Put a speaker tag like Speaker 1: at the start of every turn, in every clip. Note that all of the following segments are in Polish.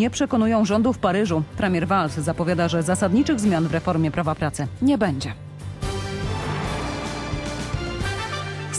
Speaker 1: nie przekonują rządu w Paryżu. Premier Valls zapowiada, że zasadniczych zmian w reformie prawa pracy nie będzie.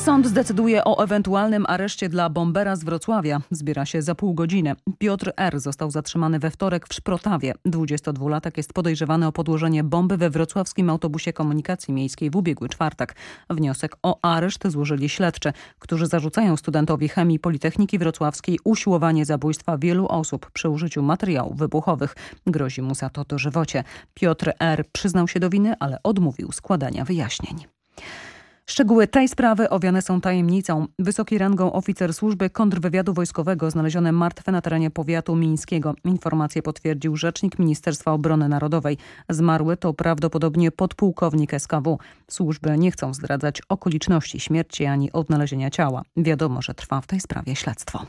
Speaker 1: Sąd zdecyduje o ewentualnym areszcie dla bombera z Wrocławia. Zbiera się za pół godziny. Piotr R. został zatrzymany we wtorek w Szprotawie. 22-latek jest podejrzewany o podłożenie bomby we wrocławskim autobusie komunikacji miejskiej w ubiegły czwartek. Wniosek o areszt złożyli śledczy, którzy zarzucają studentowi chemii Politechniki Wrocławskiej usiłowanie zabójstwa wielu osób przy użyciu materiałów wybuchowych. Grozi mu za to dożywocie. Piotr R. przyznał się do winy, ale odmówił składania wyjaśnień. Szczegóły tej sprawy owiane są tajemnicą. Wysoki rangą oficer służby kontrwywiadu wojskowego znaleziony martwy na terenie powiatu mińskiego. Informację potwierdził rzecznik Ministerstwa Obrony Narodowej. Zmarły to prawdopodobnie podpułkownik SKW. Służby nie chcą zdradzać okoliczności śmierci ani odnalezienia ciała. Wiadomo, że trwa w tej sprawie śledztwo.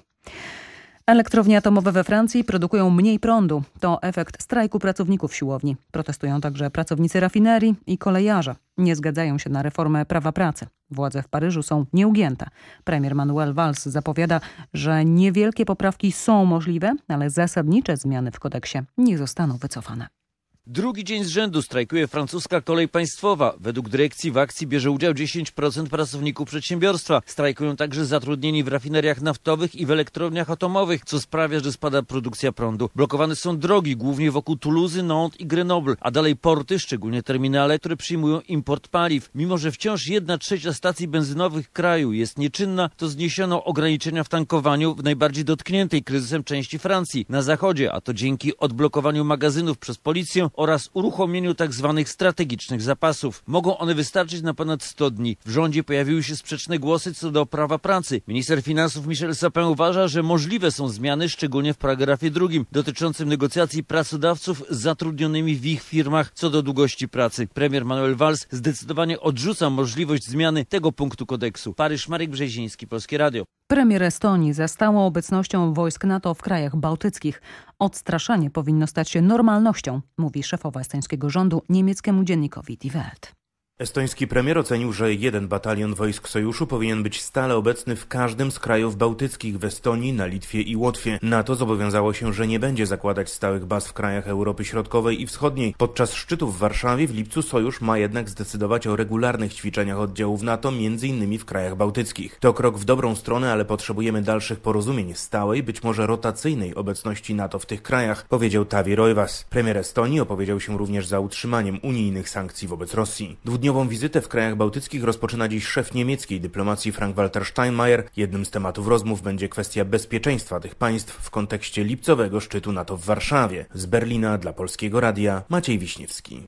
Speaker 1: Elektrownie atomowe we Francji produkują mniej prądu. To efekt strajku pracowników siłowni. Protestują także pracownicy rafinerii i kolejarze. Nie zgadzają się na reformę prawa pracy. Władze w Paryżu są nieugięte. Premier Manuel Valls zapowiada, że niewielkie poprawki są możliwe, ale zasadnicze zmiany w kodeksie nie zostaną wycofane.
Speaker 2: Drugi dzień z rzędu strajkuje francuska kolej państwowa. Według dyrekcji w akcji bierze udział 10% pracowników przedsiębiorstwa. Strajkują także zatrudnieni w rafineriach naftowych i w elektrowniach atomowych, co sprawia, że spada produkcja prądu. Blokowane są drogi, głównie wokół Toulouse, Nantes i Grenoble, a dalej porty, szczególnie terminale, które przyjmują import paliw. Mimo, że wciąż jedna trzecia stacji benzynowych kraju jest nieczynna, to zniesiono ograniczenia w tankowaniu w najbardziej dotkniętej kryzysem części Francji, na zachodzie, a to dzięki odblokowaniu magazynów przez policję oraz uruchomieniu tzw. Tak strategicznych zapasów. Mogą one wystarczyć na ponad 100 dni. W rządzie pojawiły się sprzeczne głosy co do prawa pracy. Minister finansów Michel Sapin uważa, że możliwe są zmiany, szczególnie w paragrafie drugim, dotyczącym negocjacji pracodawców z zatrudnionymi w ich firmach co do długości pracy. Premier Manuel Valls zdecydowanie odrzuca możliwość zmiany tego punktu kodeksu. Paryż, Marek Brzeziński, Polskie Radio.
Speaker 1: Premier Estonii za stałą obecnością wojsk NATO w krajach bałtyckich. Odstraszanie powinno stać się normalnością, mówi szefowa estońskiego rządu niemieckiemu dziennikowi Die Welt.
Speaker 3: Estoński premier ocenił, że jeden batalion wojsk sojuszu powinien być stale obecny w każdym z krajów bałtyckich w Estonii, na Litwie i Łotwie. NATO zobowiązało się, że nie będzie zakładać stałych baz w krajach Europy Środkowej i Wschodniej. Podczas szczytu w Warszawie w lipcu sojusz ma jednak zdecydować o regularnych ćwiczeniach oddziałów NATO, m.in. w krajach bałtyckich. To krok w dobrą stronę, ale potrzebujemy dalszych porozumień stałej, być może rotacyjnej obecności NATO w tych krajach, powiedział Tavi Roivas. Premier Estonii opowiedział się również za utrzymaniem unijnych sankcji wobec Rosji. Dwudniową wizytę w krajach bałtyckich rozpoczyna dziś szef niemieckiej dyplomacji Frank-Walter Steinmeier. Jednym z tematów rozmów będzie kwestia bezpieczeństwa tych państw w kontekście lipcowego szczytu NATO w Warszawie. Z Berlina dla Polskiego Radia Maciej Wiśniewski.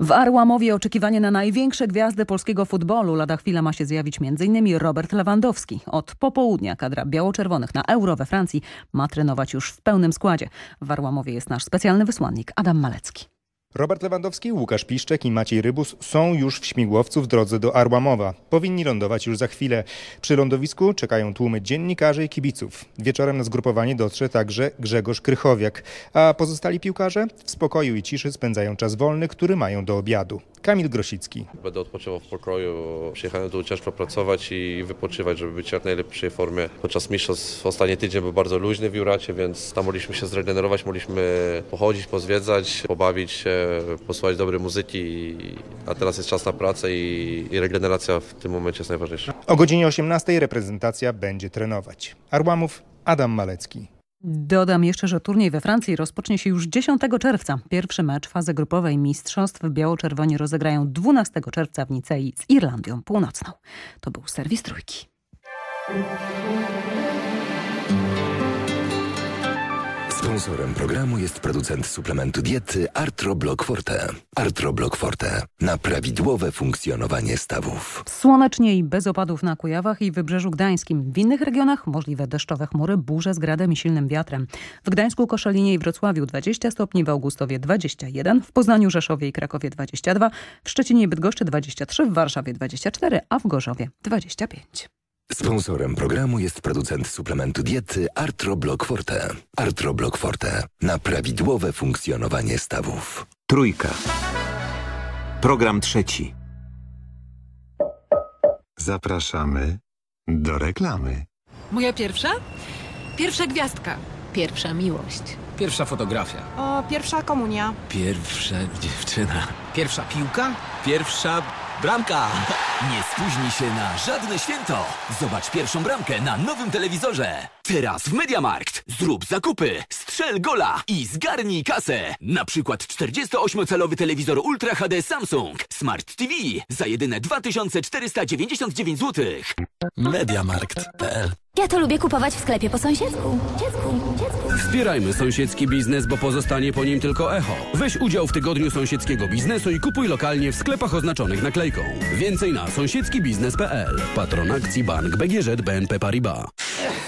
Speaker 1: W Arłamowie oczekiwanie na największe gwiazdy polskiego futbolu. Lada chwila ma się zjawić m.in. Robert Lewandowski. Od popołudnia kadra biało-czerwonych na Euro we Francji ma trenować już w pełnym składzie. W Arłamowie jest nasz specjalny wysłannik Adam Malecki.
Speaker 4: Robert Lewandowski, Łukasz Piszczek i Maciej Rybus są już w śmigłowcu w drodze do Arłamowa. Powinni lądować już za chwilę. Przy lądowisku czekają tłumy dziennikarzy i kibiców. Wieczorem na zgrupowanie dotrze także Grzegorz Krychowiak, a pozostali piłkarze w spokoju i ciszy spędzają czas wolny, który mają do obiadu. Kamil Grosicki.
Speaker 5: Będę odpoczywał w pokoju. Przyjechałem tu ciężko pracować i wypoczywać, żeby być w jak najlepszej formie. Podczas mistrzostw ostatni tydzień był bardzo luźny w Juracie, więc tam mogliśmy się zregenerować, mogliśmy pochodzić, pozwiedzać, pobawić się, posłuchać dobrej muzyki, a teraz jest czas na pracę i, i regeneracja w tym momencie jest najważniejsza.
Speaker 4: O godzinie 18 reprezentacja będzie trenować. Arłamów Adam Malecki.
Speaker 1: Dodam jeszcze, że turniej we Francji rozpocznie się już 10 czerwca. Pierwszy mecz fazy grupowej mistrzostw biało-czerwoni rozegrają 12 czerwca w Nicei z Irlandią Północną. To był serwis trójki.
Speaker 6: Sponsorem programu jest producent suplementu diety Artroblock Forte. Artroblock Forte. Na prawidłowe funkcjonowanie stawów.
Speaker 1: Słonecznie i bez opadów na Kujawach i Wybrzeżu Gdańskim. W innych regionach możliwe deszczowe chmury, burze z gradem i silnym wiatrem. W Gdańsku, Koszalinie i Wrocławiu 20 stopni, w Augustowie 21, w Poznaniu, Rzeszowie i Krakowie 22, w Szczecinie i Bydgoszczy 23, w Warszawie 24, a w Gorzowie 25.
Speaker 6: Sponsorem programu jest producent suplementu diety Artroblock Forte. Artroblock Forte. Na prawidłowe funkcjonowanie stawów.
Speaker 7: Trójka. Program trzeci.
Speaker 8: Zapraszamy do reklamy.
Speaker 9: Moja pierwsza? Pierwsza gwiazdka.
Speaker 10: Pierwsza miłość.
Speaker 9: Pierwsza fotografia.
Speaker 10: O, pierwsza komunia.
Speaker 9: Pierwsza dziewczyna. Pierwsza piłka? Pierwsza bramka.
Speaker 11: Nie spóźnij się na żadne święto. Zobacz pierwszą bramkę na nowym telewizorze. Teraz w Mediamarkt. Zrób zakupy, strzel gola i zgarnij kasę. Na przykład 48-calowy telewizor Ultra HD Samsung Smart TV za jedyne 2499 zł.
Speaker 9: Mediamarkt.pl
Speaker 12: Ja to lubię kupować w sklepie po sąsiedzku. Dziecku, dziecku.
Speaker 9: Wspierajmy sąsiedzki biznes, bo pozostanie po nim tylko echo. Weź udział w tygodniu sąsiedzkiego biznesu i kupuj lokalnie w sklepach oznaczonych naklejką. Więcej na sąsiedzkibiznes.pl. Patron akcji Bank BGŻ BNP Paribas.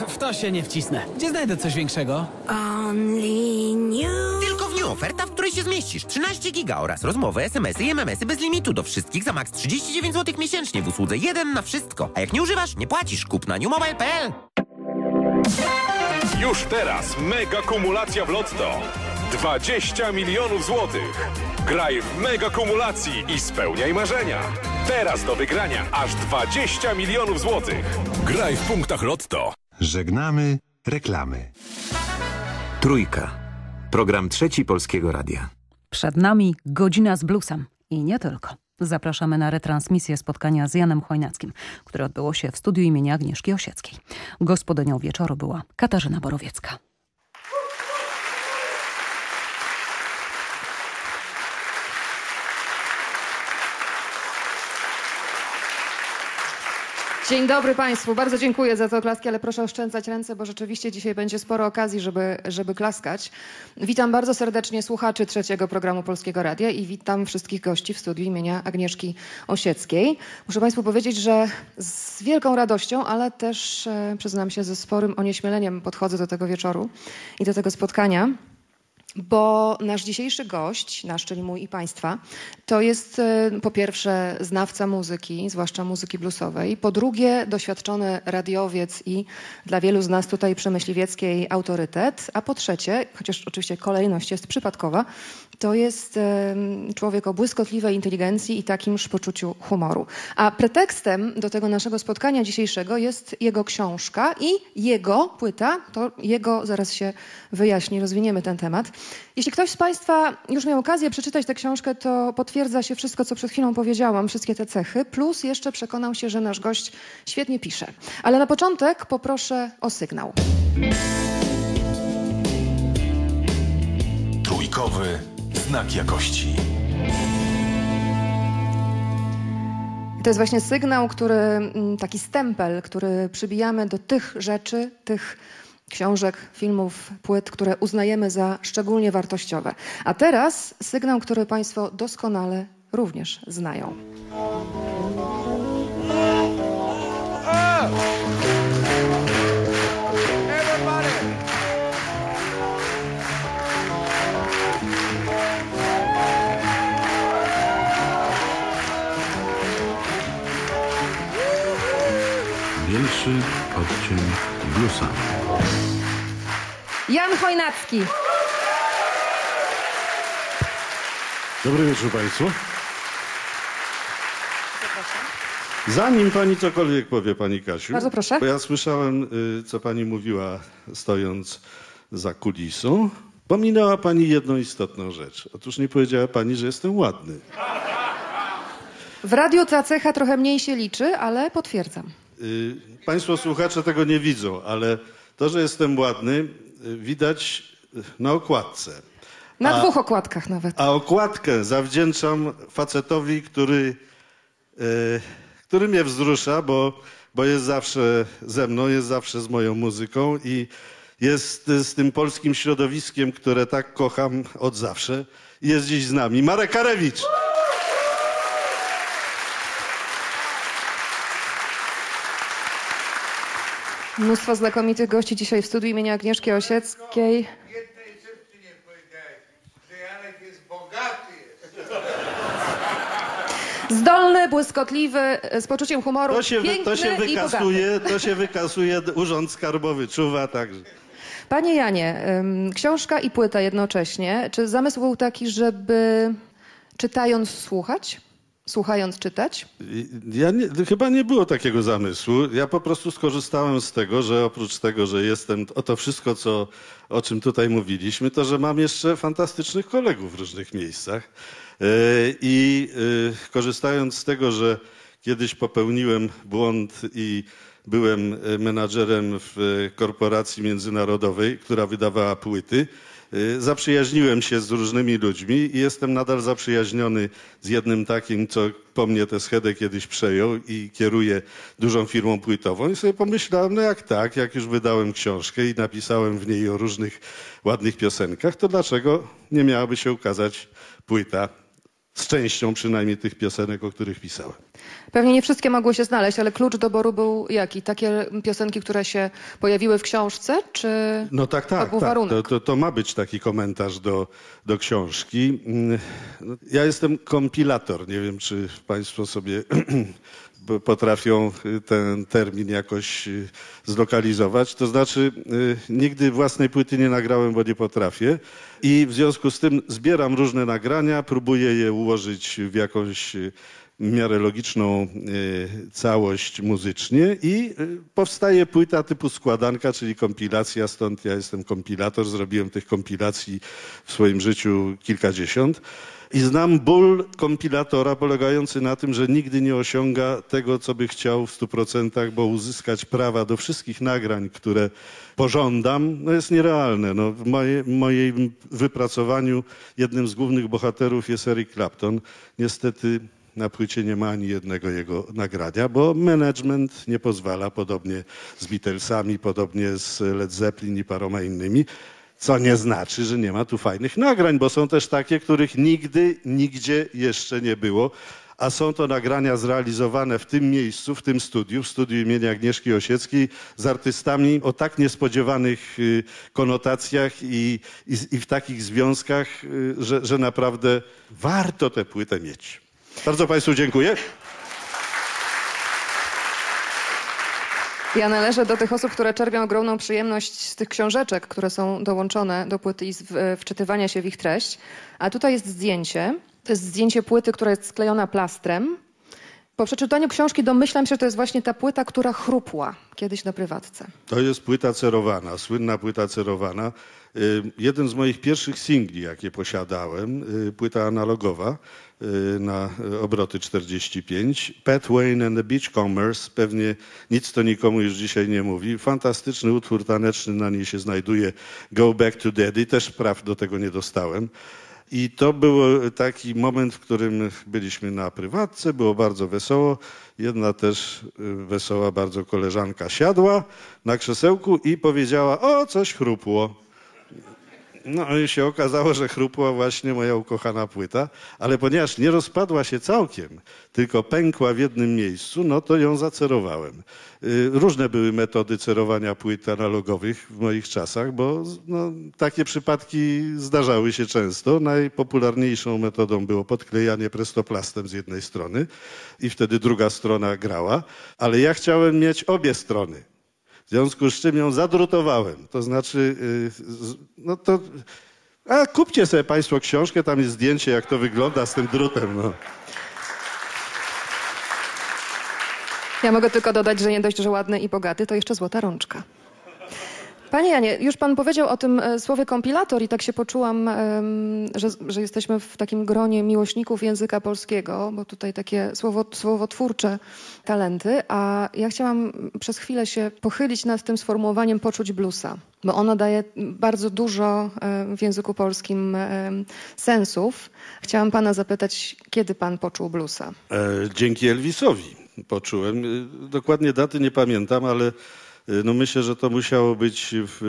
Speaker 13: W to się nie wcisnę. Gdzie znajdę coś większego?
Speaker 12: Only new.
Speaker 14: Tylko oferta, w której się zmieścisz. 13 giga oraz rozmowy, smsy i mmsy bez limitu do wszystkich za max 39 zł miesięcznie w usłudze 1 na wszystko. A jak nie używasz, nie płacisz. Kup na newmobile.pl.
Speaker 15: Już teraz mega kumulacja w Lotto. 20 milionów złotych. Graj w mega kumulacji i spełniaj marzenia. Teraz do wygrania aż 20 milionów złotych. Graj w punktach Lotto.
Speaker 8: Żegnamy reklamy.
Speaker 7: Trójka. Program trzeci Polskiego Radia.
Speaker 1: Przed nami godzina z bluesem i nie tylko. Zapraszamy na retransmisję spotkania z Janem Chojnackim, które odbyło się w studiu imienia Agnieszki Osieckiej. Gospodynią wieczoru była Katarzyna Borowiecka.
Speaker 16: Dzień dobry Państwu. Bardzo dziękuję za te oklaski, ale proszę oszczędzać ręce, bo rzeczywiście dzisiaj będzie sporo okazji, żeby, żeby klaskać. Witam bardzo serdecznie słuchaczy trzeciego programu Polskiego Radia i witam wszystkich gości w studiu imienia Agnieszki Osieckiej. Muszę Państwu powiedzieć, że z wielką radością, ale też e, przyznam się ze sporym onieśmieleniem podchodzę do tego wieczoru i do tego spotkania. Bo nasz dzisiejszy gość, nasz, czyli mój i Państwa, to jest e, po pierwsze znawca muzyki, zwłaszcza muzyki bluesowej, po drugie doświadczony radiowiec i dla wielu z nas tutaj przemyśliwieckiej autorytet, a po trzecie, chociaż oczywiście kolejność jest przypadkowa, to jest człowiek o błyskotliwej inteligencji i takimż poczuciu humoru. A pretekstem do tego naszego spotkania dzisiejszego jest jego książka i jego płyta, to jego zaraz się wyjaśni, rozwiniemy ten temat. Jeśli ktoś z Państwa już miał okazję przeczytać tę książkę, to potwierdza się wszystko, co przed chwilą powiedziałam, wszystkie te cechy, plus jeszcze przekonał się, że nasz gość świetnie pisze. Ale na początek poproszę o sygnał.
Speaker 17: Trójkowy znak jakości.
Speaker 16: To jest właśnie sygnał, który, mm, taki stempel, który przybijamy do tych rzeczy, tych książek, filmów, płyt, które uznajemy za szczególnie wartościowe. A teraz sygnał, który Państwo doskonale również znają.
Speaker 8: Pierwszy odcień bluesa.
Speaker 16: Jan Chojnacki.
Speaker 18: Dobry wieczór Państwu. Zanim Pani cokolwiek powie, Pani Kasiu,
Speaker 16: Bardzo proszę.
Speaker 18: bo ja słyszałem, y, co Pani mówiła stojąc za kulisą, pominęła Pani jedną istotną rzecz. Otóż nie powiedziała Pani, że jestem ładny.
Speaker 16: W radiu ta cecha trochę mniej się liczy, ale potwierdzam.
Speaker 18: Y, Państwo słuchacze tego nie widzą, ale to, że jestem ładny, y, widać y, na okładce.
Speaker 16: Na
Speaker 18: A-
Speaker 16: dwóch okładkach nawet.
Speaker 18: A okładkę zawdzięczam facetowi, który, e, który mnie wzrusza, bo, bo jest zawsze ze mną, jest zawsze z moją muzyką i jest z tym polskim środowiskiem, które tak kocham od zawsze. Jest dziś z nami. Marek Karewicz.
Speaker 16: Mnóstwo znakomitych gości dzisiaj w studiu imienia Agnieszki Osieckiej. Zdolny, błyskotliwy, z poczuciem humoru,
Speaker 18: To się,
Speaker 16: piękny
Speaker 18: to się
Speaker 16: bogaty.
Speaker 18: wykasuje, to się wykasuje, Urząd Skarbowy czuwa także.
Speaker 16: Panie Janie, książka i płyta jednocześnie. Czy zamysł był taki, żeby czytając słuchać? Słuchając czytać?
Speaker 18: Ja nie, chyba nie było takiego zamysłu. Ja po prostu skorzystałem z tego, że oprócz tego, że jestem o to wszystko, co, o czym tutaj mówiliśmy, to że mam jeszcze fantastycznych kolegów w różnych miejscach. E, I e, korzystając z tego, że kiedyś popełniłem błąd i byłem e, menadżerem w korporacji międzynarodowej, która wydawała płyty, zaprzyjaźniłem się z różnymi ludźmi i jestem nadal zaprzyjaźniony z jednym takim, co po mnie tę schedę kiedyś przejął i kieruje dużą firmą płytową. I sobie pomyślałem, no jak tak, jak już wydałem książkę i napisałem w niej o różnych ładnych piosenkach, to dlaczego nie miałaby się ukazać płyta z częścią przynajmniej tych piosenek, o których pisałem.
Speaker 16: Pewnie nie wszystkie mogły się znaleźć, ale klucz doboru był jaki? Takie piosenki, które się pojawiły w książce, czy
Speaker 18: No tak, tak.
Speaker 16: to
Speaker 18: tak.
Speaker 16: warunek?
Speaker 18: To, to, to ma być taki komentarz do, do książki. Mm, Ja jestem kompilator. Nie wiem, czy Państwo sobie potrafią ten termin jakoś y, zlokalizować. To znaczy, y, nigdy własnej płyty nie nagrałem, bo nie potrafię. I w związku z tym zbieram różne nagrania, próbuję je ułożyć w jakąś y, miarę logiczną y, całość muzycznie i y, powstaje płyta typu składanka, czyli kompilacja, stąd ja jestem kompilator, zrobiłem tych kompilacji w swoim życiu kilkadziesiąt. I znam ból kompilatora polegający na tym, że nigdy nie osiąga tego, co by chciał w stu procentach, bo uzyskać prawa do wszystkich nagrań, które pożądam, no jest nierealne. No, w moim wypracowaniu jednym z głównych bohaterów jest Eric Clapton. Niestety na płycie nie ma ani jednego jego nagrania, bo management nie pozwala, podobnie z Beatlesami, podobnie z Led Zeppelin i paroma innymi. Co nie znaczy, że nie ma tu fajnych nagrań, bo są też takie, których nigdy, nigdzie jeszcze nie było. A są to nagrania zrealizowane w tym miejscu, w tym studiu, w studiu imienia Agnieszki Osieckiej, z artystami o tak niespodziewanych y, konotacjach i, i, i w takich związkach, y, że, że naprawdę warto tę płytę mieć. Bardzo Państwu dziękuję.
Speaker 16: Ja należę do tych osób, które czerpią ogromną przyjemność z tych książeczek, które są dołączone do płyty i z wczytywania się w ich treść. A tutaj jest zdjęcie. To jest zdjęcie płyty, która jest sklejona plastrem. Po przeczytaniu książki domyślam się, że to jest właśnie ta płyta, która chrupła kiedyś na prywatce.
Speaker 18: To jest płyta cerowana, słynna płyta cerowana. Y, Jeden z moich pierwszych singli, jakie posiadałem, y, płyta analogowa na y, obroty 45. Pat Wayne and the Beachcombers, pewnie nic to nikomu już dzisiaj nie mówi. Fantastyczny utwór taneczny na niej się znajduje. Go Back to Daddy, też praw do tego nie dostałem. I to był taki moment, w którym byliśmy na prywatce, było bardzo wesoło. Jedna też y, wesoła bardzo koleżanka siadła na krzesełku i powiedziała, o coś chrupło. No i się okazało, że chrupła właśnie moja ukochana płyta, ale ponieważ nie rozpadła się całkiem, tylko pękła w jednym miejscu, no to ją zacerowałem. Y, Różne były metody cerowania płyt analogowych w moich czasach, bo no, takie przypadki zdarzały się często. Najpopularniejszą metodą było podklejanie prestoplastem z jednej strony i wtedy druga strona grała, ale ja chciałem mieć obie strony. W związku z czym ją zadrutowałem. To znaczy, y, no to. A kupcie sobie Państwo książkę, tam jest zdjęcie, jak to wygląda z tym drutem. No.
Speaker 16: Ja mogę tylko dodać, że nie dość, że ładny i bogaty, to jeszcze złota rączka. Panie Janie, już pan powiedział o tym e, słowie kompilator i tak się poczułam, że, że jesteśmy w takim gronie miłośników języka polskiego, bo tutaj takie słowo, słowotwórcze talenty, a ja chciałam przez chwilę się pochylić nad tym sformułowaniem poczuć bluesa, bo ono daje bardzo dużo e, w języku polskim sensów. Chciałam pana zapytać, kiedy pan poczuł bluesa?
Speaker 18: E, Dzięki Elvisowi poczułem. Y, Dokładnie daty nie pamiętam, ale no myślę, że to musiało być w,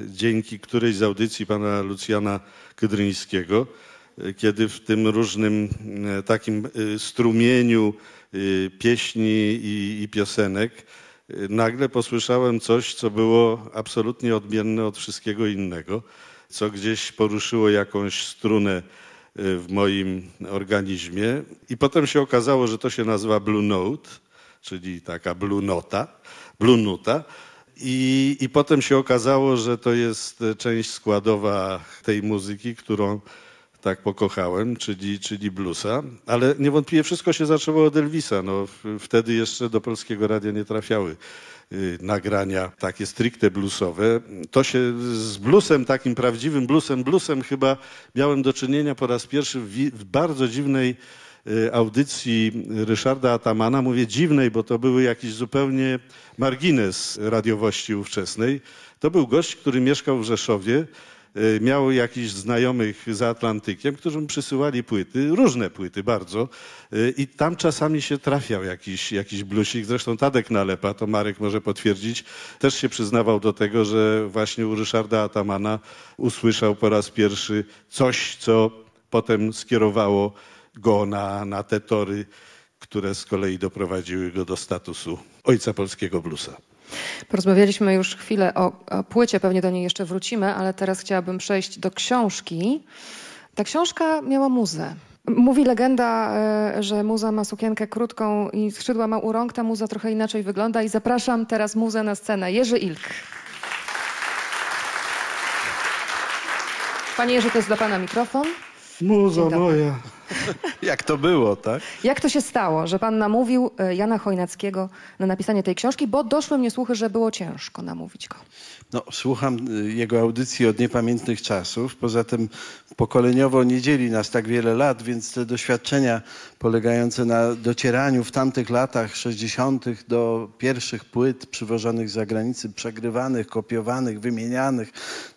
Speaker 18: y, dzięki którejś z audycji pana Lucjana Kydryńskiego, y, kiedy w tym różnym y, takim y, strumieniu y, pieśni i, i piosenek y, nagle posłyszałem coś, co było absolutnie odmienne od wszystkiego innego, co gdzieś poruszyło jakąś strunę y, w moim organizmie. I potem się okazało, że to się nazywa Blue Note, czyli taka Blue Nota, Blue Nuta. I, I potem się okazało, że to jest część składowa tej muzyki, którą tak pokochałem, czyli, czyli bluesa. Ale niewątpliwie wszystko się zaczęło od Elvisa. No, wtedy jeszcze do Polskiego Radia nie trafiały y, nagrania takie stricte bluesowe. To się z bluesem, takim prawdziwym bluesem, bluesem chyba miałem do czynienia po raz pierwszy w, w bardzo dziwnej audycji Ryszarda Atamana. Mówię dziwnej, bo to były jakiś zupełnie margines radiowości ówczesnej. To był gość, który mieszkał w Rzeszowie. y, Miał jakichś znajomych za Atlantykiem, którzy mu przysyłali płyty, różne płyty bardzo. y, I tam czasami się trafiał jakiś, jakiś bluesik. Zresztą Tadek Nalepa, to Marek może potwierdzić, też się przyznawał do tego, że właśnie u Ryszarda Atamana usłyszał po raz pierwszy coś, co potem skierowało go na, na te tory, które z kolei doprowadziły go do statusu ojca polskiego bluesa.
Speaker 16: Porozmawialiśmy już chwilę o, o płycie, pewnie do niej jeszcze wrócimy, ale teraz chciałabym przejść do książki. Ta książka miała muzę. Mówi legenda, e, że muza ma sukienkę krótką i skrzydła ma u rąk. Ta muza trochę inaczej wygląda i zapraszam teraz muzę na scenę. Jerzy Ilk. Panie Jerzy, to jest dla pana mikrofon.
Speaker 18: Muzo
Speaker 16: dobry.
Speaker 18: moja.
Speaker 10: Jak to było, tak?
Speaker 16: Jak to się stało, że pan namówił e, Jana Chojnackiego na napisanie tej książki, bo doszły mnie słuchy, że było ciężko namówić go.
Speaker 10: No, słucham y, jego audycji od niepamiętnych czasów. Poza tym pokoleniowo nie dzieli nas tak wiele lat, więc te doświadczenia polegające na docieraniu w tamtych latach 60. do pierwszych płyt przywożonych z zagranicy, przegrywanych, kopiowanych, wymienianych,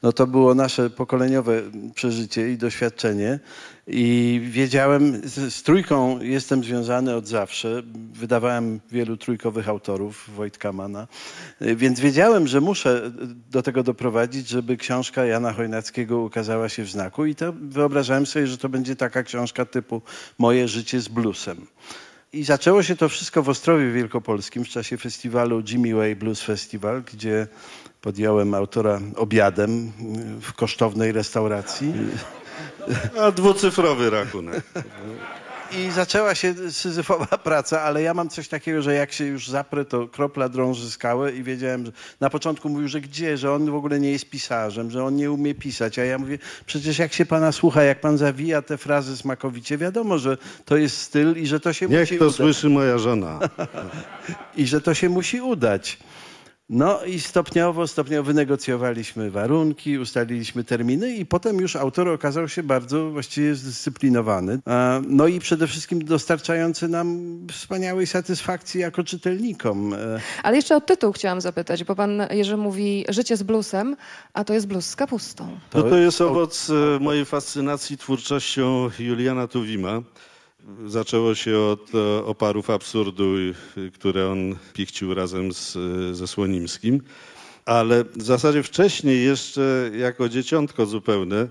Speaker 10: no to było nasze pokoleniowe przeżycie i doświadczenie. I wiedziałem, z, z trójką jestem związany od zawsze. Wydawałem wielu trójkowych autorów, Wojtka Mana, Y, więc wiedziałem, że muszę y, do tego doprowadzić, żeby książka Jana Chojnackiego ukazała się w znaku. I to wyobrażałem sobie, że to będzie taka książka typu Moje życie z bluesem. I zaczęło się to wszystko w Ostrowie Wielkopolskim w czasie festiwalu Jimmy Way Blues Festival, gdzie podjąłem autora obiadem y, w kosztownej restauracji.
Speaker 18: A dwucyfrowy rachunek.
Speaker 10: I zaczęła się syzyfowa praca, ale ja mam coś takiego, że jak się już zaprę, to kropla drąży skałę i wiedziałem, że na początku mówił, że gdzie, że on w ogóle nie jest pisarzem, że on nie umie pisać, a ja mówię, przecież jak się pana słucha, jak pan zawija te frazy smakowicie, wiadomo, że to jest styl i że to się
Speaker 18: Niech
Speaker 10: musi
Speaker 18: to
Speaker 10: udać.
Speaker 18: słyszy moja żona.
Speaker 10: I że to się musi udać. No i stopniowo, stopniowo wynegocjowaliśmy warunki, ustaliliśmy terminy i potem już autor okazał się bardzo właściwie zdyscyplinowany. No i przede wszystkim dostarczający nam wspaniałej satysfakcji jako czytelnikom. E,
Speaker 16: Ale jeszcze o tytuł chciałam zapytać, bo pan Jerzy mówi życie z bluesem, a to jest blues z kapustą.
Speaker 18: No to jest owoc e, mojej fascynacji twórczością Juliana Tuwima. Zaczęło się od e, oparów absurdu, które on pichcił razem z, e, ze Słonimskim. Ale w zasadzie wcześniej jeszcze jako dzieciątko zupełne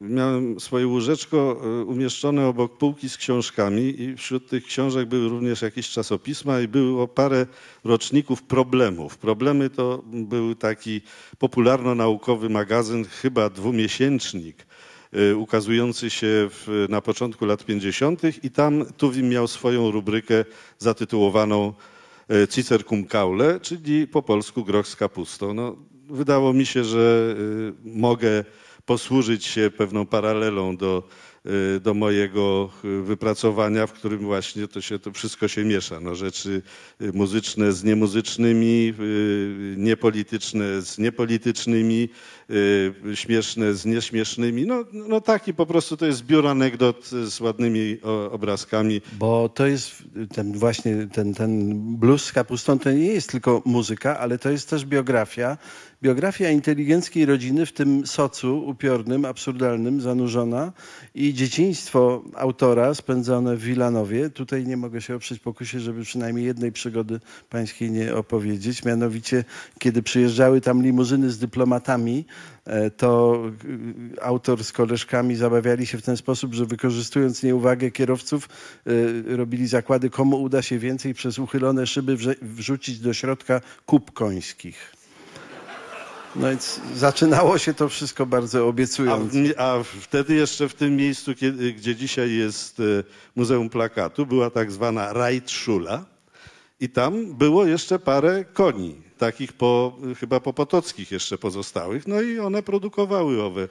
Speaker 18: miałem swoje łóżeczko e, umieszczone obok półki z książkami i wśród tych książek były również jakieś czasopisma i było parę roczników problemów. Problemy to był taki popularno-naukowy magazyn, chyba dwumiesięcznik, ukazujący się w, na początku lat 50. i tam Tuwim miał swoją rubrykę zatytułowaną y, Cicer cum caule, czyli po polsku groch z kapustą. No, wydało mi się, że y, mogę posłużyć się pewną paralelą do, y, do mojego y, wypracowania, w którym właśnie to, się, to wszystko się miesza. No, rzeczy y, muzyczne z niemuzycznymi, y, niepolityczne z niepolitycznymi, y, śmieszne z nieśmiesznymi. No, no taki po prostu to jest zbiór anegdot z ładnymi obrazkami.
Speaker 10: Bo to jest ten właśnie ten, ten blues z kapustą, to nie jest tylko muzyka, ale to jest też biografia. Biografia inteligenckiej rodziny, w tym socu upiornym, absurdalnym, zanurzona i dzieciństwo autora spędzone w Wilanowie. Tutaj nie mogę się oprzeć pokusie, żeby przynajmniej jednej przygody pańskiej nie opowiedzieć. Mianowicie, kiedy przyjeżdżały tam limuzyny z dyplomatami, e, to y, autor z koleżkami zabawiali się w ten sposób, że wykorzystując nieuwagę kierowców, y, robili zakłady, komu uda się więcej przez uchylone szyby wrzucić do środka kup końskich. No więc zaczynało się to wszystko bardzo
Speaker 18: A,
Speaker 10: obiecująco.
Speaker 18: w, a wtedy jeszcze w tym miejscu, kiedy, gdzie dzisiaj jest e, Muzeum Plakatu, była tak zwana Reitschula i tam było jeszcze parę koni, takich po, chyba po potockich jeszcze pozostałych, no i one produkowały owe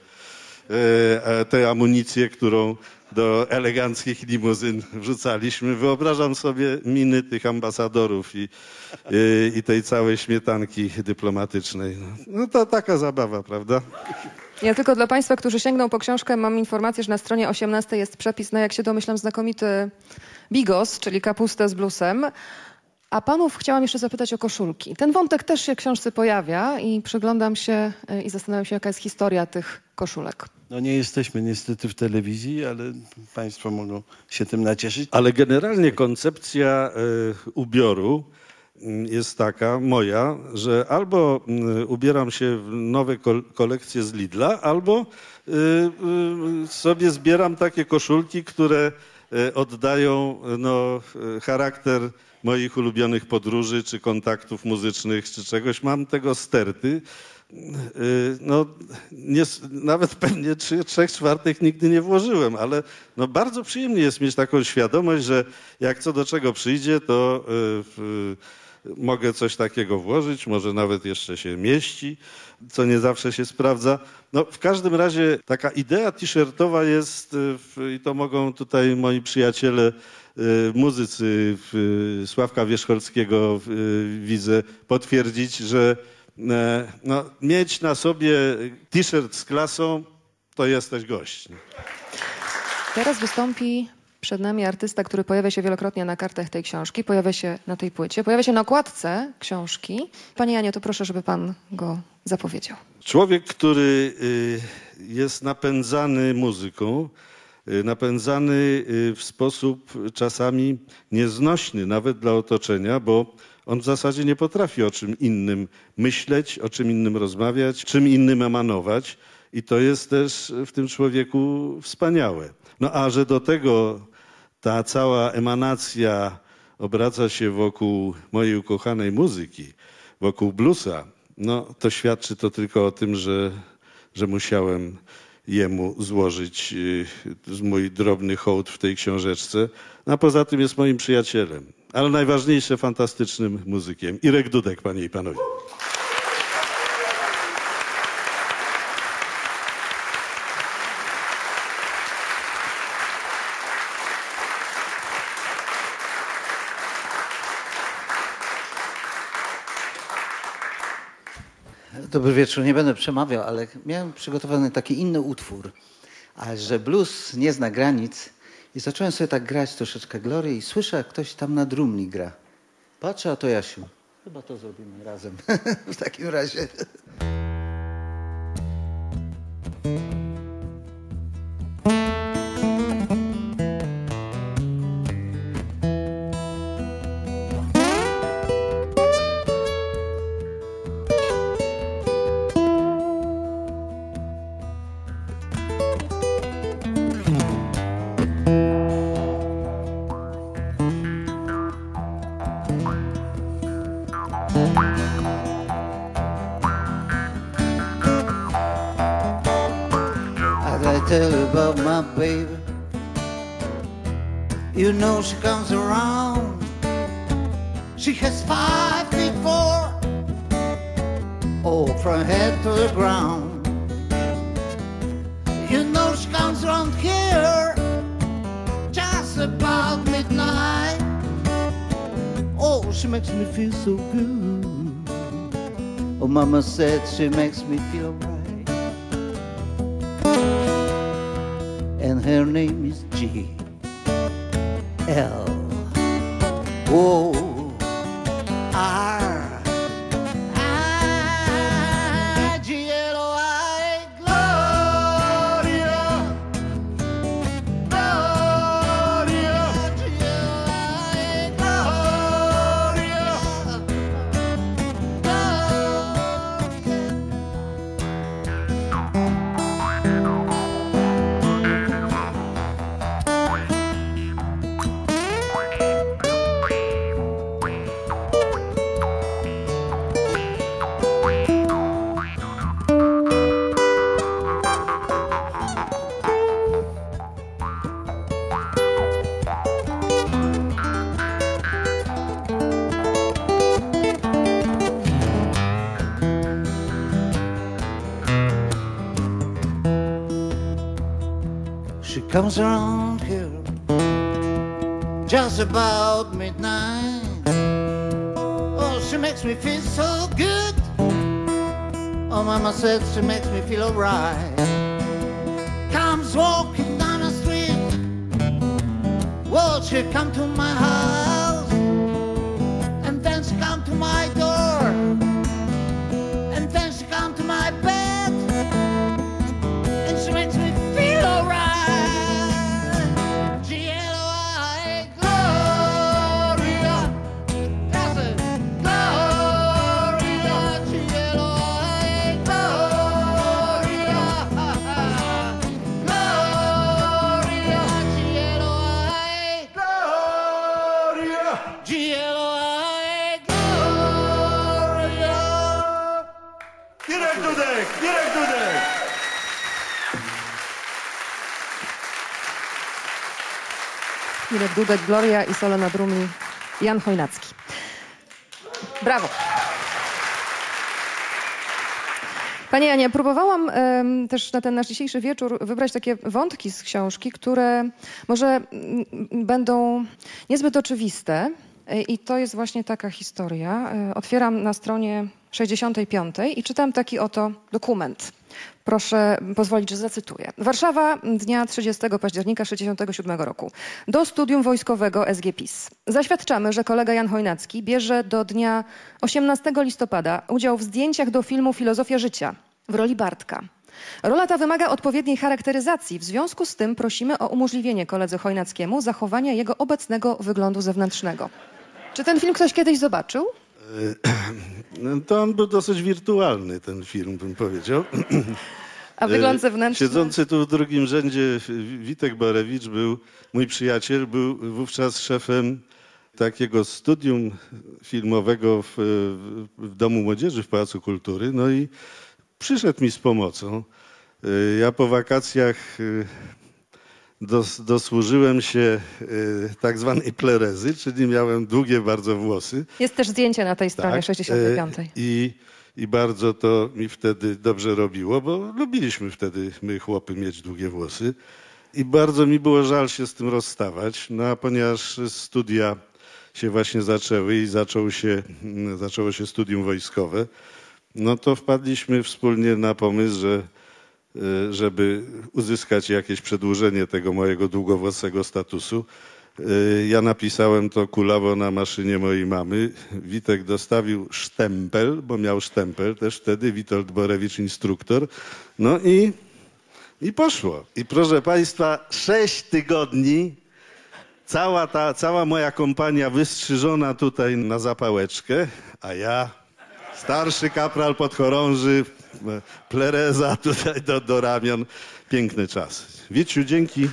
Speaker 18: e, tę amunicję, którą do eleganckich limuzyn wrzucaliśmy. Wyobrażam sobie miny tych ambasadorów i, i, i tej całej śmietanki dyplomatycznej. No to taka zabawa, prawda?
Speaker 16: Ja tylko dla Państwa, którzy sięgną po książkę, mam informację, że na stronie 18 jest przepis na, jak się domyślam, znakomity bigos, czyli kapustę z blusem. A panów chciałam jeszcze zapytać o koszulki. Ten wątek też się w książce pojawia i przyglądam się y, i zastanawiam się, jaka jest historia tych koszulek.
Speaker 10: No nie jesteśmy niestety w telewizji, ale Państwo mogą się tym nacieszyć.
Speaker 18: Ale generalnie koncepcja y, ubioru mm, jest taka, moja, że albo mm, ubieram się w nowe kol kolekcje z Lidla, albo y, y, sobie zbieram takie koszulki, które oddają no, charakter moich ulubionych podróży, czy kontaktów muzycznych, czy czegoś. Mam tego sterty. Y, No, nie, nawet pewnie trzech czwartych nigdy nie włożyłem, ale no bardzo przyjemnie jest mieć taką świadomość, że jak co do czego przyjdzie, to y, y, mogę coś takiego włożyć, może nawet jeszcze się mieści, co nie zawsze się sprawdza. No, w każdym razie taka idea t-shirtowa jest, y, i to mogą tutaj moi przyjaciele y, muzycy Sławka Wierzcholskiego y, widzę potwierdzić, że no, mieć na sobie t-shirt z klasą, to jesteś gość.
Speaker 16: Teraz wystąpi przed nami artysta, który pojawia się wielokrotnie na kartach tej książki, pojawia się na tej płycie, pojawia się na okładce książki. Panie Janie, to proszę, żeby pan go zapowiedział.
Speaker 18: Człowiek, który y, jest napędzany muzyką, y, napędzany y, w sposób czasami nieznośny nawet dla otoczenia, bo on w zasadzie nie potrafi o czym innym myśleć, o czym innym rozmawiać, czym innym emanować. I to jest też w tym człowieku wspaniałe. No a że do tego ta cała emanacja obraca się wokół mojej ukochanej muzyki, wokół bluesa, no to świadczy to tylko o tym, że, że musiałem jemu złożyć y, mój drobny hołd w tej książeczce. No, a poza tym jest moim przyjacielem, ale najważniejsze fantastycznym muzykiem. Irek Dudek, panie i panowie.
Speaker 19: Dobry wieczór, nie będę przemawiał, ale miałem przygotowany taki inny utwór, a że blues nie zna granic i zacząłem sobie tak grać troszeczkę Glory i słyszę, jak ktoś tam na drumli gra. Patrzę, a to Jasiu. Chyba to zrobimy razem. w takim razie. She makes me feel comes around here just about midnight. Oh, she makes me feel so good. Oh, Mama said she makes me feel alright. Comes walking down the street. Well, she come to my house, Gloria
Speaker 16: i solo na Jan Chojnacki. Brawo. Panie Janie, próbowałam też na ten nasz dzisiejszy wieczór wybrać takie wątki z książki, które może będą niezbyt oczywiste. I to jest właśnie taka historia. E, Otwieram na stronie 65 i czytam taki oto dokument. Proszę pozwolić, że zacytuję. Warszawa dnia 30 października 1967 roku. Do studium wojskowego SGPiS. Zaświadczamy, że kolega Jan Chojnacki bierze do dnia 18 listopada udział w zdjęciach do filmu Filozofia życia w roli Bartka. Rola ta wymaga odpowiedniej charakteryzacji. W związku z tym prosimy o umożliwienie koledze Chojnackiemu zachowania jego obecnego wyglądu zewnętrznego. Czy ten film ktoś kiedyś zobaczył?
Speaker 18: No, to on był dosyć wirtualny, ten film, bym powiedział.
Speaker 16: A wygląd
Speaker 18: E,
Speaker 16: zewnętrzny?
Speaker 18: Siedzący tu w drugim rzędzie Witek Borewicz był, mój przyjaciel, był wówczas szefem takiego studium filmowego w, w Domu Młodzieży w Pałacu Kultury. No i przyszedł mi z pomocą. E, Ja po wakacjach e, dos, dosłużyłem się e, tak zwanej plerezy, czyli miałem długie bardzo włosy.
Speaker 16: Jest też zdjęcie na tej stronie
Speaker 18: Tak,
Speaker 16: 65.
Speaker 18: e, I, I bardzo to mi wtedy dobrze robiło, bo lubiliśmy wtedy, my chłopy, mieć długie włosy. I bardzo mi było żal się z tym rozstawać, no a ponieważ studia się właśnie zaczęły i zaczął się, zaczęło się studium wojskowe, no to wpadliśmy wspólnie na pomysł, że żeby uzyskać jakieś przedłużenie tego mojego długowłosego statusu, e, ja napisałem to kulawo na maszynie mojej mamy. Witek dostawił sztempel, bo miał sztempel też wtedy, Witold Borewicz, instruktor. No i, i poszło. I proszę Państwa, sześć tygodni cała, ta, cała moja kompania wystrzyżona tutaj na zapałeczkę, a ja, starszy kapral podchorąży, plereza tutaj do, do ramion. Piękny czas. Wiciu, dzięki.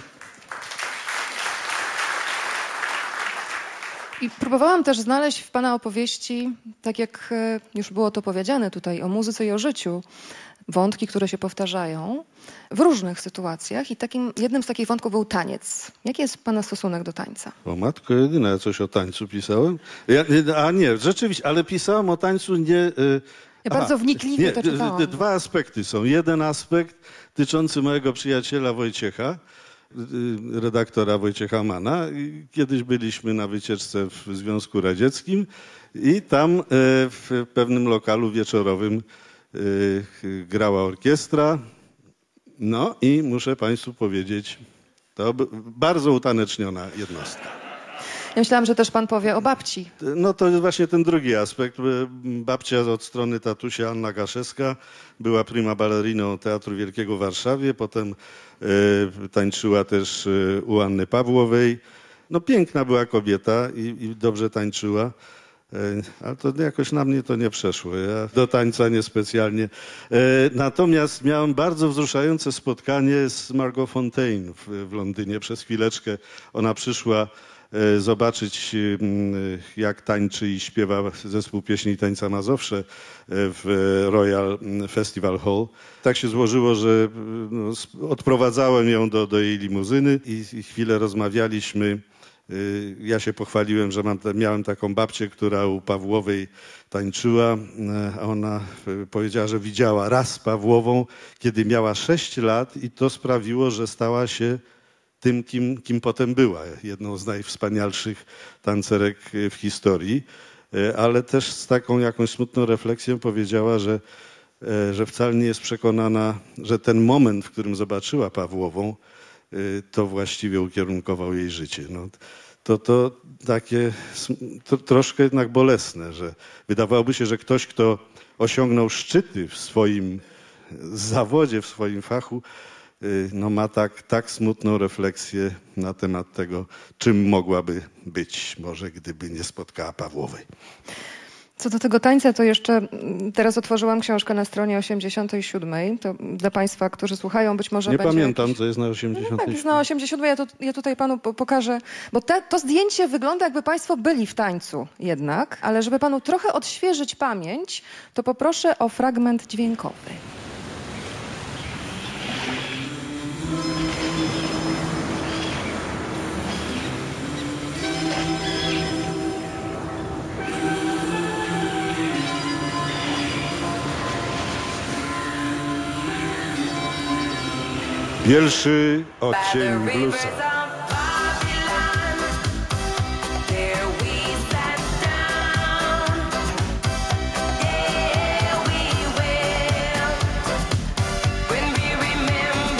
Speaker 16: I próbowałam też znaleźć w Pana opowieści, tak jak e, już było to powiedziane tutaj, o muzyce i o życiu, wątki, które się powtarzają w różnych sytuacjach. I takim, jednym z takich wątków był taniec. Jaki jest Pana stosunek do tańca?
Speaker 18: O matko jedyna, ja coś o tańcu pisałem. Ja, nie, a nie, rzeczywiście, ale pisałem o tańcu nie... y,
Speaker 16: Ja bardzo wnikliwie to
Speaker 18: d-
Speaker 16: czytałam.
Speaker 18: Dwa aspekty są. Jeden aspekt tyczący mojego przyjaciela Wojciecha, y, redaktora Wojciecha Mana. Kiedyś byliśmy na wycieczce w Związku Radzieckim i tam y, w pewnym lokalu wieczorowym grała orkiestra. No i muszę Państwu powiedzieć, to bardzo utaneczniona jednostka.
Speaker 16: Ja myślałam, że też Pan powie o babci.
Speaker 18: No to jest właśnie ten drugi aspekt. Babcia od strony tatusia Anna Gaszewska była prima balleriną Teatru Wielkiego w Warszawie, potem e, tańczyła też e, u Anny Pawłowej. No piękna była kobieta i, i dobrze tańczyła. E, Ale to jakoś na mnie to nie przeszło. Ja do tańca niespecjalnie. E, Natomiast miałem bardzo wzruszające spotkanie z Margot Fontaine w, Londynie. Przez chwileczkę ona przyszła e, zobaczyć, mm, jak tańczy i śpiewa zespół pieśni i tańca Mazowsze w Royal Festival Hall. Tak się złożyło, że no, sp- odprowadzałem ją do, do jej limuzyny i chwilę rozmawialiśmy. Y, Ja się pochwaliłem, że mam, miałem taką babcię, która u Pawłowej tańczyła, y, ona y, powiedziała, że widziała raz Pawłową, kiedy miała 6 lat i to sprawiło, że stała się tym, kim, kim potem była. Jedną z najwspanialszych tancerek w historii, ale też z taką jakąś smutną refleksją powiedziała, że, że wcale nie jest przekonana, że ten moment, w którym zobaczyła Pawłową, to właściwie ukierunkował jej życie. No, to, to takie to troszkę jednak bolesne, że wydawałoby się, że ktoś, kto osiągnął szczyty w swoim zawodzie, w swoim fachu, y, no ma tak, tak smutną refleksję na temat tego, czym mogłaby być, może gdyby nie spotkała Pawłowej.
Speaker 16: Co do tego tańca, to jeszcze mm, teraz otworzyłam książkę na stronie 87. To dla Państwa, którzy słuchają, być może
Speaker 18: Nie pamiętam,
Speaker 16: jakiś...
Speaker 18: co jest na
Speaker 16: No
Speaker 18: 87.
Speaker 16: tak, jest na 87. Ja, to, ja tutaj Panu po- pokażę, bo te, to zdjęcie wygląda, jakby Państwo byli w tańcu jednak, ale żeby Panu trochę odświeżyć pamięć, to poproszę o fragment dźwiękowy.
Speaker 18: Pierwszy odcień bluesa.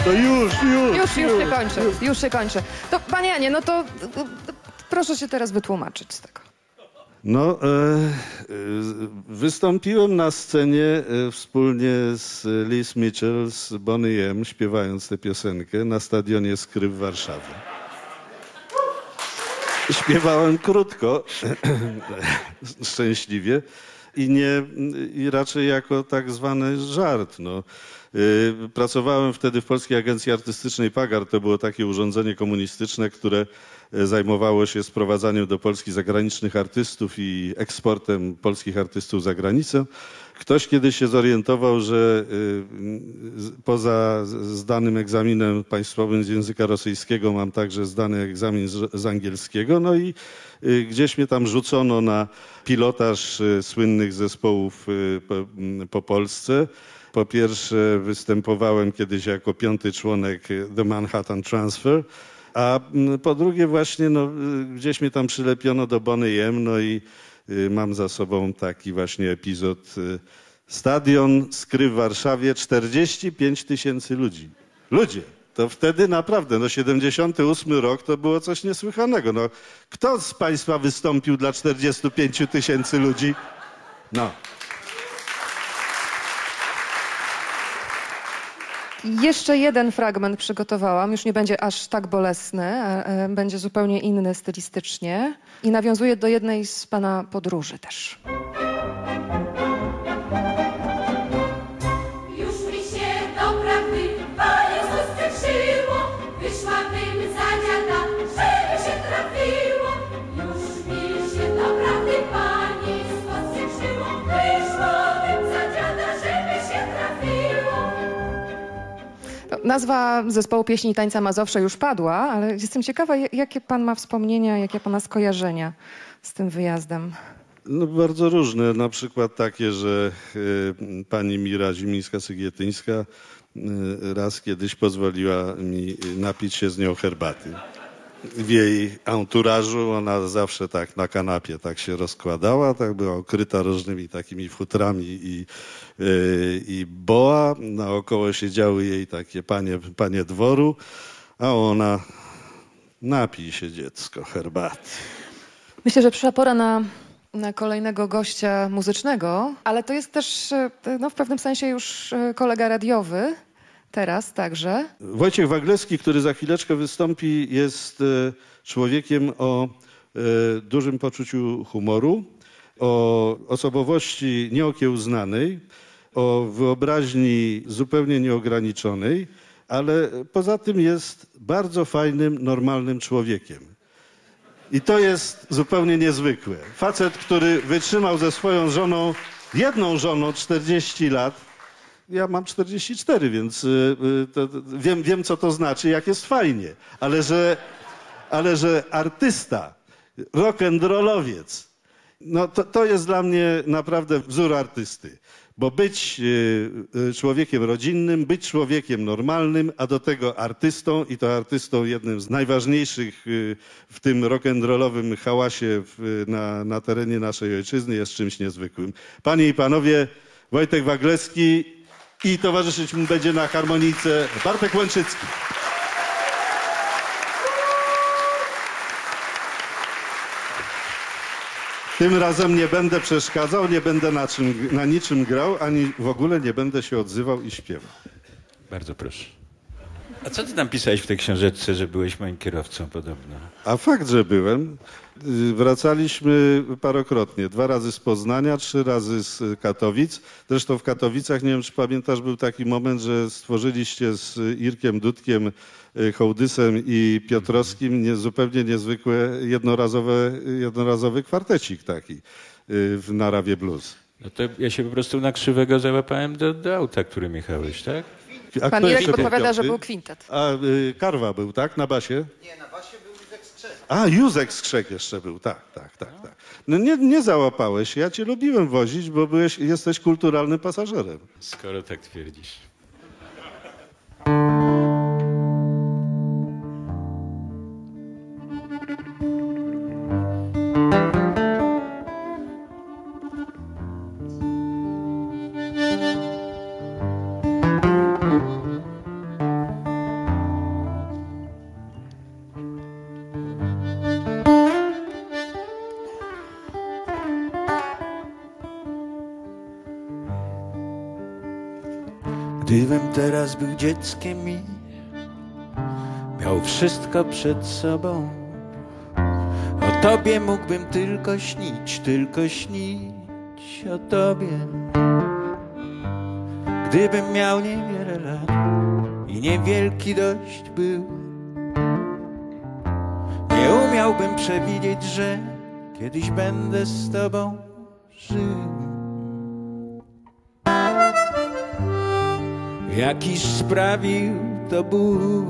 Speaker 18: To już, już,
Speaker 16: Już, już się kończy, już się kończy. To Panie Janie, no to, to, to proszę się teraz wytłumaczyć z tego.
Speaker 18: No, e, e, wystąpiłem na scenie e, wspólnie z Liz Mitchell, z Bonnie M, śpiewając tę piosenkę na stadionie Skry w Warszawie. Śpiewałem krótko, szczęśliwie i, nie, i raczej jako tak zwany żart. No. Pracowałem wtedy w Polskiej Agencji Artystycznej Pagar. To było takie urządzenie komunistyczne, które zajmowało się sprowadzaniem do Polski zagranicznych artystów i eksportem polskich artystów za granicę. Ktoś kiedyś się zorientował, że y, poza zdanym egzaminem państwowym z języka rosyjskiego mam także zdany egzamin z, angielskiego. No i y, gdzieś mnie tam rzucono na pilotaż y, słynnych zespołów po, po Polsce. Po pierwsze występowałem kiedyś jako piąty członek The Manhattan Transfer, a po drugie właśnie no, y, gdzieś mnie tam przylepiono do Bonnie M, no i y, mam za sobą taki właśnie epizod. y, Stadion Skry w Warszawie, 45 tysięcy ludzi. Ludzie. To wtedy naprawdę, no 78 rok to było coś niesłychanego. No, kto z Państwa wystąpił dla 45 tysięcy ludzi? No.
Speaker 16: Jeszcze jeden fragment przygotowałam, już nie będzie aż tak bolesny, e, będzie zupełnie inny stylistycznie i nawiązuje do jednej z Pana podróży też. Nazwa zespołu pieśni i tańca Mazowsze już padła, ale jestem ciekawa, ja- jakie Pan ma wspomnienia, jakie Pana skojarzenia z tym wyjazdem.
Speaker 18: No, bardzo różne. Na przykład takie, że y, pani Mira Zimińska-Sygietyńska y, raz kiedyś pozwoliła mi napić się z nią herbaty. W jej anturażu ona zawsze tak na kanapie tak się rozkładała, tak była okryta różnymi takimi futrami i, y, i boa. Naokoło siedziały jej takie panie, panie dworu, a ona napij się dziecko herbaty.
Speaker 16: Myślę, że przyszła pora na, na kolejnego gościa muzycznego, ale to jest też e, no, w pewnym sensie już e, kolega radiowy, teraz także.
Speaker 18: Wojciech Waglewski, który za chwileczkę wystąpi, jest e, człowiekiem o e, dużym poczuciu humoru, o osobowości nieokiełznanej, o wyobraźni zupełnie nieograniczonej, ale poza tym jest bardzo fajnym, normalnym człowiekiem. I to jest zupełnie niezwykłe. Facet, który wytrzymał ze swoją żoną, jedną żoną 40 lat, ja mam 44, więc y, y, to, to, wiem, wiem, co to znaczy, jak jest fajnie. Ale że, ale że artysta, rock'n'rollowiec, no to, to jest dla mnie naprawdę wzór artysty. Bo być y, człowiekiem rodzinnym, być człowiekiem normalnym, a do tego artystą i to artystą jednym z najważniejszych w tym rock'n'rollowym hałasie na, na terenie naszej ojczyzny jest czymś niezwykłym. Panie i panowie, Wojtek Wagleski i towarzyszyć mu będzie na harmonijce Bartek Łęczycki. Tym razem nie będę przeszkadzał, nie będę na, czym, na niczym grał, ani w ogóle nie będę się odzywał i śpiewał.
Speaker 20: Bardzo proszę. A co ty tam pisałeś w tej książeczce, że byłeś moim kierowcą podobno?
Speaker 18: A fakt, że byłem. Y, Wracaliśmy parokrotnie. Dwa razy z Poznania, trzy razy z Katowic. Zresztą w Katowicach, nie wiem czy pamiętasz, był taki moment, że stworzyliście z Irkiem Dudkiem, y, Hołdysem i Piotrowskim nie, zupełnie niezwykłe jednorazowe, jednorazowy kwartecik taki y, w Narawie Blues.
Speaker 20: No to ja się po prostu na krzywego załapałem do, do auta, którym jechałeś, tak?
Speaker 18: A
Speaker 16: Pan Irek podpowiada, że był kwintet.
Speaker 18: A y, Karwa był, tak? Na basie? Nie, na basie był. A, Józek Skrzek jeszcze był, tak, tak, tak. tak. No nie, nie załapałeś. Ja cię lubiłem wozić, bo byłeś, jesteś kulturalnym pasażerem.
Speaker 20: Skoro tak twierdzisz.
Speaker 21: Był dzieckiem i miał wszystko przed sobą, o tobie mógłbym tylko śnić, tylko śnić o tobie. Gdybym miał niewiele lat i niewielki dość był, nie umiałbym przewidzieć, że kiedyś będę z tobą żył. Jakiś sprawił to Bóg.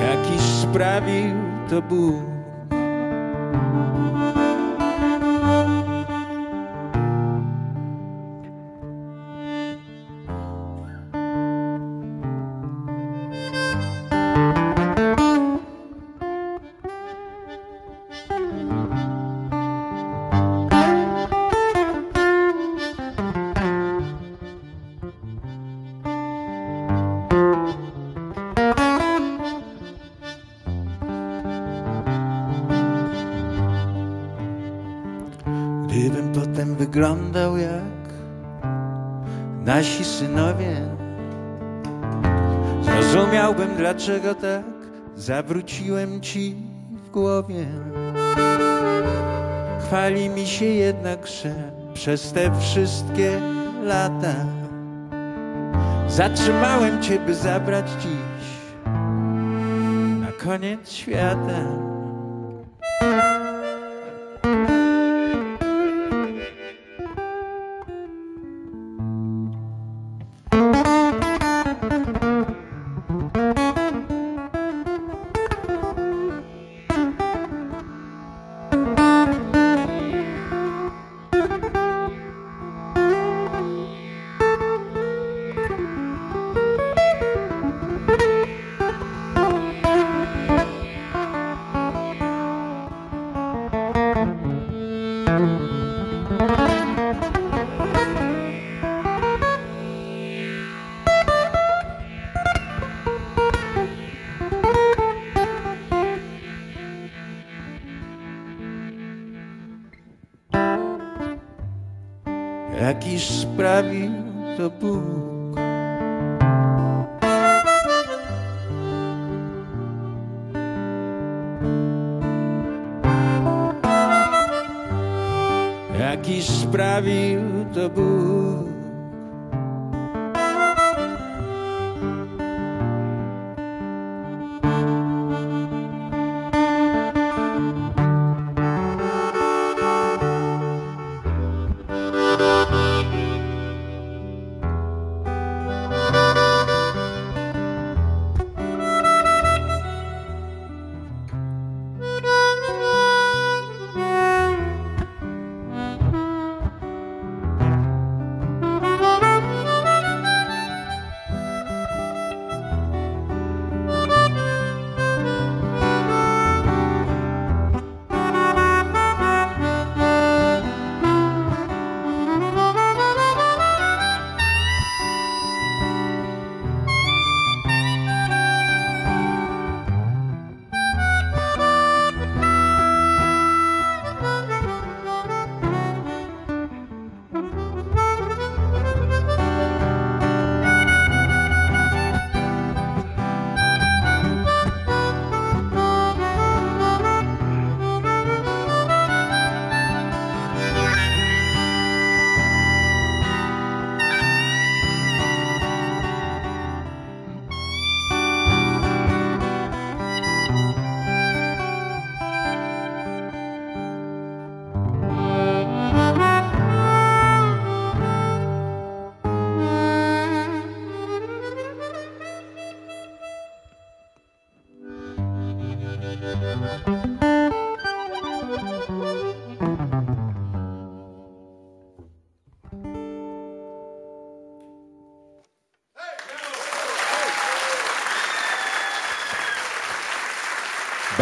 Speaker 21: Jakiś sprawił to Bóg. Dlaczego tak zawróciłem ci w głowie. Chwali mi się jednak, że przez te wszystkie lata zatrzymałem cię, by zabrać dziś na koniec świata.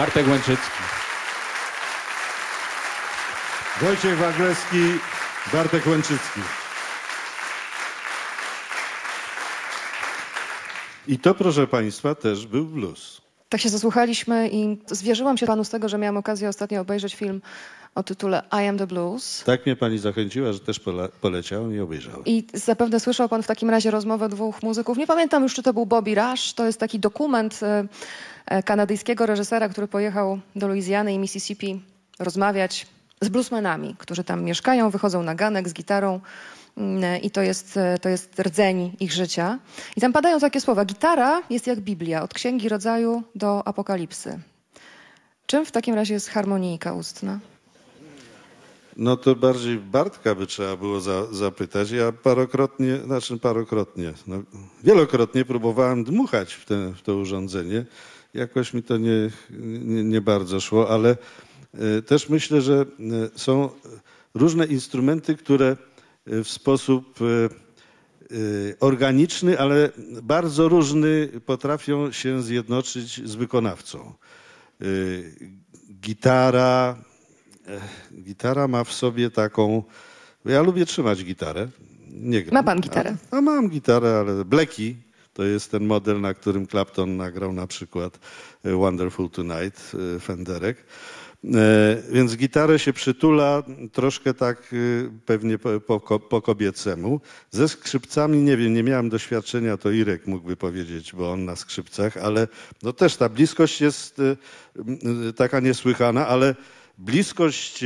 Speaker 20: Bartek Łęczycki.
Speaker 18: Wojciech Wagleski, Bartek Łęczycki. I to, proszę Państwa, też był blues.
Speaker 16: Tak się zasłuchaliśmy i zwierzyłam się panu z tego, że miałam okazję ostatnio obejrzeć film o tytule I Am the Blues.
Speaker 18: Tak mnie pani zachęciła, że też pole, poleciałem i obejrzałem.
Speaker 16: I zapewne słyszał pan w takim razie rozmowę dwóch muzyków. Nie pamiętam już, czy to był Bobby Rush. To jest taki dokument e, kanadyjskiego reżysera, który pojechał do Luizjany i Mississippi rozmawiać z bluesmenami, którzy tam mieszkają, wychodzą na ganek z gitarą mm, i to jest, e, to jest rdzeń ich życia. I tam padają takie słowa. Gitara jest jak Biblia, od księgi rodzaju do apokalipsy. Czym w takim razie jest harmonijka ustna?
Speaker 18: No to bardziej Bartka by trzeba było za, zapytać. Ja parokrotnie, znaczy parokrotnie, no, wielokrotnie próbowałem dmuchać w, te, w to urządzenie. Jakoś mi to nie, nie, nie bardzo szło, ale e, też myślę, że e, są różne instrumenty, które e, w sposób organiczny, ale bardzo różny potrafią się zjednoczyć z wykonawcą. Gitara, gitara ma w sobie taką. Ja lubię trzymać gitarę. Nie gram.
Speaker 16: Ma pan gitarę?
Speaker 18: A, a mam gitarę, ale Blackie to jest ten model, na którym Clapton nagrał na przykład e, Wonderful Tonight e, Fenderek. E, Więc gitarę się przytula troszkę tak pewnie po, po, po kobiecemu. Ze skrzypcami nie wiem, nie miałem doświadczenia, to Irek mógłby powiedzieć, bo on na skrzypcach, ale no też ta bliskość jest taka niesłychana, ale bliskość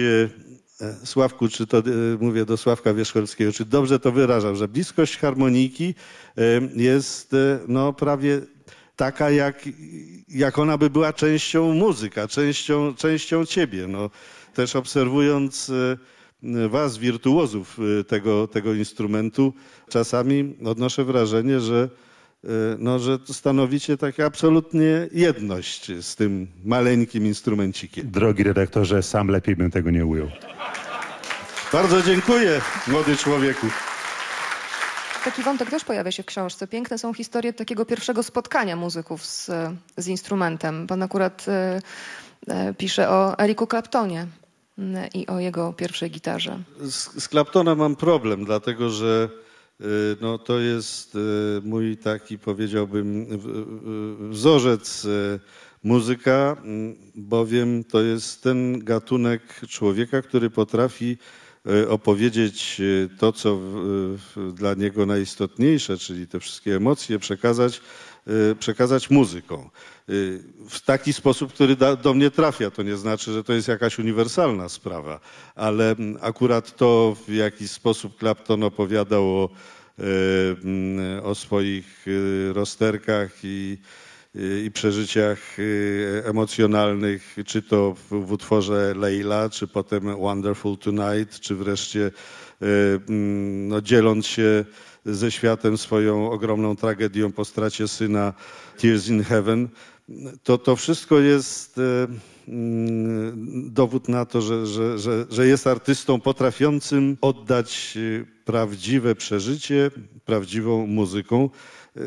Speaker 18: Sławku, czy to e, mówię do Sławka Wierzcholskiego, czy dobrze to wyrażam, że bliskość harmonijki e, jest e, no, prawie taka, jak, jak ona by była częścią muzyka, częścią, częścią ciebie. No, też obserwując e, was, wirtuozów e, tego, tego instrumentu, czasami odnoszę wrażenie, że, e, no, że stanowicie tak absolutnie jedność z tym maleńkim instrumencikiem.
Speaker 22: Drogi redaktorze, sam lepiej bym tego nie ujął.
Speaker 18: Bardzo dziękuję, młody człowieku.
Speaker 16: Taki wątek też pojawia się w książce. Piękne są historie takiego pierwszego spotkania muzyków z, z instrumentem. Pan akurat e, e, pisze o Eriku Claptonie i o jego pierwszej gitarze.
Speaker 18: Z, z Claptona mam problem, dlatego że y, no, to jest y, mój taki, powiedziałbym, wzorzec y, muzyka, mm, bowiem to jest ten gatunek człowieka, który potrafi y, opowiedzieć y, to, co dla niego najistotniejsze, czyli te wszystkie emocje przekazać, y, przekazać muzyką. Y, W taki sposób, który do mnie trafia. To nie znaczy, że to jest jakaś uniwersalna sprawa, ale mm, akurat to, w jaki sposób Clapton opowiadał o, y, mm, o swoich y, rozterkach i, y, i przeżyciach y, emocjonalnych, czy to w, utworze Leila, czy potem Wonderful Tonight, czy wreszcie y, mm, no, dzieląc się ze światem swoją ogromną tragedią po stracie syna Tears in Heaven. To, to wszystko jest e, mm, dowód na to, że, że, że, że jest artystą potrafiącym oddać e, prawdziwe przeżycie, prawdziwą muzyką. E,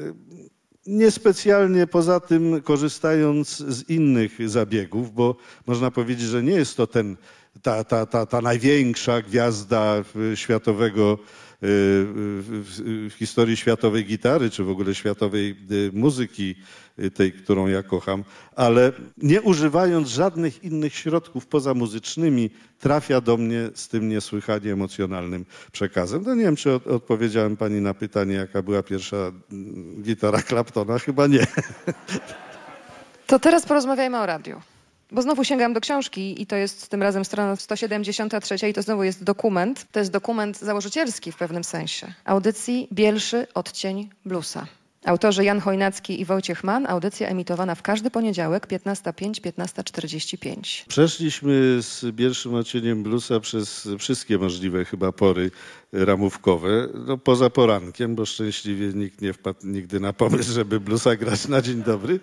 Speaker 18: Niespecjalnie poza tym korzystając z innych zabiegów, bo można powiedzieć, że nie jest to ten, ta, ta, ta, ta największa gwiazda światowego, w, w, historii światowej gitary, czy w ogóle światowej y, muzyki, y, tej, którą ja kocham, ale nie używając żadnych innych środków pozamuzycznymi, trafia do mnie z tym niesłychanie emocjonalnym przekazem. No nie wiem, czy od, odpowiedziałem pani na pytanie, jaka była pierwsza mm, gitara Claptona. Chyba nie.
Speaker 16: To teraz porozmawiajmy o radiu. Bo znowu sięgam do książki i to jest tym razem strona 173 i to znowu jest dokument. To jest dokument założycielski w pewnym sensie. Audycji Bielszy Odcień Bluesa. Autorzy Jan Chojnacki i Wojciech Mann. Audycja emitowana w każdy poniedziałek 15.05, 15.45.
Speaker 18: Przeszliśmy z pierwszym odcieniem bluesa przez wszystkie możliwe chyba pory ramówkowe, no poza porankiem, bo szczęśliwie nikt nie wpadł nigdy na pomysł, żeby bluesa grać na dzień dobry,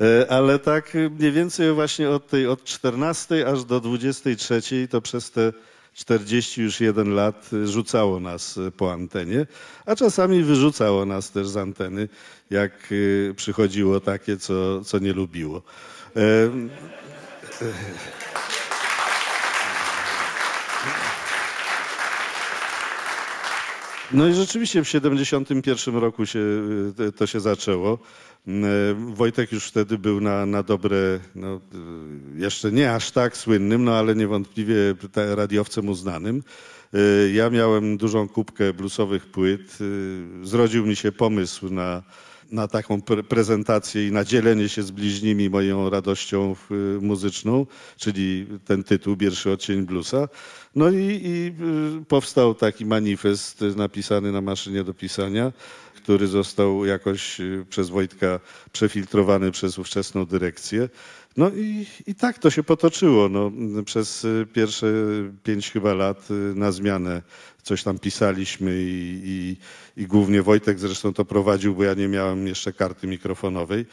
Speaker 18: E, ale tak mniej więcej właśnie od tej od 14 aż do 23 to przez te 40 już jeden lat rzucało nas po antenie, a czasami wyrzucało nas też z anteny, jak y, przychodziło takie, co, co nie lubiło. E, No i rzeczywiście w 71 roku się, y, to się zaczęło. Y, Wojtek już wtedy był na, na dobre, no, y, jeszcze nie aż tak słynnym, no ale niewątpliwie radiowcem uznanym. Y, Ja miałem dużą kubkę bluesowych płyt. Zrodził mi się pomysł na, na taką pre- prezentację i na dzielenie się z bliźnimi moją radością muzyczną, czyli ten tytuł, Pierwszy odcień bluesa. No i, i powstał taki manifest napisany na maszynie do pisania, który został jakoś y, przez Wojtka przefiltrowany przez ówczesną dyrekcję. No i, i tak to się potoczyło. No, przez y, pierwsze pięć chyba lat y, na zmianę coś tam pisaliśmy i, i, i głównie Wojtek zresztą to prowadził, bo ja nie miałem jeszcze karty mikrofonowej.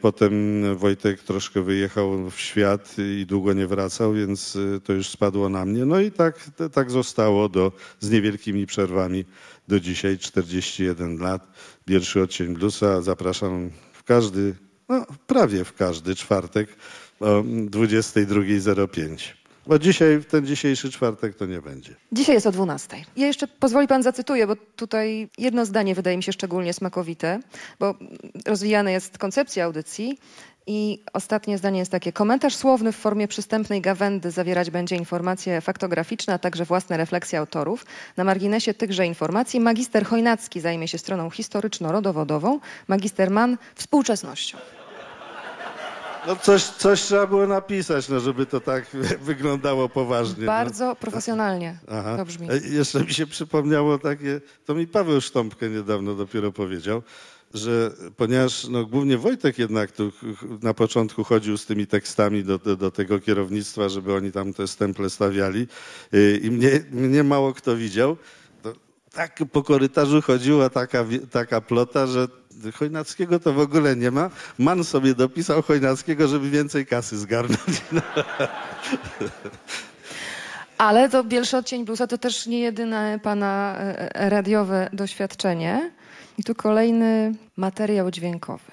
Speaker 18: Potem Wojtek troszkę wyjechał w świat i długo nie wracał, więc to już spadło na mnie. No i tak, tak zostało do, z niewielkimi przerwami do dzisiaj, 41 lat. Pierwszy odcień bluesa. Zapraszam w każdy, no prawie w każdy czwartek o 22.05. Bo dzisiaj, ten dzisiejszy czwartek to nie będzie.
Speaker 16: Dzisiaj jest o 12. Ja jeszcze pozwoli pan zacytuję, bo tutaj jedno zdanie wydaje mi się szczególnie smakowite, bo rozwijana jest koncepcja audycji i ostatnie zdanie jest takie. Komentarz słowny w formie przystępnej gawędy zawierać będzie informacje faktograficzne, a także własne refleksje autorów. Na marginesie tychże informacji magister Chojnacki zajmie się stroną historyczno-rodowodową, magister Mann współczesnością.
Speaker 18: No coś, coś trzeba było napisać, no żeby to tak wyglądało poważnie. no.
Speaker 16: Bardzo profesjonalnie
Speaker 18: Aha.
Speaker 16: to brzmi.
Speaker 18: E, Jeszcze mi się przypomniało takie, to mi Paweł Sztompkę niedawno dopiero powiedział, że ponieważ no, głównie Wojtek jednak tu na początku chodził z tymi tekstami do, do, do tego kierownictwa, żeby oni tam te stemple stawiali y, i mnie, mnie mało kto widział, tak po korytarzu chodziła taka, taka plota, że Chojnackiego to w ogóle nie ma. Man sobie dopisał Chojnackiego, żeby więcej kasy zgarnąć.
Speaker 16: Ale to pierwszy odcień bluesa to też nie jedyne pana e, e, radiowe doświadczenie. I tu kolejny materiał dźwiękowy.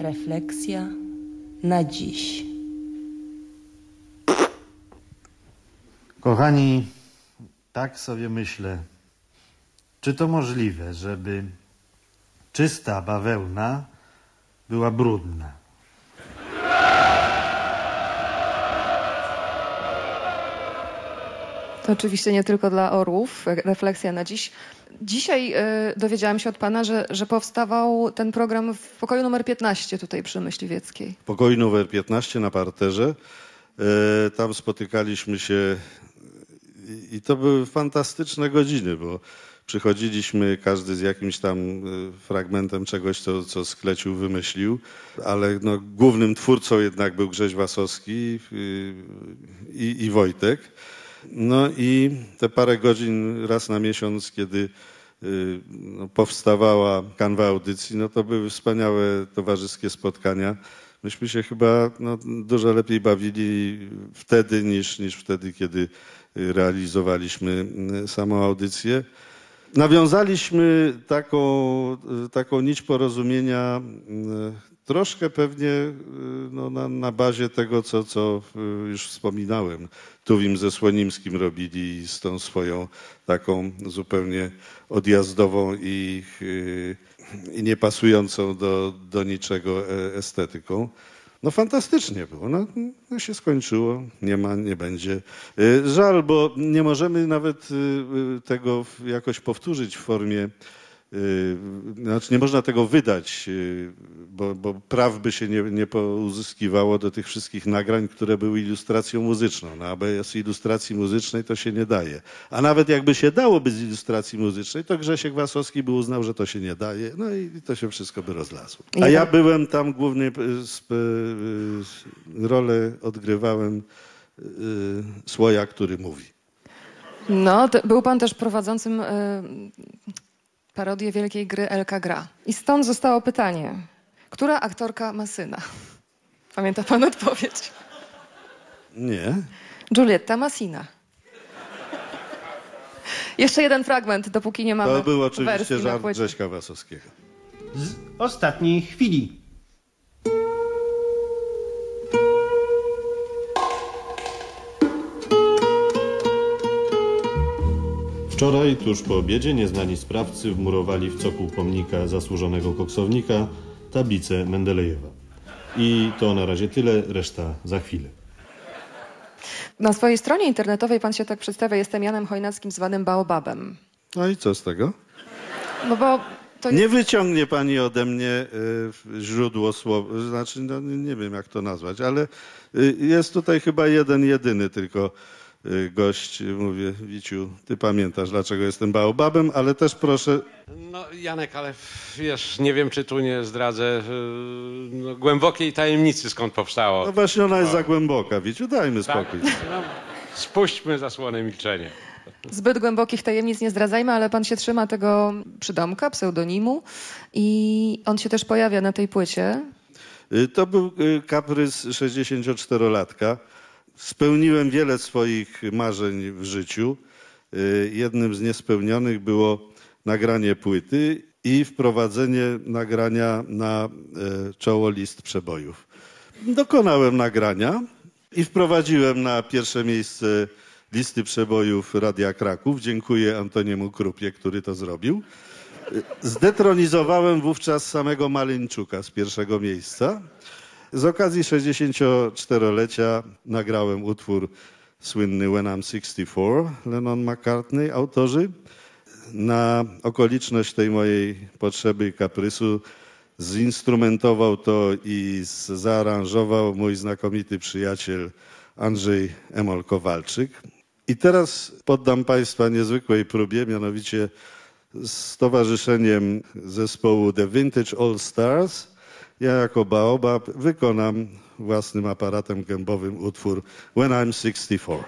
Speaker 23: Refleksja na dziś.
Speaker 24: Kochani, tak sobie myślę, czy to możliwe, żeby czysta bawełna była brudna?
Speaker 16: To oczywiście nie tylko dla orłów, refleksja na dziś. Dzisiaj e, dowiedziałam się od pana, że, że powstawał ten program w pokoju numer 15 tutaj przy Myśliwieckiej.
Speaker 18: pokoju numer 15 na parterze. E, Tam spotykaliśmy się i- to były fantastyczne godziny, bo przychodziliśmy każdy z jakimś tam e, fragmentem czegoś, co, co Sklecił wymyślił, ale no, głównym twórcą jednak był Grześ Wasowski i, i Wojtek. No i te parę godzin raz na miesiąc, kiedy y, no, powstawała kanwa audycji, no to były wspaniałe towarzyskie spotkania. Myśmy się chyba no, dużo lepiej bawili wtedy niż, niż wtedy, kiedy y, realizowaliśmy y, samą audycję. Nawiązaliśmy taką, taką nić porozumienia troszkę pewnie y, no, na, na bazie tego, co, co y, już wspominałem. Tuwim ze Słonimskim robili z tą swoją taką zupełnie odjazdową i, y, i niepasującą do, do niczego e, estetyką. No fantastycznie było. No, no się skończyło, nie ma, nie będzie. Żal, bo nie możemy nawet tego jakoś powtórzyć w formie, znaczy nie można tego wydać, y, bo, bo praw by się nie, nie pouzyskiwało do tych wszystkich nagrań, które były ilustracją muzyczną. No, a bez ilustracji muzycznej to się nie daje. A nawet jakby się dało bez ilustracji muzycznej, to Grzesiek Wasowski by uznał, że to się nie daje, no i to się wszystko by rozlazło. A ja byłem tam głównie, y, y, rolę odgrywałem y, słoja, który mówi.
Speaker 16: No, był pan też prowadzącym parodię wielkiej gry Elka Gra. I stąd zostało pytanie. Która aktorka ma syna? Pamięta pan odpowiedź?
Speaker 18: Nie.
Speaker 16: Giulietta Massina. Jeszcze jeden fragment, dopóki nie mamy
Speaker 18: To był oczywiście żart. Grześka Wasowskiego.
Speaker 25: z ostatniej chwili.
Speaker 26: Wczoraj, tuż po obiedzie, nieznani sprawcy wmurowali w cokół pomnika zasłużonego koksownika tablicę Mendelejewa. I to na razie tyle, reszta za chwilę.
Speaker 16: Na swojej stronie internetowej pan się tak przedstawia, jestem Janem Chojnackim zwanym Baobabem.
Speaker 18: No i co z tego?
Speaker 16: No bo to jest...
Speaker 18: Nie wyciągnie pani ode mnie y, źródło słowa, znaczy no, nie wiem jak to nazwać, ale y, jest tutaj chyba jeden, jedyny tylko y, gość. Mówię, Wiciu, ty pamiętasz dlaczego jestem baobabem, ale też proszę,
Speaker 27: No Janek, ale wiesz, nie wiem czy tu nie zdradzę yy, no, głębokiej tajemnicy skąd powstało.
Speaker 18: no właśnie ona jest za głęboka, Wiciu, dajmy
Speaker 27: Tak,
Speaker 18: spokój.
Speaker 27: no, spuśćmy zasłonę milczenia.
Speaker 16: Zbyt głębokich tajemnic nie zdradzajmy, ale pan się trzyma tego przydomka, pseudonimu i on się też pojawia na tej płycie.
Speaker 18: Y, To był y, kaprys 64-latka. Spełniłem wiele swoich marzeń w życiu. Y, Jednym z niespełnionych było nagranie płyty i wprowadzenie nagrania na e, czoło list przebojów. Dokonałem nagrania i wprowadziłem na pierwsze miejsce listy przebojów Radia Kraków. Dziękuję Antoniemu Krupie, który to zrobił. Zdetronizowałem wówczas samego Maleńczuka z pierwszego miejsca. Z okazji 64-lecia nagrałem utwór słynny When I'm 64, Lennon McCartney, autorzy. Na okoliczność tej mojej potrzeby i kaprysu zinstrumentował to i zaaranżował mój znakomity przyjaciel Andrzej Emol Kowalczyk. I teraz poddam Państwa niezwykłej próbie, mianowicie z towarzyszeniem zespołu The Vintage All Stars. Ja jako Baobab wykonam własnym aparatem gębowym utwór When I'm 64.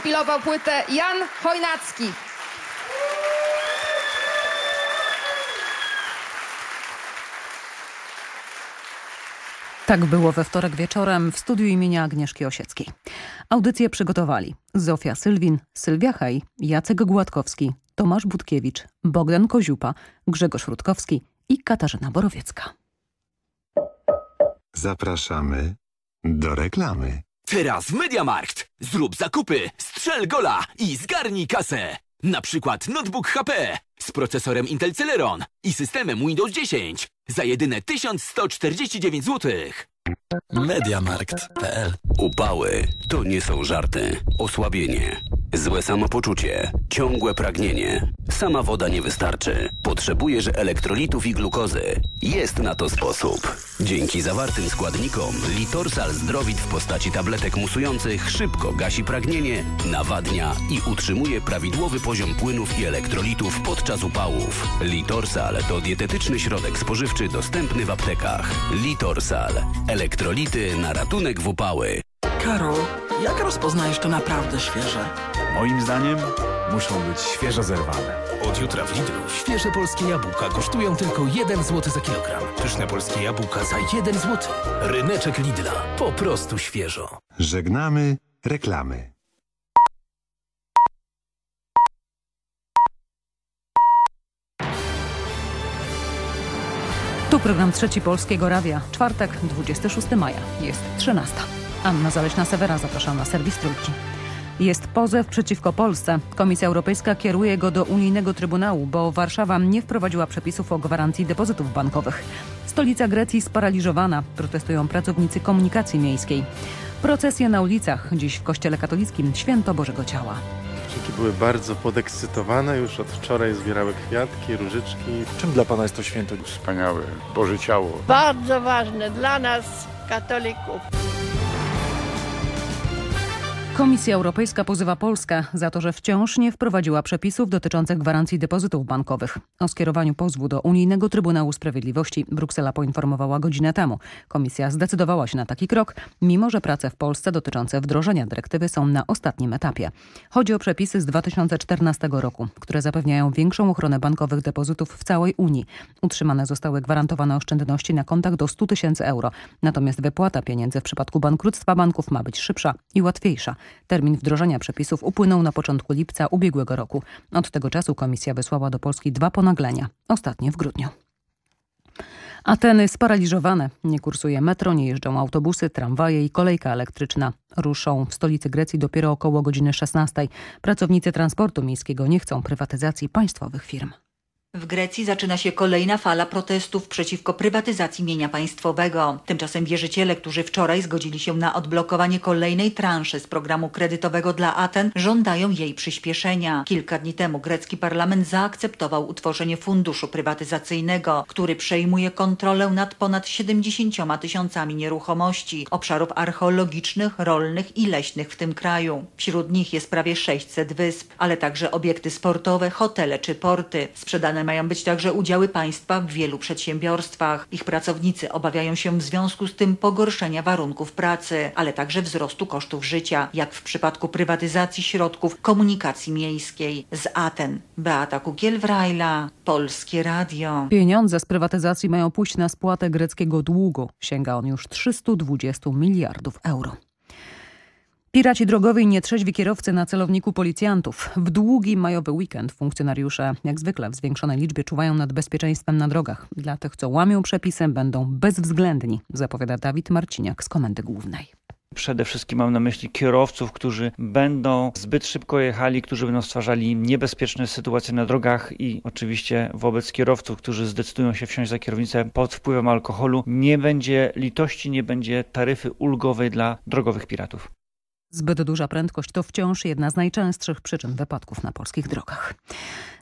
Speaker 16: skompilował płytę Jan Chojnacki.
Speaker 1: Tak było we wtorek wieczorem w studiu imienia Agnieszki Osieckiej. Audycję przygotowali Zofia Sylwin, Sylwia Hej, Jacek Gładkowski, Tomasz Budkiewicz, Bogdan Koziupa, Grzegorz Rutkowski i Katarzyna Borowiecka.
Speaker 8: Zapraszamy do reklamy.
Speaker 28: Teraz w Mediamarkt. Zrób zakupy, strzel gola i zgarnij kasę. Na przykład notebook HP z procesorem Intel Celeron i systemem Windows 10 za jedyne 1149 zł.
Speaker 29: Mediamarkt.pl Upały to nie są żarty. Osłabienie. Złe samopoczucie. Ciągłe pragnienie. Sama woda nie wystarczy. Potrzebujesz elektrolitów i glukozy. Jest na to sposób. Dzięki zawartym składnikom Litorsal Zdrowit w postaci tabletek musujących szybko gasi pragnienie, nawadnia i utrzymuje prawidłowy poziom płynów i elektrolitów podczas upałów. Litorsal to dietetyczny środek spożywczy dostępny w aptekach. Litorsal. Elektrolity na ratunek w upały.
Speaker 30: Karol, jak rozpoznajesz to naprawdę świeże?
Speaker 25: Moim zdaniem muszą być świeżo zerwane.
Speaker 17: Od jutra w Lidlu świeże polskie jabłka kosztują tylko 1 zł za kilogram. Pyszne polskie jabłka za 1 zł. Ryneczek Lidla. Po prostu świeżo.
Speaker 8: Żegnamy reklamy.
Speaker 1: Tu program Trzeci Polskiego Radia. Czwartek, 26 maja. Jest 13. Anna Zaleśna-Sewera zapraszam na serwis Trójki. Jest pozew przeciwko Polsce. Komisja Europejska kieruje go do unijnego trybunału, bo Warszawa nie wprowadziła przepisów o gwarancji depozytów bankowych. Stolica Grecji sparaliżowana. Protestują pracownicy komunikacji miejskiej. Procesje na ulicach. Dziś w Kościele Katolickim Święto Bożego Ciała.
Speaker 31: Dziewczynki były bardzo podekscytowane, już od wczoraj zbierały kwiatki, różyczki. Czym dla Pana jest to święto?
Speaker 32: Wspaniałe, Boże Ciało.
Speaker 33: Bardzo ważne dla nas, katolików.
Speaker 1: Komisja Europejska pozywa Polskę za to, że wciąż nie wprowadziła przepisów dotyczących gwarancji depozytów bankowych. O skierowaniu pozwu do Unijnego Trybunału Sprawiedliwości Bruksela poinformowała godzinę temu. Komisja zdecydowała się na taki krok, mimo że prace w Polsce dotyczące wdrożenia dyrektywy są na ostatnim etapie. Chodzi o przepisy z 2014 roku, które zapewniają większą ochronę bankowych depozytów w całej Unii. Utrzymane zostały gwarantowane oszczędności na kontach do 100 tysięcy euro. Natomiast wypłata pieniędzy w przypadku bankructwa banków ma być szybsza i łatwiejsza. Termin wdrożenia przepisów upłynął na początku lipca ubiegłego roku. Od tego czasu komisja wysłała do Polski dwa ponaglenia, ostatnie w grudniu. Ateny sparaliżowane. Nie kursuje metro, nie jeżdżą autobusy, tramwaje i kolejka elektryczna. Ruszą w stolicy Grecji dopiero około godziny 16. Pracownicy transportu miejskiego nie chcą prywatyzacji państwowych firm.
Speaker 34: W Grecji zaczyna się kolejna fala protestów przeciwko prywatyzacji mienia państwowego. Tymczasem wierzyciele, którzy wczoraj zgodzili się na odblokowanie kolejnej transzy z programu kredytowego dla Aten, żądają jej przyspieszenia. Kilka dni temu grecki parlament zaakceptował utworzenie funduszu prywatyzacyjnego, który przejmuje kontrolę nad ponad 70 tysiącami nieruchomości, obszarów archeologicznych, rolnych i leśnych w tym kraju. Wśród nich jest prawie 600 wysp, ale także obiekty sportowe, hotele czy porty. Sprzedane Mają być także udziały państwa w wielu przedsiębiorstwach. Ich pracownicy obawiają się w związku z tym pogorszenia warunków pracy, ale także wzrostu kosztów życia, jak w przypadku prywatyzacji środków komunikacji miejskiej. Z Aten Beata Kukiel-Wrajla, Polskie Radio.
Speaker 1: Pieniądze z prywatyzacji mają pójść na spłatę greckiego długu. Sięga on już 320 miliardów euro. Piraci drogowi i nietrzeźwi kierowcy na celowniku policjantów. W długi majowy weekend funkcjonariusze jak zwykle w zwiększonej liczbie czuwają nad bezpieczeństwem na drogach. Dla tych, co łamią przepisy, będą bezwzględni, zapowiada Dawid Marciniak z Komendy Głównej.
Speaker 35: Przede wszystkim mam na myśli kierowców, którzy będą zbyt szybko jechali, którzy będą stwarzali niebezpieczne sytuacje na drogach i oczywiście wobec kierowców, którzy zdecydują się wsiąść za kierownicę pod wpływem alkoholu, nie będzie litości, nie będzie taryfy ulgowej dla drogowych piratów.
Speaker 1: Zbyt duża prędkość to wciąż jedna z najczęstszych przyczyn wypadków na polskich drogach.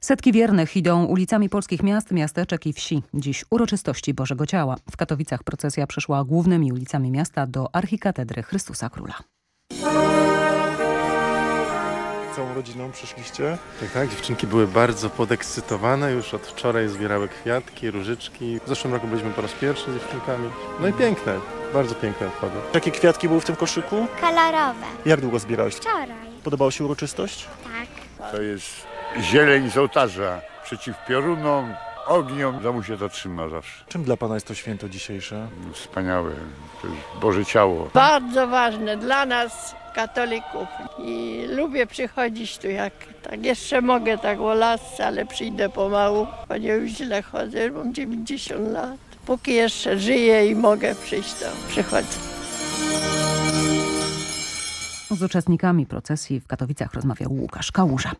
Speaker 1: Setki wiernych idą ulicami polskich miast, miasteczek i wsi. Dziś uroczystości Bożego Ciała. W Katowicach procesja przeszła głównymi ulicami miasta do archikatedry Chrystusa Króla.
Speaker 31: Całą rodziną przyszliście? Tak, tak. Dziewczynki były bardzo podekscytowane. Już od wczoraj zbierały kwiatki, różyczki. W zeszłym roku byliśmy po raz pierwszy z dziewczynkami. No i piękne, bardzo piękne odpady.
Speaker 36: Jakie kwiatki były w tym koszyku?
Speaker 37: Kolorowe.
Speaker 36: Jak długo zbierałeś?
Speaker 37: Wczoraj.
Speaker 36: Podobała się uroczystość?
Speaker 37: Tak.
Speaker 32: To jest zieleń z ołtarza przeciw piorunom, ogniom. W domu się to trzyma zawsze.
Speaker 31: Czym dla Pana jest to święto dzisiejsze?
Speaker 32: Wspaniałe. To jest Boże ciało.
Speaker 33: Bardzo ważne dla nas, katolików. I lubię przychodzić tu, jak tak jeszcze mogę, tak o lasce, ale przyjdę pomału, bo nie już źle chodzę, mam 90 lat. Póki jeszcze żyję i mogę przyjść, to przychodzę.
Speaker 1: Z uczestnikami procesji w Katowicach rozmawiał Łukasz Kałuża.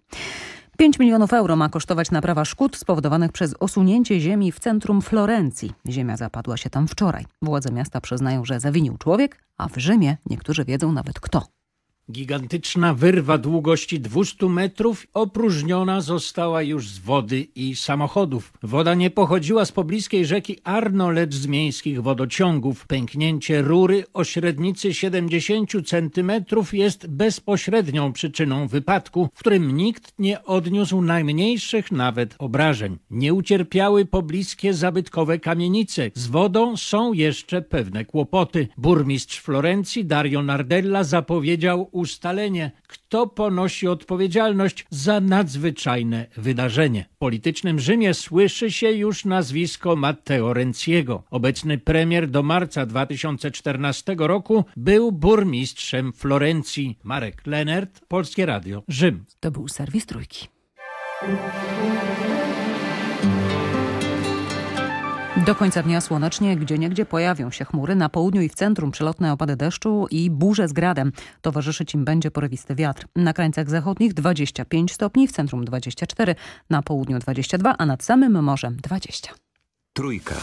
Speaker 1: 5 milionów euro ma kosztować naprawa szkód spowodowanych przez osunięcie ziemi w centrum Florencji. Ziemia zapadła się tam wczoraj. Władze miasta przyznają, że zawinił człowiek, a w Rzymie niektórzy wiedzą nawet kto.
Speaker 38: Gigantyczna wyrwa długości 200 metrów opróżniona została już z wody i samochodów. Woda nie pochodziła z pobliskiej rzeki Arno, lecz z miejskich wodociągów. Pęknięcie rury o średnicy 70 centymetrów jest bezpośrednią przyczyną wypadku, w którym nikt nie odniósł najmniejszych nawet obrażeń. Nie ucierpiały pobliskie zabytkowe kamienice. Z wodą są jeszcze pewne kłopoty. Burmistrz Florencji Dario Nardella zapowiedział ustalenie, kto ponosi odpowiedzialność za nadzwyczajne wydarzenie. W politycznym Rzymie słyszy się już nazwisko Matteo Renziego. Obecny premier do marca 2014 roku był burmistrzem Florencji. Marek Lenert, Polskie Radio, Rzym.
Speaker 1: To był serwis Trójki. Do końca dnia słonecznie, gdzie niegdzie pojawią się chmury. Na południu i w centrum przelotne opady deszczu i burze z gradem. Towarzyszyć im będzie porywisty wiatr. Na krańcach zachodnich 25 stopni, w centrum 24, na południu 22, a nad samym morzem 20.
Speaker 8: Trójka.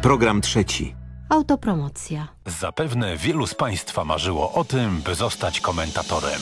Speaker 8: Program trzeci.
Speaker 39: Autopromocja.
Speaker 40: Zapewne wielu z Państwa marzyło o tym, by zostać komentatorem.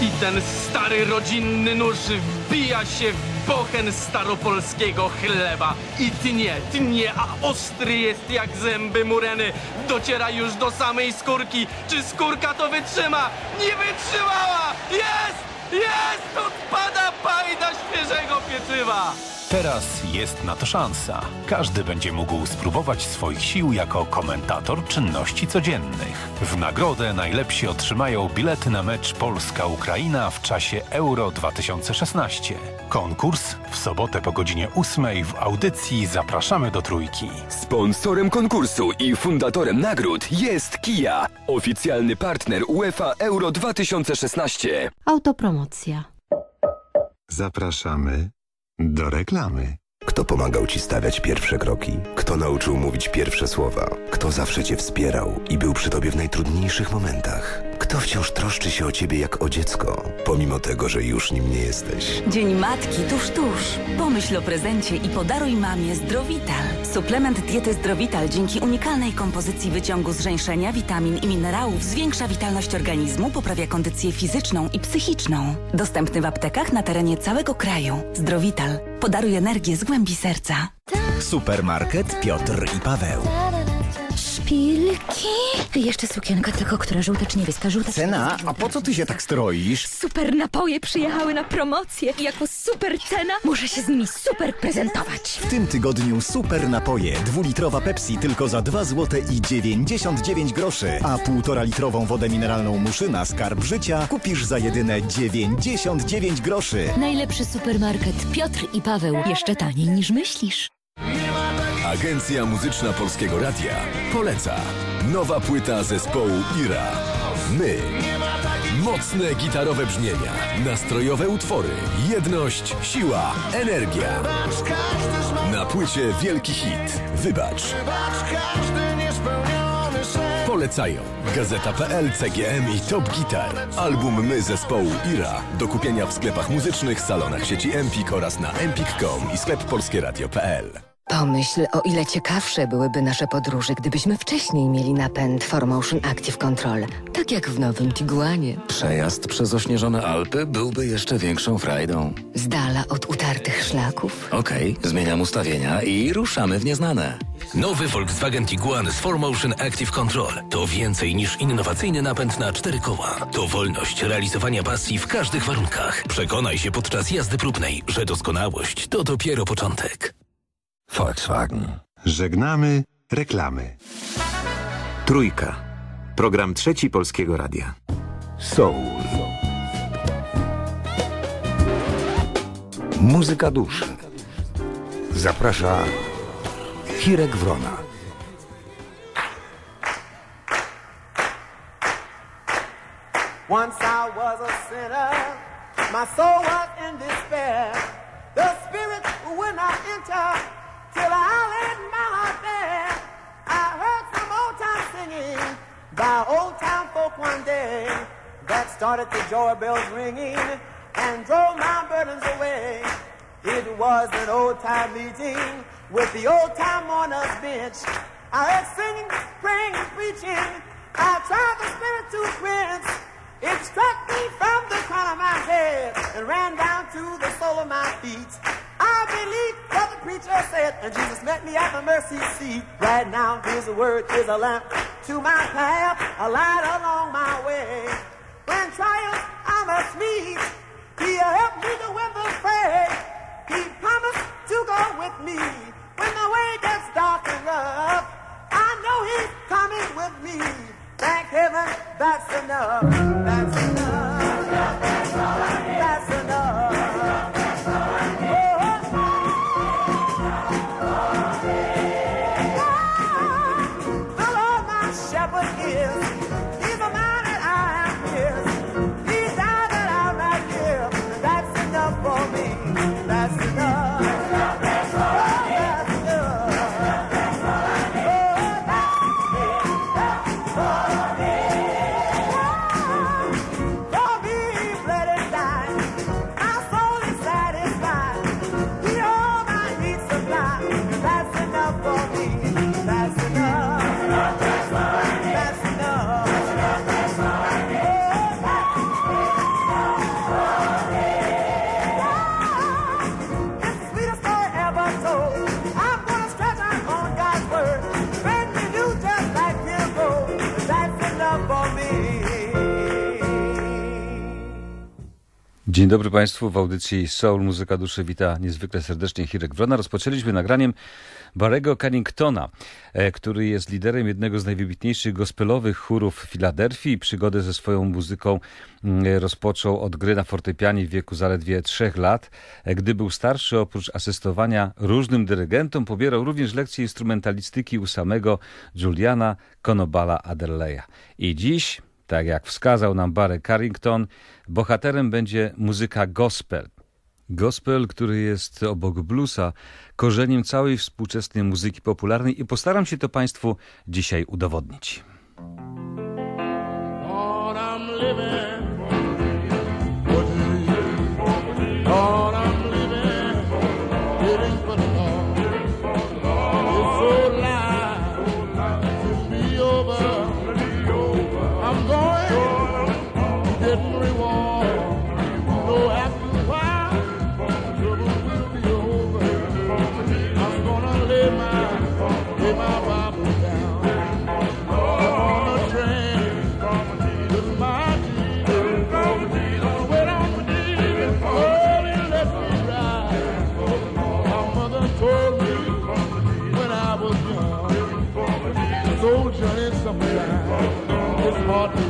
Speaker 41: I ten stary rodzinny nóż wbija się w bochen staropolskiego chleba. I tnie, tnie, a ostry jest jak zęby mureny. Dociera już do samej skórki. Czy skórka to wytrzyma? Nie wytrzymała! Jest! Jest! Odpada pajda świeżego pieczywa!
Speaker 40: Teraz jest na to szansa. Każdy będzie mógł spróbować swoich sił jako komentator czynności codziennych. W nagrodę najlepsi otrzymają bilety na mecz Polska-Ukraina w czasie Euro 2016. Konkurs w sobotę po godzinie 8 w audycji Zapraszamy do Trójki.
Speaker 42: Sponsorem konkursu i fundatorem nagród jest Kia, oficjalny partner UEFA Euro 2016.
Speaker 39: Autopromocja.
Speaker 8: Zapraszamy do reklamy.
Speaker 43: Kto pomagał Ci stawiać pierwsze kroki? Kto nauczył mówić pierwsze słowa? Kto zawsze Cię wspierał i był przy Tobie w najtrudniejszych momentach? Kto wciąż troszczy się o Ciebie jak o dziecko, pomimo tego, że już nim nie jesteś?
Speaker 44: Dzień Matki tuż, tuż. Pomyśl o prezencie i podaruj mamie Zdrowital. Suplement diety Zdrowital dzięki unikalnej kompozycji wyciągu zrzęszenia, witamin i minerałów zwiększa witalność organizmu, poprawia kondycję fizyczną i psychiczną. Dostępny w aptekach na terenie całego kraju. Zdrowital. Podaruj energię z głębi serca.
Speaker 45: Supermarket Piotr i Paweł.
Speaker 46: Szpilki. I jeszcze sukienka, tylko która żółta czy niebieska? Żółta czy
Speaker 45: Cena?
Speaker 46: niebieska?
Speaker 45: A po co ty się tak stroisz?
Speaker 46: Super napoje przyjechały na promocję i jako super cena muszę się z nimi super prezentować.
Speaker 45: W tym tygodniu super napoje. Dwulitrowa Pepsi tylko za 2 zł i 99 groszy, a półtora litrową wodę mineralną Muszyna Skarb Życia kupisz za jedyne 99 groszy.
Speaker 46: Najlepszy supermarket Piotr i Paweł. Jeszcze taniej niż myślisz.
Speaker 47: Agencja Muzyczna Polskiego Radia poleca. Nowa płyta zespołu Ira. My. Mocne gitarowe brzmienia, nastrojowe utwory, jedność, siła, energia. Na płycie wielki hit. Wybacz. Polecają Gazeta.pl, CGM i Top Gitar. Album My zespołu Ira. Do kupienia w sklepach muzycznych, salonach sieci Empik oraz na empik.com i sklep polskieradio.pl.
Speaker 48: Pomyśl, o ile ciekawsze byłyby nasze podróże, gdybyśmy wcześniej mieli napęd 4Motion Active Control. Tak jak w nowym Tiguanie.
Speaker 42: Przejazd przez ośnieżone Alpy byłby jeszcze większą frajdą.
Speaker 48: Z dala od utartych szlaków.
Speaker 42: Okej, zmieniam ustawienia i ruszamy w nieznane.
Speaker 49: Nowy Volkswagen Tiguan z 4Motion Active Control to więcej niż innowacyjny napęd na cztery koła. To wolność realizowania pasji w każdych warunkach. Przekonaj się podczas jazdy próbnej, że doskonałość to dopiero początek.
Speaker 8: Volkswagen. Żegnamy reklamy.
Speaker 50: Trójka. Program trzeci Polskiego Radia.
Speaker 8: Soul. Muzyka duszy. Zaprasza Hirek Wrona.
Speaker 51: Once I was a sinner, my soul was in despair. The spirit not enter till I laid my heart there. I heard some old time singing by old time folk one day that started the joy bells ringing and drove my burdens away. It was an old time meeting with the old time mourners bench. I heard singing, praying, and preaching. I tried the spirit to quench. It struck me from the crown of my head and ran down to the sole of my feet. I believe what the preacher said, and Jesus met me at the mercy seat. Right now, His word is a lamp to my path, a light along my way. When trials I must meet, He'll help me to win the fray. He promised to go with me when the way gets dark and rough. I know He's coming with me. Thank heaven, that's enough. That's enough. That's enough.
Speaker 52: Dzień dobry Państwu. W audycji Soul Muzyka Duszy wita niezwykle serdecznie Hirek Wrona. Rozpoczęliśmy nagraniem Barego Cunningtona, e, który jest liderem jednego z najwybitniejszych gospelowych chórów Filadelfii. Przygodę ze swoją muzyką mm, rozpoczął od gry na fortepianie w wieku zaledwie trzech lat. E, Gdy był starszy, oprócz asystowania różnym dyrygentom, pobierał również lekcje instrumentalistyki u samego Juliana Conobala Adderleya. I dziś tak jak wskazał nam Barry Carrington, bohaterem będzie muzyka gospel. Gospel, który jest obok bluesa korzeniem całej współczesnej muzyki popularnej i postaram się to Państwu dzisiaj udowodnić.
Speaker 51: Lord, Lord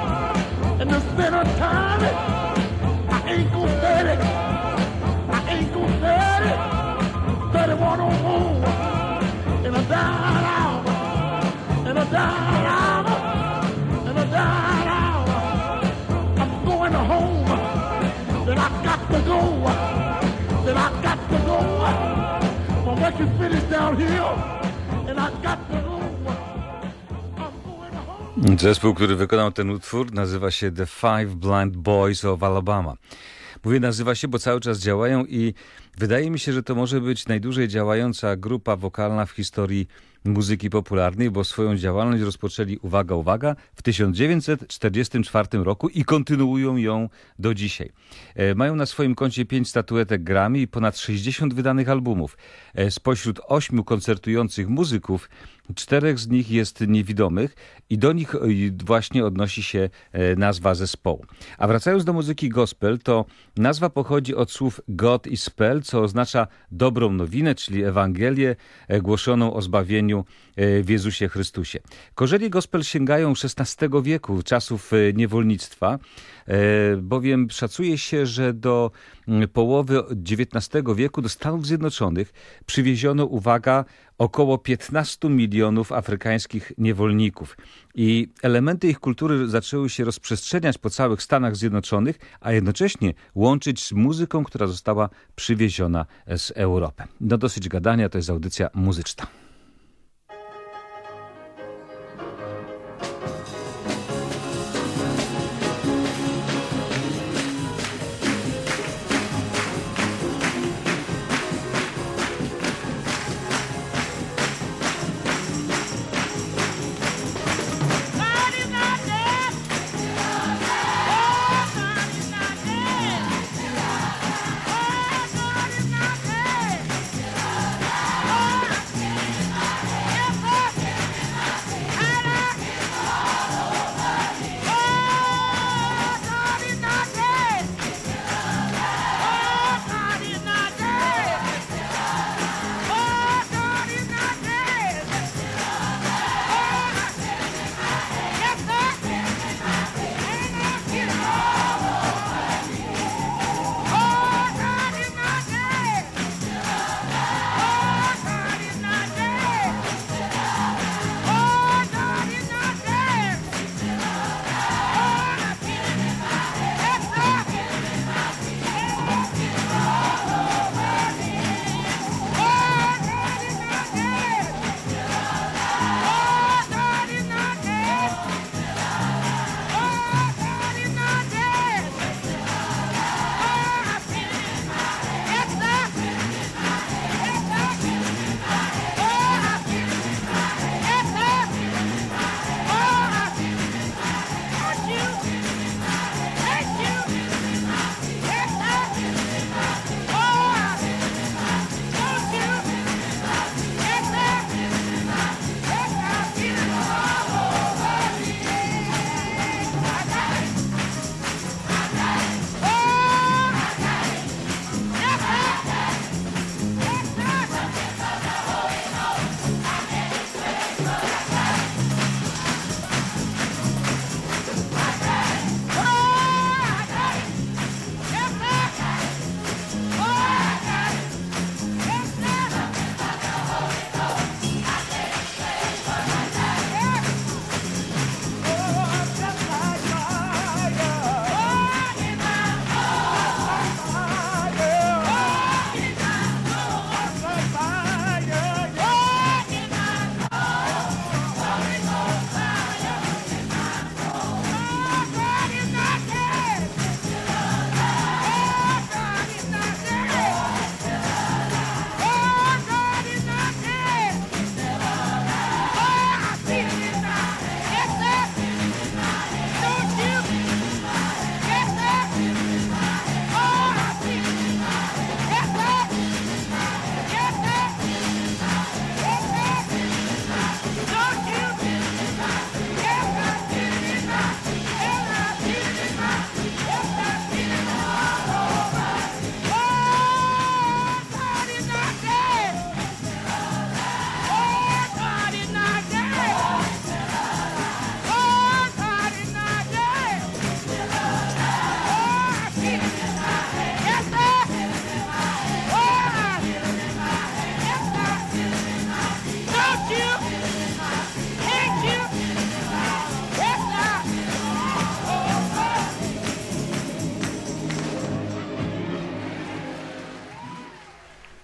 Speaker 51: spend a time. I ain't gon' spend it. I ain't gon' spend it. 31 on home in a down hour, in a down hour, in a down hour. I'm going home, then I got to go, then I got to go. My work is finished down here, and I got to go.
Speaker 52: Zespół, który wykonał ten utwór nazywa się The Five Blind Boys of Alabama. Mówię nazywa się, bo cały czas działają i wydaje mi się, że to może być najdłużej działająca grupa wokalna w historii muzyki popularnej, bo swoją działalność rozpoczęli, uwaga, uwaga, w 1944 roku i kontynuują ją do dzisiaj. E, mają na swoim koncie pięć statuetek Grammy i ponad 60 wydanych albumów. E, spośród ośmiu koncertujących muzyków Czterech z nich jest niewidomych i do nich właśnie odnosi się e, nazwa zespołu. A wracając do muzyki gospel, to nazwa pochodzi od słów God i spell, co oznacza dobrą nowinę, czyli Ewangelię głoszoną o zbawieniu w Jezusie Chrystusie. Korzenie gospel sięgają XVI wieku, czasów niewolnictwa. E, bowiem szacuje się, że do mm, połowy XIX wieku do Stanów Zjednoczonych przywieziono, uwaga, około 15 milionów afrykańskich niewolników. I elementy ich kultury zaczęły się rozprzestrzeniać po całych Stanach Zjednoczonych, a jednocześnie łączyć z muzyką, która została przywieziona z Europy. No dosyć gadania, to jest audycja muzyczna.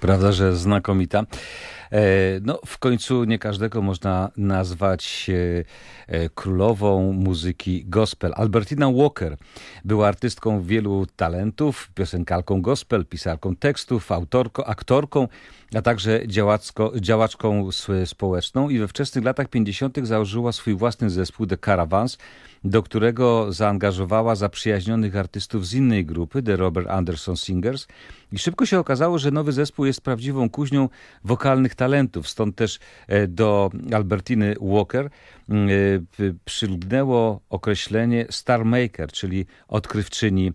Speaker 52: Prawda, że znakomita. E, no, w końcu nie każdego można nazwać e, e, królową muzyki gospel. Albertina Walker była artystką wielu talentów, piosenkarką gospel, pisarką tekstów, autorką, aktorką, a także działaczką społeczną i we wczesnych latach 50. założyła swój własny zespół The Caravans, do którego zaangażowała zaprzyjaźnionych artystów z innej grupy, The Robert Anderson Singers. I szybko się okazało, że nowy zespół jest prawdziwą kuźnią wokalnych talentów. Stąd też e, do Albertiny Walker mm, e, przylgnęło określenie Star Maker, czyli odkrywczyni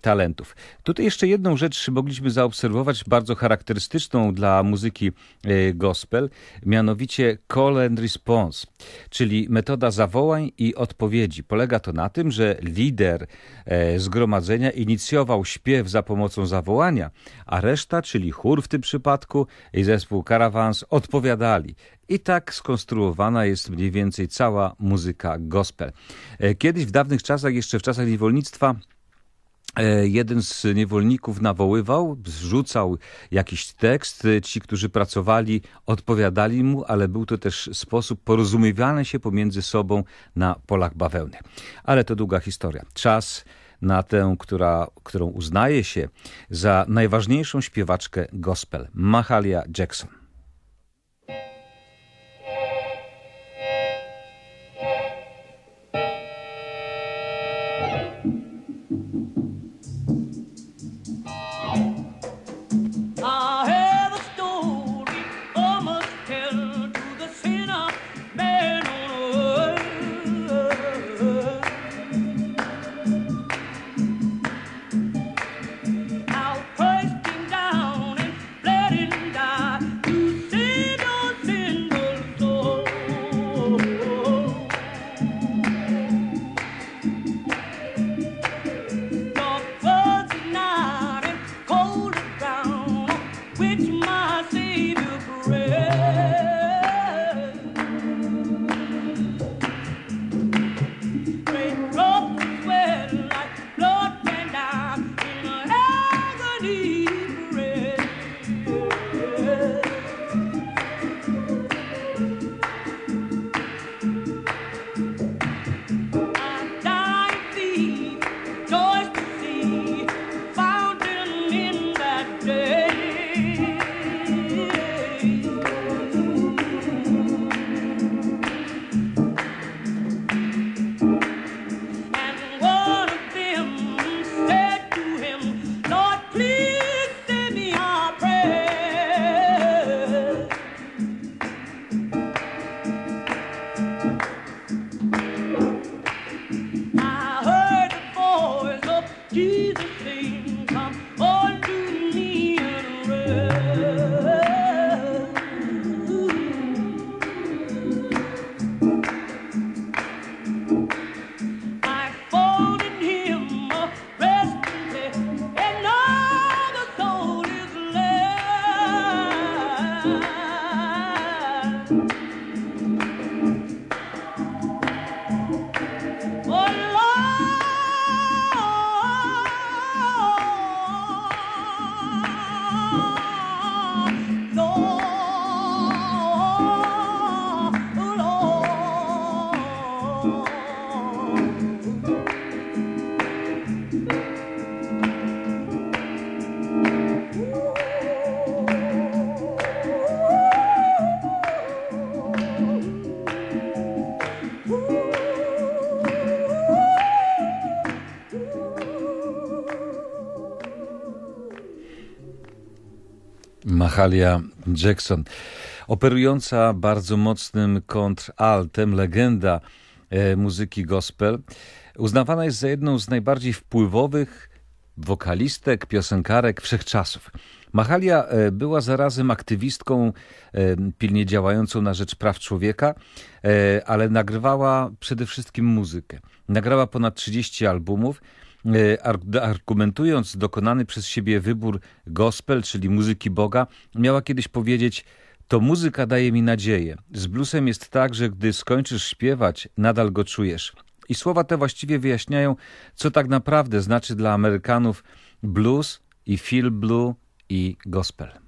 Speaker 52: talentów. Tutaj jeszcze jedną rzecz mogliśmy zaobserwować, bardzo charakterystyczną dla muzyki e, gospel, mianowicie call and response, czyli metoda zawołań i odpowiedzi. Polega to na tym, że lider e, zgromadzenia inicjował śpiew za pomocą zawołania, a reszta, czyli chór w tym przypadku i zespół Caravans odpowiadali. I tak skonstruowana jest mniej więcej cała muzyka gospel. Kiedyś w dawnych czasach, jeszcze w czasach niewolnictwa, E, jeden z niewolników nawoływał, zrzucał jakiś tekst, ci, którzy pracowali, odpowiadali mu, ale był to też sposób porozumiewania się pomiędzy sobą na polach bawełny. Ale to długa historia. Czas na tę, która, którą uznaje się za najważniejszą śpiewaczkę gospel, Mahalia Jackson. Mahalia Jackson. Operująca bardzo mocnym kontraltem, legenda e, muzyki gospel, uznawana jest za jedną z najbardziej wpływowych wokalistek, piosenkarek wszechczasów. Mahalia e, była zarazem aktywistką e, pilnie działającą na rzecz praw człowieka, ale nagrywała przede wszystkim muzykę. Nagrała ponad 30 albumów, argumentując dokonany przez siebie wybór gospel, czyli muzyki Boga, miała kiedyś powiedzieć: To muzyka daje mi nadzieję. Z bluesem jest tak, że gdy skończysz śpiewać, nadal go czujesz. I słowa te właściwie wyjaśniają, co tak naprawdę znaczy dla Amerykanów blues i feel blue i gospel.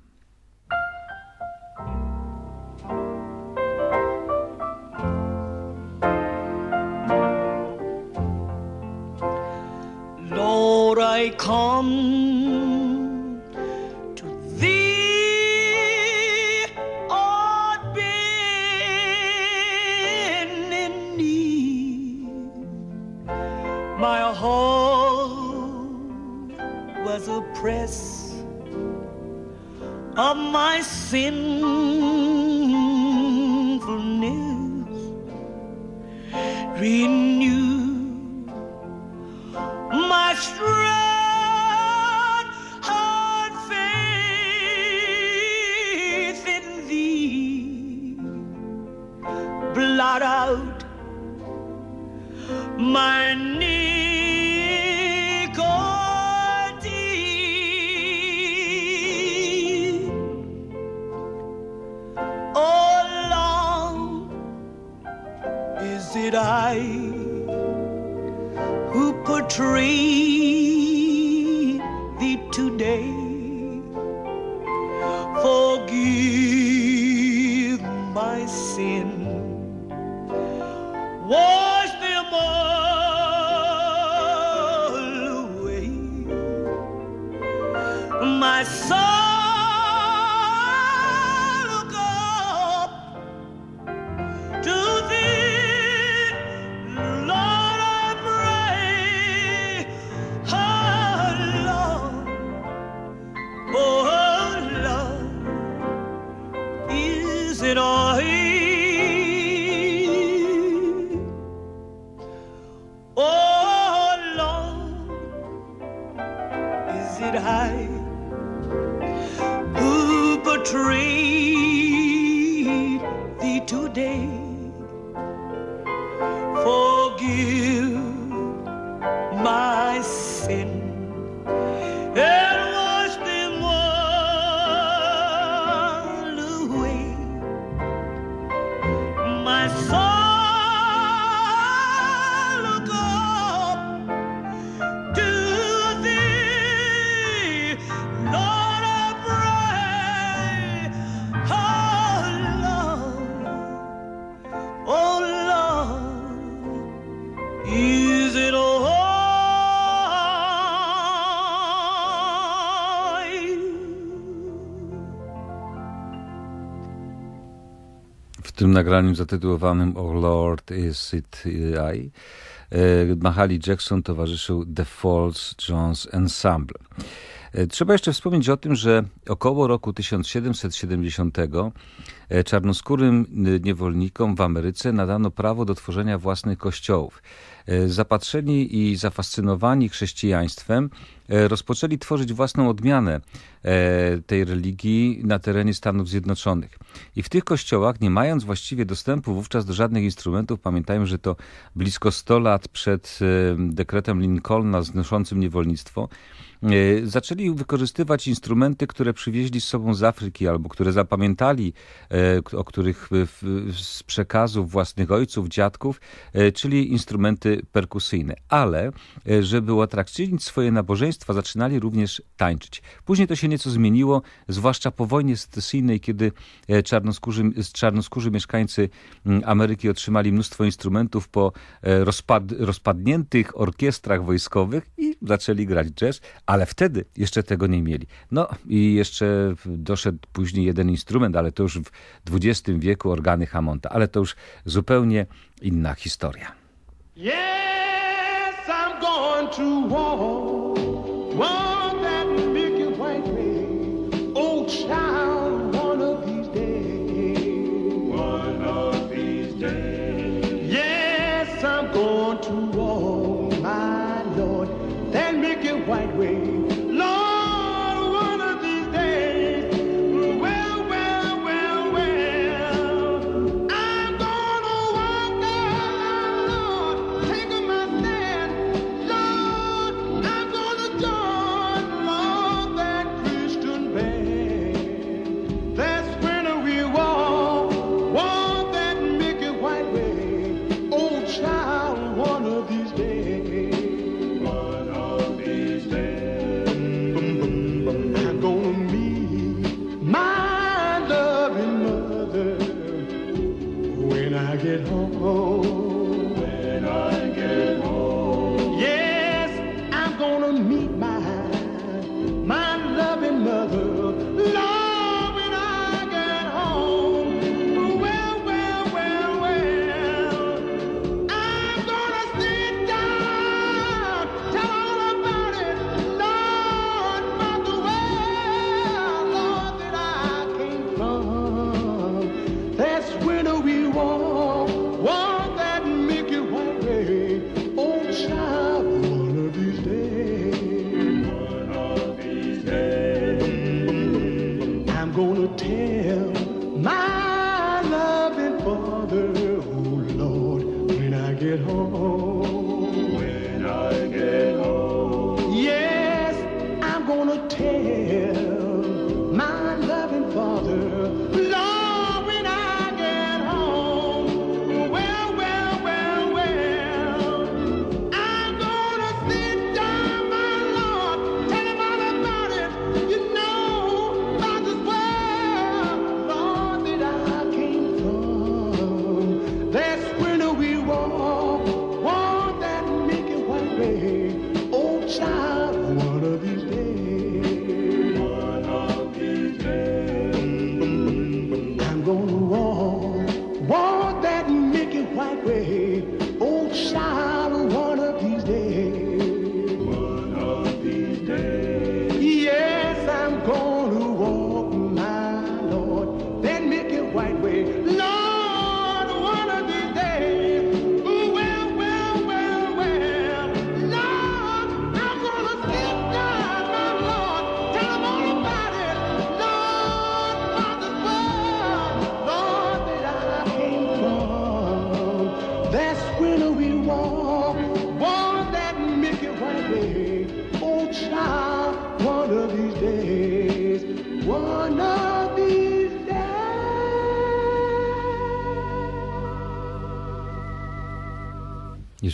Speaker 53: Come to thee on bending knee. My heart was a press of my sinfulness. Renew my strength Out my iniquity. Oh, long is it I who portray thee today? Forgive my sin,
Speaker 52: nagraniu zatytułowanym Oh Lord, is it I? e, Mahali Jackson towarzyszył The Falls Jones Ensemble. E, Trzeba jeszcze wspomnieć o tym, że około roku 1770 e, czarnoskórym niewolnikom w Ameryce nadano prawo do tworzenia własnych kościołów. E, Zapatrzeni i zafascynowani chrześcijaństwem e, rozpoczęli tworzyć własną odmianę e, tej religii na terenie Stanów Zjednoczonych. I w tych kościołach, nie mając właściwie dostępu wówczas do żadnych instrumentów, pamiętajmy, że to blisko 100 lat przed dekretem Lincolna znoszącym niewolnictwo, zaczęli wykorzystywać instrumenty, które przywieźli z sobą z Afryki albo które zapamiętali, e, o których z przekazów własnych ojców, dziadków, e, czyli instrumenty perkusyjne. Ale, e, żeby uatrakcyjnić swoje nabożeństwa, zaczynali również tańczyć. Później to się nieco zmieniło, zwłaszcza po wojnie secesyjnej, kiedy e, czarnoskórzy, czarnoskórzy mieszkańcy Ameryki otrzymali mnóstwo instrumentów po e, rozpad, rozpadniętych orkiestrach wojskowych i zaczęli grać jazz, ale wtedy jeszcze tego nie mieli. No i jeszcze doszedł później jeden instrument, ale to już w XX wieku organy Hammonda, ale to już zupełnie inna historia.
Speaker 53: Yes, I'm going to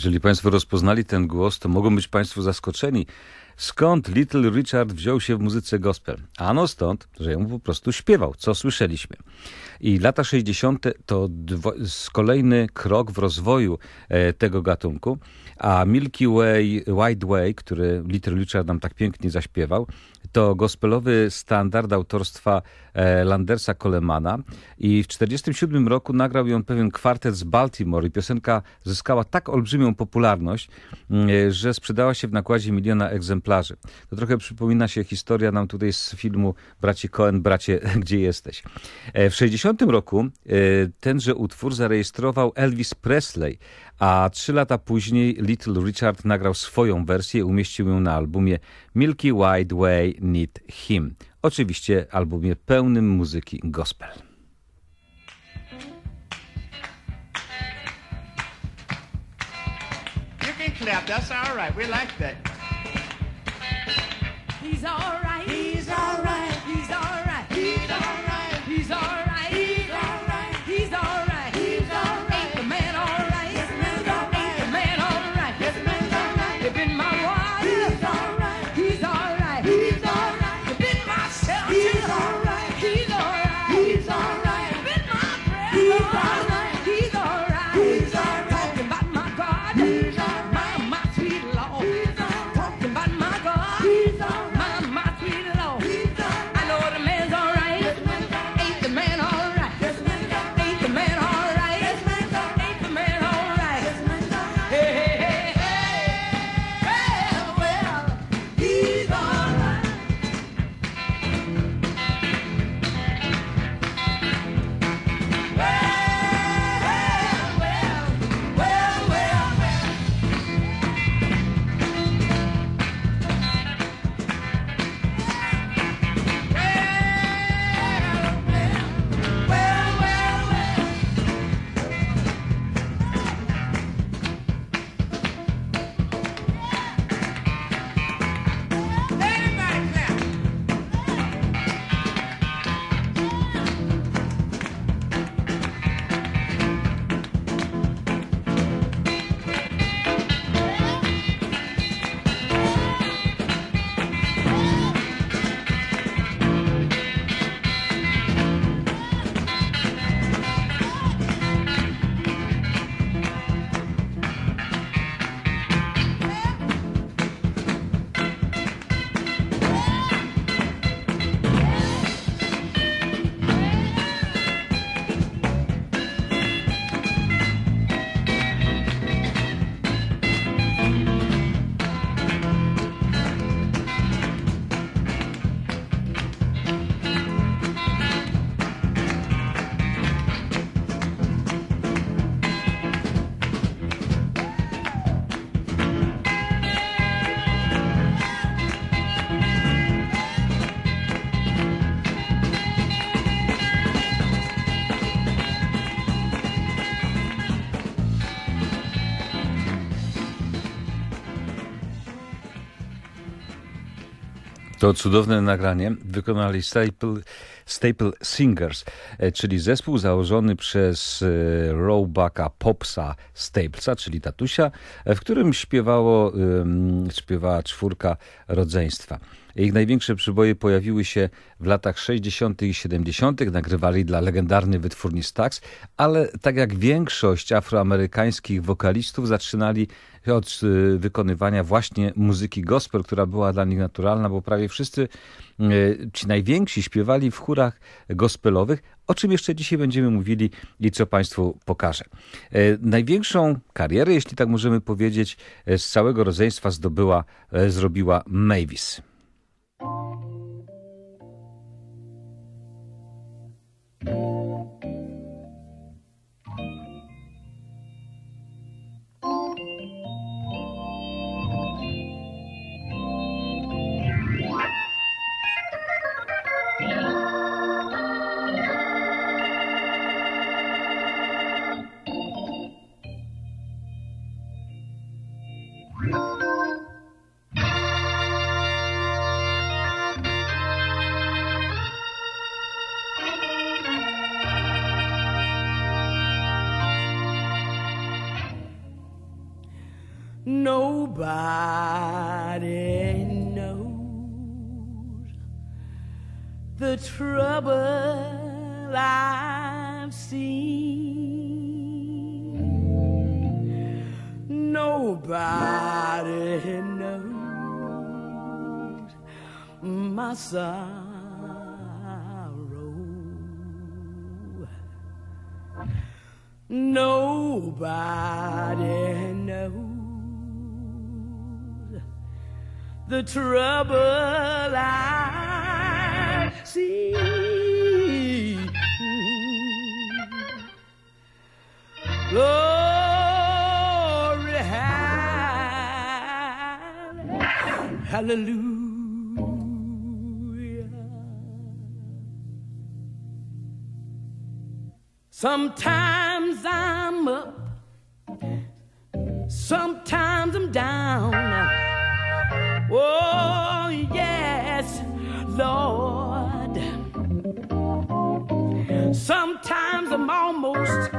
Speaker 52: Jeżeli Państwo rozpoznali ten głos, to mogą być Państwo zaskoczeni. Skąd Little Richard wziął się w muzyce gospel? Ano stąd, że jemu po prostu śpiewał, co słyszeliśmy. I lata 60. to kolejny krok w rozwoju e, tego gatunku, a Milky Way, White Way, który Little Richard nam tak pięknie zaśpiewał, to gospelowy standard autorstwa e, Landersa Colemana i w 1947 roku nagrał ją pewien kwartet z Baltimore i piosenka zyskała tak olbrzymią popularność, mm, e, że sprzedała się w nakładzie miliona egzemplarzy. To trochę przypomina się historia nam tutaj z filmu Bracie Cohen, Bracie, gdzie jesteś? E, W 60 roku tenże utwór zarejestrował Elvis Presley, a trzy lata później Little Richard nagrał swoją wersję i umieścił ją na albumie Milky White Way Need Him. Oczywiście albumie pełnym muzyki gospel.
Speaker 53: You can clap, that's all right. We like that.
Speaker 54: He's all right.
Speaker 52: To cudowne nagranie wykonali Staple, Staple Singers, e, czyli zespół założony przez e, Rowbacka Popsa Staplesa, czyli tatusia, w którym śpiewało, śpiewała czwórka rodzeństwa. Ich największe przyboje pojawiły się w latach 60. i 70., nagrywali dla legendarnej wytwórni Stax, ale tak jak większość afroamerykańskich wokalistów zaczynali od y, wykonywania właśnie muzyki gospel, która była dla nich naturalna, bo prawie wszyscy y, ci najwięksi śpiewali w chórach gospelowych, o czym jeszcze dzisiaj będziemy mówili i co Państwu pokażę. Y, największą karierę, jeśli tak możemy powiedzieć, z całego rodzeństwa zdobyła, zrobiła Mavis.
Speaker 55: Nobody trouble I've seen. Nobody knows my sorrow. Nobody knows the trouble I see. Glory, hallelujah. Sometimes I'm up, sometimes I'm down. Oh, yes, Lord. Sometimes I'm almost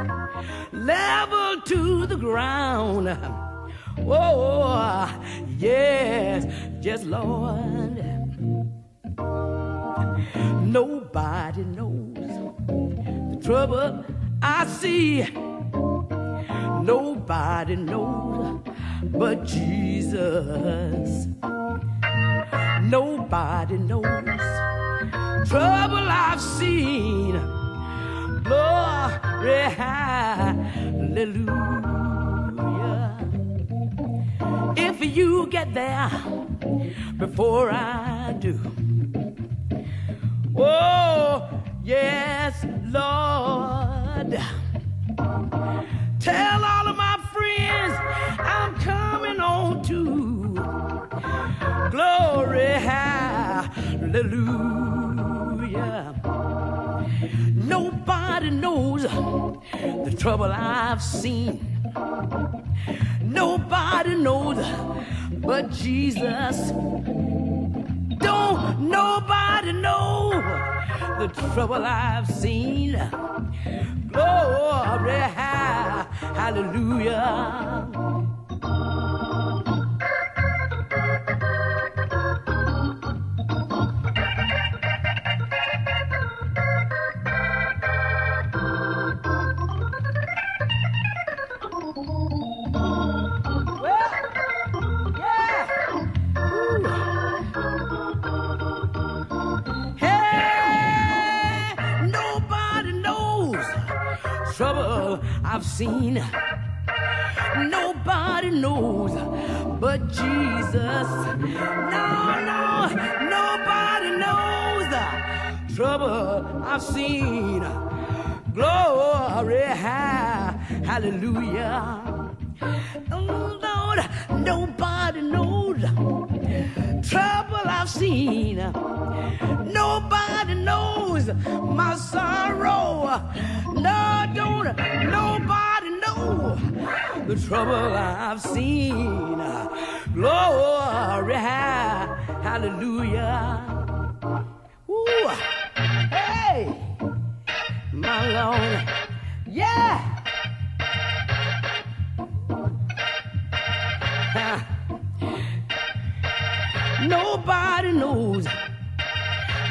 Speaker 55: level to the ground. Oh, yes, just Lord. Nobody knows the trouble I see. Nobody knows but Jesus. Nobody knows trouble I've seen. Glory, hallelujah. If you get there before I do, oh, yes, Lord. Tell all of my friends I'm coming on too. Glory, hallelujah. Nobody knows the trouble I've seen. Nobody knows but Jesus. Don't nobody know the trouble I've seen. Glory, hallelujah. I've seen. Nobody knows but Jesus. No, no, nobody knows the trouble I've seen. Glory, hallelujah. Nobody knows trouble I've seen. Nobody knows my sorrow. No, don't nobody know the trouble I've seen. Glory, hallelujah. Ooh, hey, my Lord, yeah. Nobody knows,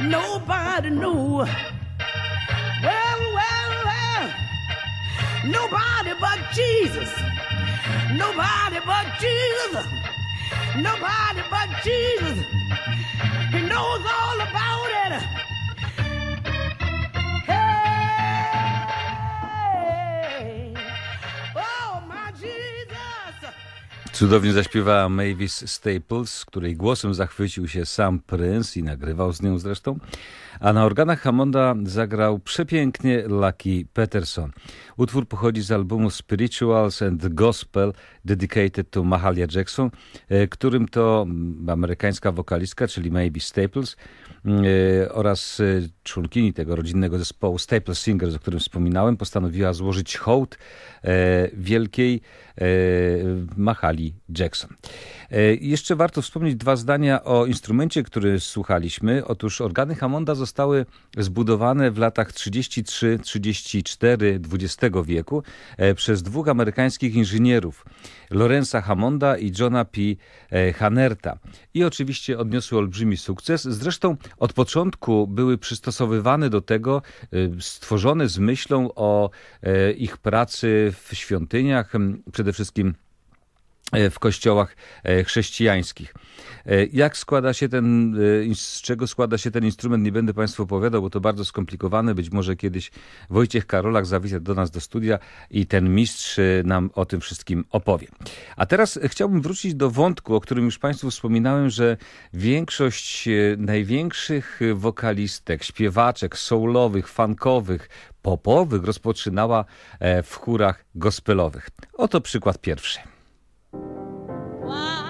Speaker 55: nobody knows. Well, well, well, nobody but Jesus, nobody but Jesus. Nobody but Jesus. He knows all about it.
Speaker 52: Cudownie zaśpiewała Mavis Staples, której głosem zachwycił się sam Prince i nagrywał z nią zresztą. A na organach Hammonda zagrał przepięknie Lucky Peterson. Utwór pochodzi z albumu Spirituals and Gospel dedicated to Mahalia Jackson, e, którym to amerykańska wokalistka, czyli Mavis Staples oraz e, członkini tego rodzinnego zespołu Staples Singers, o którym wspominałem, postanowiła złożyć hołd wielkiej Mahali Jackson. Jeszcze warto wspomnieć dwa zdania o instrumencie, który słuchaliśmy. Otóż organy Hammonda zostały zbudowane w latach 33-34 XX wieku przez dwóch amerykańskich inżynierów, Lorenza Hammonda i Johna P. Hanerta. I oczywiście odniosły olbrzymi sukces. Zresztą od początku były przystosowywane do tego, stworzone z myślą o ich pracy w świątyniach, przede wszystkim w kościołach chrześcijańskich. Jak składa się ten, z czego składa się ten instrument, nie będę Państwu opowiadał, bo to bardzo skomplikowane. Być może kiedyś Wojciech Karolak zawisie do nas do studia i ten mistrz nam o tym wszystkim opowie. A teraz chciałbym wrócić do wątku, o którym już Państwu wspominałem, że większość największych wokalistek, śpiewaczek soulowych, funkowych, popowych rozpoczynała w chórach gospelowych. Oto przykład pierwszy.
Speaker 56: 哇。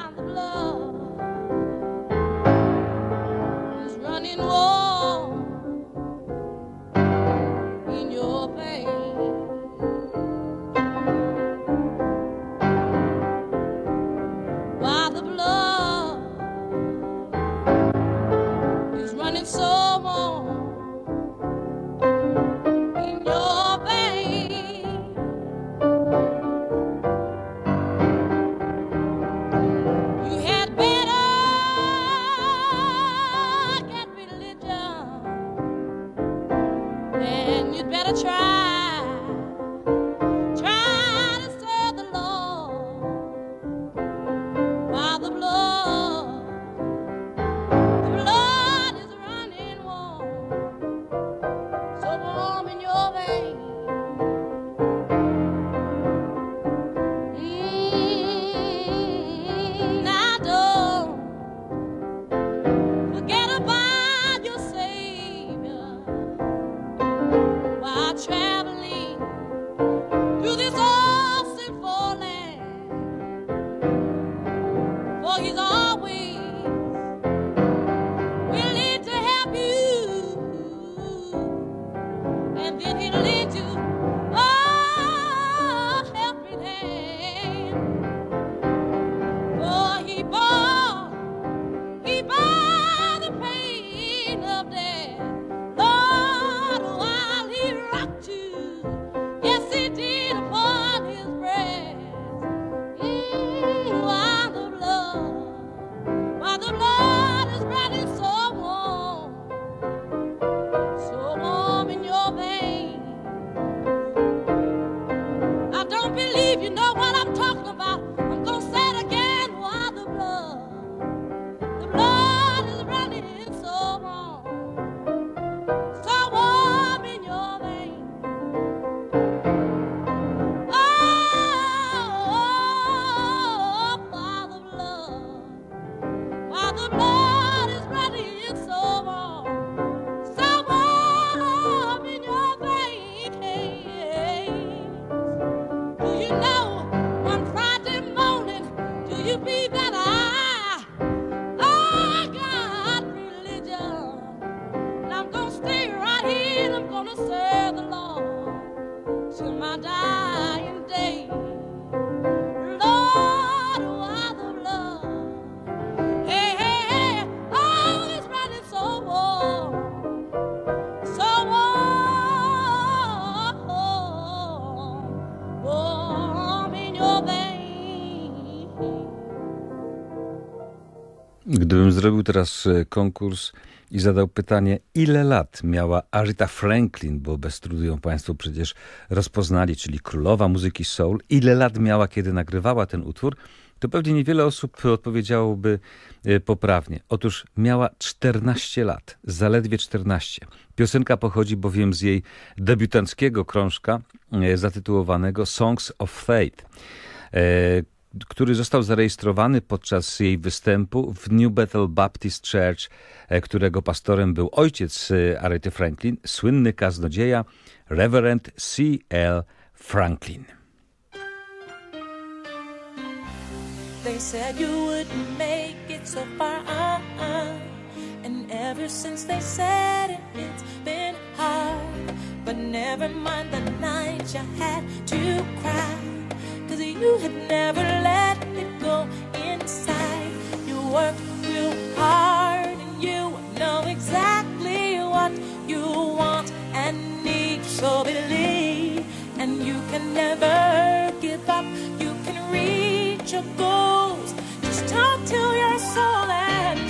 Speaker 56: Teraz e, konkurs i zadał pytanie, ile lat miała Aretha Franklin, bo bez trudu ją Państwo przecież rozpoznali, czyli królowa muzyki soul, ile lat miała, kiedy nagrywała ten utwór, to pewnie niewiele osób odpowiedziałoby e, poprawnie. Otóż miała 14 lat, zaledwie 14. Piosenka pochodzi bowiem z jej debiutanckiego krążka e, zatytułowanego Songs of Fate który został zarejestrowany podczas jej występu w New Bethel Baptist Church, e, którego pastorem był ojciec e, Arety Franklin, słynny kaznodzieja Reverend C.L. Franklin. They said you wouldn't make it so far, uh-uh. And ever since they said it, it's been hard. But never mind the night you had to cry. Cause you had never let it go inside. You worked real hard and you know exactly what you want and need. So believe, and you can never give up. You can reach your goals. Just talk to your soul and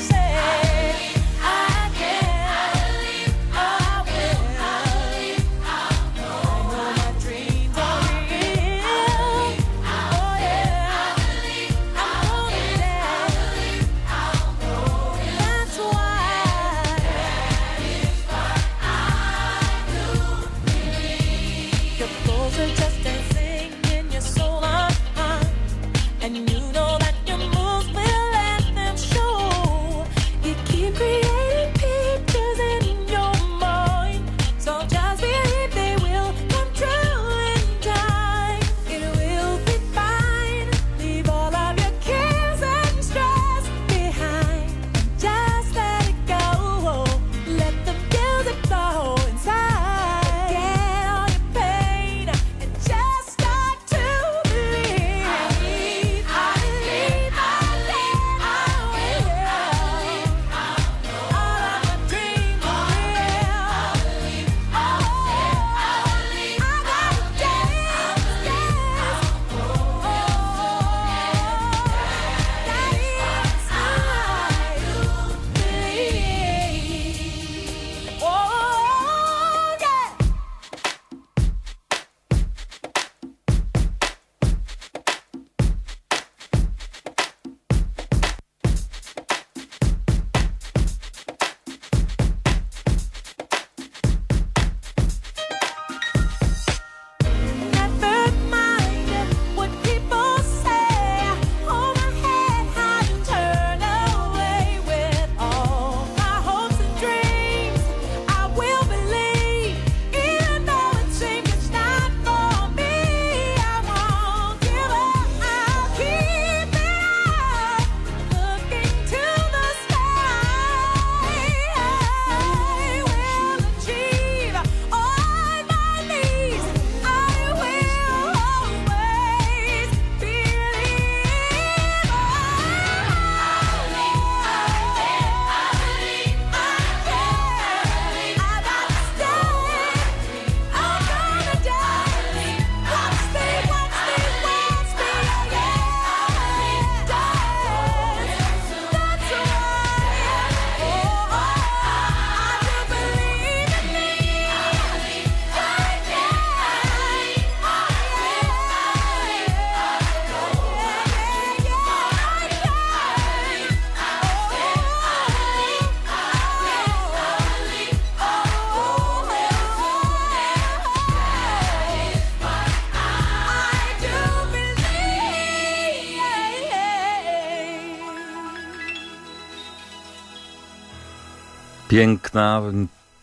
Speaker 56: Piękna,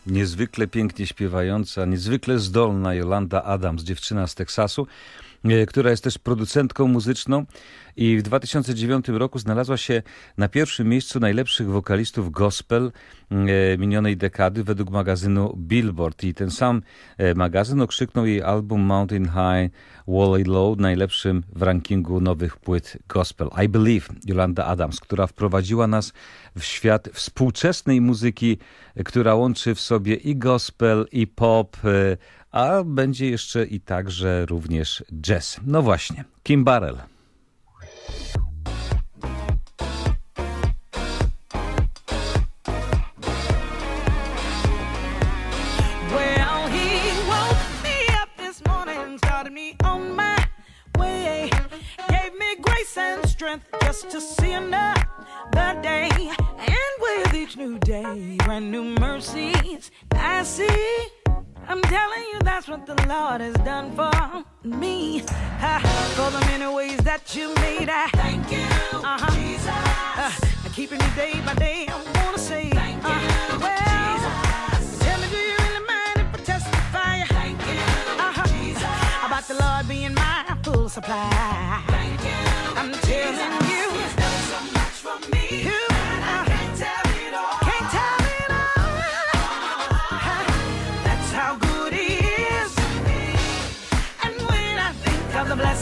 Speaker 56: niezwykle pięknie śpiewająca, niezwykle zdolna Jolanda Adams, dziewczyna z Teksasu, która jest też producentką muzyczną i w 2009 roku znalazła się na pierwszym miejscu najlepszych wokalistów gospel e, minionej dekady według magazynu Billboard i ten sam e, magazyn okrzyknął jej album Mountain High Wally Low najlepszym w rankingu nowych płyt gospel. I Believe Yolanda Adams, która wprowadziła nas w świat współczesnej muzyki, która łączy w sobie i gospel, i pop, e, a będzie jeszcze i także również jazz. No właśnie, Kim Barrel.
Speaker 55: just to see another day. And with each new day, brand new mercies I see. I'm telling you, that's what the Lord has done for me. Uh, for the many ways that you made. I thank you, uh-huh. Jesus. Uh, keeping me day by day. I wanna say thank you, uh, well, Jesus. Tell me, do you really mind if I testify? Thank you, uh-huh. Jesus. About the Lord being my full supply. Thank you, I'm telling Jesus. you,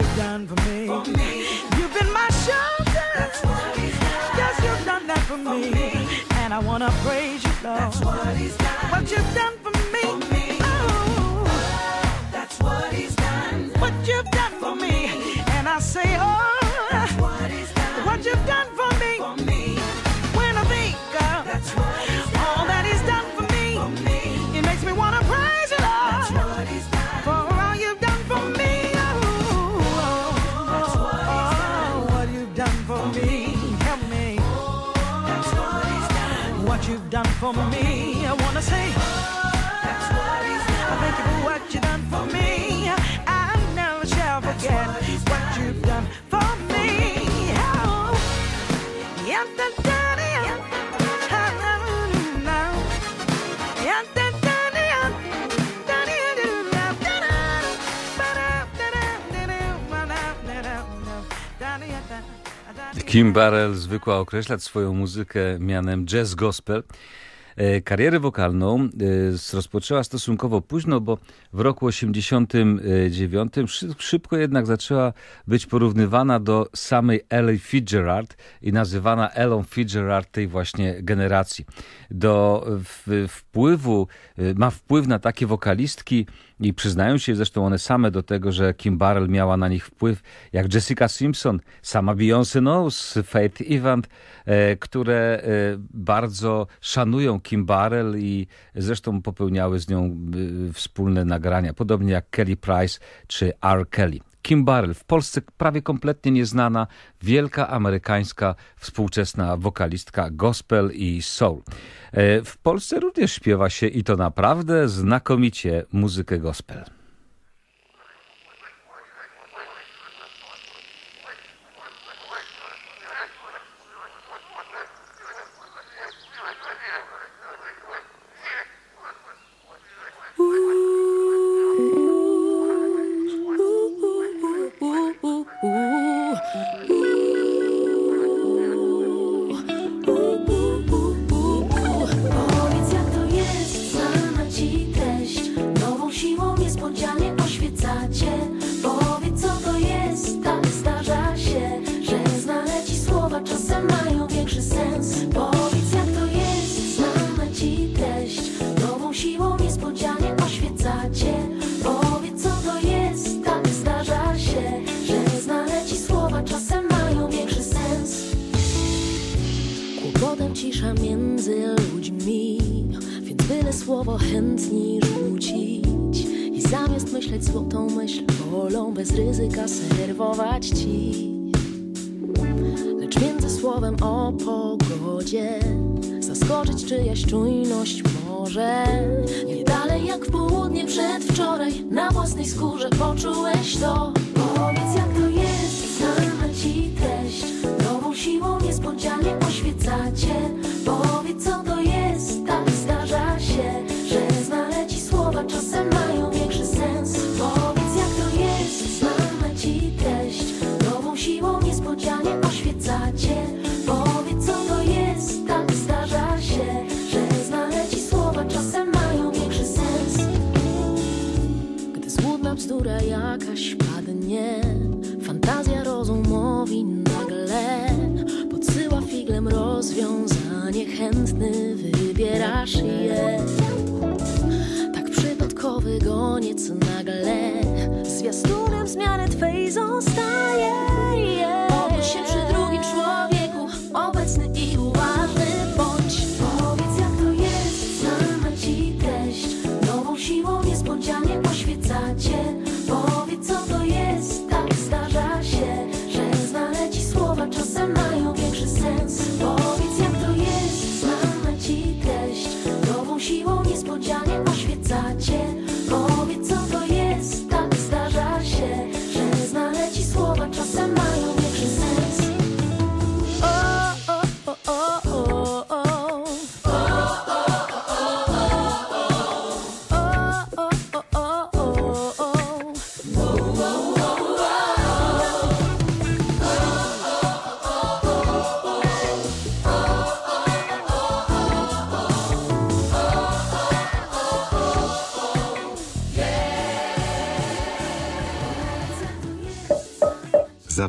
Speaker 55: you've done for me. For me. You've been my shelter. That's what He's done. Yes, you've done that for, me. And I wanna praise you, Lord. That's what He's done. What you've done for me. For me. Oh. That's what He's done. What you've done for me. And I say, oh. Done for me.
Speaker 52: Kim Barrell zwykła określać swoją muzykę mianem jazz gospel. E, Karierę wokalną e, rozpoczęła stosunkowo późno, bo w roku 89 szy- szybko jednak zaczęła być porównywana do samej Ella Fitzgerald i nazywana Ellą Fitzgerald tej właśnie generacji. Do wpływu, ma wpływ na takie wokalistki i przyznają się zresztą one same do tego, że Kim Barrell miała na nich wpływ, jak Jessica Simpson, sama Beyoncé Knowles, Faith Evans, e, które e, bardzo szanują Kim Barrell i zresztą popełniały z nią e, wspólne nagrania, podobnie jak Kelly Price czy R. Kelly. Kim Barrell, w Polsce prawie kompletnie nieznana, wielka amerykańska współczesna wokalistka gospel i soul. E, W Polsce również śpiewa się i to naprawdę znakomicie muzykę gospel.
Speaker 57: Słowo chętni rzucić I zamiast myśleć złotą myśl Wolą bez ryzyka serwować ci. Lecz między słowem o pogodzie Zaskoczyć czyjaś czujność może. Nie dalej jak w południe przedwczoraj Na własnej skórze poczułeś to.
Speaker 58: Powiedz jak to jest, znamy ci treść. Nową siłą niespodzianie oświecacie. Powiedz co
Speaker 57: Rozwiązanie Chętny wybierasz je. Tak przypadkowy goniec nagle Zwiastunem zmiany twej zostaje. Odnoś się przy drugim człowieku Obecny i
Speaker 58: oświecacie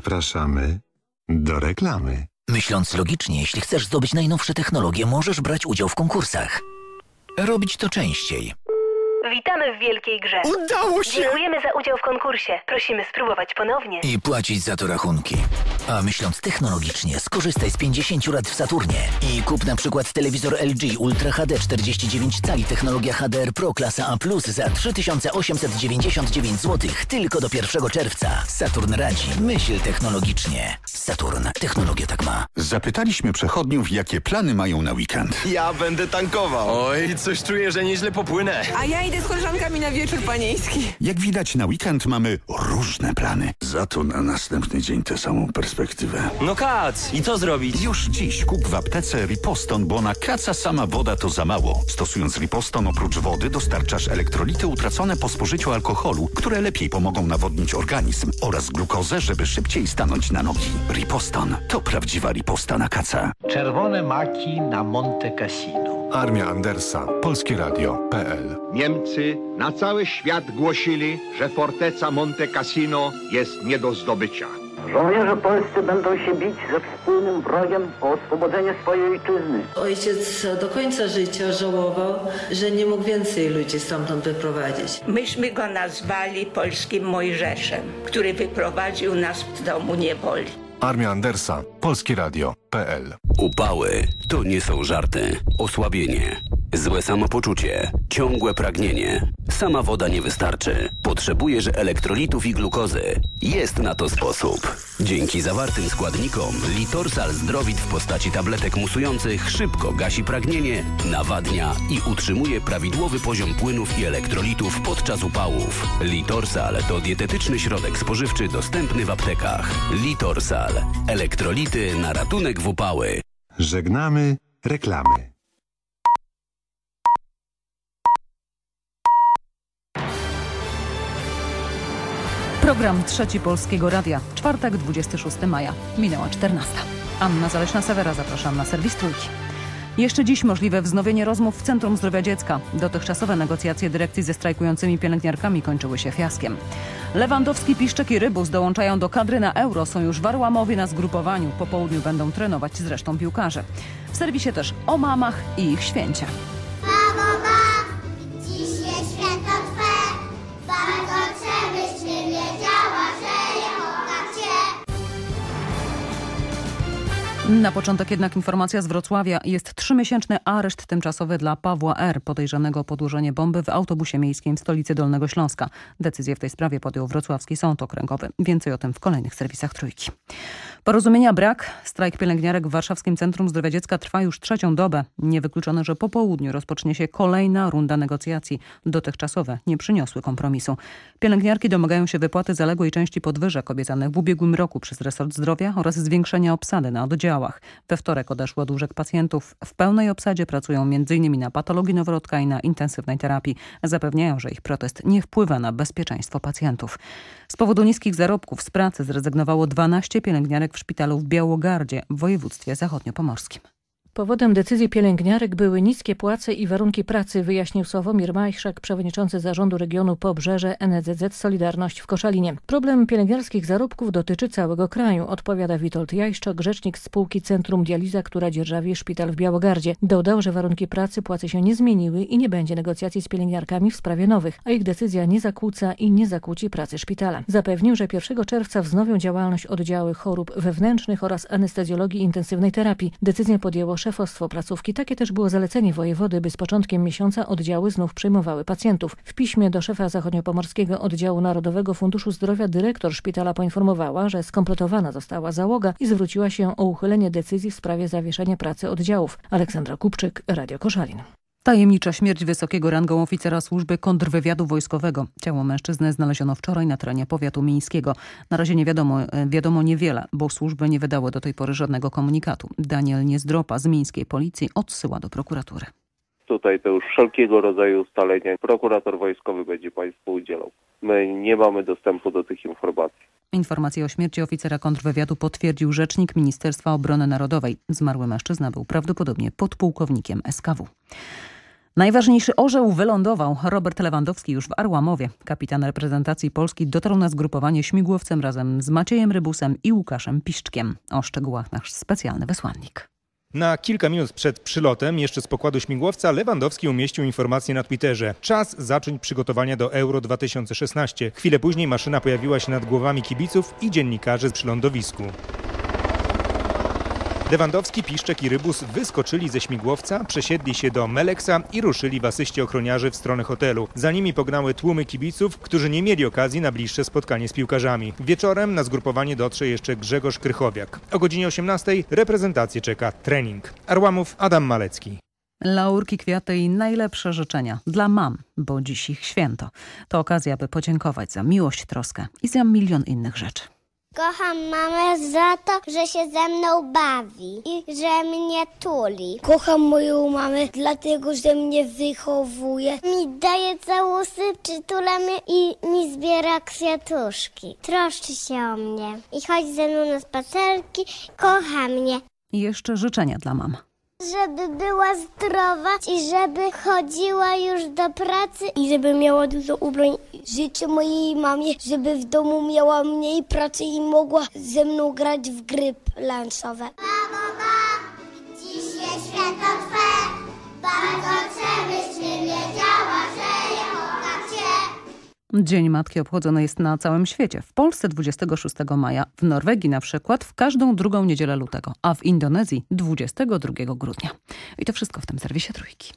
Speaker 8: Zapraszamy do reklamy.
Speaker 59: Myśląc logicznie, jeśli chcesz zdobyć najnowsze technologie, możesz brać udział w konkursach. Robić to częściej.
Speaker 60: Witamy w wielkiej grze.
Speaker 59: Udało się!
Speaker 60: Dziękujemy za udział w konkursie. Prosimy spróbować ponownie.
Speaker 59: I płacić za to rachunki. A myśląc technologicznie, skorzystaj z 50 lat w Saturnie i kup na przykład telewizor LG Ultra HD 49 cali technologia HDR Pro klasa A+, za 3899 zł tylko do 1 czerwca. Saturn radzi. Myśl technologicznie. Saturn. Technologia tak ma.
Speaker 61: Zapytaliśmy przechodniów, jakie plany mają na weekend.
Speaker 62: Ja będę tankował. Oj, coś czuję, że nieźle popłynę.
Speaker 63: A ja idę z koleżankami na wieczór panieński.
Speaker 61: Jak widać na weekend mamy różne plany. Za to na następny dzień tę samą perspektywę.
Speaker 62: No kac, i co zrobić?
Speaker 61: Już dziś kup w aptece Riposton, bo na kaca sama woda to za mało. Stosując Riposton oprócz wody dostarczasz elektrolity utracone po spożyciu alkoholu, które lepiej pomogą nawodnić organizm oraz glukozę, żeby szybciej stanąć na nogi. Riposton to prawdziwa riposta na kaca.
Speaker 64: Czerwone maki na Monte Cassino.
Speaker 8: Armia Andersa. Polskie Radio.pl
Speaker 65: Niemcy na cały świat głosili, że forteca Monte Cassino jest nie do zdobycia.
Speaker 66: Żołnierze polscy będą się bić ze wspólnym wrogiem o oswobodzenie swojej ojczyzny.
Speaker 67: Ojciec do końca życia żałował, że nie mógł więcej ludzi stamtąd wyprowadzić.
Speaker 68: Myśmy go nazwali polskim Mojżeszem, który wyprowadził nas z domu niewoli.
Speaker 8: Armia Andersa. Polskie Radio.pl
Speaker 69: Upały to nie są żarty. Osłabienie, złe samopoczucie, ciągłe pragnienie. Sama woda nie wystarczy. Potrzebujesz elektrolitów i glukozy. Jest na to sposób. Dzięki zawartym składnikom Litorsal Zdrowit w postaci tabletek musujących szybko gasi pragnienie, nawadnia i utrzymuje prawidłowy poziom płynów i elektrolitów podczas upałów. Litorsal to dietetyczny środek spożywczy dostępny w aptekach. Litorsal. Elektrolity na ratunek w upały.
Speaker 8: Żegnamy reklamy.
Speaker 1: Program Trzeci Polskiego Radia. Czwartek, 26 maja. Minęła 14. Anna Zaleśna-Sewera, zapraszam na serwis Trójki. Jeszcze dziś możliwe wznowienie rozmów w Centrum Zdrowia Dziecka. Dotychczasowe negocjacje dyrekcji ze strajkującymi pielęgniarkami kończyły się fiaskiem. Lewandowski, Piszczek i Rybus dołączają do kadry na Euro. Są już warłamowie na zgrupowaniu. Po południu będą trenować z resztą piłkarzy. W serwisie też o mamach i ich święcie. Na początek jednak informacja z Wrocławia. Jest trzymiesięczny areszt tymczasowy dla Pawła R., podejrzanego o podłożenie bomby w autobusie miejskim w stolicy Dolnego Śląska. Decyzję w tej sprawie podjął Wrocławski Sąd Okręgowy. Więcej o tym w kolejnych serwisach Trójki. Porozumienia brak. Strajk pielęgniarek w Warszawskim Centrum Zdrowia Dziecka trwa już trzecią dobę. Niewykluczone, że po południu rozpocznie się kolejna runda negocjacji. Dotychczasowe nie przyniosły kompromisu. Pielęgniarki domagają się wypłaty zaległej części podwyżek obiecanych w ubiegłym roku przez resort zdrowia oraz zwiększenia obsady na oddziałach. We wtorek odeszło od łóżek pacjentów. W pełnej obsadzie pracują m.in. na patologii noworodka i na intensywnej terapii. Zapewniają, że ich protest nie wpływa na bezpieczeństwo pacjentów. Z powodu niskich zarobków z pracy zrezygnowało 12 pielęgniarek w szpitalu w Białogardzie w województwie zachodniopomorskim.
Speaker 70: Powodem decyzji pielęgniarek były niskie płace i warunki pracy, wyjaśnił Sławomir Majszak, przewodniczący zarządu regionu Pobrzeże NZZ Solidarność w Koszalinie. Problem pielęgniarskich zarobków dotyczy całego kraju, odpowiada Witold Jajszczok, rzecznik spółki Centrum Dializa, która dzierżawi szpital w Białogardzie. Dodał, że warunki pracy, płace się nie zmieniły i nie będzie negocjacji z pielęgniarkami w sprawie nowych, a ich decyzja nie zakłóca i nie zakłóci pracy szpitala. Zapewnił, że 1 czerwca wznowią działalność oddziały chorób wewnętrznych oraz anestezjologii intensywnej terapii. Decyzję podjęło szefostwo placówki. Takie też było zalecenie wojewody, by z początkiem miesiąca oddziały znów przyjmowały pacjentów. W piśmie do szefa zachodniopomorskiego oddziału Narodowego Funduszu Zdrowia dyrektor szpitala poinformowała, że skompletowana została załoga i zwróciła się o uchylenie decyzji w sprawie zawieszenia pracy oddziałów. Aleksandra Kupczyk, Radio Koszalin.
Speaker 1: Tajemnicza śmierć wysokiego rangą oficera służby kontrwywiadu wojskowego. Ciało mężczyzny znaleziono wczoraj na terenie powiatu mińskiego. Na razie nie wiadomo, wiadomo niewiele, bo służby nie wydały do tej pory żadnego komunikatu. Daniel Niezdropa z mińskiej policji odsyła do prokuratury.
Speaker 71: Tutaj to już wszelkiego rodzaju ustalenia prokurator wojskowy będzie Państwu udzielał. My nie mamy dostępu do tych informacji.
Speaker 1: Informację o śmierci oficera kontrwywiadu potwierdził rzecznik Ministerstwa Obrony Narodowej. Zmarły mężczyzna był prawdopodobnie podpułkownikiem SKW. Najważniejszy orzeł wylądował. Robert Lewandowski już w Arłamowie. Kapitan reprezentacji Polski dotarł na zgrupowanie śmigłowcem razem z Maciejem Rybusem i Łukaszem Piszczkiem. O szczegółach nasz specjalny wysłannik.
Speaker 72: Na kilka minut przed przylotem, jeszcze z pokładu śmigłowca, Lewandowski umieścił informację na Twitterze. Czas zacząć przygotowania do Euro 2016. Chwilę później maszyna pojawiła się nad głowami kibiców i dziennikarzy przy lądowisku. Lewandowski, Piszczek i Rybus wyskoczyli ze śmigłowca, przesiedli się do Meleksa i ruszyli w asyście ochroniarzy w stronę hotelu. Za nimi pognały tłumy kibiców, którzy nie mieli okazji na bliższe spotkanie z piłkarzami. Wieczorem na zgrupowanie dotrze jeszcze Grzegorz Krychowiak. O godzinie 18 reprezentację czeka trening. Arłamów Adam Malecki.
Speaker 1: Laurki, kwiaty i najlepsze życzenia dla mam, bo dziś ich święto. To okazja, by podziękować za miłość, troskę i za milion innych rzeczy.
Speaker 73: Kocham mamę za to, że się ze mną bawi i że mnie tuli.
Speaker 74: Kocham moją mamę dlatego, że mnie wychowuje.
Speaker 73: Mi daje całusy, przytula mnie i mi zbiera kwiatuszki. Troszczy się o mnie i chodzi ze mną na spacerki. Kocha mnie.
Speaker 1: I jeszcze życzenia dla mam.
Speaker 73: Żeby była zdrowa i żeby chodziła już do pracy.
Speaker 74: I żeby miała dużo ubrań. Życzę mojej mamie, żeby w domu miała mniej pracy i mogła ze mną grać w gry planszowe.
Speaker 73: Mamo, mam, dziś jest święto Twe. Bardzo Ty wiedziała, że.
Speaker 1: Dzień Matki obchodzony jest na całym świecie. W Polsce 26 maja, w Norwegii na przykład w każdą drugą niedzielę lutego, a w Indonezji 22 grudnia. I to wszystko w tym serwisie Trójki.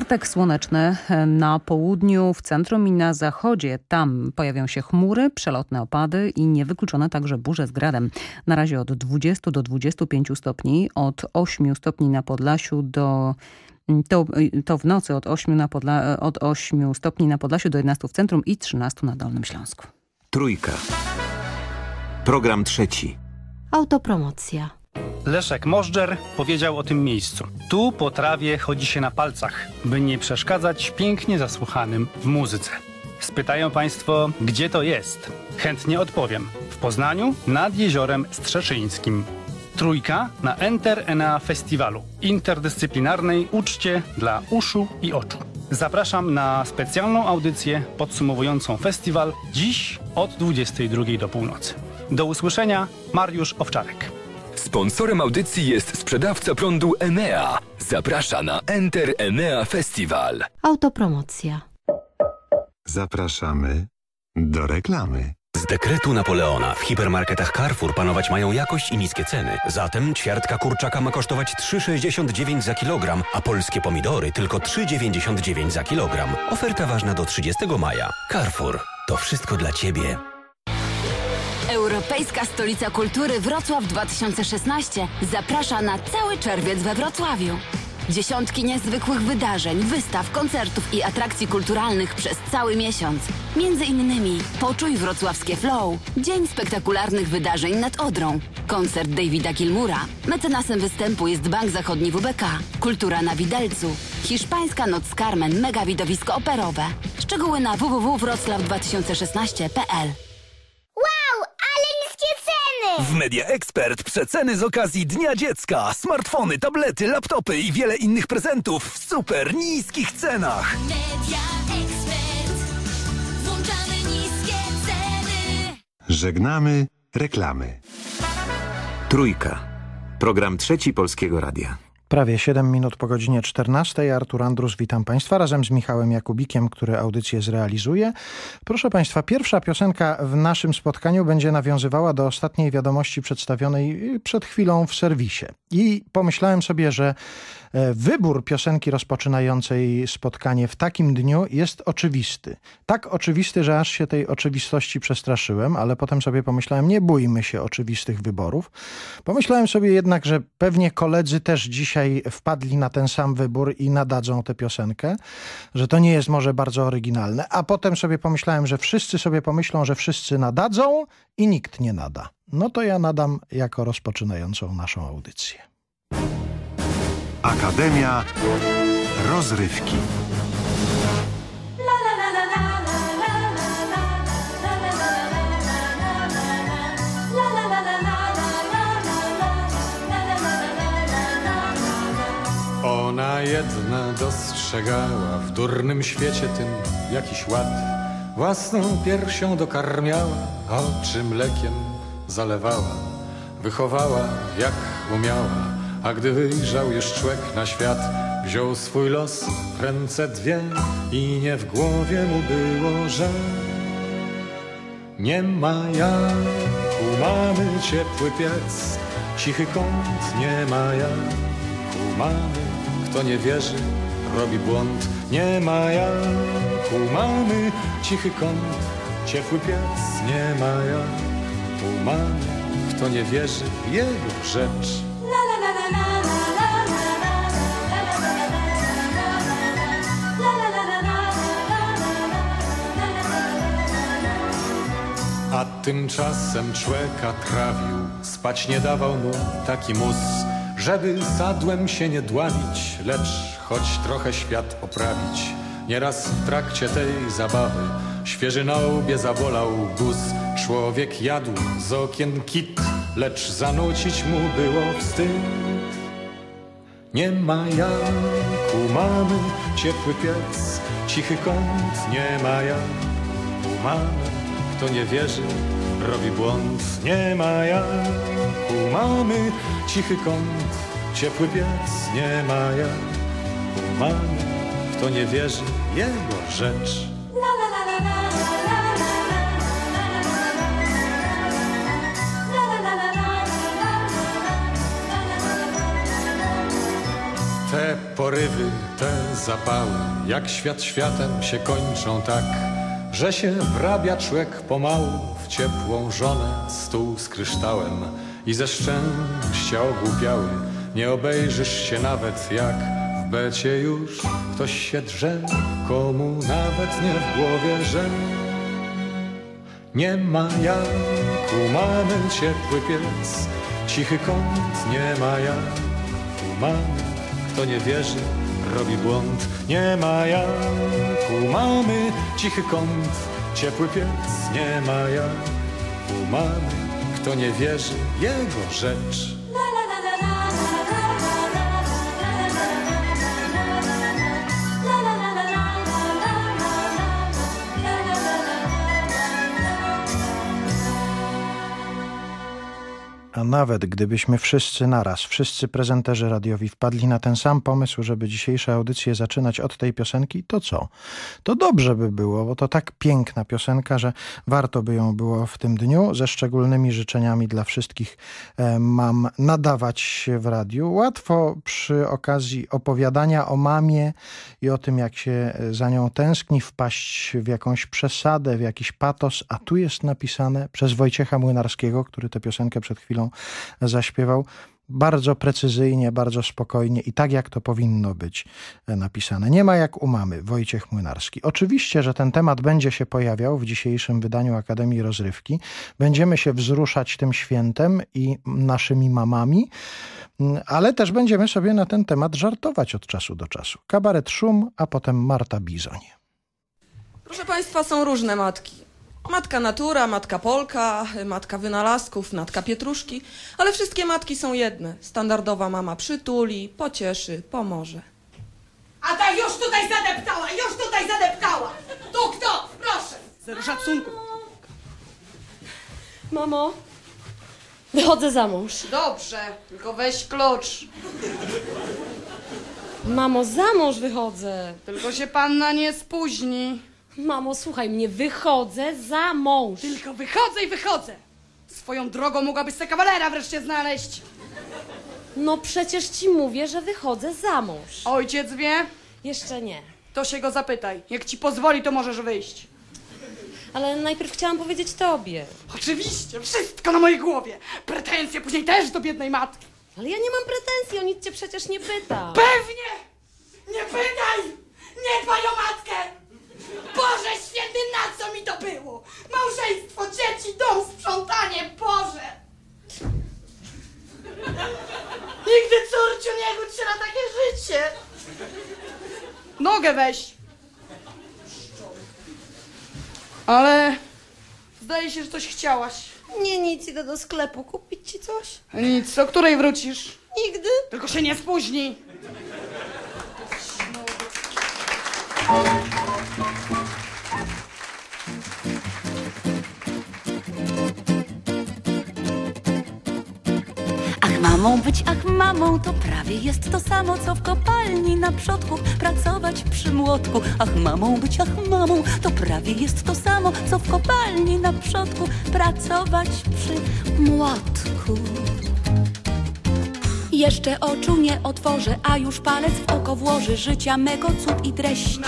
Speaker 1: Czwartek słoneczny na południu, w centrum i na zachodzie. Tam pojawią się chmury, przelotne opady i niewykluczone także burze z gradem. Na razie od 20 do 25 stopni, od 8 stopni na Podlasiu do to, to w nocy od 8, na Podla, od 8 stopni na Podlasiu do 11 w centrum i 13 na Dolnym Śląsku.
Speaker 75: Trójka. Program trzeci.
Speaker 76: Autopromocja.
Speaker 77: Leszek Możdżer powiedział o tym miejscu. Tu po trawie chodzi się na palcach, by nie przeszkadzać pięknie zasłuchanym w muzyce. Spytają Państwo, gdzie to jest? Chętnie odpowiem. W Poznaniu, nad jeziorem Strzeszyńskim. Trójka na Enter Enea Festiwalu interdyscyplinarnej uczcie dla uszu i oczu. Zapraszam na specjalną audycję podsumowującą festiwal dziś od 22 do północy. Do usłyszenia, Mariusz Owczarek.
Speaker 78: Sponsorem audycji jest sprzedawca prądu Enea. Zaprasza na Enter Enea Festival.
Speaker 76: Autopromocja.
Speaker 8: Zapraszamy do reklamy.
Speaker 61: Z dekretu Napoleona w hipermarketach Carrefour panować mają jakość i niskie ceny. Zatem ćwiartka kurczaka ma kosztować 3,69 za kilogram, a polskie pomidory tylko 3,99 za kilogram. Oferta ważna do 30 maja. Carrefour. To wszystko dla Ciebie.
Speaker 79: Europejska Stolica Kultury Wrocław 2016 zaprasza na cały czerwiec we Wrocławiu. Dziesiątki niezwykłych wydarzeń, wystaw, koncertów i atrakcji kulturalnych przez cały miesiąc. Między innymi Poczuj Wrocławskie Flow, Dzień Spektakularnych Wydarzeń nad Odrą, koncert Davida Gilmura, mecenasem występu jest Bank Zachodni WBK, Kultura na Widelcu, Hiszpańska Noc Carmen, mega widowisko operowe. Szczegóły na www.wroclaw2016.pl
Speaker 80: Wow, ale niskie ceny!
Speaker 81: W Media Expert przeceny z okazji Dnia Dziecka. Smartfony, tablety, laptopy i wiele innych prezentów w super niskich cenach.
Speaker 82: Media Expert. Włączamy niskie ceny.
Speaker 8: Żegnamy reklamy.
Speaker 83: Trójka. Program trzeci Polskiego Radia.
Speaker 84: Prawie 7 minut po godzinie 14. Artur Andrus, witam Państwa razem z Michałem Jakubikiem, który audycję zrealizuje. Proszę Państwa, pierwsza piosenka w naszym spotkaniu będzie nawiązywała do ostatniej wiadomości przedstawionej przed chwilą w serwisie. I pomyślałem sobie, że wybór piosenki rozpoczynającej spotkanie w takim dniu jest oczywisty. Tak oczywisty, że aż się tej oczywistości przestraszyłem, ale potem sobie pomyślałem, nie bójmy się oczywistych wyborów. Pomyślałem sobie jednak, że pewnie koledzy też dzisiaj wpadli na ten sam wybór i nadadzą tę piosenkę, że to nie jest może bardzo oryginalne. A potem sobie pomyślałem, że wszyscy sobie pomyślą, że wszyscy nadadzą i nikt nie nada. No to ja nadam jako rozpoczynającą naszą audycję.
Speaker 8: Akademia Rozrywki.
Speaker 85: Ona jedna dostrzegała w durnym świecie tym jakiś ład. Własną piersią dokarmiała, oczy mlekiem zalewała. Wychowała jak umiała, a gdy wyjrzał już człowiek na świat, wziął swój los w ręce dwie i nie w głowie mu było, że nie ma jak u mamy ciepły piec, cichy kąt nie ma jak u mamy. Kto nie wierzy, robi błąd. Nie ma jak u mamy, cichy kąt, ciepły piec. Nie ma jak u mamy. Kto nie wierzy, jego rzecz. A tymczasem człeka trawił, spać nie dawał mu taki mus, żeby sadłem się nie dławić, lecz choć trochę świat oprawić. Nieraz w trakcie tej zabawy świeży na łbie zabolał guz. Człowiek jadł z okien kit, lecz zanucić mu było wstyd. Nie ma jak u mamy ciepły piec, cichy kąt, nie ma jak u mamy. Kto nie wierzy, robi błąd. Nie ma jak u mamy cichy kąt, ciepły piec. Nie ma jak u mamy. Kto nie wierzy, jego rzecz. Te porywy, te zapały, jak świat światem się kończą tak, że się wrabia człowiek pomału w ciepłą żonę, stół z kryształem i ze szczęścia ogłupiały. Nie obejrzysz się nawet jak w becie już ktoś się drze, komu nawet nie w głowie, że nie ma jak mamy ciepły piec, cichy kąt, nie ma jak mamy. Kto nie wierzy, robi błąd. Nie ma jak u mamy cichy kąt, ciepły piec. Nie ma jak u mamy. Kto nie wierzy, jego rzecz.
Speaker 84: A nawet gdybyśmy wszyscy naraz, wszyscy prezenterzy radiowi wpadli na ten sam pomysł, żeby dzisiejsze audycje zaczynać od tej piosenki, to co? To dobrze by było, bo to tak piękna piosenka, że warto by ją było w tym dniu, ze szczególnymi życzeniami dla wszystkich e, mam nadawać w radiu. Łatwo przy okazji opowiadania o mamie i o tym, jak się e, za nią tęskni, wpaść w jakąś przesadę, w jakiś patos, a tu jest napisane przez Wojciecha Młynarskiego, który tę piosenkę przed chwilą zaśpiewał, bardzo precyzyjnie, bardzo spokojnie i tak, jak to powinno być e, napisane. Nie ma jak u mamy, Wojciech Młynarski. Oczywiście, że ten temat będzie się pojawiał w dzisiejszym wydaniu Akademii Rozrywki. Będziemy się wzruszać tym świętem i naszymi mamami, mm, ale też będziemy sobie na ten temat żartować od czasu do czasu. Kabaret Szum, a potem Marta Bizoń.
Speaker 86: Proszę Państwa, są różne matki. Matka natura, matka Polka, matka wynalazków, matka pietruszki, ale wszystkie matki są jedne. Standardowa mama przytuli, pocieszy, pomoże.
Speaker 85: A ta już tutaj zadeptała, już tutaj zadeptała! Tu kto? Proszę!
Speaker 86: Zero szacunku.
Speaker 87: Mamo, wychodzę za mąż.
Speaker 85: Dobrze, tylko weź klucz.
Speaker 87: Mamo, za mąż wychodzę.
Speaker 85: Tylko się panna nie spóźni.
Speaker 87: Mamo, słuchaj mnie, wychodzę za mąż.
Speaker 85: Tylko wychodzę i wychodzę. Swoją drogą mogłabyś se kawalera wreszcie znaleźć.
Speaker 87: No przecież ci mówię, że wychodzę za mąż.
Speaker 85: Ojciec wie?
Speaker 87: Jeszcze nie.
Speaker 85: To się go zapytaj. Jak ci pozwoli, to możesz wyjść.
Speaker 87: Ale najpierw chciałam powiedzieć tobie.
Speaker 85: Oczywiście, wszystko na mojej głowie. Pretensje później też do biednej matki.
Speaker 87: Ale ja nie mam pretensji, o nic cię przecież nie pytam.
Speaker 85: Pewnie! Nie pytaj! Nie dbaj o matkę! Boże święty, na co mi to było? Małżeństwo, dzieci, dom, sprzątanie, Boże! Nigdy córciu nie gódź się na takie życie! Nogę weź! Ale zdaje się, że coś chciałaś.
Speaker 87: Nie, nic, idę do sklepu kupić ci coś.
Speaker 85: Nic, o której wrócisz?
Speaker 87: Nigdy.
Speaker 85: Tylko się nie spóźnij.
Speaker 88: Ach mamą być, ach mamą, to prawie jest to samo, co w kopalni na przodku pracować przy młotku. Ach mamą być, ach mamą, to prawie jest to samo, co w kopalni na przodku pracować przy młotku. Jeszcze oczu nie otworzę, a już palec w oko włoży życia mego cud i treść.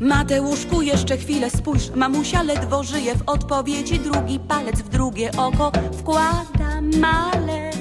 Speaker 88: Mateuszku, jeszcze chwilę spójrz, mamusia ledwo żyje w odpowiedzi, drugi palec w drugie oko wkłada malec.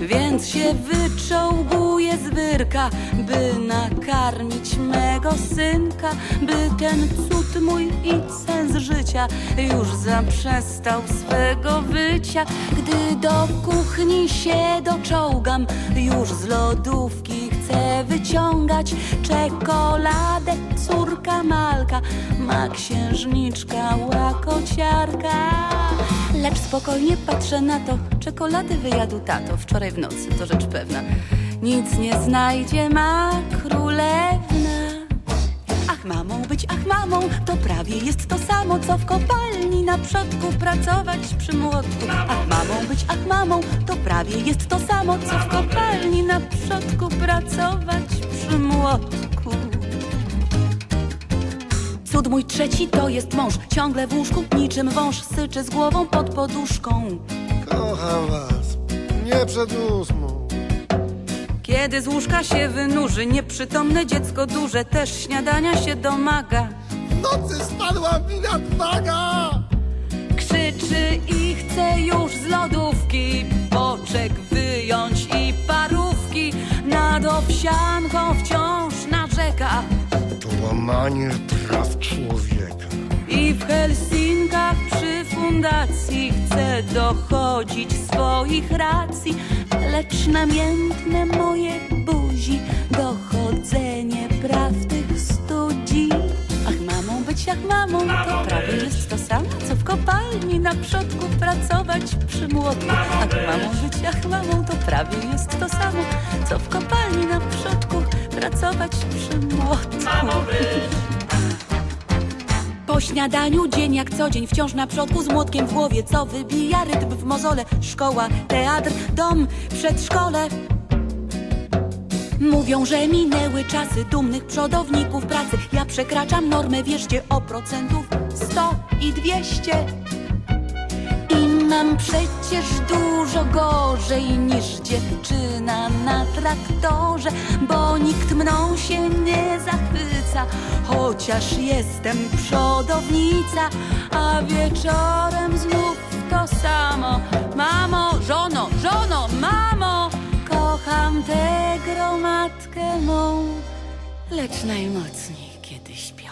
Speaker 88: Więc się wyczołguje z wyrka, by nakarmić mego synka, by ten cud mój i sens życia już zaprzestał swego wycia. Gdy do kuchni się doczołgam, już z lodówki chcę wyciągać czekoladę. Córka Malka ma księżniczka łakociarka. Lecz spokojnie patrzę na to, czekolady wyjadł tato wczoraj w nocy, to rzecz pewna. Nic nie znajdzie ma królewna. Mamą być, ach mamą, to prawie jest to samo, co w kopalni na przodku pracować przy młotku. Ach mamą być, ach mamą, to prawie jest to samo, co w kopalni na przodku pracować przy młotku. Cud mój trzeci to jest mąż, ciągle w łóżku, niczym wąż, syczy z głową pod poduszką.
Speaker 89: Kocham was, nie przed ósmą.
Speaker 88: Kiedy z łóżka się wynurzy, nieprzytomne dziecko duże też śniadania się domaga.
Speaker 89: W nocy spadła mi nadwaga!
Speaker 88: Krzyczy i chce już z lodówki boczek wyjąć i parówki. Nad owsianką wciąż narzeka
Speaker 89: To łamanie praw człowieka.
Speaker 88: I w Helsinkach przy fundacji chce dochodzić swoich racji. Lecz namiętne moje buzi dochodzenie praw tych studzi. Ach mamą być jak mamą, to prawie jest to samo, co w kopalni na przodku pracować przy młotku. Ach mamą być jak mamą, to prawie jest to samo, co w kopalni na przodku pracować przy młotku. Po śniadaniu dzień jak co dzień wciąż na przodku z młotkiem w głowie. Co wybija rytm w mozole? Szkoła, teatr, dom, przedszkole. Mówią, że minęły czasy dumnych przodowników pracy. Ja przekraczam normę, wierzcie, o procentów 100 i 200 I mam przecież dużo gorzej niż dziewczyna na traktorze Bo nikt mną się nie zachwyca Chociaż jestem przodownica A wieczorem znów to samo. Mamo, żono, żono, mamo Kocham tę gromadkę mą Lecz najmocniej kiedy śpią.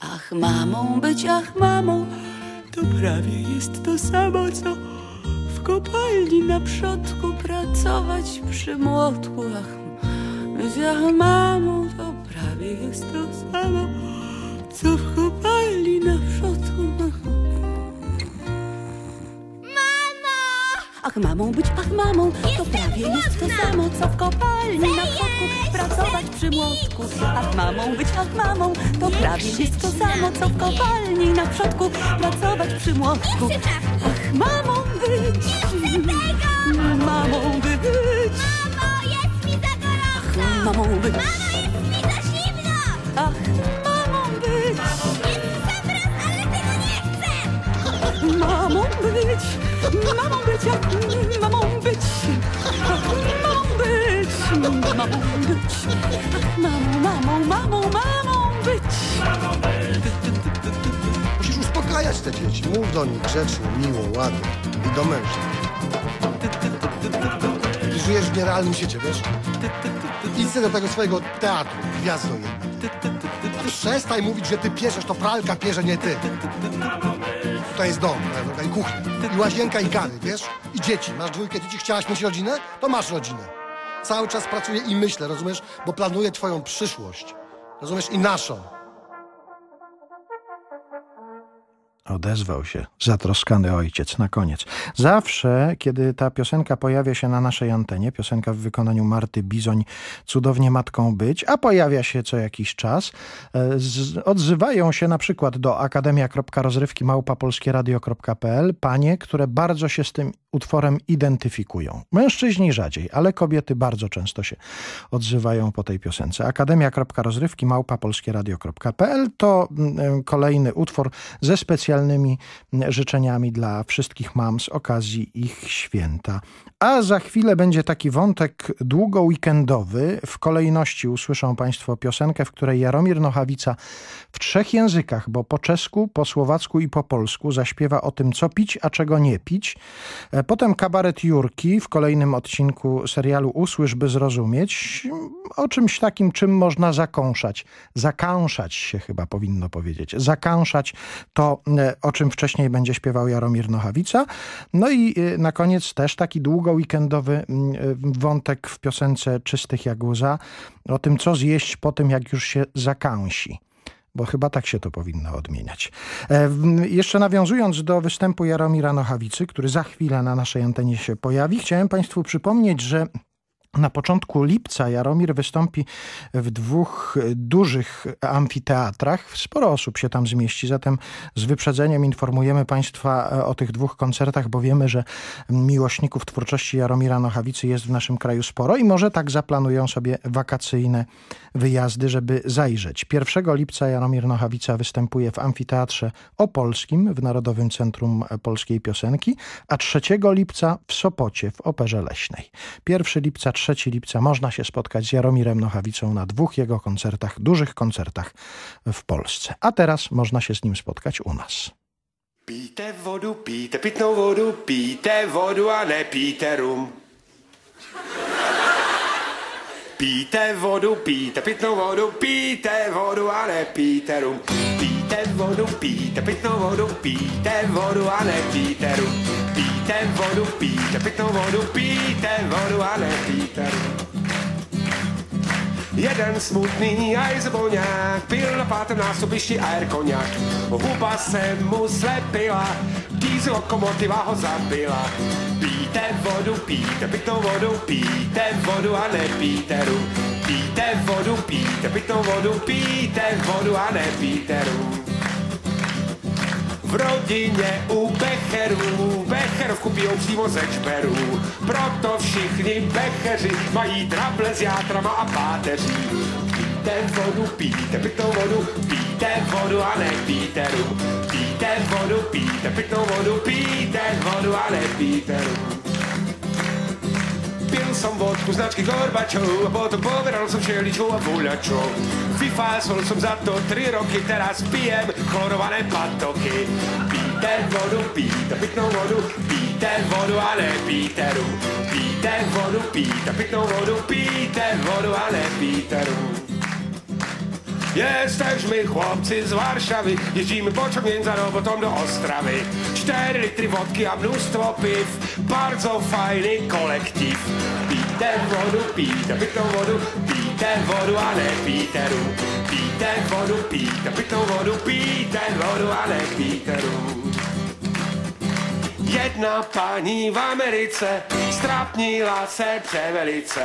Speaker 88: Ach mamą być, ach mamą To prawie jest to samo co W kopalni na przodku pracować przy młotku Ach, mamą To prawie jest to samo Co w kopalni na przodku mamą być, ach mamą, to prawie jest to samo, co w kopalni na przodku pracować przy młotku. Ach mamą być, ach mamą, to prawie jest to samo, co w kopalni na przodku pracować przy młotku. Ach mamą być, mamą być,
Speaker 82: Mamo, jest mi za gorąco!
Speaker 88: ach
Speaker 82: Mamo, jest mi za zimno!
Speaker 88: ach mamą być, mamą być, ach mamą być, mamą być, mamą być, mamą, mamą, mamą, mamą być.
Speaker 90: Musisz uspokajać te dzieci. Mów do nich grzecznie, miło, ładnie. I do męża. I żyjesz w nierealnym świecie, wiesz? Idź do tego swojego teatru, gwiazdo jedna. Przestań mówić, że ty pieszesz, to pralka pierze, nie ty. Tutaj jest dom, prawda, i kuchnia, i łazienka, i gary, wiesz? I dzieci. Masz dwójkę dzieci, chciałaś mieć rodzinę? To masz rodzinę. Cały czas pracuję i myślę, rozumiesz? Bo planuję twoją przyszłość. Rozumiesz? I naszą.
Speaker 84: Odezwał się zatroskany ojciec na koniec. Zawsze, kiedy ta piosenka pojawia się na naszej antenie, piosenka w wykonaniu Marty Bizoń, cudownie matką być, a pojawia się co jakiś czas, e, z, odzywają się na przykład do akademia.rozrywki małpapolskieradio.pl panie, które bardzo się z tym utworem identyfikują. Mężczyźni rzadziej, ale kobiety bardzo często się odzywają po tej piosence. Akademia.rozrywki małpapolskieradio.pl to mm, kolejny utwór ze specjalnymi mm, życzeniami dla wszystkich mam z okazji ich święta. A za chwilę będzie taki wątek długo weekendowy. W kolejności usłyszą Państwo piosenkę, w której Jaromir Nochawica w trzech językach, bo po czesku, po słowacku i po polsku zaśpiewa o tym, co pić, a czego nie pić. E, Potem kabaret Jurki w kolejnym odcinku serialu Usłysz, by zrozumieć. O czymś takim, czym można zakąszać. Zakąszać się chyba powinno powiedzieć. Zakąszać to, e, o czym wcześniej będzie śpiewał Jaromir Nochawica. No i e, na koniec też taki długo weekendowy mm, wątek w piosence Czystych jak łza. O tym, co zjeść po tym, jak już się zakąsi bo chyba tak się to powinno odmieniać. E, Jeszcze nawiązując do występu Jaromira Nochawicy, który za chwilę na naszej antenie się pojawi, chciałem Państwu przypomnieć, że na początku lipca Jaromir wystąpi w dwóch dużych amfiteatrach. Sporo osób się tam zmieści, zatem z wyprzedzeniem informujemy Państwa e, o tych dwóch koncertach, bo wiemy, że miłośników twórczości Jaromira Nochawicy jest w naszym kraju sporo i może tak zaplanują sobie wakacyjne wyjazdy, żeby zajrzeć. 1 lipca Jaromir Nochawica występuje w Amfiteatrze Opolskim w Narodowym Centrum Polskiej Piosenki, a 3 lipca w Sopocie w Operze Leśnej. 1 lipca, 3 lipca można się spotkać z Jaromirem Nochawicą na dwóch jego koncertach, dużych koncertach w Polsce. A teraz można się z nim spotkać u nas.
Speaker 91: Pijte vodu, pijte pitnou vodu, pijte vodu a nepijte rum. Pijte vodu, pijte pitnou vodu, pijte vodu a nepijte rum. Pijte vodu, pijte pitnou vodu, pijte vodu a nepijte rum. Pijte vodu, pijte pitnou vodu, pijte vodu a nepijte rum. Jeden smutný ajzboňák pil na pátém násobišti air koněk. Huba se mu slepila, diesel lokomotiva ho zabila. Pijte vodu, pijte pitnou vodu, pijte vodu a nepijte rum. Pijte vodu, pijte pitnou vodu, pijte vodu a ne pijte rum. V rodině u Becherů Becherovku pijou přímo ze čberů Proto všichni Becheři mají trable s játrama a páteří Pijte vodu, pijte pitnou vodu, pijte vodu a ne pijte rum. Pijte vodu, pijte pitnou vodu, pijte vodu a ne pijte rum. Pil som vodku značky Gorbačov a potom povedal som šeličov a buľačov. Vyfásol som za to tri roky, teraz pijem chlorované patoky. Píte vodu, píte pitnou vodu, píte vodu a ne píte rum. Píte vodu, píte pitnou vodu, píte vodu a ne píte rum. Jesteśmy chłopcy z Warszawy, jeździmy pociągiem za robotą do Ostrawy. Cztery litry wodki, a mnóstwo piw, bardzo fajny kolektyw. Pijte wodu, pijte pitną wodu, pijte wodu, ale pijte rum. Pijte wodu, pijte pitną wodu, pijte wodu, ale pijte rum. Jedna pani w Ameryce strapnila se převelice.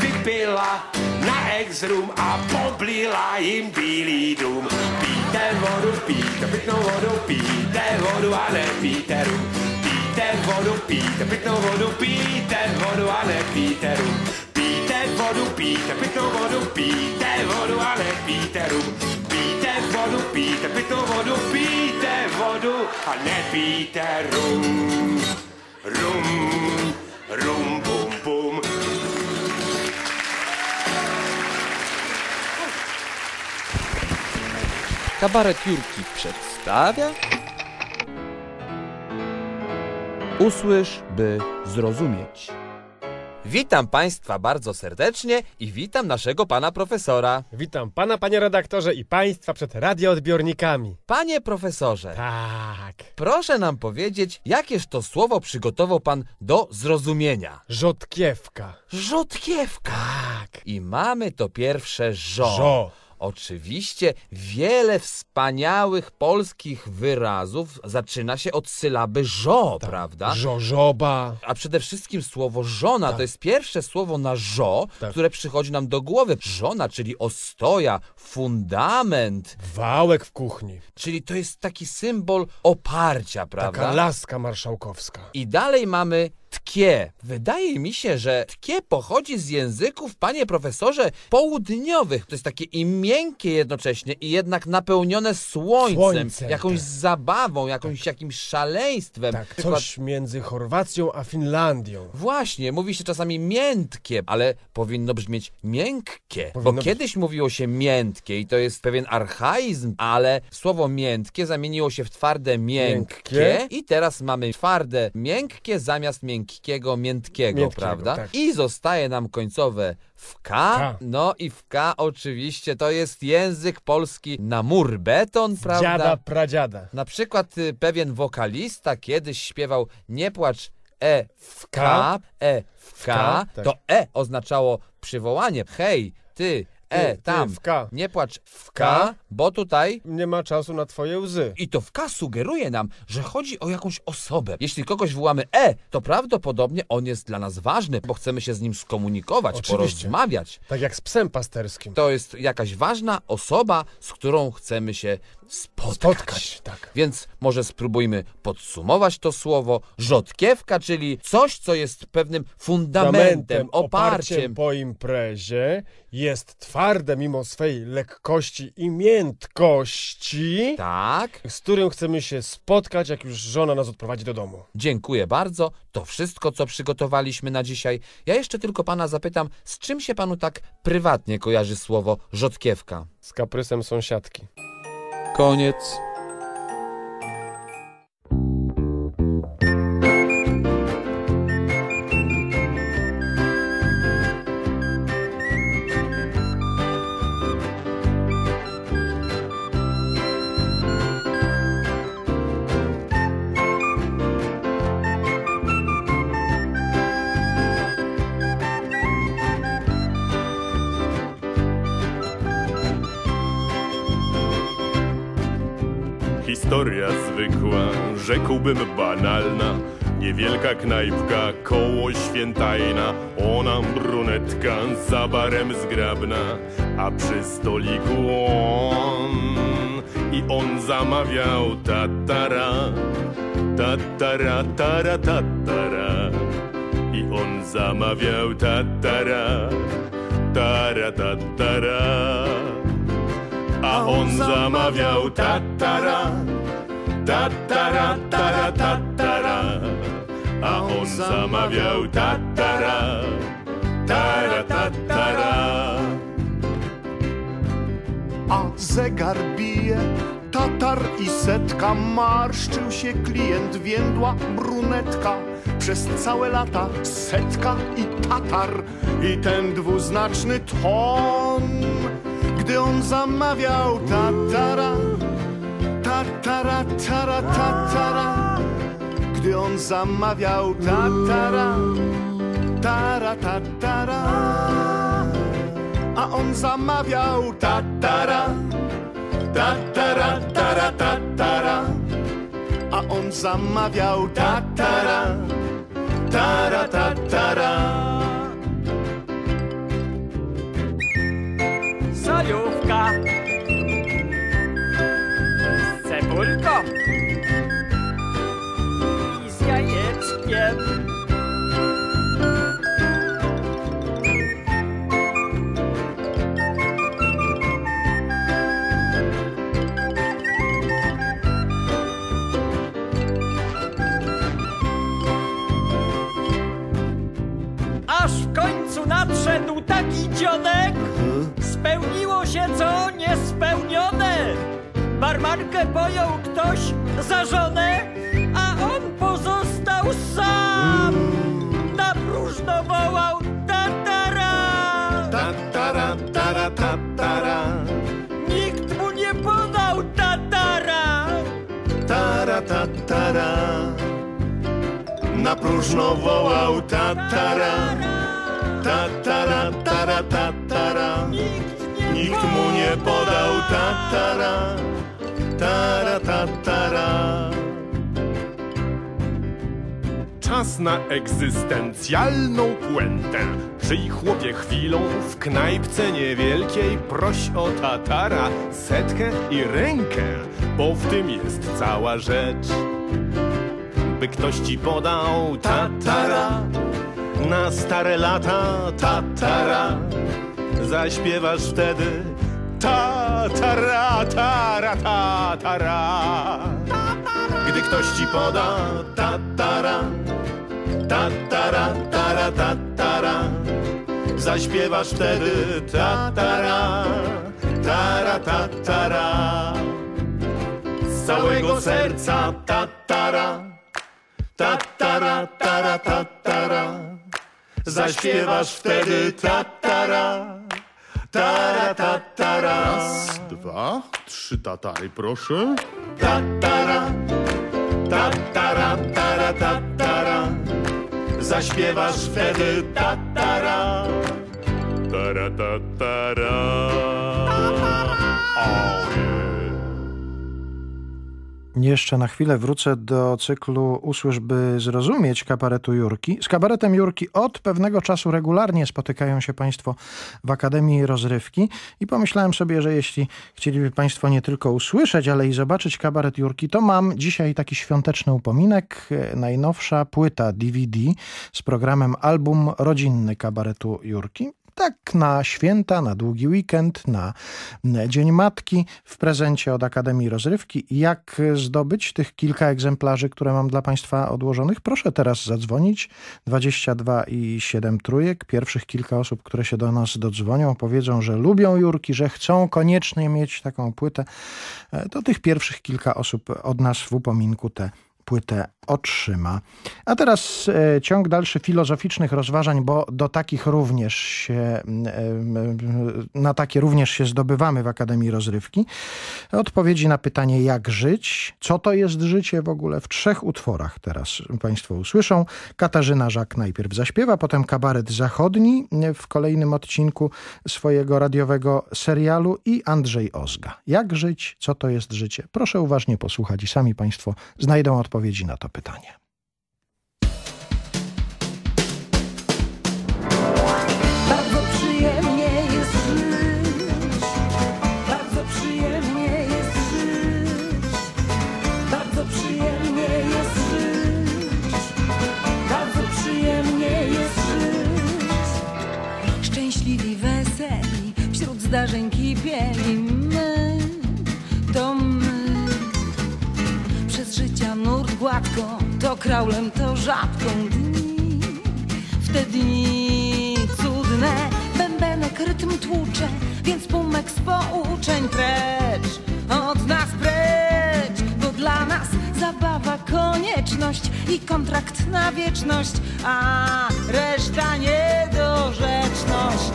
Speaker 91: Vypila na ex-room a poblila jim bílý dům. Pijte vodu, pijte pitnou vodu, pijte vodu a ne pijte rum. Pijte vodu, pijte pitnou vodu, pijte vodu a ne pijte rum. Pijte vodu, pijte pitnou vodu, pijte vodu a ne pijte rum. Pijte vodu, pijte pitnou vodu, pijte vodu a pijte rum. Rum, rum, bum, bum.
Speaker 92: Kabaret Jurki przedstawia Usłysz, by zrozumieć.
Speaker 93: Witam Państwa bardzo serdecznie i witam naszego pana profesora.
Speaker 94: Witam pana, panie redaktorze, i państwa przed radioodbiornikami.
Speaker 93: Panie profesorze.
Speaker 94: Tak.
Speaker 93: Proszę nam powiedzieć, jakież to słowo przygotował pan do zrozumienia?
Speaker 94: Rzodkiewka.
Speaker 93: Rzodkiewka.
Speaker 94: Tak.
Speaker 93: I mamy to pierwsze żo.
Speaker 94: Żo.
Speaker 93: Oczywiście wiele wspaniałych polskich wyrazów zaczyna się od sylaby żo, prawda?
Speaker 94: Żożoba.
Speaker 93: A przede wszystkim słowo żona
Speaker 94: Tak.
Speaker 93: to jest pierwsze słowo na żo,
Speaker 94: Tak.
Speaker 93: które przychodzi nam do głowy. Żona, czyli ostoja, fundament.
Speaker 94: Wałek w kuchni.
Speaker 93: Czyli to jest taki symbol oparcia, prawda?
Speaker 94: Taka laska marszałkowska.
Speaker 93: I dalej mamy tkie. Wydaje mi się, że tkie pochodzi z języków, panie profesorze, południowych. To jest takie i miękkie jednocześnie, i jednak napełnione słońcem, jakąś
Speaker 94: tak.
Speaker 93: zabawą, jakąś jakimś szaleństwem.
Speaker 94: Tak,
Speaker 93: Przykład-
Speaker 94: coś między Chorwacją a Finlandią.
Speaker 93: Właśnie, mówi się czasami miętkie, ale powinno brzmieć miękkie.
Speaker 94: Powinno
Speaker 93: bo
Speaker 94: być.
Speaker 93: kiedyś mówiło się miętkie i to jest pewien archaizm, ale słowo miętkie zamieniło się w twarde miękkie,
Speaker 94: Miękkie.
Speaker 93: i teraz mamy twarde miękkie zamiast miękkiego miętkiego, prawda?
Speaker 94: tak.
Speaker 93: I zostaje nam końcowe w K.
Speaker 94: K.
Speaker 93: No i w K oczywiście to jest język polski na mur beton, prawda?
Speaker 94: Dziada, pradziada.
Speaker 93: Na przykład y, pewien wokalista kiedyś śpiewał Nie płacz E w K,
Speaker 94: K.
Speaker 93: E w K,
Speaker 94: K, tak.
Speaker 93: to E oznaczało przywołanie. Hej, ty, E, tam, nie płacz w K. bo tutaj...
Speaker 94: Nie ma czasu na twoje łzy.
Speaker 93: I to w K sugeruje nam, że chodzi o jakąś osobę. Jeśli kogoś wołamy E, to prawdopodobnie on jest dla nas ważny, bo chcemy się z nim skomunikować,
Speaker 94: Oczywiście.
Speaker 93: porozmawiać.
Speaker 94: Tak jak z psem pasterskim.
Speaker 93: To jest jakaś ważna osoba, z którą chcemy się spotkać.
Speaker 94: Spotkać, tak.
Speaker 93: Więc może spróbujmy podsumować to słowo. Rzodkiewka, czyli coś, co jest pewnym fundamentem, oparciem.
Speaker 94: po imprezie, jest twarde mimo swej lekkości i miętkości,
Speaker 93: Tak.
Speaker 94: z którym chcemy się spotkać, jak już żona nas odprowadzi do domu.
Speaker 93: Dziękuję bardzo. To wszystko, co przygotowaliśmy na dzisiaj. Ja jeszcze tylko pana zapytam, z czym się panu tak prywatnie kojarzy słowo rzodkiewka?
Speaker 94: Z kaprysem sąsiadki.
Speaker 92: Koniec.
Speaker 95: Historia zwykła, rzekłbym banalna.
Speaker 96: Niewielka knajpka koło świętajna, ona brunetka za barem zgrabna, a przy stoliku on i on zamawiał tatara, tatara, tara, tatara. I on zamawiał tatara, tara, tatara. A on zamawiał tatara, tatara, tara, tatara. A on zamawiał tatara, tara, tatara.
Speaker 90: A zegar bije, tatar i setka, marszczył się klient, więdła brunetka. Przez całe lata setka i tatar i ten dwuznaczny ton. Gdy on zamawiał tatara, tatara, tara, tatara. Gdy on zamawiał tatara, tara, tatara. A on zamawiał tatara, tatara, tara, tatara. A on zamawiał tatara, tara, tatara.
Speaker 97: Solówka taki dzionek, spełniło się co niespełnione. Barmankę pojął ktoś za żonę, a on pozostał sam. Na próżno wołał tatara.
Speaker 90: Tatara, tara, tatara.
Speaker 97: Nikt mu nie podał tatara.
Speaker 90: Tara, tatara. Na próżno wołał tatara. Tatara, tara, tatara. Nikt mu nie podał tatara. Tara, tatara.
Speaker 96: Czas na egzystencjalną puentę. Przyj chłopie chwilą w knajpce niewielkiej proś o tatara, setkę i rękę, bo w tym jest cała rzecz. By ktoś ci podał tatara, na stare lata tatara, zaśpiewasz wtedy tatara, tara, tatara. Gdy ktoś ci poda tatara, tatara, tara, tatara, zaśpiewasz wtedy tatara, tara, tatara. Z całego serca tatara, tatara, tara, tatara, zaśpiewasz wtedy tatara, tara, tatara.
Speaker 90: Raz, dwa, trzy tatary, proszę.
Speaker 96: Tatara, tatara, tara, tatara. Zaśpiewasz wtedy tatara. Tara, tatara.
Speaker 84: Jeszcze na chwilę wrócę do cyklu Usłysz, by zrozumieć kabaretu Jurki. Z kabaretem Jurki od pewnego czasu regularnie spotykają się Państwo w Akademii Rozrywki i pomyślałem sobie, że jeśli chcieliby Państwo nie tylko usłyszeć, ale i zobaczyć kabaret Jurki, to mam dzisiaj taki świąteczny upominek. Najnowsza płyta DVD z programem Album Rodzinny kabaretu Jurki. Tak na święta, na długi weekend, na Dzień Matki w prezencie od Akademii Rozrywki. Jak zdobyć tych kilka egzemplarzy, które mam dla Państwa odłożonych? Proszę teraz zadzwonić. 22 i 7 trójek. Pierwszych kilka osób, które się do nas dodzwonią, powiedzą, że lubią Jurki, że chcą koniecznie mieć taką płytę. To tych pierwszych kilka osób od nas w upominku te płytę otrzyma. A teraz e, ciąg dalszy filozoficznych rozważań, bo do takich również się, e, na takie również się zdobywamy w Akademii Rozrywki. Odpowiedzi na pytanie, jak żyć, co to jest życie w ogóle, w trzech utworach teraz Państwo usłyszą. Katarzyna Żak najpierw zaśpiewa, potem kabaret zachodni w kolejnym odcinku swojego radiowego serialu i Andrzej Ozga. Jak żyć, co to jest życie? Proszę uważnie posłuchać i sami Państwo znajdą odpowiedzi na to pytanie.
Speaker 98: Kto kraulem, to żabką dni. W te dni cudne bębenek rytm tłucze, więc pumek z pouczeń precz, od nas precz, bo dla nas zabawa konieczność i kontrakt na wieczność, a reszta niedorzeczność.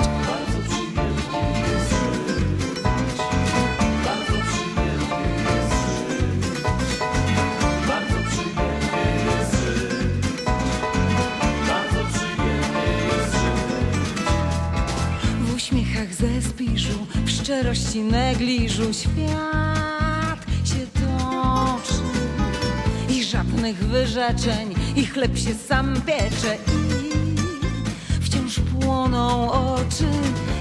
Speaker 98: Uśmiechach ze spiżu, w szczerości negliżu świat się toczy. I żadnych wyrzeczeń, i chleb się sam piecze i wciąż płoną oczy.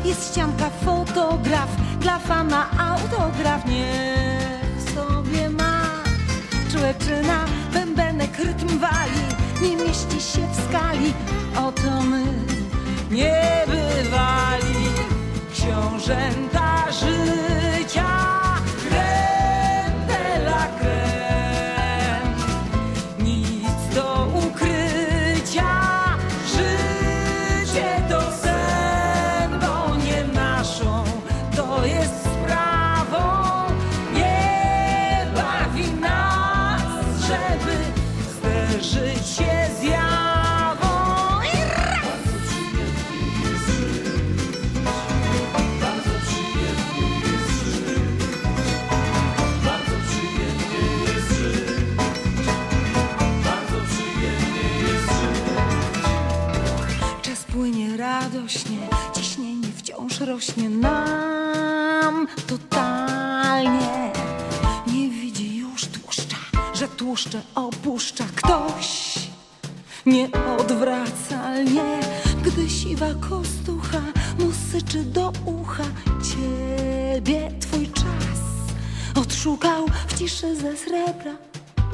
Speaker 98: Jest ścianka fotograf, dla fana autograf, niech sobie ma człeczyna, bębenek rytm wali, nie mieści się w skali, oto my nie bywali książęta życia. Radośnie, ciśnienie wciąż rośnie nam totalnie. Nie widzi już tłuszcza, że tłuszcze opuszcza ktoś nieodwracalnie. Gdy siwa kostucha mu syczy do ucha, ciebie twój czas odszukał w ciszy ze srebra.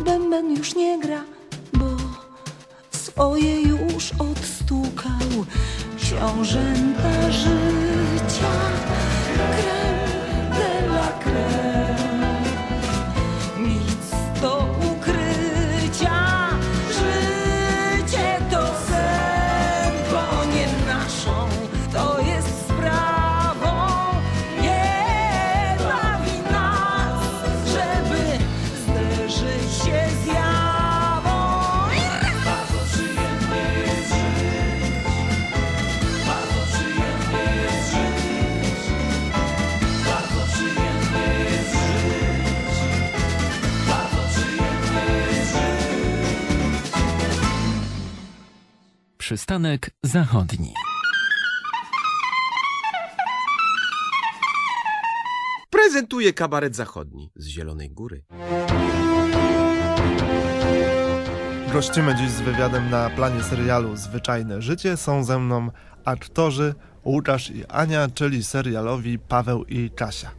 Speaker 98: Bęben już nie gra, bo swoje już odstukał książęta życia. Creme de la creme,
Speaker 99: Przystanek zachodni.
Speaker 95: Prezentuje kabaret zachodni z Zielonej Góry.
Speaker 100: Gościmy dziś z wywiadem na planie serialu Zwyczajne Życie. Są ze mną aktorzy Łukasz i Ania, czyli serialowi Paweł i Kasia.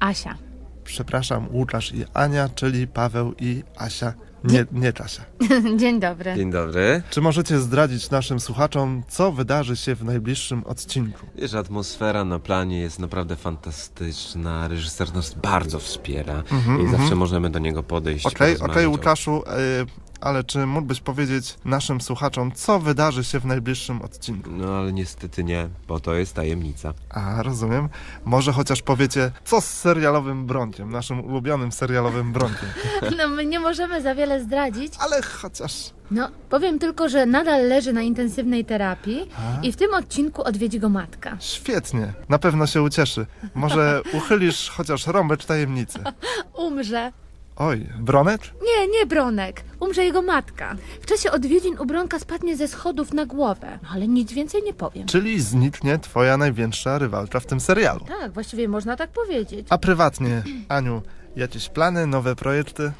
Speaker 101: Asia.
Speaker 100: Przepraszam, Łukasz i Ania, czyli Paweł i Asia. Nie, nie Kasia.
Speaker 101: Dzień dobry.
Speaker 95: Dzień dobry.
Speaker 100: Czy możecie zdradzić naszym słuchaczom, co wydarzy się w najbliższym odcinku?
Speaker 95: Wiesz, atmosfera na planie jest naprawdę fantastyczna. Reżyser nas bardzo wspiera
Speaker 100: Mhm,
Speaker 95: i zawsze
Speaker 100: mhm.
Speaker 95: możemy do niego podejść.
Speaker 100: Okej, okej,
Speaker 95: porozmawiać o-
Speaker 100: Łukaszu, y, ale czy mógłbyś powiedzieć naszym słuchaczom, co wydarzy się w najbliższym odcinku?
Speaker 95: No ale niestety nie, bo to jest tajemnica.
Speaker 100: A, rozumiem. Może chociaż powiecie, co z serialowym Bronkiem, naszym ulubionym serialowym Bronkiem.
Speaker 101: No my nie możemy za wiele zdradzić.
Speaker 100: Ale chociaż...
Speaker 101: No, powiem tylko, że nadal leży na intensywnej terapii
Speaker 100: A?
Speaker 101: i w tym odcinku odwiedzi go matka.
Speaker 100: Świetnie, na pewno się ucieszy. Może uchylisz chociaż rąbek tajemnicy.
Speaker 101: Umrze.
Speaker 100: Oj, Bronek?
Speaker 101: Nie, nie Bronek. Umrze jego matka. W czasie odwiedzin u Bronka spadnie ze schodów na głowę. No, ale nic więcej nie powiem.
Speaker 100: Czyli zniknie twoja największa rywalka w tym serialu.
Speaker 101: Tak, właściwie można tak powiedzieć.
Speaker 100: A prywatnie, Aniu, jakieś plany, nowe projekty?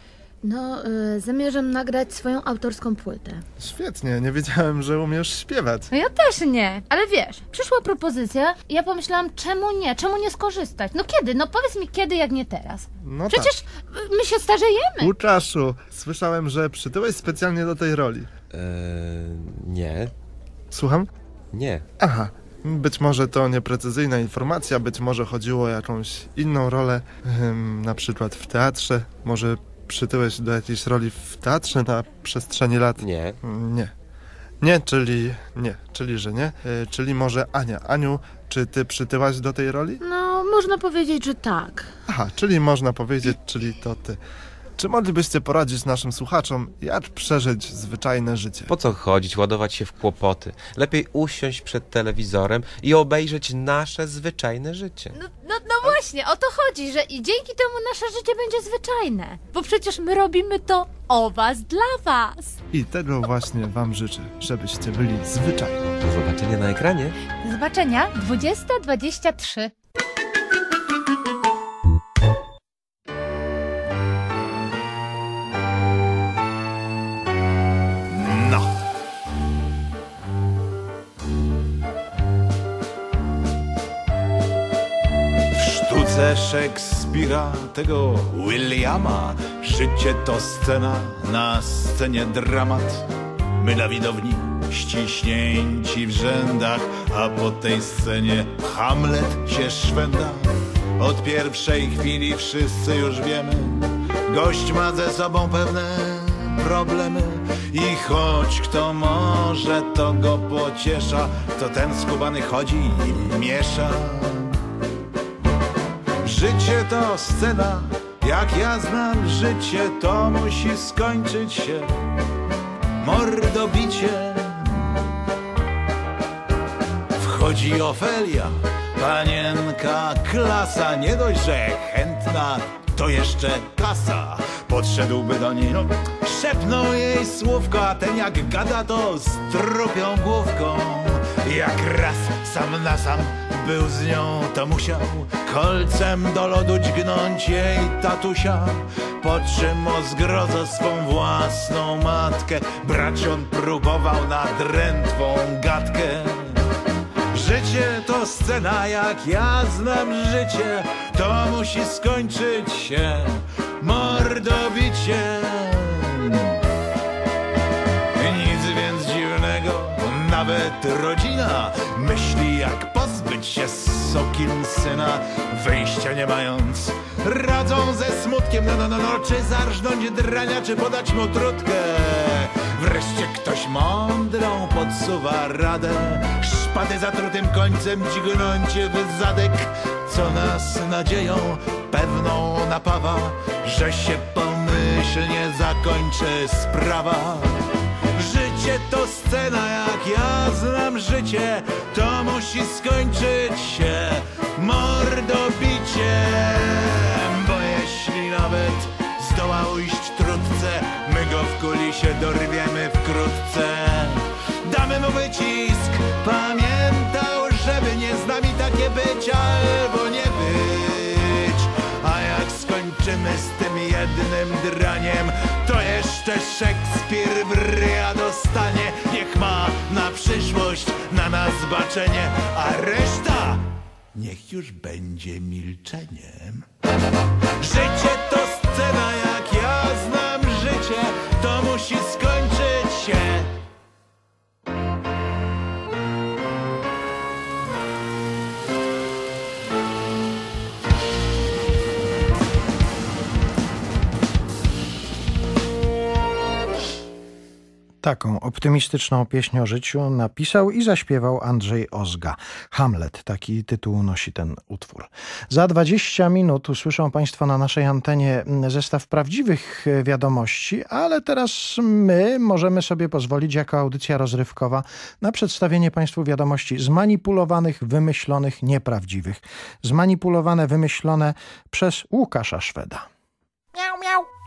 Speaker 101: No, y, zamierzam nagrać swoją autorską płytę.
Speaker 100: Świetnie, nie wiedziałem, że umiesz śpiewać.
Speaker 101: No ja też nie, ale wiesz, przyszła propozycja i ja pomyślałam, czemu nie, czemu nie skorzystać? No kiedy? No powiedz mi kiedy, jak nie teraz.
Speaker 100: No
Speaker 101: Przecież y, my się starzejemy.
Speaker 100: Łukaszu, słyszałem, że przytyłeś specjalnie do tej roli.
Speaker 95: Eee, nie.
Speaker 100: Słucham?
Speaker 95: Nie.
Speaker 100: Aha. Być może to nieprecyzyjna informacja, być może chodziło o jakąś inną rolę, em, na przykład w teatrze, może przytyłeś do jakiejś roli w teatrze na przestrzeni lat?
Speaker 94: Nie.
Speaker 100: Nie. Nie, czyli nie, czyli że nie. Y, czyli może Ania. Aniu, czy ty przytyłaś do tej roli?
Speaker 102: No, można powiedzieć, że tak.
Speaker 100: Aha, czyli można powiedzieć, czyli to ty. Czy moglibyście poradzić naszym słuchaczom, jak przeżyć zwyczajne życie?
Speaker 94: Po co chodzić, ładować się w kłopoty? Lepiej usiąść przed telewizorem i obejrzeć nasze zwyczajne życie.
Speaker 102: No, no, no właśnie, o to chodzi, że i dzięki temu nasze życie będzie zwyczajne. Bo przecież my robimy to o was, dla was.
Speaker 100: I tego właśnie wam życzę, żebyście byli zwyczajni.
Speaker 94: Do zobaczenia na ekranie.
Speaker 102: Do zobaczenia 2023.
Speaker 103: Szekspira, tego Williama, życie to scena, na scenie dramat. My na widowni ściśnięci w rzędach, a po tej scenie Hamlet się szwenda. Od pierwszej chwili wszyscy już wiemy, gość ma ze sobą pewne problemy i choć kto może, to go pociesza, to ten skubany chodzi i miesza. Życie to scena, jak ja znam życie, to musi skończyć się mordobicie. Wchodzi Ofelia, panienka klasa, nie dość, że chętna, to jeszcze kasa. Podszedłby do niej, no, szepnął jej słówko, a ten jak gada, to strupią główką. Jak raz sam na sam był z nią, to musiał kolcem do lodu dźgnąć jej tatusia. Po czym o zgrozo swą własną matkę brać on próbował na drętwą gadkę. Życie to scena, jak ja znam życie, to musi skończyć się mordobiciem. Nic więc dziwnego, nawet rodzina myśli jak pozbyć się sokin syna, wyjścia nie mając. Radzą ze smutkiem, no no no, no czy zarżnąć drania, czy podać mu trutkę. Wreszcie ktoś mądrą podsuwa radę, szpaty zatrutym końcem dźgnąć w zadek, co nas nadzieją pewną napawa, że się pomyślnie zakończy sprawa. Życie to scena, jak ja znam życie, to musi skończyć się mordobiciem. Bo jeśli nawet zdoła ujść trudce, my go w kulisie dorwiemy wkrótce. Damy mu wycisk, pamiętał, żeby nie z nami takie być albo nie być. A jak skończymy z tym jednym draniem, jeszcze Szekspir w ryja dostanie. Niech ma na przyszłość, na nas baczenie, a reszta niech już będzie milczeniem. Życie to scena, jak
Speaker 84: Taką optymistyczną pieśń o życiu napisał i zaśpiewał Andrzej Ozga. Hamlet, taki tytuł nosi ten utwór. Za 20 minut usłyszą Państwo na naszej antenie zestaw prawdziwych wiadomości, ale teraz my możemy sobie pozwolić jako audycja rozrywkowa na przedstawienie Państwu wiadomości zmanipulowanych, wymyślonych, nieprawdziwych. Zmanipulowane, wymyślone przez Łukasza Szweda.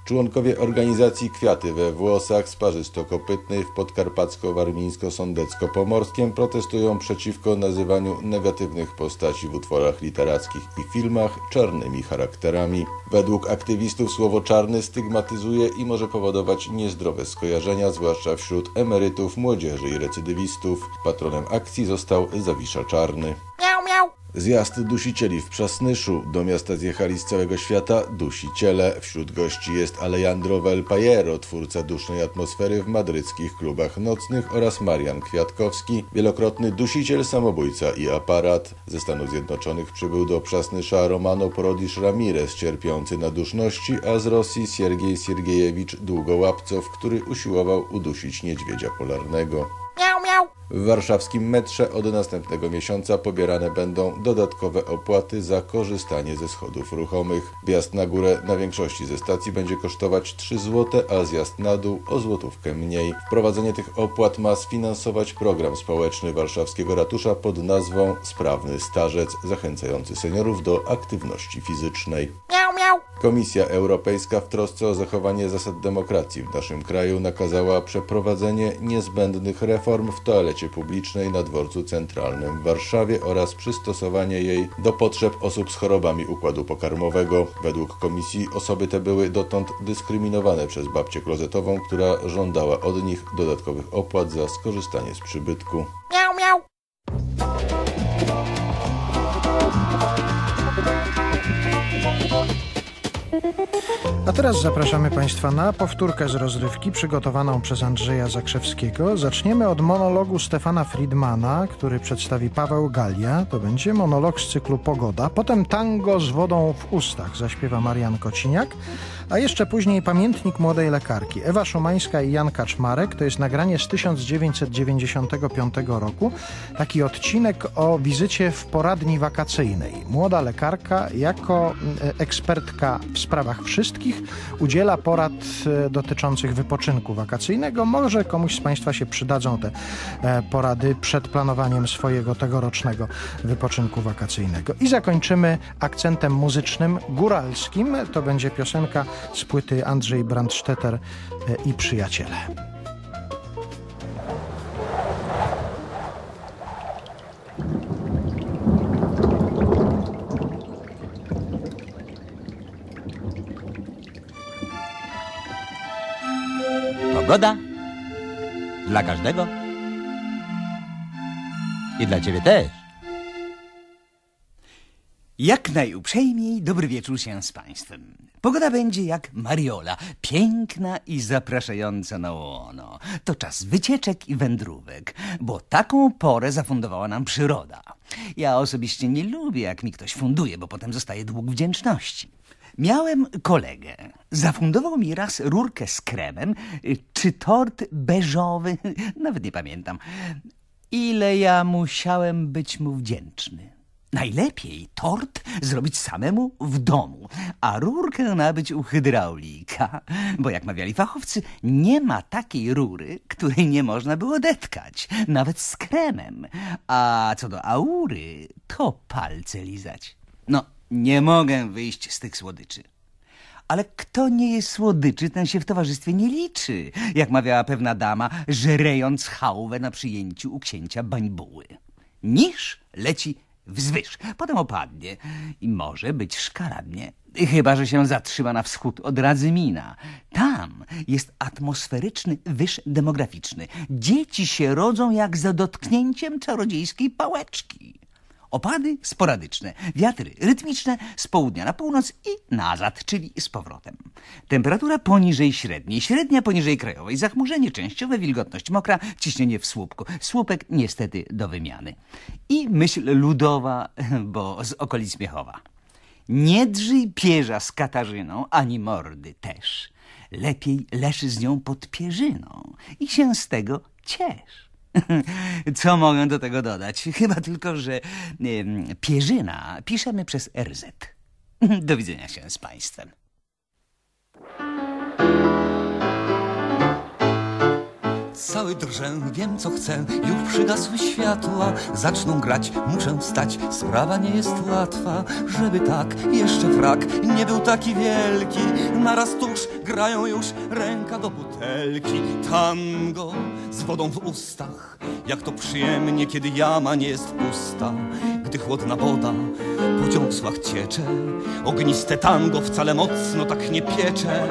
Speaker 104: Członkowie organizacji Kwiaty we Włosach, Sparzysto-Kopytnej w Podkarpacko-Warmińsko-Sądecko-Pomorskiem protestują przeciwko nazywaniu negatywnych postaci w utworach literackich i filmach czarnymi charakterami. Według aktywistów słowo czarny stygmatyzuje i może powodować niezdrowe skojarzenia, zwłaszcza wśród emerytów, młodzieży i recydywistów. Patronem akcji został Zawisza Czarny.
Speaker 105: Miau, miau.
Speaker 104: Zjazd dusicieli w Przasnyszu. Do miasta zjechali z całego świata dusiciele. Wśród gości jest Alejandro Velpajero, twórca dusznej atmosfery w madryckich klubach nocnych oraz Marian Kwiatkowski, wielokrotny dusiciel, samobójca i aparat. Ze Stanów Zjednoczonych przybył do Przasnysza Romano Porodisz Ramirez, cierpiący na duszności, a z Rosji Siergiej Siergiejewicz Długołapcow, który usiłował udusić niedźwiedzia polarnego.
Speaker 103: Miau, miau.
Speaker 104: W warszawskim metrze od następnego miesiąca pobierane będą dodatkowe opłaty za korzystanie ze schodów ruchomych. Wjazd na górę na większości ze stacji będzie kosztować 3 zł, a zjazd na dół o złotówkę mniej. Wprowadzenie tych opłat ma sfinansować program społeczny warszawskiego ratusza pod nazwą Sprawny Starzec, zachęcający seniorów do aktywności fizycznej.
Speaker 103: Miau, miau.
Speaker 104: Komisja Europejska w trosce o zachowanie zasad demokracji w naszym kraju nakazała przeprowadzenie niezbędnych reform w toalecie publicznej na dworcu centralnym w Warszawie oraz przystosowanie jej do potrzeb osób z chorobami układu pokarmowego. Według komisji osoby te były dotąd dyskryminowane przez babcię klozetową, która żądała od nich dodatkowych opłat za skorzystanie z przybytku.
Speaker 103: Miau, miau.
Speaker 84: A teraz zapraszamy Państwa na powtórkę z rozrywki przygotowaną przez Andrzeja Zakrzewskiego. Zaczniemy od monologu Stefana Friedmana, który przedstawi Paweł Galia. To będzie monolog z cyklu Pogoda. Potem tango z wodą w ustach zaśpiewa Marian Kociniak. A jeszcze później pamiętnik młodej lekarki. Ewa Szumańska i Jan Kaczmarek. To jest nagranie z 1995 roku. Taki odcinek o wizycie w poradni wakacyjnej. Młoda lekarka jako e, ekspertka w sprawach wszystkich udziela porad e, dotyczących wypoczynku wakacyjnego. Może komuś z Państwa się przydadzą te e, porady przed planowaniem swojego tegorocznego wypoczynku wakacyjnego. I zakończymy akcentem muzycznym góralskim. To będzie piosenka z płyty Andrzej Brandstetter e, i Przyjaciele.
Speaker 106: Pogoda dla każdego i dla ciebie też.
Speaker 107: Jak najuprzejmiej dobry wieczór się z Państwem. Pogoda będzie jak mariola, piękna i zapraszająca na łono. To czas wycieczek i wędrówek, bo taką porę zafundowała nam przyroda. Ja osobiście nie lubię, jak mi ktoś funduje, bo potem zostaje dług wdzięczności. Miałem kolegę. Zafundował mi raz rurkę z kremem, y, czy tort beżowy, nawet nie pamiętam. Ile ja musiałem być mu wdzięczny. Najlepiej tort zrobić samemu w domu, a rurkę nabyć u hydraulika, bo jak mawiali fachowcy, nie ma takiej rury, której nie można było detkać, nawet z kremem. A co do aury, to palce lizać. No, nie mogę wyjść z tych słodyczy. Ale kto nie jest słodyczy, ten się w towarzystwie nie liczy, jak mawiała pewna dama, żerejąc chałwę na przyjęciu u księcia bańbuły. Niż leci wzwyż, potem opadnie i może być szkaradnie. Chyba, że się zatrzyma na wschód od Radzymina. Tam jest atmosferyczny wyż demograficzny. Dzieci się rodzą jak za dotknięciem czarodziejskiej pałeczki. Opady sporadyczne, wiatry rytmiczne z południa na północ i nazad, czyli z powrotem. Temperatura poniżej średniej, średnia poniżej krajowej, zachmurzenie częściowe, wilgotność mokra, ciśnienie w słupku. Słupek niestety do wymiany. I myśl ludowa, bo z okolic Miechowa. Nie drżyj pierza z Katarzyną, ani mordy też. Lepiej leż z nią pod pierzyną i się z tego ciesz. Co mogę do tego dodać? Chyba tylko, że pierzyna piszemy przez RZ. Do widzenia się z Państwem.
Speaker 108: Cały drżę, wiem co chcę, już przygasły światła Zaczną grać, muszę wstać, sprawa nie jest łatwa Żeby tak, jeszcze frak, nie był taki wielki. Naraz tuż grają już ręka do butelki. Tango z wodą w ustach Jak to przyjemnie, kiedy jama nie jest pusta. Gdy chłodna woda po dziąsłach ciecze Ogniste tango wcale mocno tak nie piecze.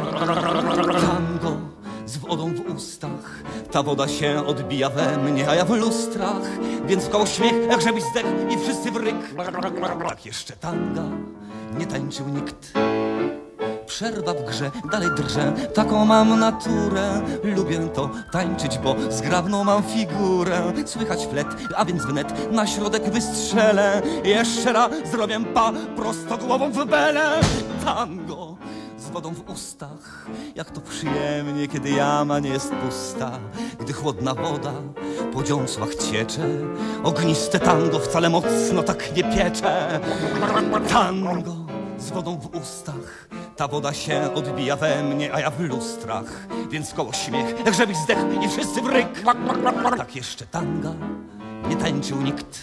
Speaker 108: Tango z wodą w ustach. Ta woda się odbija we mnie, a ja w lustrach. Więc koło śmiech, jak żebyś zdechł i wszyscy w ryk. Jeszcze tanga nie tańczył nikt. Przerwa w grze, dalej drżę, taką mam naturę. Lubię to tańczyć, bo zgrabną mam figurę. Słychać flet, a więc wnet na środek wystrzelę. Jeszcze raz zrobię pa, prosto głową w belę. Tango wodą w ustach, jak to przyjemnie, kiedy jama nie jest pusta. Gdy chłodna woda po dziąsłach ciecze, ogniste tango wcale mocno tak nie piecze. Tango z wodą w ustach. Ta woda się odbija we mnie, a ja w lustrach. Więc koło śmiech, jak żebyś zdechł i wszyscy w ryk. Tak jeszcze tanga nie tańczył nikt.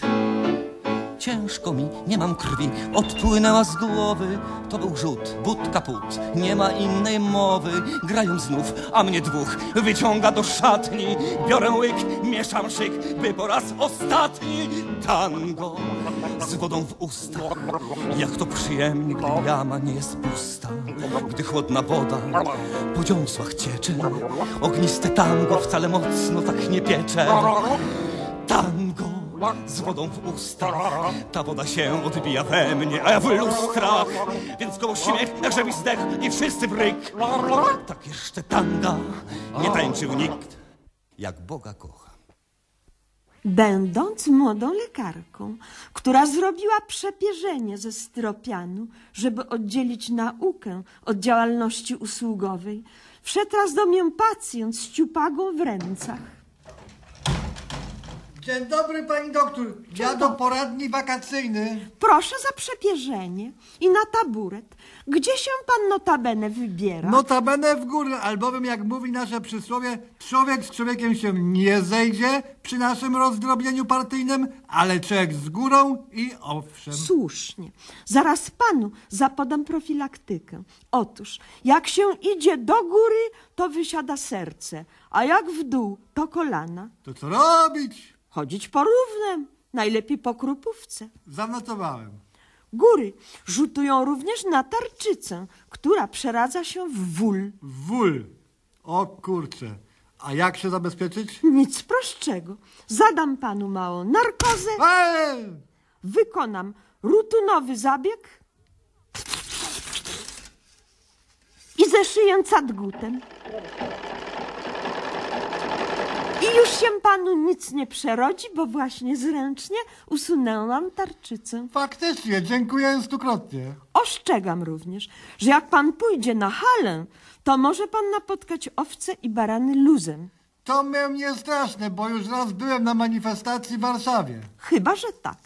Speaker 108: Ciężko mi, nie mam krwi, odpłynęła z głowy. To był rzut, but kaput, nie ma innej mowy. Grają znów, a mnie dwóch wyciąga do szatni. Biorę łyk, mieszam szyk, by po raz ostatni tango z wodą w ustach. Jak to przyjemnie, gdy jama nie jest pusta. Gdy chłodna woda po dziąsłach ciecze. Ogniste tango wcale mocno tak nie piecze. Tango z wodą w ustach. Ta woda się odbija we mnie, a ja w lustrach. Więc koło śmiech, jak żebyś zdechł i wszyscy w ryk. Tak jeszcze tanga nie tańczył nikt, jak Boga kocha.
Speaker 109: Będąc młodą lekarką, która zrobiła przepierzenie ze styropianu, żeby oddzielić naukę od działalności usługowej, wszedł raz do mnie pacjent z ciupagą w rękach.
Speaker 110: Dzień dobry, pani doktor. Ja do poradni wakacyjny.
Speaker 109: Proszę za przepierzenie i na taburet. Gdzie się pan notabene wybiera?
Speaker 110: Notabene w górę, albowiem jak mówi nasze przysłowie, człowiek z człowiekiem się nie zejdzie przy naszym rozdrobnieniu partyjnym, ale człowiek z górą i owszem.
Speaker 109: Słusznie. Zaraz panu zapodam profilaktykę. Otóż, jak się idzie do góry, to wysiada serce, a jak w dół, to kolana.
Speaker 110: To co robić?
Speaker 109: Chodzić po równem, najlepiej po krupówce.
Speaker 110: Zanotowałem.
Speaker 109: Góry rzutują również na tarczycę, która przeradza się w wól.
Speaker 110: Wól. O kurczę. A jak się zabezpieczyć?
Speaker 109: Nic prostszego. Zadam panu małą narkozę. Wykonam rutynowy zabieg i zeszyję cadgutem. I już się panu nic nie przerodzi, bo właśnie zręcznie usunęłam tarczycę.
Speaker 110: Faktycznie, dziękuję stukrotnie.
Speaker 109: Ostrzegam również, że jak pan pójdzie na halę, to może pan napotkać owce i barany luzem.
Speaker 110: To mnie nie straszne, bo już raz byłem na manifestacji w Warszawie.
Speaker 109: Chyba, że tak.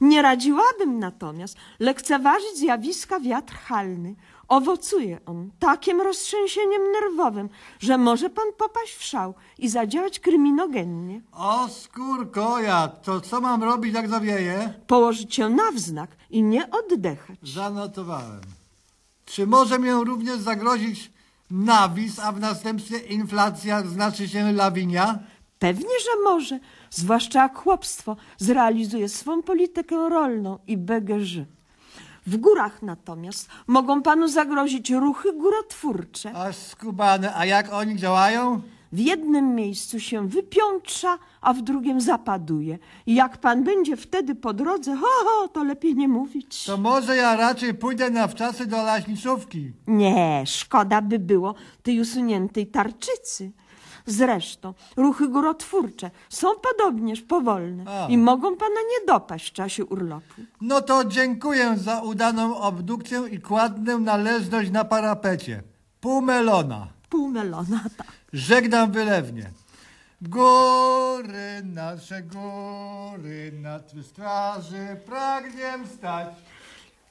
Speaker 109: Nie radziłabym natomiast lekceważyć zjawiska wiatr halny. Owocuje on takim roztrzęsieniem nerwowym, że może pan popaść w szał i zadziałać kryminogennie.
Speaker 110: O skórko, ja, to co mam robić, jak zawieje?
Speaker 109: Położyć się na wznak i nie oddechać.
Speaker 110: Zanotowałem. Czy może mnie również zagrozić nawis, a w następstwie inflacja znaczy się lawinia?
Speaker 109: Pewnie, że może, zwłaszcza jak chłopstwo zrealizuje swą politykę rolną i begerzy. W górach natomiast mogą panu zagrozić ruchy górotwórcze.
Speaker 110: A skubane, a jak oni działają?
Speaker 109: W jednym miejscu się wypiątrza, a w drugim zapaduje. I jak pan będzie wtedy po drodze, ho, ho, to lepiej nie mówić.
Speaker 110: To może ja raczej pójdę na wczasy do laśniczówki.
Speaker 109: Nie, szkoda by było tej usuniętej tarczycy. Zresztą ruchy górotwórcze są podobnież powolne
Speaker 110: A.
Speaker 109: i mogą pana nie dopaść w czasie urlopu.
Speaker 110: No to dziękuję za udaną obdukcję i kładnę należność na parapecie. Pół melona.
Speaker 109: Pół melona, tak.
Speaker 110: Żegnam wylewnie. Góry, nasze góry, na twy straży pragniem stać.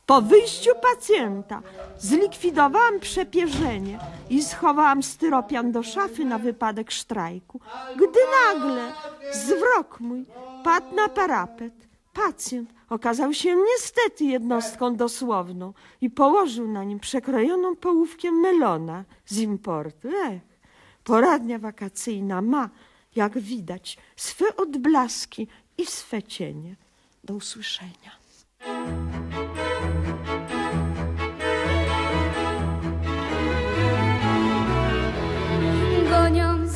Speaker 109: Po wyjściu pacjenta zlikwidowałam przepierzenie i schowałam styropian do szafy na wypadek sztrajku, gdy nagle zwrok mój padł na parapet. Pacjent okazał się niestety jednostką dosłowną i położył na nim przekrojoną połówkiem melona z importu. Ech, poradnia wakacyjna ma, jak widać, swe odblaski i swe cienie. Do usłyszenia.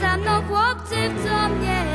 Speaker 103: za chłopcy chcą mnie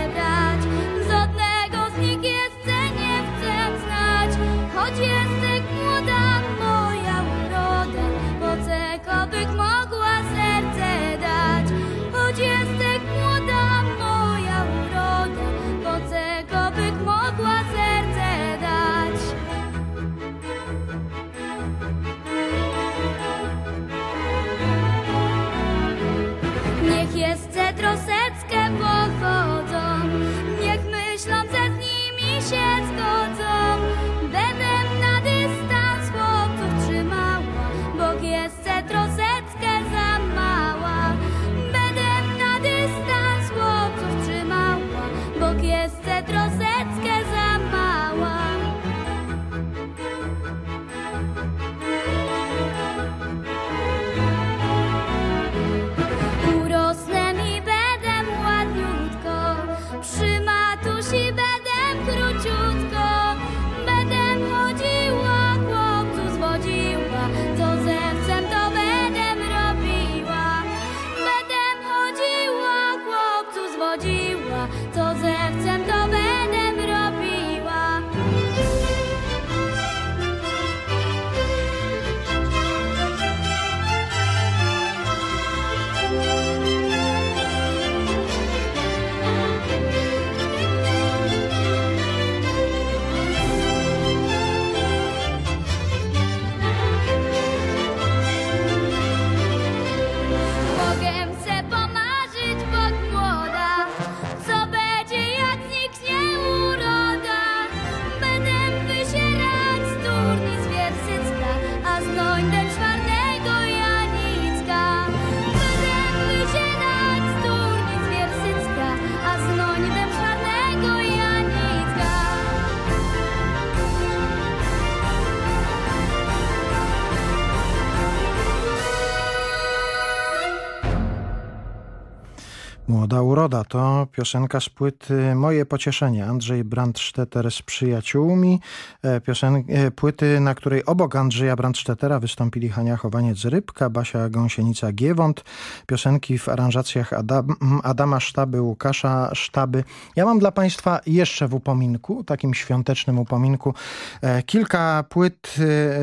Speaker 103: Młoda uroda to
Speaker 84: piosenka z płyty Moje pocieszenie. Andrzej Brandstetter z przyjaciółmi. E, Piosen... e, Płyty, na której obok Andrzeja Brandstettera wystąpili Hania Chowaniec-Rybka, Basia Gąsienica-Giewont. Piosenki w aranżacjach Adam... Adama Sztaby, Łukasza Sztaby. Ja mam dla Państwa jeszcze w upominku, takim świątecznym upominku, e, kilka płyt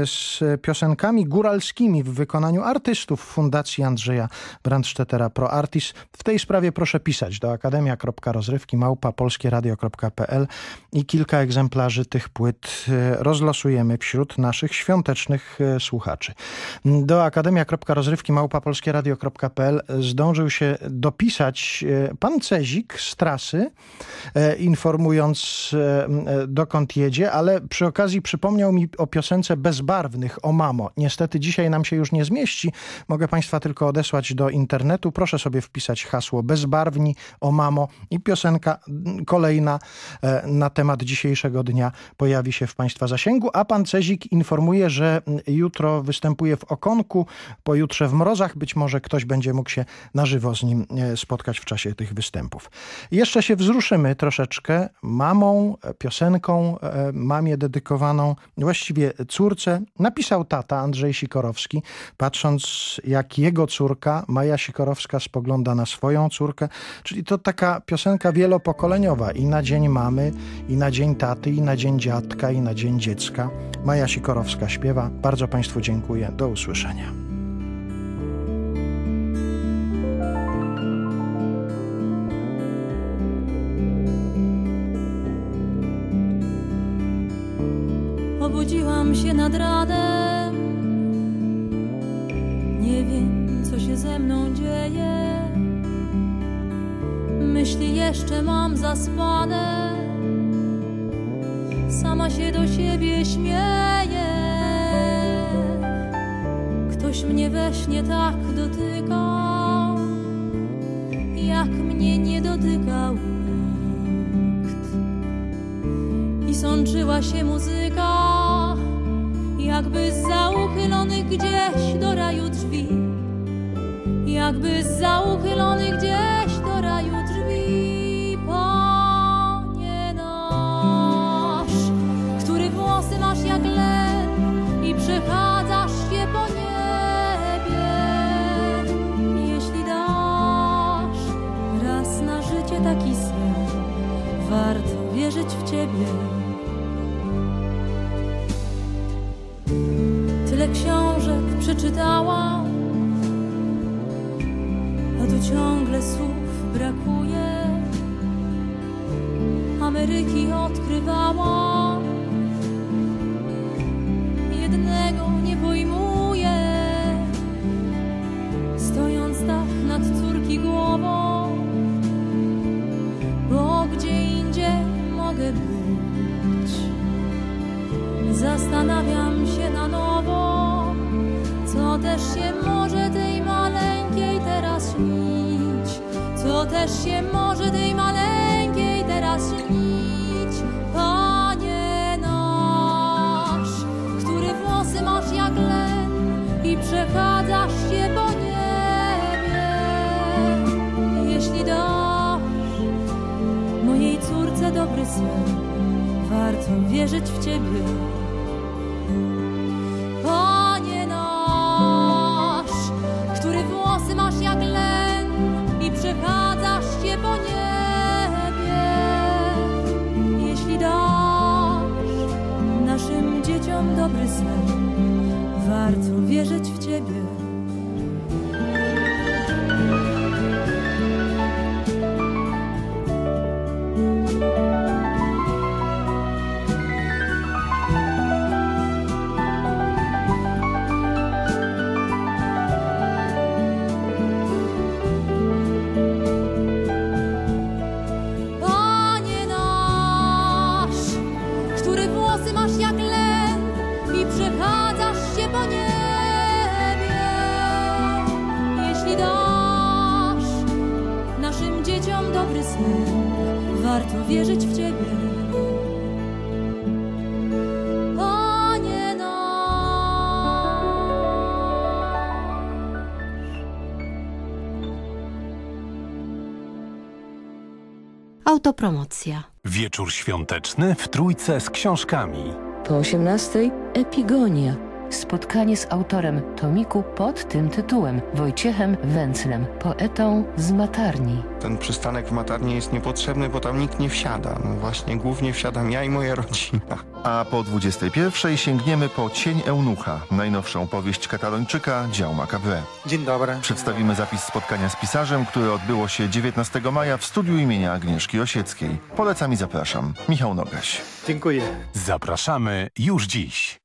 Speaker 84: z piosenkami góralskimi w wykonaniu artystów Fundacji Andrzeja Brandstettera Pro Artis. W tej sprawie proszę pisać do akademia.rozrywki małpa polskieradio.pl i kilka egzemplarzy tych płyt e, rozlosujemy wśród naszych świątecznych e, słuchaczy. Do akademia.rozrywki małpa polskieradio.pl zdążył się dopisać e, pan Cezik z trasy, informując dokąd jedzie, ale przy okazji przypomniał mi o piosence Bezbarwnych o Mamo. Niestety dzisiaj nam się już nie zmieści. Mogę Państwa tylko odesłać do internetu. Proszę sobie wpisać hasło O Mamo i piosenka kolejna e, na temat dzisiejszego dnia pojawi się w Państwa zasięgu, a pan Cezik informuje, że jutro występuje w Okonku, pojutrze w Mrozach. Być może ktoś będzie mógł się na żywo z nim e, spotkać w czasie tych występów. Jeszcze się wzruszymy troszeczkę mamą, piosenką e, mamie dedykowaną, właściwie córce. Napisał tata Andrzej Sikorowski, patrząc jak jego córka Maja Sikorowska spogląda na swoją córkę, czyli to taka piosenka wielopokoleniowa i na dzień mamy, i na dzień taty, i na dzień dziadka, i na dzień dziecka. Maja Sikorowska śpiewa. Bardzo Państwu dziękuję. Do usłyszenia.
Speaker 111: Obudziłam się nad ranem Nie wiem, co się ze mną dzieje Myśli jeszcze mam zaspane Sama się do siebie śmieję. Ktoś mnie we śnie tak dotykał Jak mnie nie dotykał i sączyła się muzyka, jakby z uchylonych gdzieś do raju drzwi, jakby z uchylonych gdzieś do raju drzwi. Len i przechadzasz się po niebie, jeśli dasz raz warto wierzyć w ciebie. Tyle książek przeczytałam, a tu ciągle słów brakuje. Ameryki odkrywałam, córki głową, bo gdzie indziej mogę być. Zastanawiam się na nowo, co też się może tej maleńkiej teraz śnić. Co też się może tej maleńkiej teraz śnić. Panie nasz, który włosy masz jak len i przechadzasz się po dobry sen, warto wierzyć w ciebie. Panie nasz, który włosy masz jak len i przechadzasz się po niebie. Jeśli dasz naszym dzieciom dobry sen, warto wierzyć w ciebie.
Speaker 112: Autopromocja.
Speaker 113: Wieczór świąteczny w trójce z książkami.
Speaker 112: Po 18 Epigonia. Spotkanie z autorem tomiku pod tym tytułem Wojciechem Węclem, poetą z Matarni.
Speaker 114: Ten przystanek w Matarnie jest niepotrzebny, bo tam nikt nie wsiada. No właśnie, głównie wsiadam ja i moja rodzina.
Speaker 115: A po 21 sięgniemy po Cień Eunucha, najnowszą powieść katalończyka dział Macabre.
Speaker 116: Dzień dobry.
Speaker 115: Przedstawimy zapis spotkania z pisarzem, które odbyło się 19 maja w studiu imienia Agnieszki Osieckiej. Polecam i zapraszam. Michał Nogaś.
Speaker 116: Dziękuję.
Speaker 113: Zapraszamy już dziś.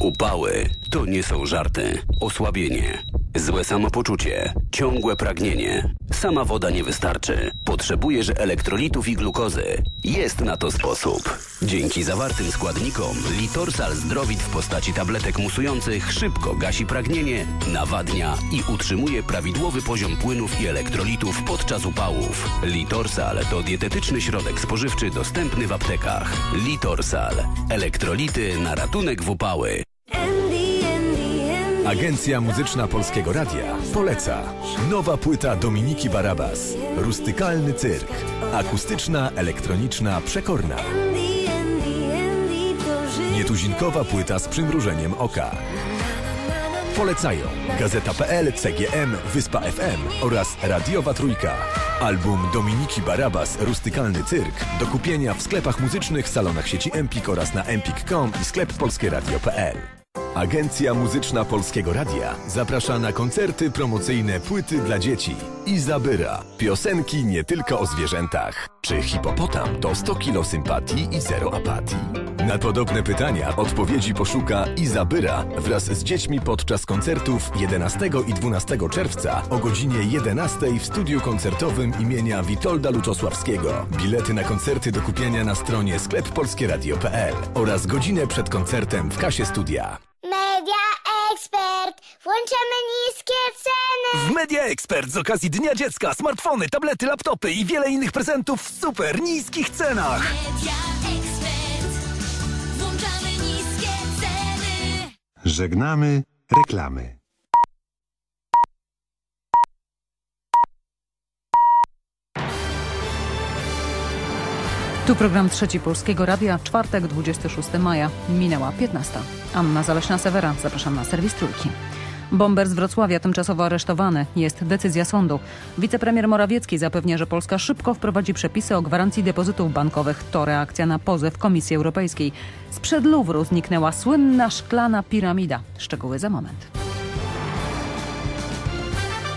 Speaker 69: Upały to nie są żarty. Osłabienie, złe samopoczucie, ciągłe pragnienie. Sama woda nie wystarczy. Potrzebujesz elektrolitów i glukozy. Jest na to sposób. Dzięki zawartym składnikom Litorsal Zdrowit w postaci tabletek musujących szybko gasi pragnienie, nawadnia i utrzymuje prawidłowy poziom płynów i elektrolitów podczas upałów. Litorsal to dietetyczny środek spożywczy dostępny w aptekach. Litorsal. Elektrolity na ratunek w upały.
Speaker 47: Agencja Muzyczna Polskiego Radia poleca. Nowa płyta Dominiki Barabas. Rustykalny cyrk. Akustyczna, elektroniczna, przekorna. Nietuzinkowa płyta z przymrużeniem oka. Polecają Gazeta.pl, CGM, Wyspa FM oraz Radiowa Trójka. Album Dominiki Barabas Rustykalny Cyrk do kupienia w sklepach muzycznych, salonach sieci Empik oraz na empik.com i sklep polskieradio.pl. Agencja Muzyczna Polskiego Radia zaprasza na koncerty promocyjne płyty dla dzieci. Izabyra. Piosenki nie tylko o zwierzętach. Czy hipopotam to 100 kilo sympatii i zero apatii? Na podobne pytania odpowiedzi poszuka Izabyra wraz z dziećmi podczas koncertów 11 i 12 czerwca o godzinie 11 w studiu koncertowym imienia Witolda Luczosławskiego. Bilety na koncerty do kupienia na stronie skleppolskieradio.pl oraz godzinę przed koncertem w kasie studia.
Speaker 103: Media Expert. Włączamy niskie ceny.
Speaker 113: W Media Expert z okazji Dnia Dziecka smartfony, tablety, laptopy i wiele innych prezentów w super niskich cenach.
Speaker 103: Media Expert. Włączamy niskie ceny.
Speaker 117: Żegnamy reklamy.
Speaker 118: Tu program Trzeci Polskiego Radia, czwartek, 26 maja, minęła 15. Anna Zaleśna-Sewera, zapraszam na serwis Trójki.
Speaker 1: Bomber z Wrocławia tymczasowo aresztowany. Jest decyzja sądu. Wicepremier Morawiecki zapewnia, że Polska szybko wprowadzi przepisy o gwarancji depozytów bankowych. To reakcja na pozew Komisji Europejskiej. Sprzed Luwru zniknęła słynna szklana piramida. Szczegóły za moment.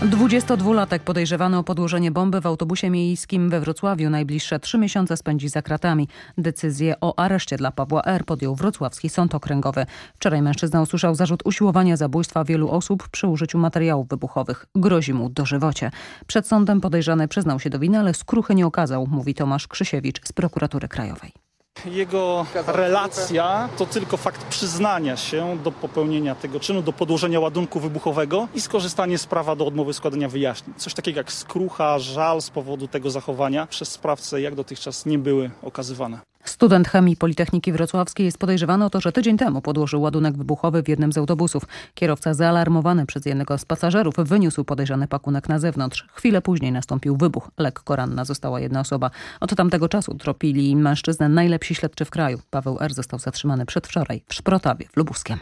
Speaker 1: 22-latek podejrzewany o podłożenie bomby w autobusie miejskim we Wrocławiu najbliższe trzy miesiące spędzi za kratami. Decyzję o areszcie dla Pawła R. podjął Wrocławski Sąd Okręgowy. Wczoraj mężczyzna usłyszał zarzut usiłowania zabójstwa wielu osób przy użyciu materiałów wybuchowych. Grozi mu dożywocie. Przed sądem podejrzany przyznał się do winy, ale skruchy nie okazał, mówi Tomasz Krzysiewicz z prokuratury krajowej.
Speaker 119: Jego relacja to tylko fakt przyznania się do popełnienia tego czynu, do podłożenia ładunku wybuchowego i skorzystanie z prawa do odmowy składania wyjaśnień. Coś takiego jak skrucha, żal z powodu tego zachowania przez sprawcę jak dotychczas nie były okazywane.
Speaker 1: Student chemii Politechniki Wrocławskiej jest podejrzewany o to, że tydzień temu podłożył ładunek wybuchowy w jednym z autobusów. Kierowca zaalarmowany przez jednego z pasażerów wyniósł podejrzany pakunek na zewnątrz. Chwilę później nastąpił wybuch. Lekko ranna została jedna osoba. Od tamtego czasu tropili mężczyznę najlepsi śledczy w kraju. Paweł R. został zatrzymany przedwczoraj w Szprotawie w Lubuskiem.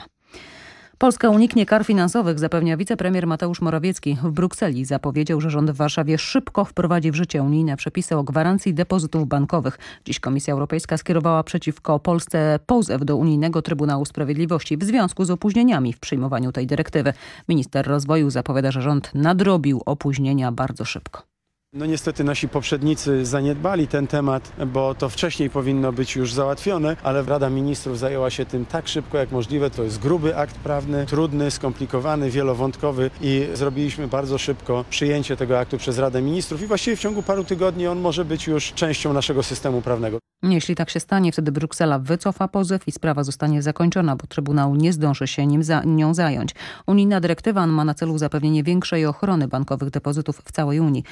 Speaker 1: Polska uniknie kar finansowych, zapewnia wicepremier Mateusz Morawiecki. W Brukseli zapowiedział, że rząd w Warszawie szybko wprowadzi w życie unijne przepisy o gwarancji depozytów bankowych. Dziś Komisja Europejska skierowała przeciwko Polsce pozew do Unijnego Trybunału Sprawiedliwości w związku z opóźnieniami w przyjmowaniu tej dyrektywy. Minister rozwoju zapowiada, że rząd nadrobił opóźnienia bardzo szybko.
Speaker 120: No niestety nasi poprzednicy zaniedbali ten temat, bo to wcześniej powinno być już załatwione, ale Rada Ministrów zajęła się tym tak szybko jak możliwe. To jest gruby akt prawny, trudny, skomplikowany, wielowątkowy i zrobiliśmy bardzo szybko przyjęcie tego aktu przez Radę Ministrów i właściwie w ciągu paru tygodni on może być już częścią naszego systemu prawnego.
Speaker 1: Jeśli tak się stanie, wtedy Bruksela wycofa pozew i sprawa zostanie zakończona, bo Trybunał nie zdąży się nim za, nią zająć. Unijna dyrektywa ma na celu zapewnienie większej ochrony bankowych depozytów w całej Unii.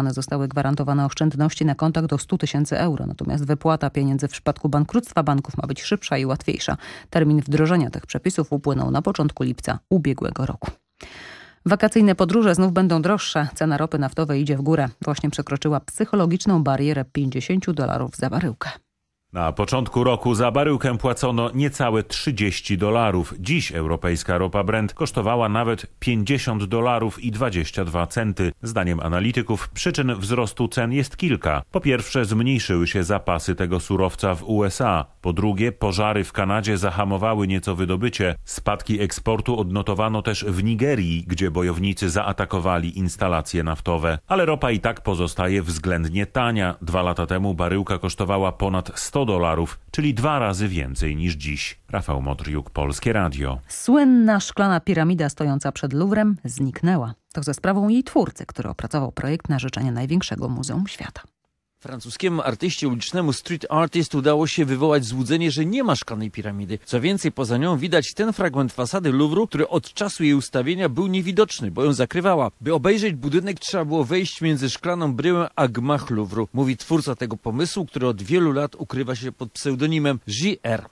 Speaker 1: Utrzymane zostały gwarantowane oszczędności na kontach do 100 tysięcy euro, natomiast wypłata pieniędzy w przypadku bankructwa banków ma być szybsza i łatwiejsza. Termin wdrożenia tych przepisów upłynął na początku lipca ubiegłego roku. Wakacyjne podróże znów będą droższe. Cena ropy naftowej idzie w górę. Właśnie przekroczyła psychologiczną barierę 50 dolarów za baryłkę.
Speaker 121: Na początku roku za baryłkę płacono niecałe 30 dolarów. Dziś europejska ropa Brent kosztowała nawet 50 dolarów i 22 centy. Zdaniem analityków przyczyn wzrostu cen jest kilka. Po pierwsze zmniejszyły się zapasy tego surowca w USA. Po drugie pożary w Kanadzie zahamowały nieco wydobycie. Spadki eksportu odnotowano też w Nigerii, gdzie bojownicy zaatakowali instalacje naftowe. Ale ropa i tak pozostaje względnie tania. Dwa lata temu baryłka kosztowała ponad 100 dolarów, czyli dwa razy więcej niż dziś. Rafał Modriuk, Polskie Radio.
Speaker 1: Słynna szklana piramida stojąca przed Luwrem zniknęła. To ze sprawą jej twórcy, który opracował projekt na życzenie największego muzeum świata.
Speaker 2: Francuskiemu artyście ulicznemu street artist udało się wywołać złudzenie, że nie ma szklanej piramidy. Co więcej, poza nią widać ten fragment fasady Louvru, który od czasu jej ustawienia był niewidoczny, bo ją zakrywała. By obejrzeć budynek trzeba było wejść między szklaną bryłę a gmach Louvru. Mówi twórca tego pomysłu, który od wielu lat ukrywa się pod pseudonimem JR.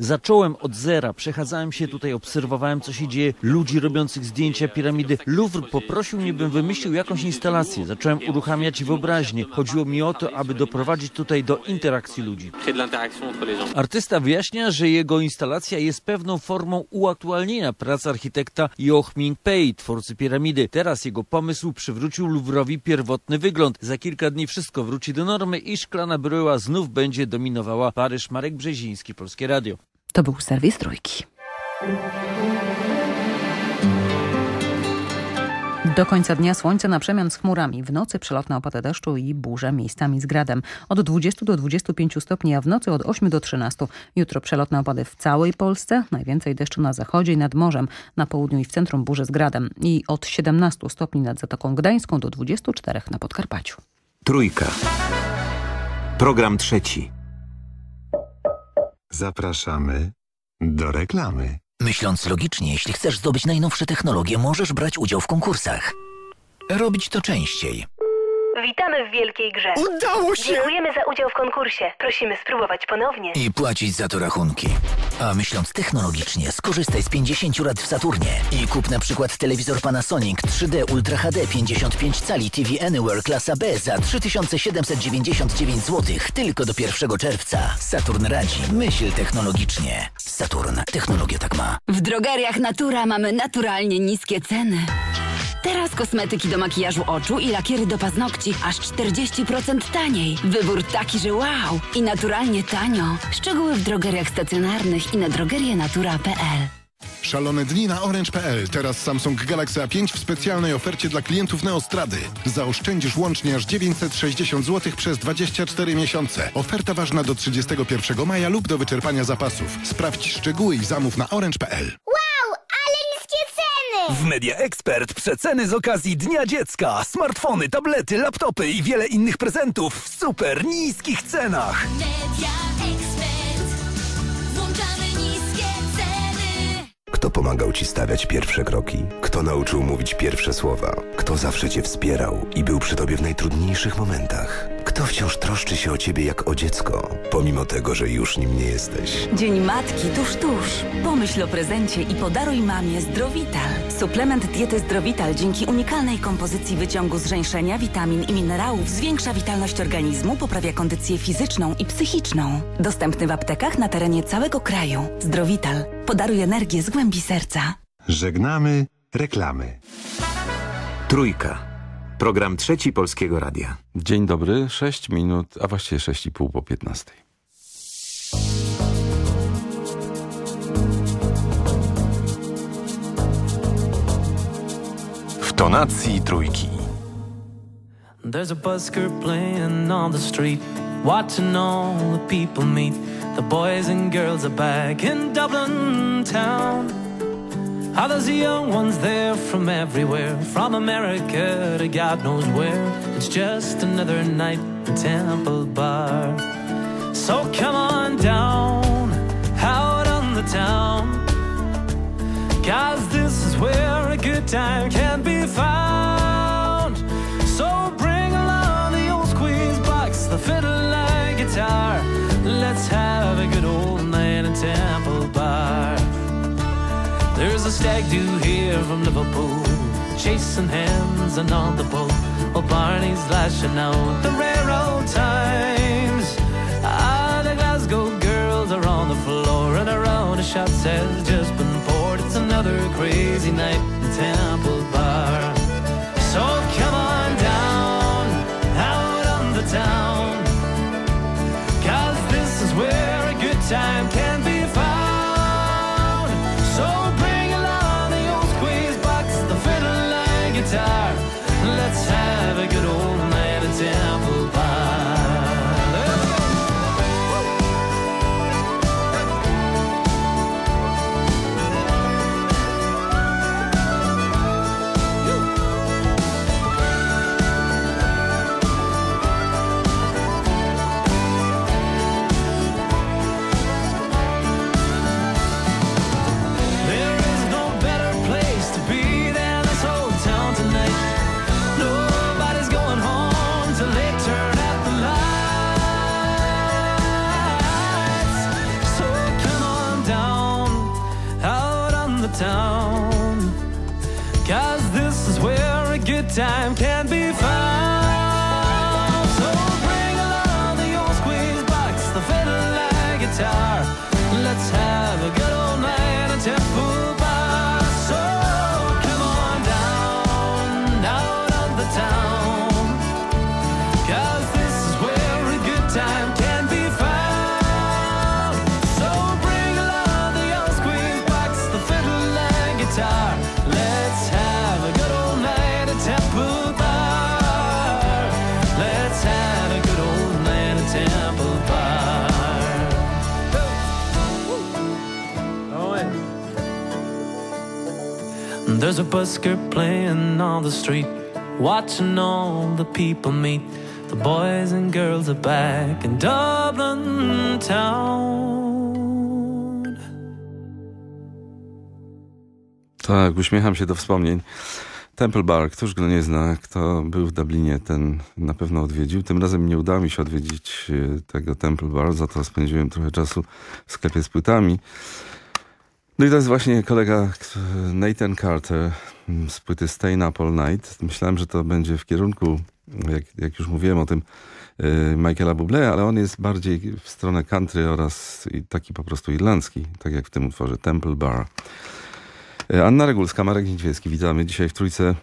Speaker 2: Zacząłem od zera, przechadzałem się tutaj, obserwowałem co się dzieje, ludzi robiących zdjęcia piramidy. Louvre poprosił mnie, bym wymyślił jakąś instalację. Zacząłem uruchamiać wyobraźnię. Chodziło mi o to, aby doprowadzić tutaj do interakcji ludzi. Artysta wyjaśnia, że jego instalacja jest pewną formą uaktualnienia prac architekta Joachim Pei, twórcy piramidy. Teraz jego pomysł przywrócił Louvrowi pierwotny wygląd. Za kilka dni wszystko wróci do normy i szklana bryła znów będzie dominowała Paryż. Marek Brzeziński, Polskie Radio.
Speaker 1: To był serwis Trójki. Do końca dnia słońce na przemian z chmurami. W nocy przelotne opady deszczu i burze miejscami z gradem. Od 20 do 25 stopni, a w nocy od 8 do 13. Jutro przelotne opady w całej Polsce. Najwięcej deszczu na zachodzie i nad morzem. Na południu i w centrum burze z gradem. I od 17 stopni nad Zatoką Gdańską do 24 na Podkarpaciu.
Speaker 122: Trójka. Program trzeci.
Speaker 115: Zapraszamy do reklamy.
Speaker 123: Myśląc logicznie, jeśli chcesz zdobyć najnowsze technologie, możesz brać udział w konkursach. Robić to częściej.
Speaker 124: Witamy w wielkiej grze.
Speaker 123: Udało się!
Speaker 124: Dziękujemy za udział w konkursie. Prosimy spróbować ponownie.
Speaker 123: I płacić za to rachunki. A myśląc technologicznie, skorzystaj z 50 lat w Saturnie i kup na przykład telewizor Panasonic 3D Ultra HD 55 cali TV Anywhere klasa B za 3799 zł tylko do 1 czerwca. Saturn radzi. Myśl technologicznie. Saturn. Technologia tak ma.
Speaker 125: W drogeriach Natura mamy naturalnie niskie ceny. Teraz kosmetyki do makijażu oczu i lakiery do paznokci aż 40% taniej. Wybór taki, że wow! I naturalnie tanio. Szczegóły w drogeriach stacjonarnych i na drogerienatura.pl
Speaker 126: Szalone dni na Orange.pl. Teraz Samsung Galaxy A5 w specjalnej ofercie dla klientów Neostrady. Zaoszczędzisz łącznie aż 960 zł przez 24 miesiące. Oferta ważna do 31 maja lub do wyczerpania zapasów. Sprawdź szczegóły i zamów na Orange.pl.
Speaker 127: Wow, ale niskie ceny!
Speaker 115: W Media Expert przeceny z okazji Dnia Dziecka. Smartfony, tablety, laptopy i wiele innych prezentów w super niskich cenach.
Speaker 82: Media Expert. Włączamy niskie ceny.
Speaker 128: Kto pomagał Ci stawiać pierwsze kroki? Kto nauczył mówić pierwsze słowa? Kto zawsze Cię wspierał i był przy Tobie w najtrudniejszych momentach? Kto wciąż troszczy się o Ciebie jak o dziecko, pomimo tego, że już nim nie jesteś?
Speaker 44: Dzień Matki tuż, tuż. Pomyśl o prezencie i podaruj mamie Zdrowital. Suplement diety Zdrowital dzięki unikalnej kompozycji wyciągu zrzęszenia, witamin i minerałów zwiększa witalność organizmu, poprawia kondycję fizyczną i psychiczną. Dostępny w aptekach na terenie całego kraju. Zdrowital. Podaruj energię z głębi serca.
Speaker 129: Żegnamy reklamy.
Speaker 130: Trójka. Program trzeci Polskiego Radia.
Speaker 131: Dzień dobry, 6 minut, a właściwie 6,5 po 15.
Speaker 132: W tonacji trójki.
Speaker 133: There's a busker playing on the street, watching all the people meet. The boys and girls are back in Dublin town. How there's the young ones there from everywhere, from America to God knows where. It's just another night in Temple Bar. So come on down, out on the town. Cause this is where a good time can be found. So bring along the old squeeze box, the fiddle and guitar. Let's have a good old night in Temple. There's a stag do here from Liverpool, chasing hens and on the boat. While Barney's lashing out the railroad times. Ah, the Glasgow girls are on the floor and around a shot has just been poured. It's another crazy night in Temple Bar. There's a busker playing on the street, watching all the people meet. The boys and girls are back in Dublin town.
Speaker 131: Tak, uśmiecham się do wspomnień. Temple Bar, któż go nie zna, kto był w Dublinie, ten na pewno odwiedził. Tym razem nie udało mi się odwiedzić e, tego Temple Bar, za to spędziłem trochę czasu w sklepie z płytami. No i to jest właśnie kolega Nathan Carter z płyty Stay Up All Night. Myślałem, że to będzie w kierunku, jak, jak już mówiłem o tym, e, Michaela Bublé, ale on jest bardziej w stronę country oraz taki po prostu irlandzki, tak jak w tym utworze Temple Bar. E, Anna Regulska, Marek Niedźwiecki, witamy dzisiaj w Trójce. E,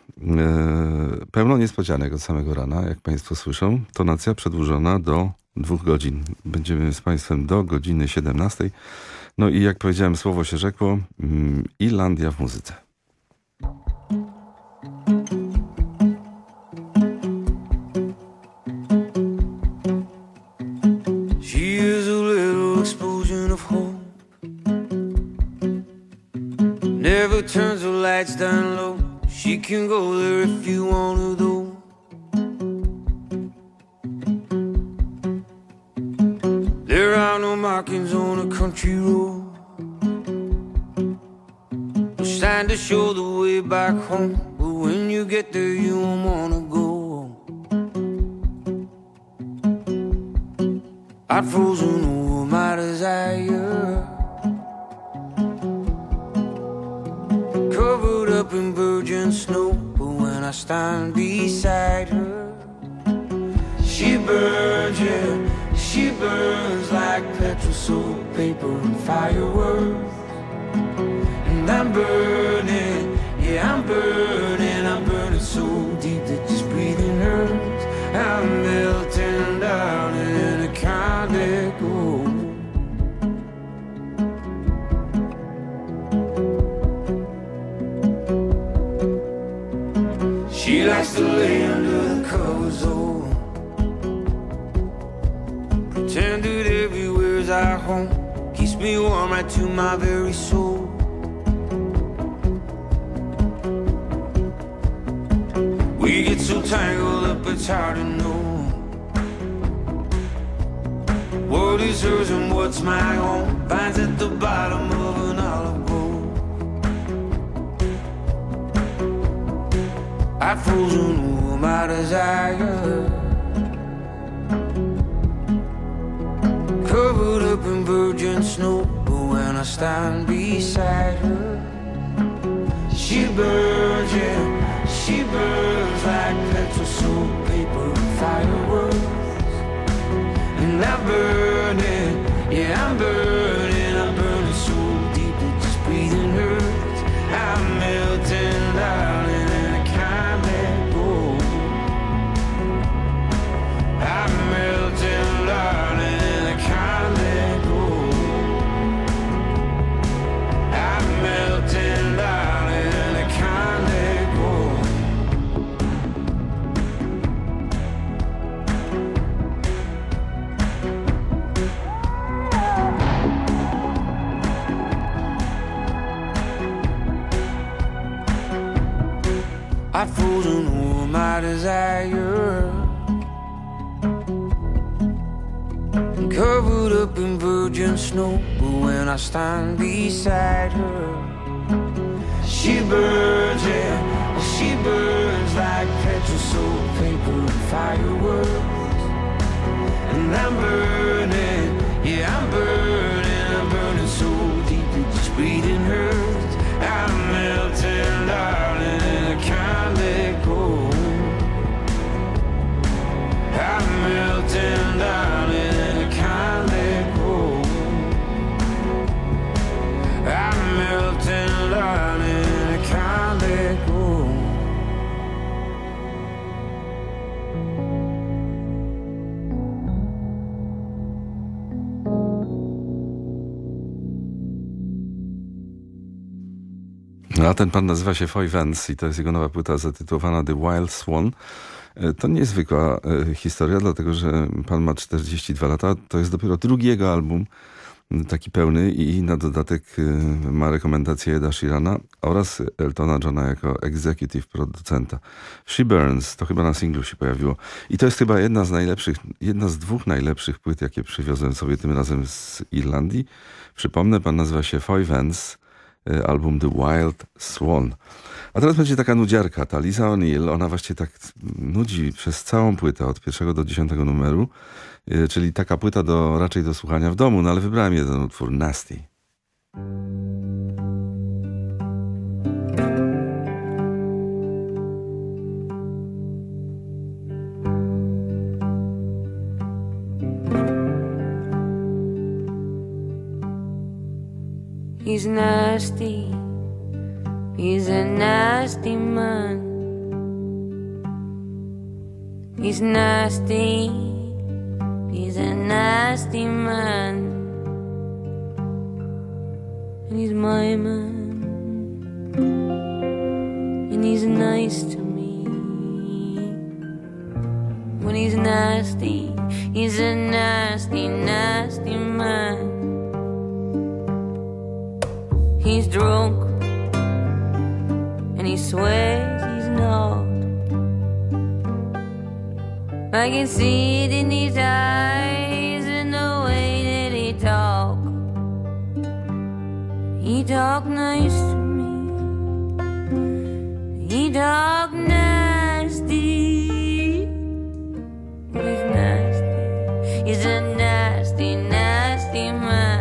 Speaker 131: pełno niespodzianek od samego rana, jak Państwo słyszą. Tonacja przedłużona do dwóch godzin. Będziemy z Państwem do godziny 17. No i jak powiedziałem, słowo się rzekło, mm, Irlandia w muzyce.
Speaker 121: Never turns the lights down low. She can go there if you want to, though. There are no markings on a country road. No sign to show the way back home. But when you get there, you won't wanna go. I'd frozen over my desire. Covered up in virgin snow. But when I stand beside her, she burns, yeah. She burns like petrol, soap, paper, and fireworks. And I'm burning, yeah, I'm burning, I'm burning so deep that just breathing hurts. I'm melting down and I can't let. She likes to lay under Pretend that everywhere's our home. Keeps me warm right to my very soul. We get so tangled up, it's hard to know. What is hers and what's my own? Finds at the bottom of an olive grove. I've frozen over my desire. Covered up in virgin snow. But when I stand beside her, she burns, yeah. She burns like petrol, soap, paper, fireworks. And I'm burning, yeah, I'm burning, I'm burning so deep that just breathing hurts. I'm melting down and I can't let go. I'm melting down I've frozen over my desire. Covered up in virgin snow. But when I stand beside her, she burns, yeah. She burns like petrol, soap, paper, and fireworks. And I'm burning, yeah, I'm burning, I'm burning so deep that just breathing hurts. I'm melting, darling, and I can't let go. I'm melting, darling, Go.
Speaker 131: A ten pan nazywa się Foy Vance i to jest jego nowa płyta zatytułowana The Wild Swan. E, To niezwykła e, historia, dlatego że pan ma 42 lata. To jest dopiero drugi jego album, taki pełny i na dodatek e, ma rekomendację Eda Sheerana oraz Eltona Johna jako executive producenta. She Burns, to chyba na singlu się pojawiło. I to jest chyba jedna z najlepszych, jedna z dwóch najlepszych płyt, jakie przywiozłem sobie tym razem z Irlandii. Przypomnę, pan nazywa się Foy Vance. e, album The Wild Swan. A teraz będzie taka nudziarka, ta Lisa O'Neill, ona właśnie tak nudzi przez całą płytę od pierwszego do dziesiątego numeru, czyli taka płyta do, raczej do słuchania w domu, no ale wybrałem jeden utwór, Nasty.
Speaker 134: He's nasty. He's a nasty man. He's nasty. He's a nasty man. And he's my man. And he's nice to me. When he's nasty, he's a nasty, nasty man. He's drunk and he swears he's not. I can see it in his eyes and the way that he talk. He talk nice to me. He talk nasty. He's nasty. He's a nasty, nasty man.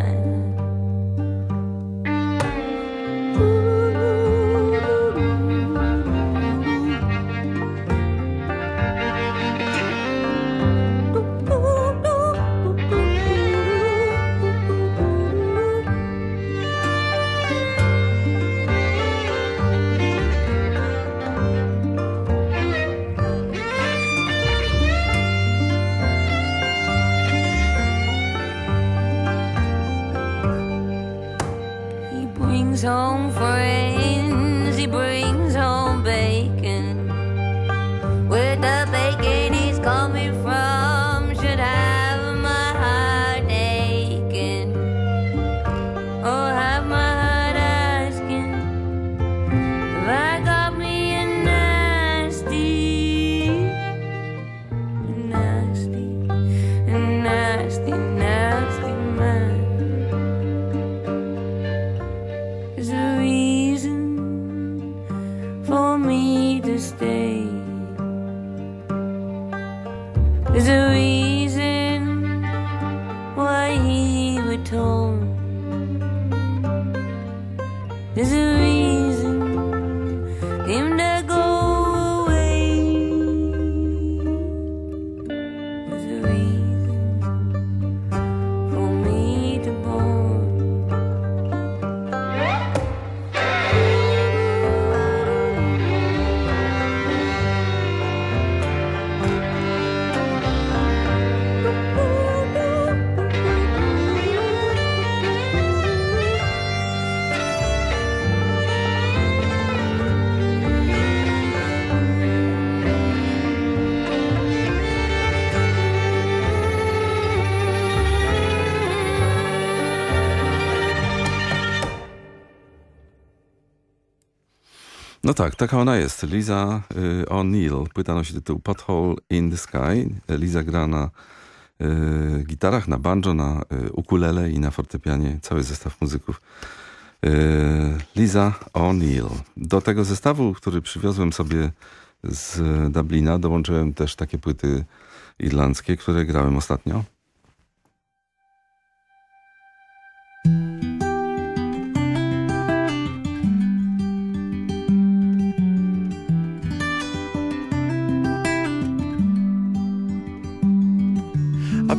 Speaker 131: No tak, taka ona jest. Liza y, O'Neill. Płyta nosi tytuł Pothole in the Sky. Liza gra na y, gitarach, na banjo, na y, ukulele i na fortepianie. Cały zestaw muzyków. Y, Liza O'Neill. Do tego zestawu, który przywiozłem sobie z Dublina, dołączyłem też takie płyty irlandzkie, które grałem ostatnio.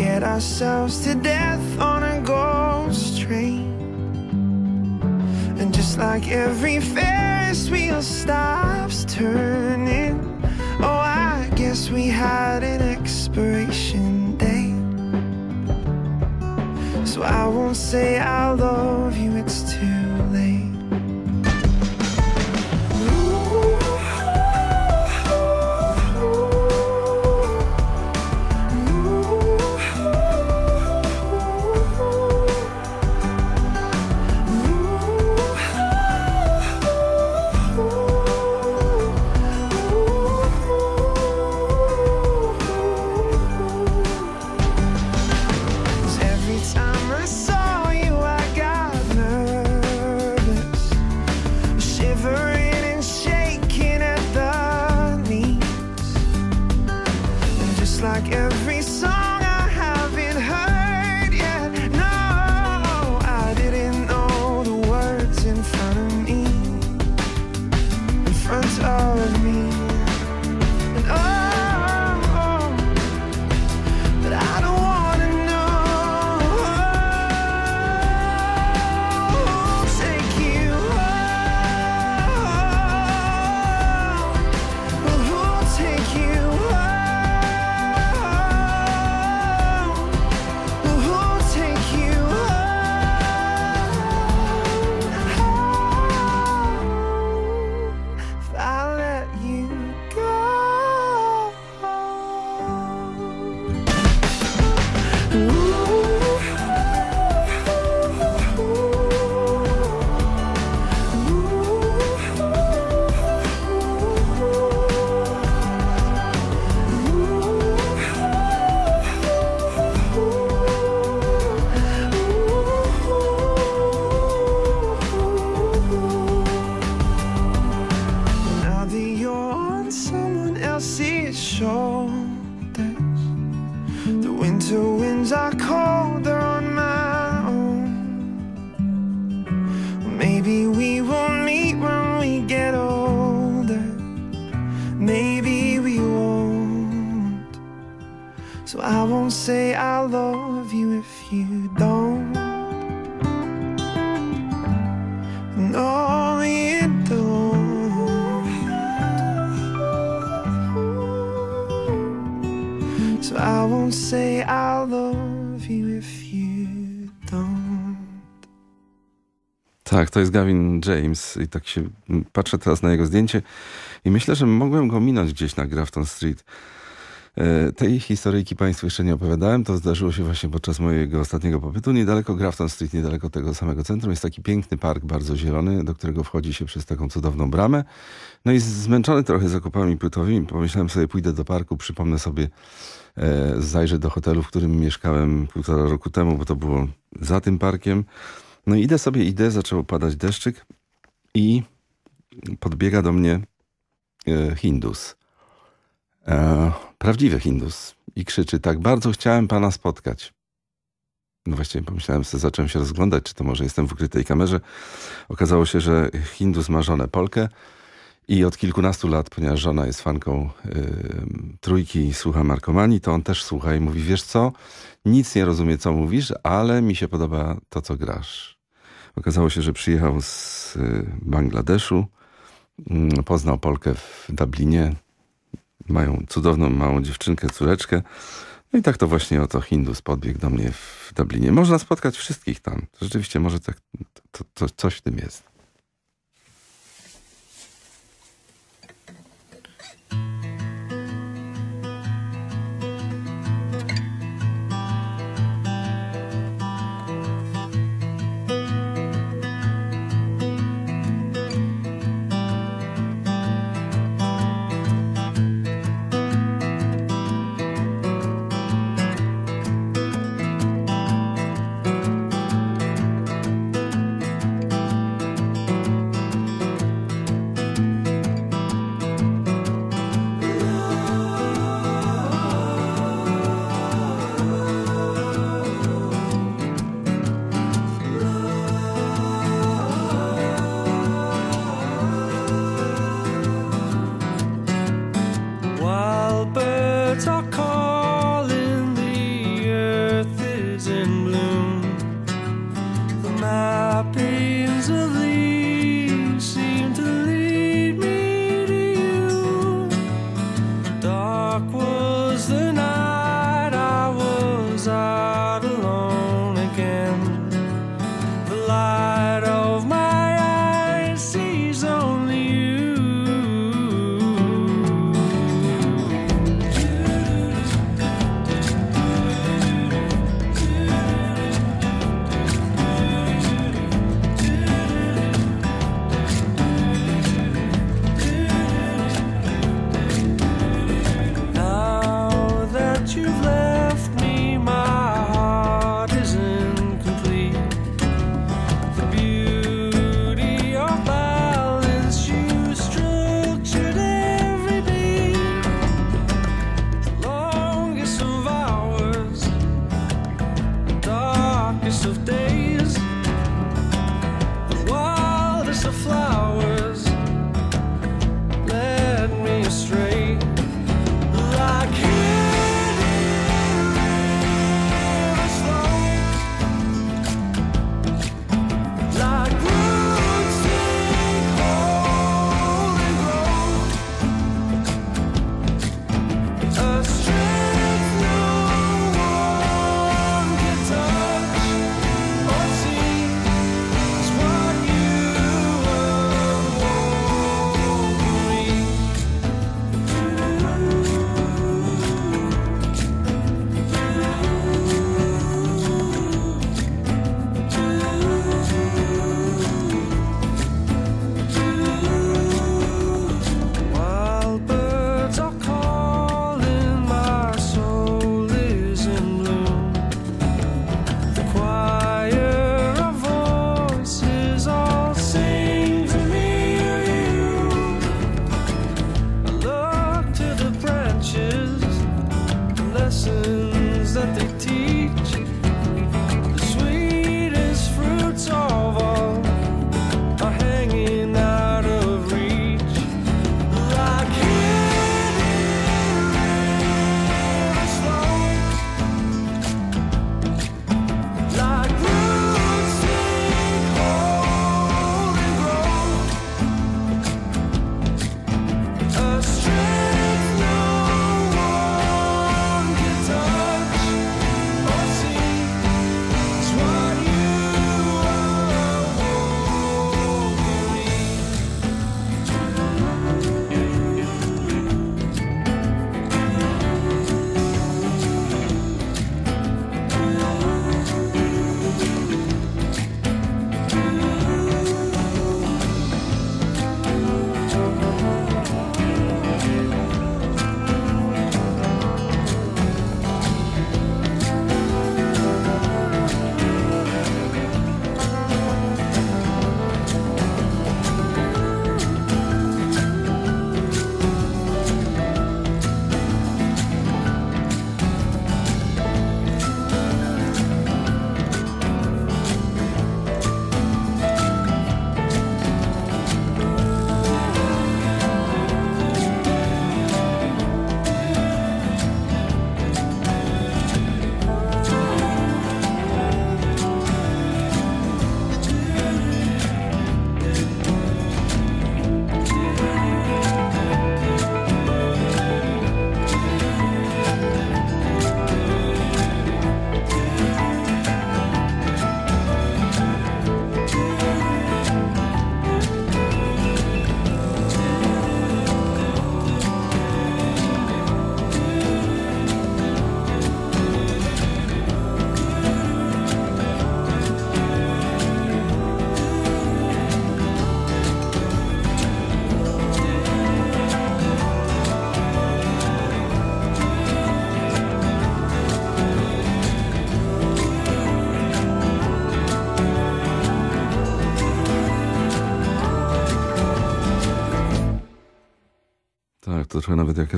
Speaker 123: scared ourselves to death on a ghost train. And just like every Ferris wheel stops turning, oh, I guess we had an expiration date. So I won't say I love you, it's too
Speaker 131: Tak, to jest Gavin James i tak się patrzę teraz na jego zdjęcie i myślę, że mogłem go minąć gdzieś na Grafton Street. E, Tej historyjki Państwu jeszcze nie opowiadałem. To zdarzyło się właśnie podczas mojego ostatniego pobytu. Niedaleko Grafton Street, niedaleko tego samego centrum, jest taki piękny park, bardzo zielony, do którego wchodzi się przez taką cudowną bramę. No i zmęczony trochę zakupami płytowymi, pomyślałem sobie, pójdę do parku, przypomnę sobie, e, zajrzę do hotelu, w którym mieszkałem półtora roku temu, bo to było za tym parkiem. No idę sobie, idę, zaczął padać deszczyk i podbiega do mnie e, Hindus. E, prawdziwy Hindus. I krzyczy tak, bardzo chciałem pana spotkać. No właściwie pomyślałem sobie, zacząłem się rozglądać, czy to może jestem w ukrytej kamerze. Okazało się, że Hindus ma żonę Polkę i od kilkunastu lat, ponieważ żona jest fanką y, trójki i słucha Markomanii, to on też słucha i mówi, wiesz co, nic nie rozumie, co mówisz, ale mi się podoba to, co grasz. Okazało się, że przyjechał z y, Bangladeszu, mm, poznał Polkę w Dublinie, mają cudowną małą dziewczynkę, córeczkę. No i tak to właśnie oto Hindus podbiegł do mnie w Dublinie. Można spotkać wszystkich tam. Rzeczywiście może tak, to, to, coś w tym jest.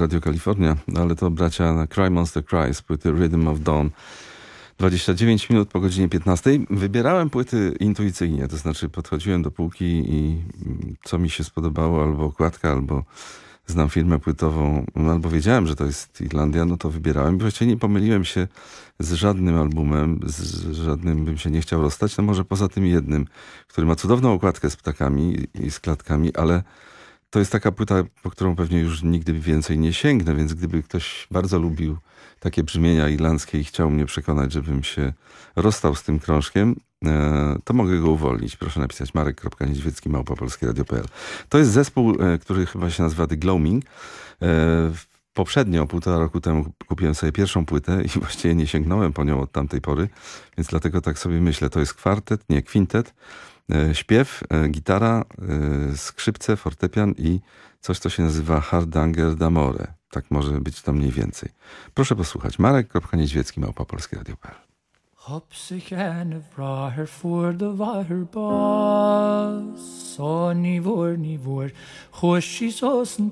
Speaker 131: Radio Kalifornia, ale to bracia na Cry Monster Cry z płyty Rhythm of Dawn. 29 minut po godzinie 15. Wybierałem płyty intuicyjnie, to znaczy podchodziłem do półki i mm, co mi się spodobało, albo okładka, albo znam firmę płytową, no, albo wiedziałem, że to jest Irlandia, no to wybierałem. Właściwie nie pomyliłem się z żadnym albumem, z żadnym bym się nie chciał rozstać, no może poza tym jednym, który ma cudowną okładkę z ptakami i z klatkami, ale to jest taka płyta, po którą pewnie już nigdy więcej nie sięgnę, więc gdyby ktoś bardzo lubił takie brzmienia irlandzkie i chciał mnie przekonać, żebym się rozstał z tym krążkiem, e, to mogę go uwolnić. Proszę napisać marek.niedźwiecki małpa.polskieradio.pl To jest zespół, e, który chyba się nazywa The Gloaming. E, Poprzednio, półtora roku temu kupiłem sobie pierwszą płytę i właściwie nie sięgnąłem po nią od tamtej pory, więc dlatego tak sobie myślę, to jest kwartet, nie kwintet, śpiew, e, gitara, e, skrzypce, fortepian i coś, co się nazywa Hardanger d'Amore. Tak może być to mniej więcej. Proszę posłuchać. Marek.niedźwiecki, małpa Polskie Radio.pl
Speaker 135: Hopsig henne fra her for the var bas Så ni vår, ni vår Hors i såsen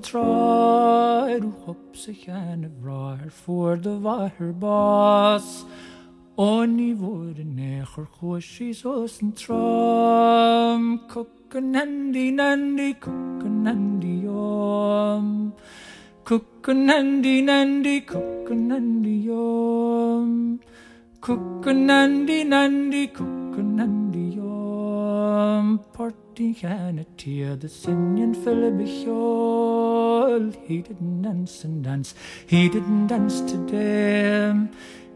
Speaker 135: Oni worden neger goosjes os and trom. Koeken en die nandy koeken en nandy om. Koeken en nandy nandi, koeken en die om. Koeken en nandy nandi, koeken en die om. Party en het tear the sinjen vullen. He didn't dance and dance, he didn't dance to.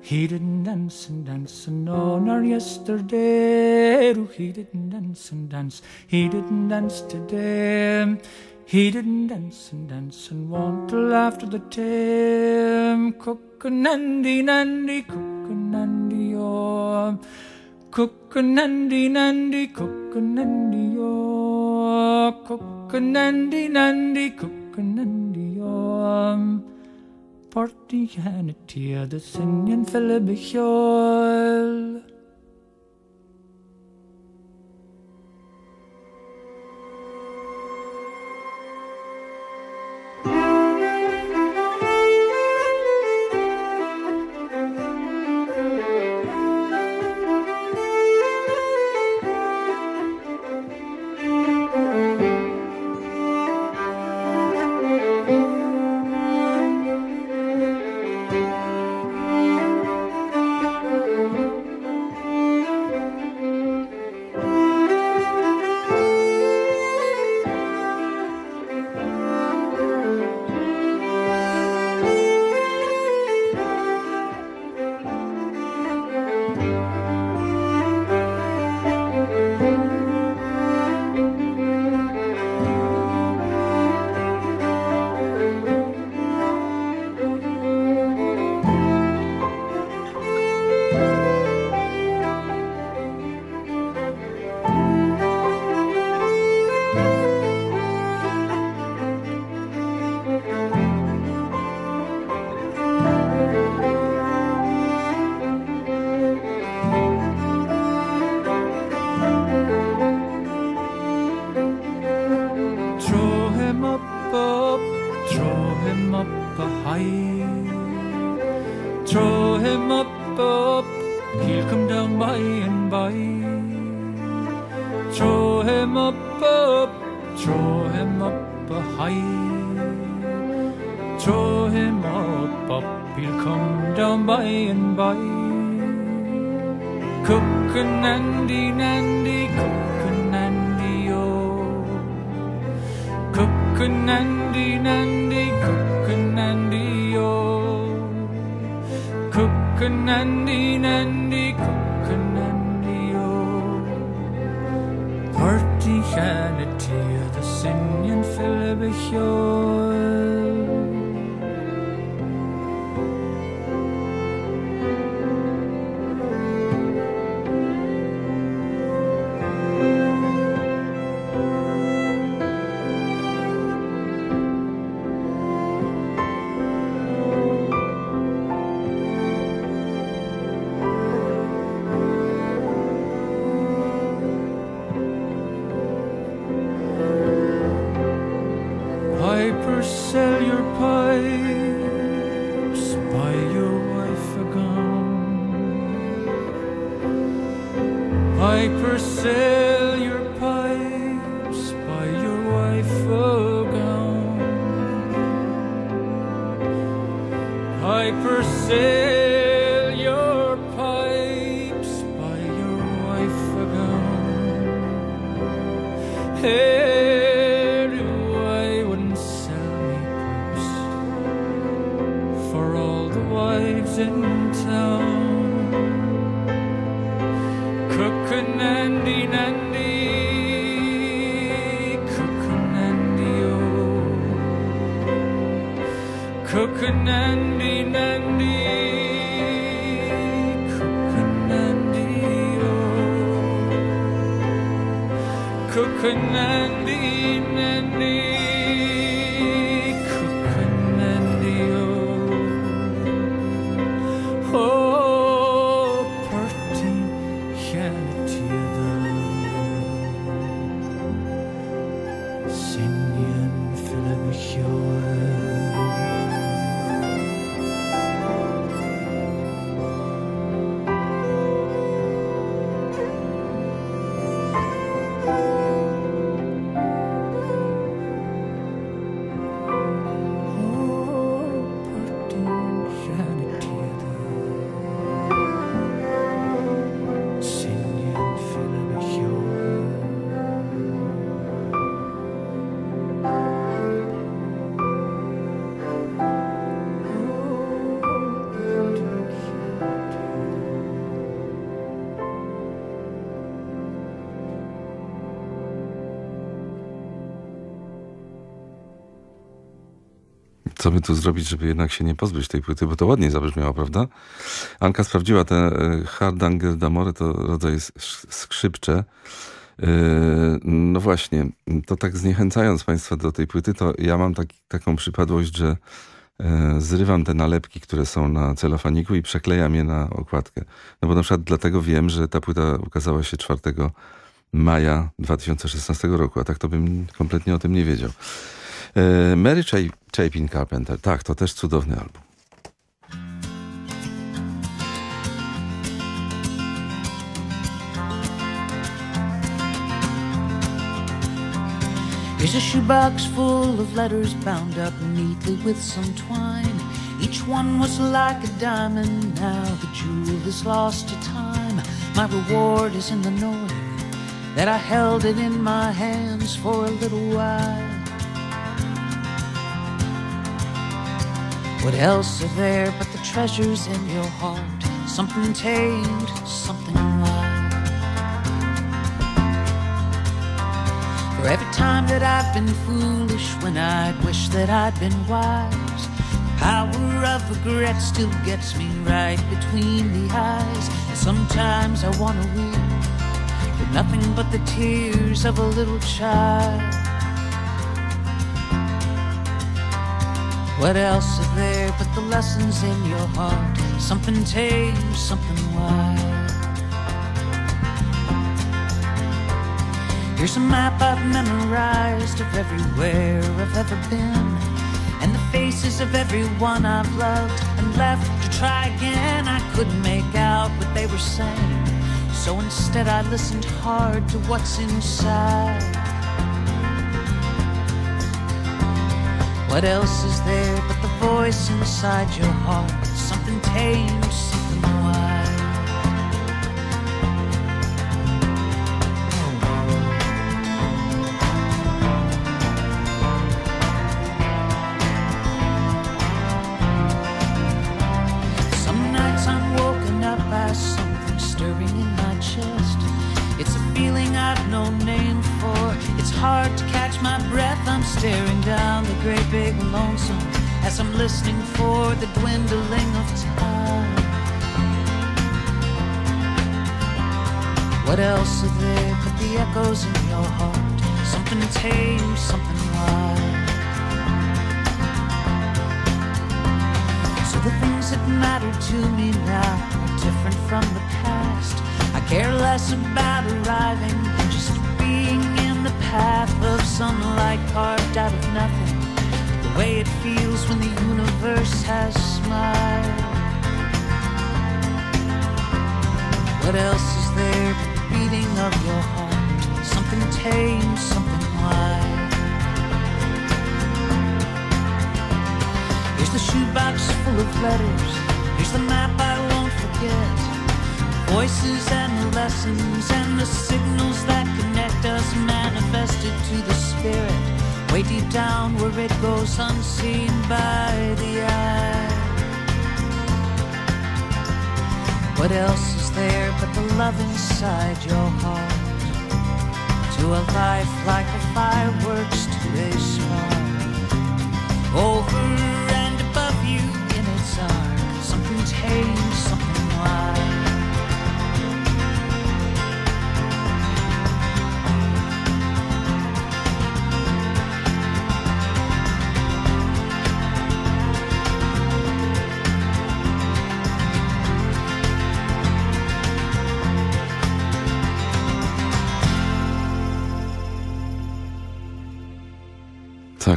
Speaker 135: He didn't dance and dance and no nor yesterday Oh, He didn't dance and dance He didn't dance today he didn't dance and dance and want till after the time. Cookanandi nandi, cookanandi om. Oh. Cookanandi nandi, cookanandi om. Oh. Cookanandi nandi, cookanandi om. Oh. Portí cheanna tiad a singin fellile beol. He'll come down by and by. Cook and Andy, Nandy, cook and Nandy, oh. Cook and Nandy, Nandy, cook and Nandy, oh. Cook and Nandy, Nandy, cook and Nandy, oh. Party Hannity, the singing Philip Hill.
Speaker 131: By tu zrobić, żeby jednak się nie pozbyć tej płyty, bo to ładnie zabrzmiało, prawda? Anka sprawdziła te e, Hardanger d'Amore, to rodzaj sk- skrzypcze. E, No właśnie, to tak zniechęcając Państwa do tej płyty, to ja mam taki, taką przypadłość, że e, zrywam te nalepki, które są na celofaniku i przeklejam je na okładkę. No bo na przykład dlatego wiem, że ta płyta ukazała się 4 maja 2016 roku, a tak to bym kompletnie o tym nie wiedział. Mary Chapin Carpenter, tak, to też cudowny album.
Speaker 136: Here's a shoebox full of letters bound up neatly with some twine. Each one was like a diamond. Now the jewel is lost to time. My reward is in the knowing that I held it in my hands for a little while. What else are there but the treasures in your heart? Something tamed, something wild. For every time that I've been foolish when I'd wish that I'd been wise, the power of regret still gets me right between the eyes. And sometimes I wanna weep, but nothing but the tears of a little child. What else is there but the lessons in your heart? Something tame, something wild. Here's a map I've memorized of everywhere I've ever been, and the faces of everyone I've loved and left to try again. I couldn't make out what they were saying. So instead, I listened hard to what's inside. What else is there but the voice inside your heart? Something tame, listening for the dwindling of time. What else are there but the echoes in your heart? Something tame, something wild. So the things that matter to me now are different from the past. I care less about arriving than just being in the path of some light carved out of nothing. The way it feels when the universe has smiled. What else is there but the beating of your heart? Something tame, something wild. Here's the shoebox full of letters. Here's the map I won't forget. Voices and the lessons and the signals that connect us manifested to the spirit. Way deep down where it goes unseen by the eye. What else is there but the love inside your heart? To a life like a fireworks to a spark. Over and above you in its arc, something tame,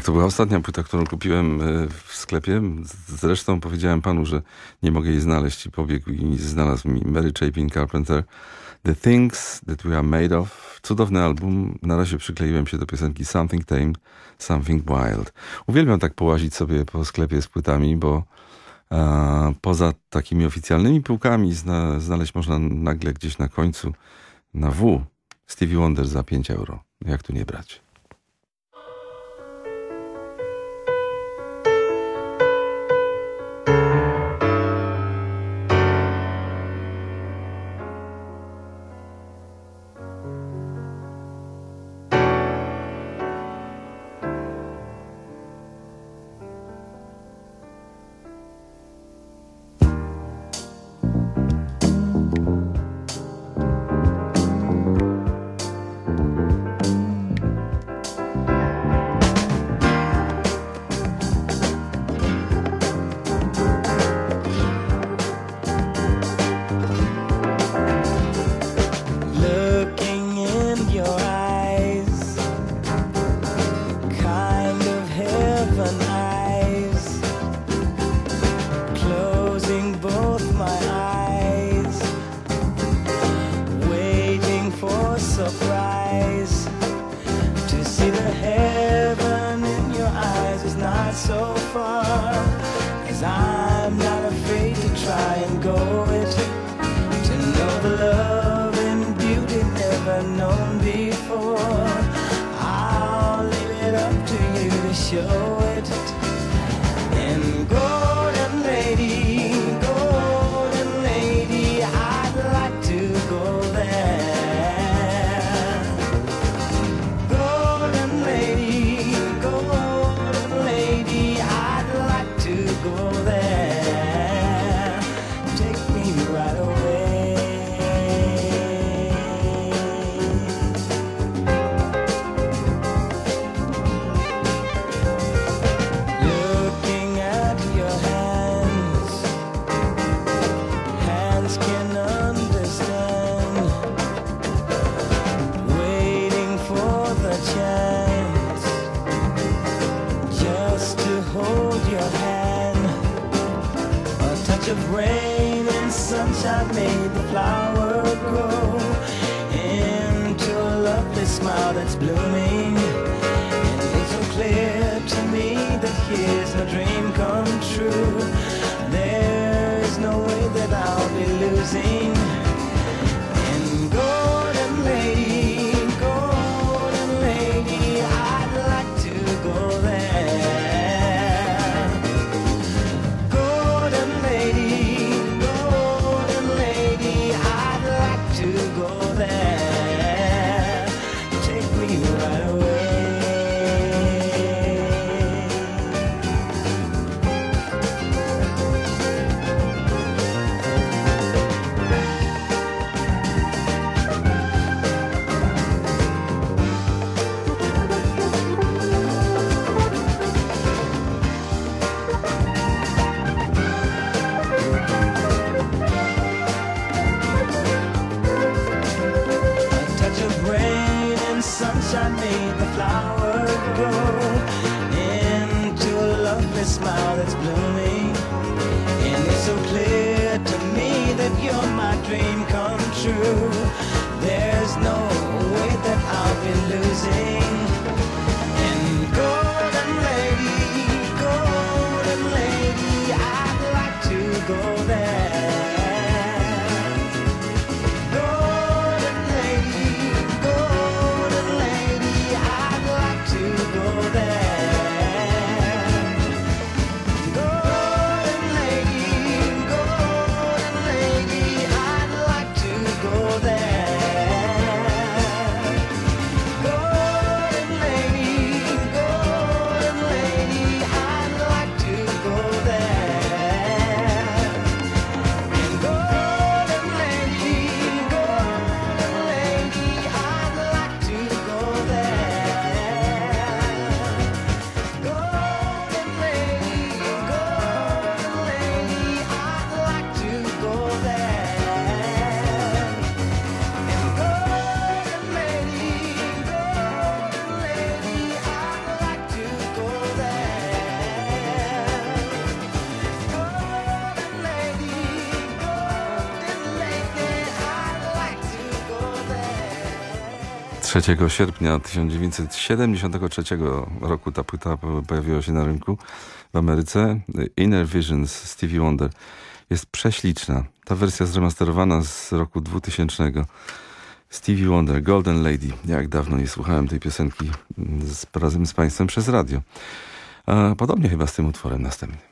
Speaker 131: to była ostatnia płyta, którą kupiłem e, w sklepie. Zresztą powiedziałem panu, że nie mogę jej znaleźć i pobiegł i znalazł mi Mary Chapin Carpenter. The Things That We Are Made Of. Cudowny album. Na razie przykleiłem się do piosenki Something Tame, Something Wild. Uwielbiam tak połazić sobie po sklepie z płytami, bo a, poza takimi oficjalnymi półkami zna, znaleźć można nagle gdzieś na końcu na W Stevie Wonder za 5 euro. Jak tu nie brać?
Speaker 137: 3 sierpnia 1973 roku ta płyta pojawiła się na rynku w Ameryce. Inner Visions Stevie Wonder jest prześliczna. Ta wersja zremasterowana z roku 2000. Stevie Wonder, Golden Lady. Jak dawno nie słuchałem tej piosenki z, razem z Państwem przez radio. A podobnie chyba z tym utworem następnym.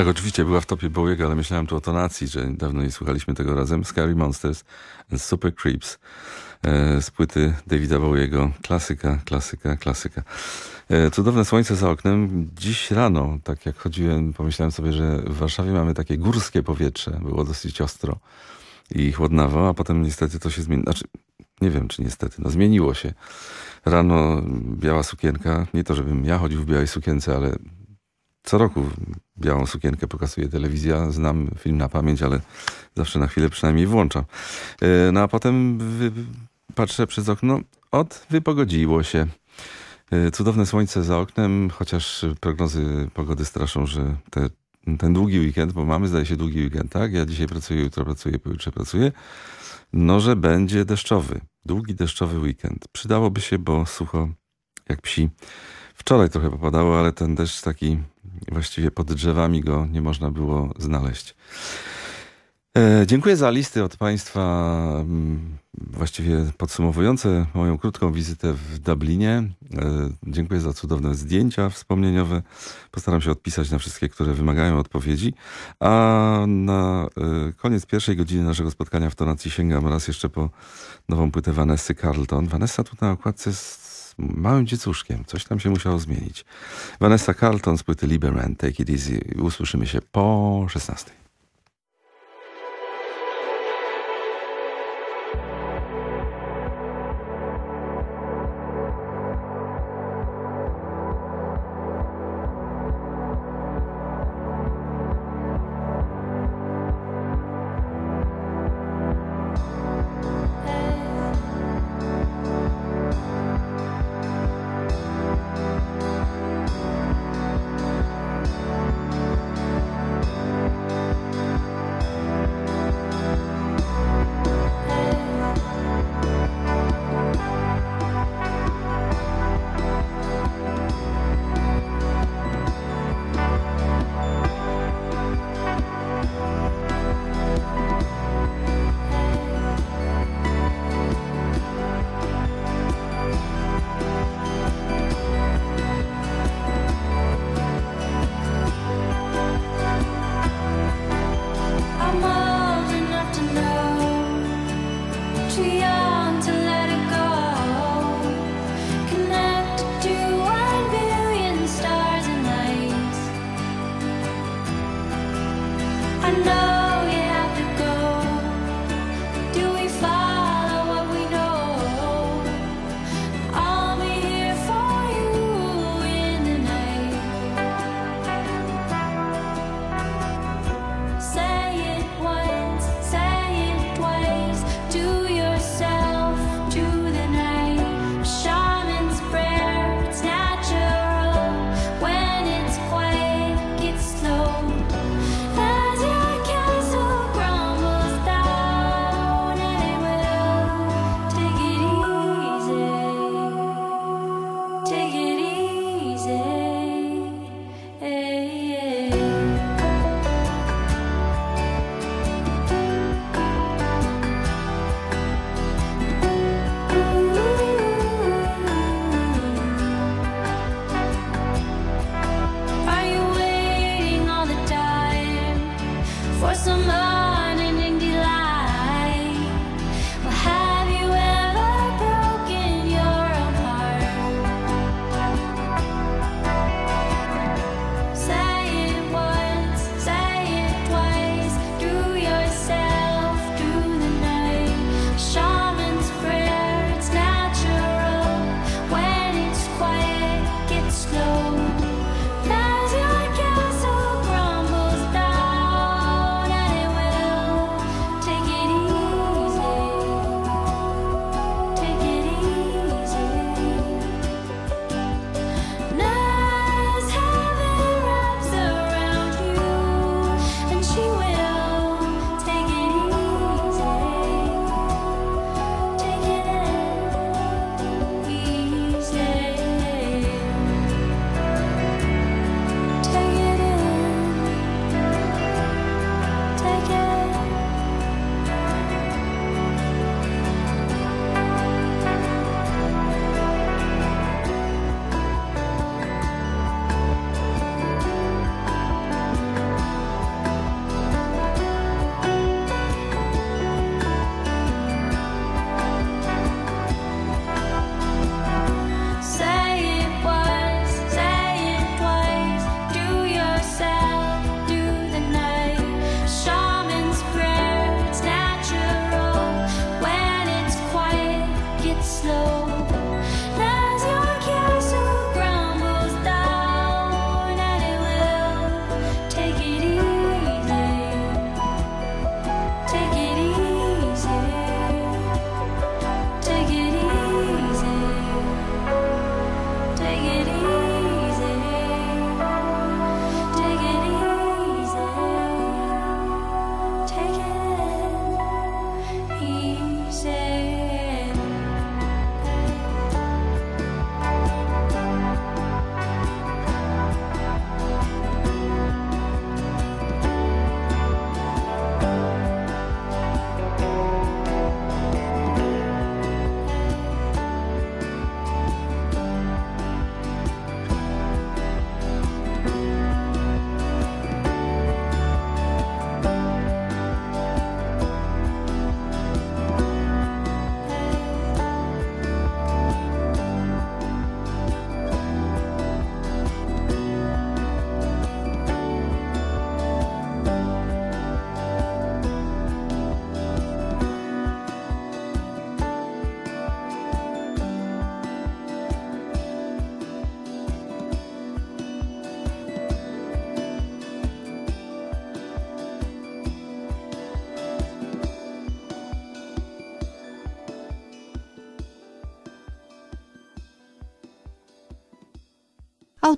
Speaker 131: Tak, oczywiście była w topie Bowiego, ale myślałem tu o tonacji, że dawno nie słuchaliśmy tego razem. Scary Monsters and Super Creeps e, z płyty Davida Bowiego. Klasyka, klasyka, klasyka. E, cudowne słońce za oknem. Dziś rano, tak jak chodziłem, pomyślałem sobie, że w Warszawie mamy takie górskie powietrze. Było dosyć ostro i chłodnawo, a potem niestety to się zmieniło. Znaczy, nie wiem, czy niestety, no zmieniło się. Rano biała sukienka, nie to żebym ja chodził w białej sukience, ale co roku białą sukienkę pokazuje telewizja. Znam film na pamięć, ale zawsze na chwilę przynajmniej włączam. E, No a potem patrzę przez okno, od wypogodziło się. E, Cudowne słońce za oknem, chociaż prognozy pogody straszą, że te, ten długi weekend, bo mamy zdaje się długi weekend, tak? Ja dzisiaj pracuję, jutro pracuję, pojutrze pracuję. No, że będzie deszczowy. Długi deszczowy weekend. Przydałoby się, bo sucho jak psi. Wczoraj trochę popadało, ale ten deszcz taki właściwie pod drzewami go nie można było znaleźć. E, dziękuję za listy od Państwa, mm, właściwie podsumowujące moją krótką wizytę w Dublinie. E, dziękuję za cudowne zdjęcia wspomnieniowe. Postaram się odpisać na wszystkie, które wymagają odpowiedzi. A na e, koniec pierwszej godziny naszego spotkania w tonacji sięgam raz jeszcze po nową płytę Vanessy Carlton. Vanessa tu na okładce z małym dziecuszkiem. Coś tam się musiało zmienić. Vanessa Carlton z płyty Liberman, Take It Easy. Usłyszymy się po 16.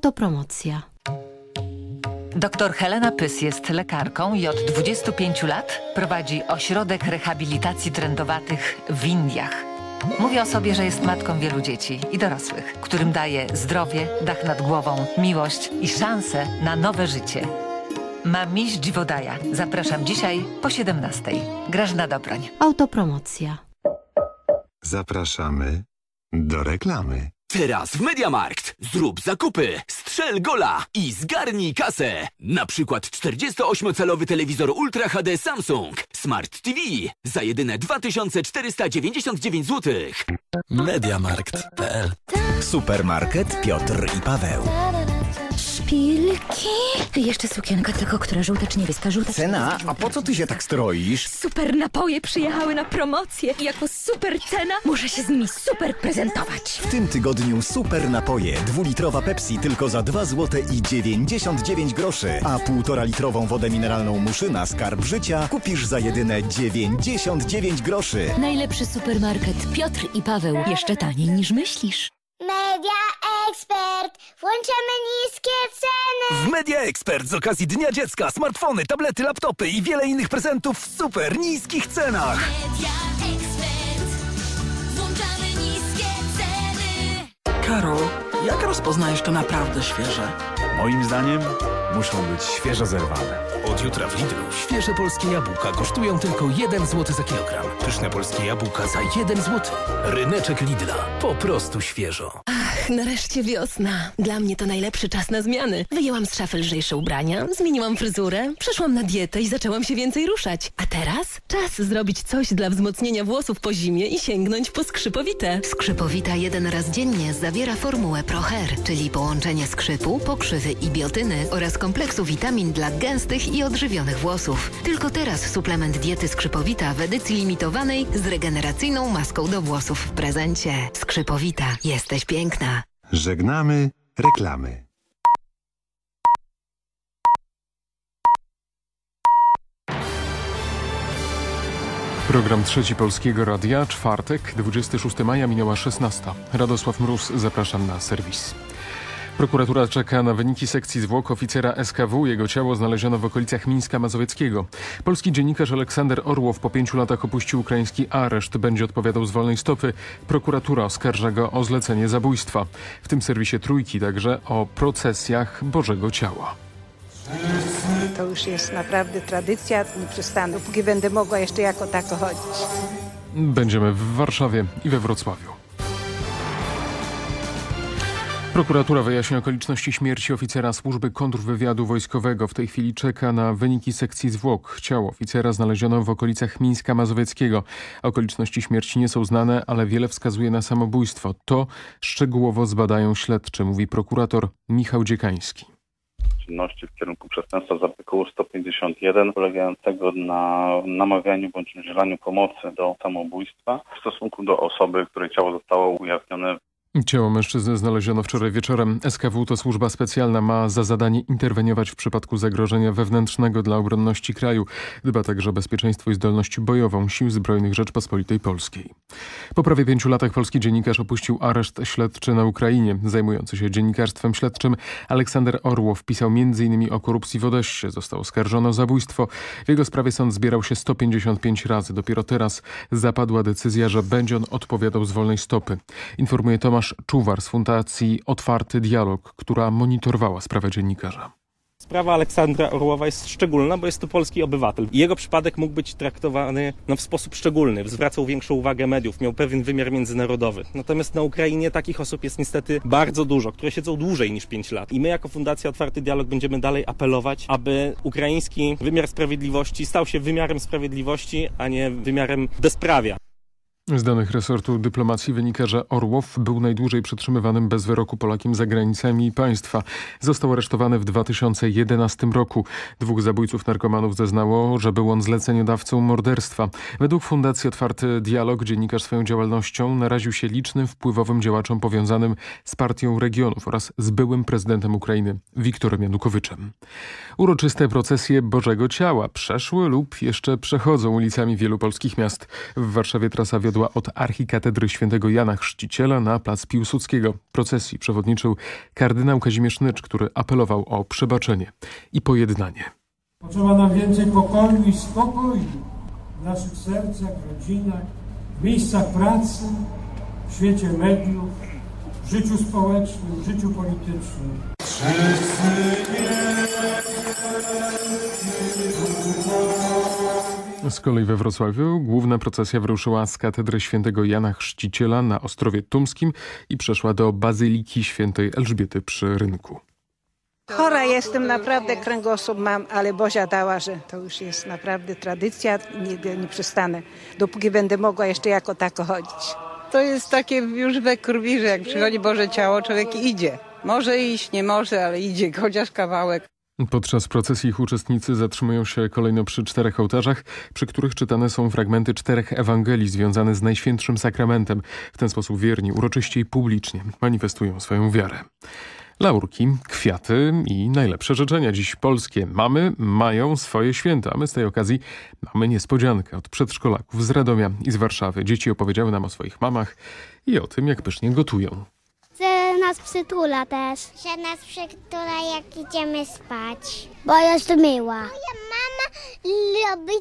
Speaker 138: Autopromocja.
Speaker 36: Doktor Helena Pys jest lekarką i od 25 lat prowadzi ośrodek rehabilitacji trędowatych w Indiach. Mówi o sobie, że jest matką wielu dzieci i dorosłych, którym daje zdrowie, dach nad głową, miłość i szansę na nowe życie. Mam miś Dziwodaja. Zapraszam dzisiaj po 17. Grażna Dobroń.
Speaker 138: Autopromocja.
Speaker 139: Zapraszamy do reklamy.
Speaker 140: Teraz w Mediamarkt. Zrób zakupy, strzel gola i zgarnij kasę. Na przykład 48-calowy telewizor Ultra HD Samsung Smart TV za jedyne 2499 zł.
Speaker 141: Mediamarkt.pl Supermarket Piotr i Paweł.
Speaker 98: Szpilki? Jeszcze sukienka, tylko która żółta czy niebieska? Żółta
Speaker 141: Cena? A po co ty się tak stroisz?
Speaker 98: Super napoje przyjechały na promocję i jako super cena muszę się z nimi super prezentować.
Speaker 141: W tym tygodniu super napoje. Dwulitrowa Pepsi tylko za 2 zł i 99 groszy, a półtora litrową wodę mineralną Muszyna Skarb Życia kupisz za jedyne 99 groszy.
Speaker 98: Najlepszy supermarket Piotr i Paweł. Jeszcze taniej niż myślisz.
Speaker 142: Media Expert. Włączamy niskie ceny.
Speaker 47: W Media Expert z okazji Dnia Dziecka smartfony, tablety, laptopy i wiele innych prezentów w super niskich cenach.
Speaker 143: Media Expert. Włączamy niskie ceny.
Speaker 144: Karol, jak rozpoznajesz to naprawdę świeże?
Speaker 145: Moim zdaniem muszą być świeżo zerwane.
Speaker 146: Od jutra w Lidlu świeże polskie jabłka kosztują tylko 1 zł za kilogram. Pyszne polskie jabłka za 1 zł. Ryneczek Lidla. Po prostu świeżo.
Speaker 147: Ach, nareszcie wiosna. Dla mnie to najlepszy czas na zmiany. Wyjęłam z szafy lżejsze ubrania, zmieniłam fryzurę, przeszłam na dietę i zaczęłam się więcej ruszać. A teraz czas zrobić coś dla wzmocnienia włosów po zimie i sięgnąć po skrzypowite.
Speaker 36: Skrzypowita jeden raz dziennie zawiera formułę ProHair, czyli połączenie skrzypu, pokrzywy i biotyny oraz kompleksu witamin dla gęstych i odżywionych włosów. Tylko teraz suplement diety Skrzypowita w edycji limitowanej z regeneracyjną maską do włosów w prezencie. Skrzypowita. Jesteś piękna.
Speaker 139: Żegnamy reklamy.
Speaker 146: Program Trzeci Polskiego Radia, czwartek, 26 maja, minęła 16. Radosław Mróz, zapraszam na serwis. Prokuratura czeka na wyniki sekcji zwłok oficera SKW. Jego ciało znaleziono w okolicach Mińska Mazowieckiego. Polski dziennikarz Aleksander Orłow po pięciu latach opuścił ukraiński areszt. Będzie odpowiadał z wolnej stopy. Prokuratura oskarża go o zlecenie zabójstwa. W tym serwisie Trójki także o procesjach Bożego Ciała.
Speaker 148: To już jest naprawdę tradycja, nie przestanę, póki będę mogła jeszcze jako tako chodzić.
Speaker 146: Będziemy w Warszawie i we Wrocławiu. Prokuratura wyjaśnia okoliczności śmierci oficera służby kontrwywiadu wojskowego. W tej chwili czeka na wyniki sekcji zwłok. Ciało oficera znaleziono w okolicach Mińska Mazowieckiego. Okoliczności śmierci nie są znane, ale wiele wskazuje na samobójstwo. To szczegółowo zbadają śledczy, mówi prokurator Michał Dziekański
Speaker 149: czynności w kierunku przestępstwa z artykułu 151 polegającego na namawianiu bądź udzielaniu pomocy do samobójstwa w stosunku do osoby, której ciało zostało ujawnione
Speaker 146: Ciało mężczyzny znaleziono wczoraj wieczorem. SKW to służba specjalna ma za zadanie interweniować w przypadku zagrożenia wewnętrznego dla obronności kraju. Dba także o bezpieczeństwo i zdolność bojową Sił Zbrojnych Rzeczpospolitej Polskiej. Po prawie pięciu latach polski dziennikarz opuścił areszt śledczy na Ukrainie. Zajmujący się dziennikarstwem śledczym Aleksander Orłow pisał m.in. o korupcji w Odessie. Został oskarżony o zabójstwo. W jego sprawie sąd zbierał się 155 razy. Dopiero teraz zapadła decyzja, że będzie on odpowiadał z wolnej stopy. Informuje Tomasz Tomasz Czuwar z Fundacji Otwarty Dialog, która monitorowała sprawę dziennikarza.
Speaker 134: Sprawa Aleksandra Orłowa jest szczególna, bo jest to polski obywatel. Jego przypadek mógł być traktowany no, w sposób szczególny, zwracał większą uwagę mediów, miał pewien wymiar międzynarodowy. Natomiast na Ukrainie takich osób jest niestety bardzo dużo, które siedzą dłużej niż 5 lat. I my jako Fundacja Otwarty Dialog będziemy dalej apelować, aby ukraiński wymiar sprawiedliwości stał się wymiarem sprawiedliwości, a nie wymiarem bezprawia.
Speaker 146: Z danych resortu dyplomacji wynika, że Orłow był najdłużej przetrzymywanym bez wyroku Polakiem za granicami państwa. Został aresztowany w 2011 roku. Dwóch zabójców narkomanów zeznało, że był on zleceniodawcą morderstwa. Według Fundacji Otwarty Dialog dziennikarz swoją działalnością naraził się licznym wpływowym działaczom powiązanym z Partią Regionów oraz z byłym prezydentem Ukrainy Wiktorem Janukowiczem. Uroczyste procesje Bożego Ciała przeszły lub jeszcze przechodzą ulicami wielu polskich miast. W Warszawie trasa wiodła powiodła od archikatedry świętego Jana Chrzciciela na plac Piłsudskiego. Procesji przewodniczył kardynał Kazimierz Nycz, który apelował o przebaczenie i pojednanie.
Speaker 141: Potrzeba nam więcej pokoju i spokoju w naszych sercach, rodzinach, w miejscach pracy, w świecie mediów, w życiu społecznym, w życiu politycznym.
Speaker 146: Z kolei we Wrocławiu główna procesja wyruszyła z katedry świętego Jana Chrzciciela na Ostrowie Tumskim i przeszła do Bazyliki świętej Elżbiety przy rynku.
Speaker 148: Chora jestem, naprawdę kręgosłup mam, ale Bozia dała, że to już jest naprawdę tradycja, nie, nie przestanę, dopóki będę mogła jeszcze jako tako chodzić.
Speaker 150: To jest takie już we krwi, że jak przychodzi Boże Ciało, człowiek idzie. Może iść, nie może, ale idzie chociaż kawałek.
Speaker 146: Podczas procesji ich uczestnicy zatrzymują się kolejno przy czterech ołtarzach, przy których czytane są fragmenty czterech Ewangelii związane z Najświętszym Sakramentem. W ten sposób wierni uroczyście i publicznie manifestują swoją wiarę. Laurki, kwiaty i najlepsze życzenia dziś polskie. Mamy mają swoje święta, a my z tej okazji mamy niespodziankę od przedszkolaków z Radomia i z Warszawy. Dzieci opowiedziały nam o swoich mamach i o tym, jak pysznie gotują.
Speaker 151: Że nas przytula też. Że nas przytula jak idziemy spać. Bo jest miła. Moja mama lubi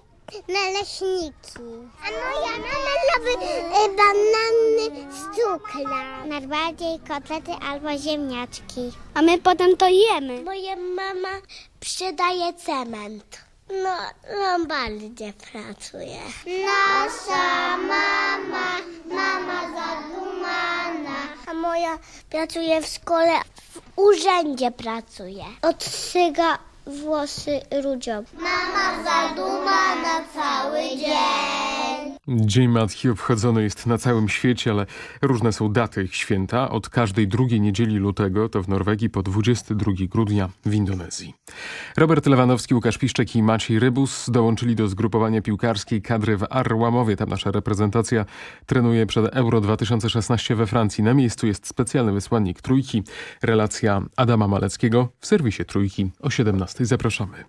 Speaker 151: naleśniki. A moja mama lubi y, banany z cukra. Najbardziej kotlety albo ziemniaczki. A my potem to jemy. Moja mama przydaje cement. No, Lombardzie pracuje. Nasza mama, mama zadumana. A moja pracuje w szkole, w urzędzie pracuje. Odsyga włosy rudzią. Mama zadumana cały dzień.
Speaker 146: Dzień Matki obchodzony jest na całym świecie, ale różne są daty ich święta. Od każdej drugiej niedzieli lutego to w Norwegii po 22 grudnia w Indonezji. Robert Lewanowski, Łukasz Piszczek i Maciej Rybus dołączyli do zgrupowania piłkarskiej kadry w Arłamowie. Tam nasza reprezentacja trenuje przed Euro 2016 we Francji. Na miejscu jest specjalny wysłannik Trójki. Relacja Adama Maleckiego w serwisie Trójki o 17. Zapraszamy.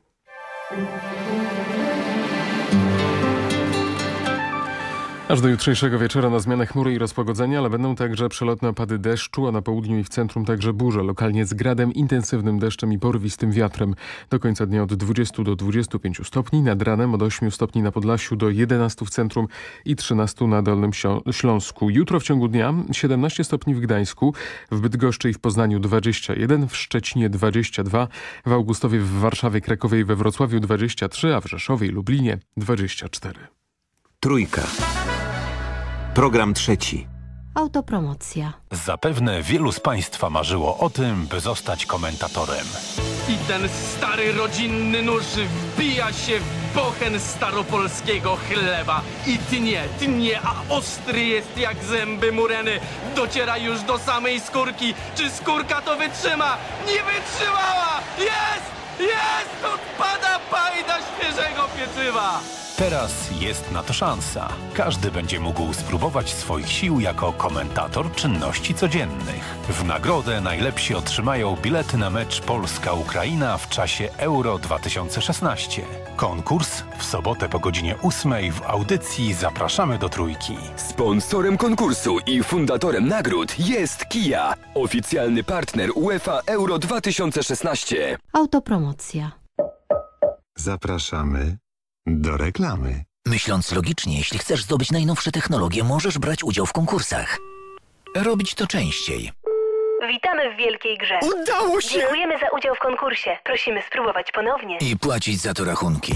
Speaker 146: Aż do jutrzejszego wieczora na zmianę chmury i rozpogodzenia, ale będą także przelotne opady deszczu, a na południu i w centrum także burze, lokalnie z gradem, intensywnym deszczem i porwistym wiatrem. Do końca dnia od 20 do 25 stopni, nad ranem od 8 stopni na Podlasiu do 11 w centrum i 13 na Dolnym Śląsku. Jutro w ciągu dnia 17 stopni w Gdańsku, w Bydgoszczy i w Poznaniu 21, w Szczecinie 22, w Augustowie, w Warszawie, Krakowie i we Wrocławiu 23, a w Rzeszowie i Lublinie 24.
Speaker 152: Trójka. Program trzeci.
Speaker 153: Autopromocja.
Speaker 154: Zapewne wielu z Państwa marzyło o tym, by zostać komentatorem.
Speaker 155: I ten stary rodzinny nóż wbija się w bochen staropolskiego chleba i tnie, tnie, a ostry jest jak zęby mureny. Dociera już do samej skórki. Czy skórka to wytrzyma? Nie wytrzymała! Jest! Jest! Odpada pajda świeżego pieczywa!
Speaker 154: Teraz jest na to szansa. Każdy będzie mógł spróbować swoich sił jako komentator czynności codziennych. W nagrodę najlepsi otrzymają bilety na mecz Polska-Ukraina w czasie Euro 2016. Konkurs w sobotę po godzinie 8 w audycji Zapraszamy do Trójki.
Speaker 156: Sponsorem konkursu i fundatorem nagród jest Kia, oficjalny partner UEFA Euro 2016.
Speaker 153: Autopromocja.
Speaker 157: Zapraszamy do reklamy.
Speaker 158: Myśląc logicznie, jeśli chcesz zdobyć najnowsze technologie, możesz brać udział w konkursach. Robić to częściej.
Speaker 159: Witamy w wielkiej grze.
Speaker 158: Udało się!
Speaker 159: Dziękujemy za udział w konkursie. Prosimy spróbować ponownie.
Speaker 158: I płacić za to rachunki.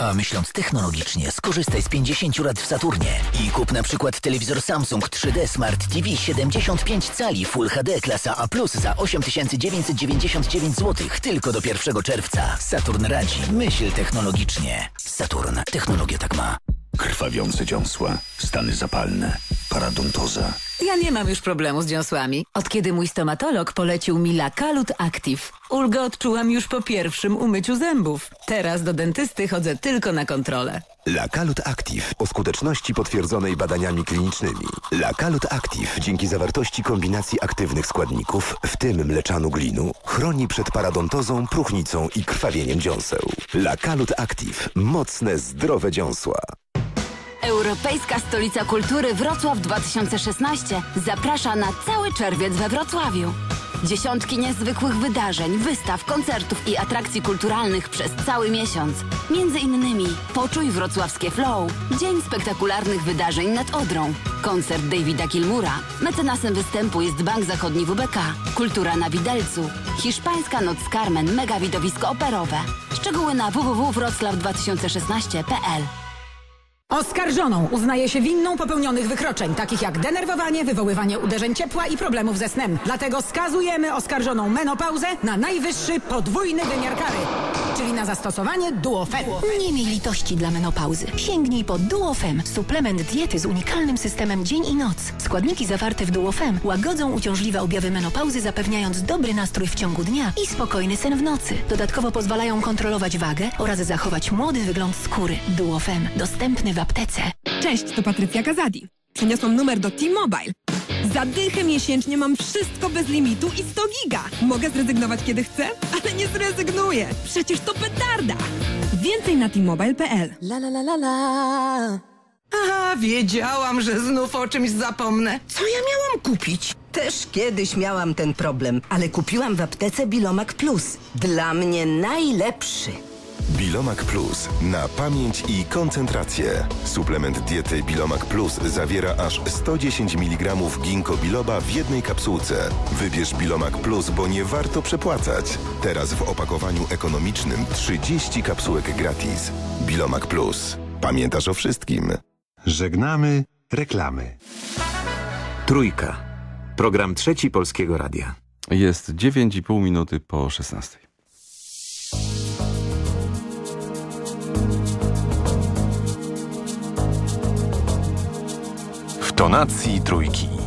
Speaker 158: A myśląc technologicznie, skorzystaj z 50 lat w Saturnie i kup na przykład telewizor Samsung 3D Smart TV 75 cali Full HD klasa A+, za 8999 zł tylko do 1 czerwca. Saturn radzi. Myśl technologicznie. Saturn. Technologia tak ma.
Speaker 160: Krwawiące dziąsła, stany zapalne, paradontoza.
Speaker 161: Ja nie mam już problemu z dziąsłami. Od kiedy mój stomatolog polecił mi Lakalut Active. Ulgę odczułam już po pierwszym umyciu zębów. Teraz do dentysty chodzę tylko na kontrolę.
Speaker 43: Lakalut Active o skuteczności potwierdzonej badaniami klinicznymi. Lakalut Active dzięki zawartości kombinacji aktywnych składników, w tym mleczanu glinu, chroni przed paradontozą, próchnicą i krwawieniem dziąseł. Lakalut Active. Mocne, zdrowe dziąsła.
Speaker 161: Euro
Speaker 162: Europejska Stolica Kultury Wrocław 2016 zaprasza na cały czerwiec we Wrocławiu. Dziesiątki niezwykłych wydarzeń, wystaw, koncertów i atrakcji kulturalnych przez cały miesiąc. Między innymi Poczuj wrocławskie flow, Dzień spektakularnych wydarzeń nad Odrą, koncert Davida Kilmura, mecenasem występu jest Bank Zachodni WBK, Kultura na Widelcu, Hiszpańska Noc Carmen, mega widowisko operowe. Szczegóły na www.wroclaw2016.pl
Speaker 163: Oskarżoną uznaje się winną popełnionych wykroczeń, takich jak denerwowanie, wywoływanie uderzeń ciepła i problemów ze snem. Dlatego skazujemy oskarżoną menopauzę na najwyższy podwójny wymiar kary, czyli na zastosowanie duofem.
Speaker 164: Nie miej litości dla menopauzy. Sięgnij po Duofem, suplement diety z unikalnym systemem dzień i noc. Składniki zawarte w Duofem łagodzą uciążliwe objawy menopauzy, zapewniając dobry nastrój w ciągu dnia i spokojny sen w nocy. Dodatkowo pozwalają kontrolować wagę oraz zachować młody wygląd skóry. Duofem, dostępny w aptece.
Speaker 165: Cześć, to Patrycja Kazadi. Przeniosłam numer do T-Mobile. Za dychę miesięcznie mam wszystko bez limitu i 100 giga. Mogę zrezygnować kiedy chcę, ale nie zrezygnuję. Przecież to petarda. Więcej na T-Mobile.pl
Speaker 166: La la la la la. Aha, wiedziałam, że znów o czymś zapomnę. Co ja miałam kupić? Też kiedyś miałam ten problem, ale kupiłam w aptece Bilomac Plus. Dla mnie najlepszy.
Speaker 149: Bilomac Plus na pamięć i koncentrację. Suplement diety Bilomac Plus zawiera aż 110 mg ginkgo biloba w jednej kapsułce. Wybierz Bilomac Plus, bo nie warto przepłacać. Teraz w opakowaniu ekonomicznym 30 kapsułek gratis. Bilomac Plus. Pamiętasz o wszystkim.
Speaker 167: Żegnamy reklamy.
Speaker 158: Trójka. Program trzeci Polskiego Radia.
Speaker 131: Jest 9,5 minuty po 16.
Speaker 54: tonacji trójki.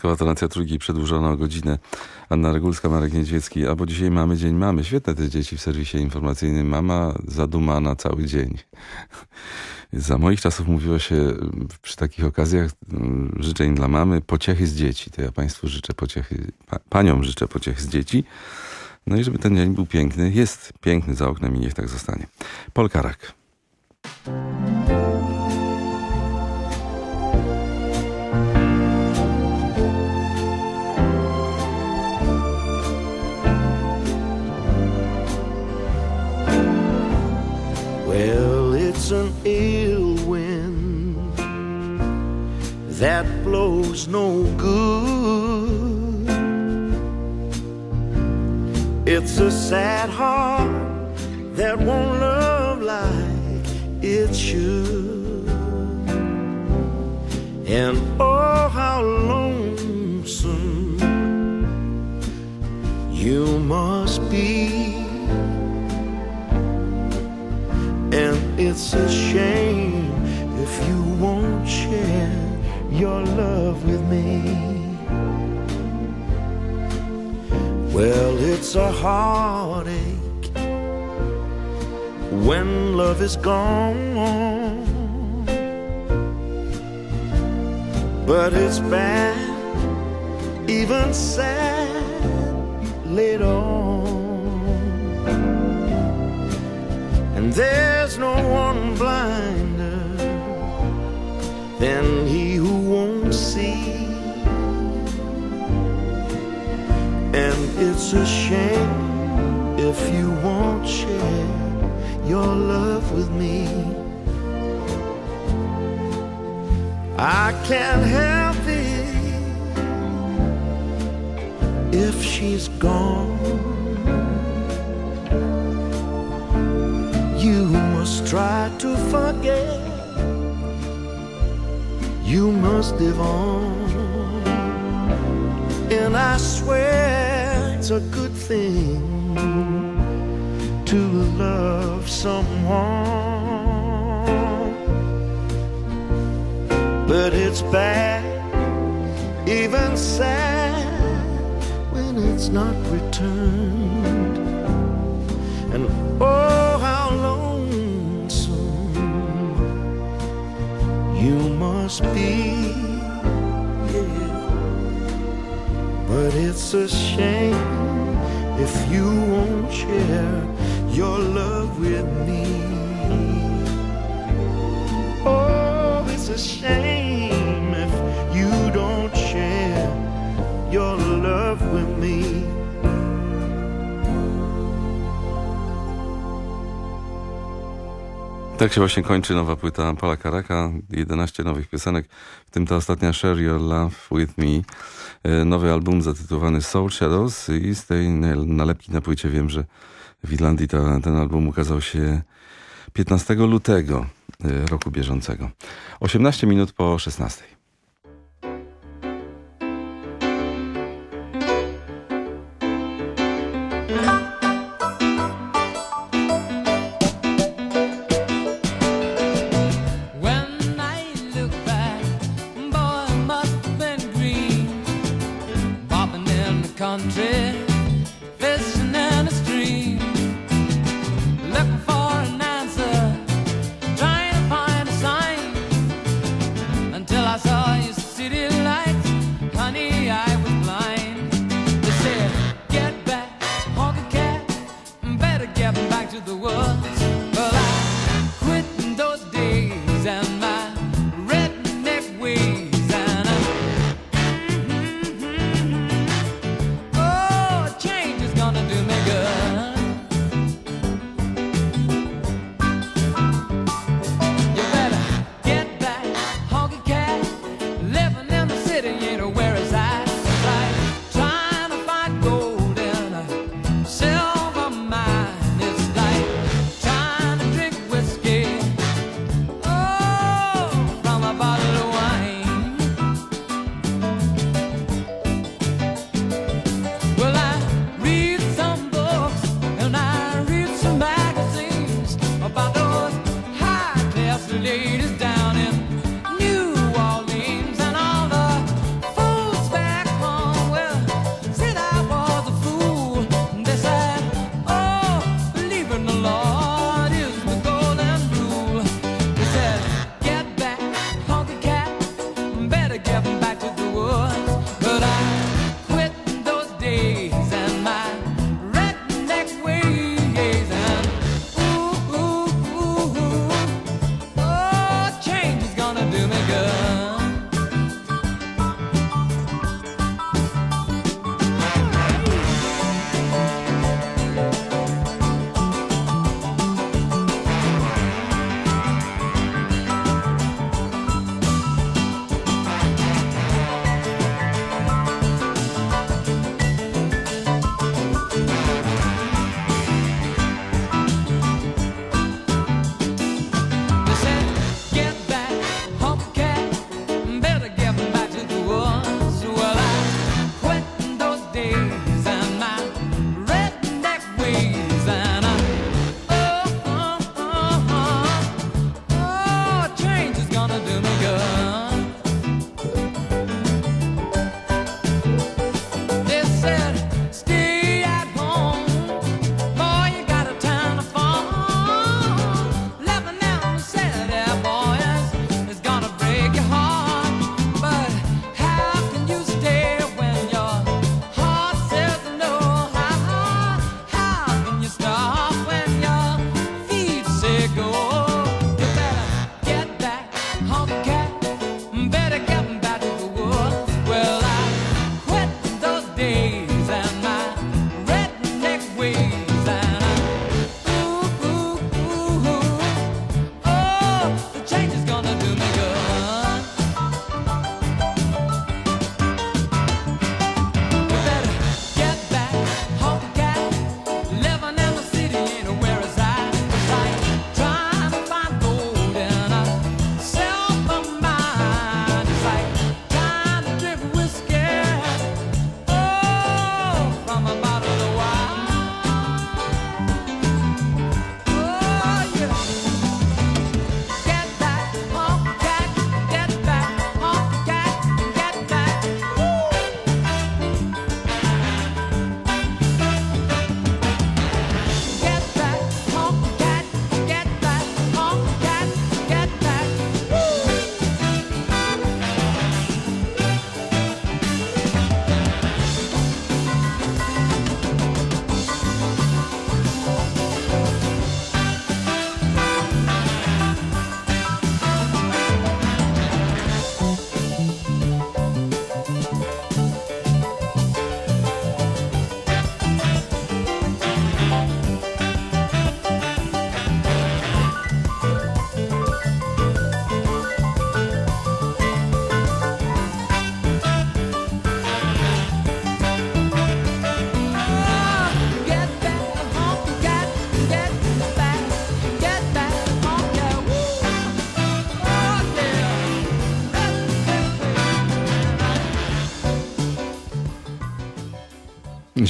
Speaker 131: Czwartkowa tonacja trójki przedłużona o godzinę. Anna Regulska, Marek Niedźwiecki. Albo dzisiaj mamy dzień mamy. Świetne te dzieci w serwisie informacyjnym. Mama zadumana cały dzień. Za moich czasów mówiło się mm, przy takich okazjach mm, życzeń dla mamy pociechy z dzieci. To ja Państwu życzę pociechy, pa, paniom życzę pociechy z dzieci. No i żeby ten dzień był piękny. Jest piękny za oknem i niech tak zostanie. Polkarak.
Speaker 168: Well, it's an ill wind that blows no good. It's a sad heart that won't love like it should. And oh, how lonesome you must be. And it's a shame if you won't share your love with me. Well, it's a heartache when love is gone. But it's bad, even sad later on. And there's no one blinder than he who won't see. And it's a shame if you won't share your love with me. I can't help it if she's gone. You must try to forget. You must live on. And I swear it's a good thing to love someone. But it's bad, even sad, when it's not returned. And oh, you must be. Yeah. But it's a shame if you won't share your love with me. Oh, it's a shame if you don't share your love with me.
Speaker 131: Tak się właśnie kończy nowa płyta Paula Karaka. 11 nowych piosenek, w tym ta ostatnia Share Your Love With Me. E, Nowy album zatytułowany Soul Shadows i z tej nalepki na płycie wiem, że w Irlandii ta, ten album ukazał się 15 lutego e, roku bieżącego. 18 minut po 16.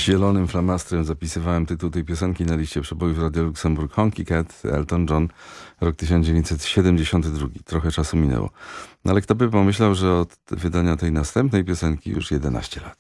Speaker 131: zielonym flamastrem zapisywałem tytuł tej piosenki na liście przebojów Radio Luksemburg Honky Cat, Elton John, rok 1972. Trochę czasu minęło. No ale kto by pomyślał, że od wydania tej następnej piosenki już 11 lat.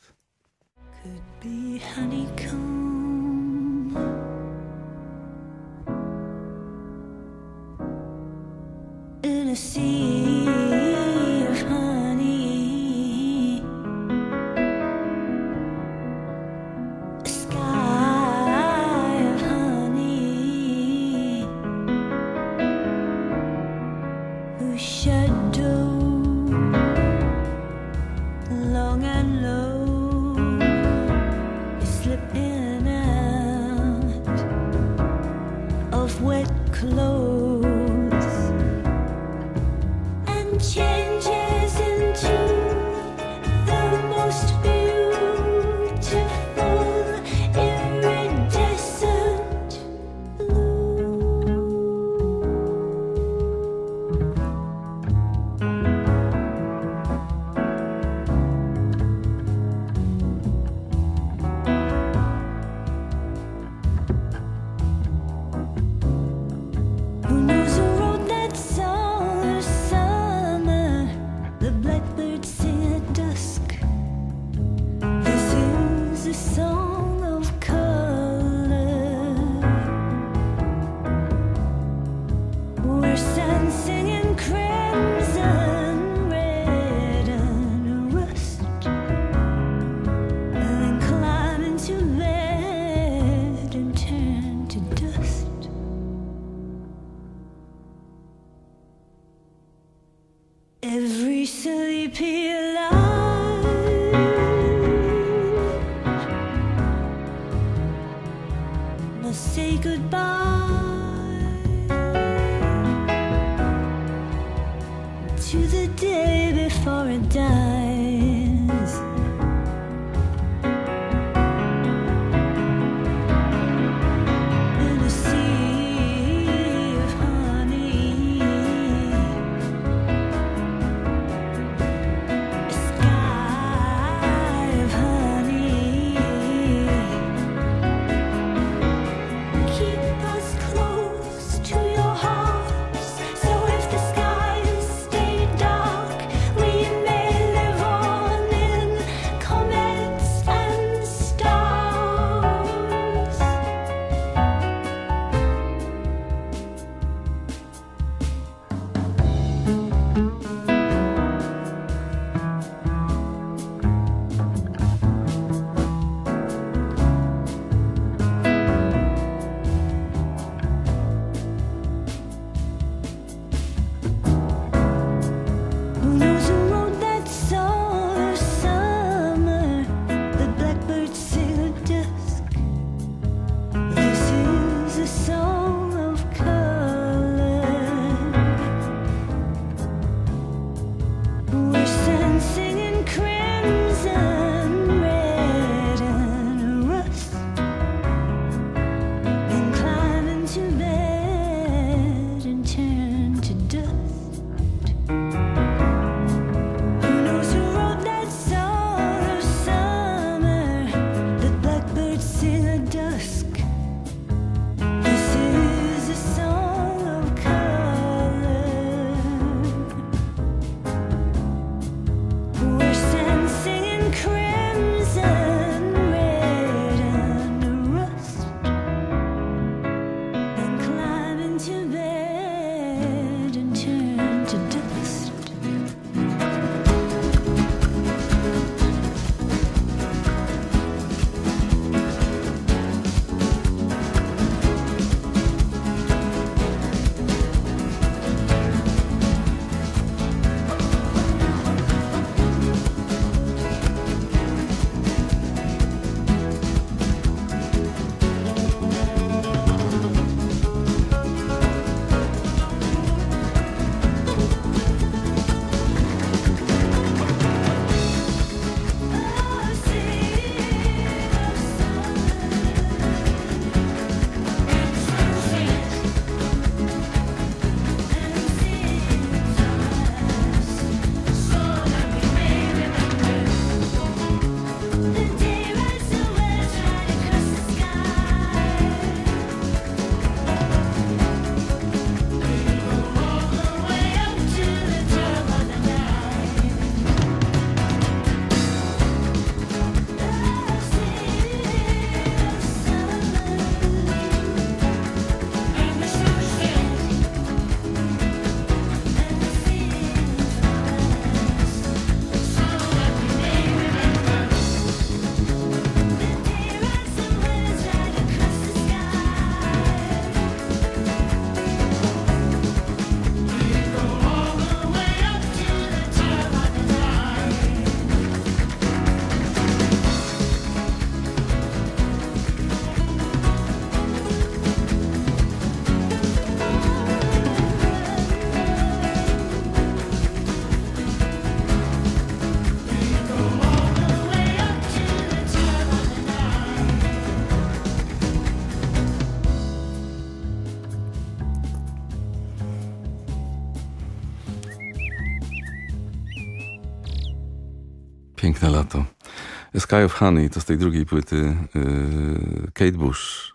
Speaker 169: Sky of Honey
Speaker 168: to
Speaker 131: z tej drugiej płyty yy, Kate Bush,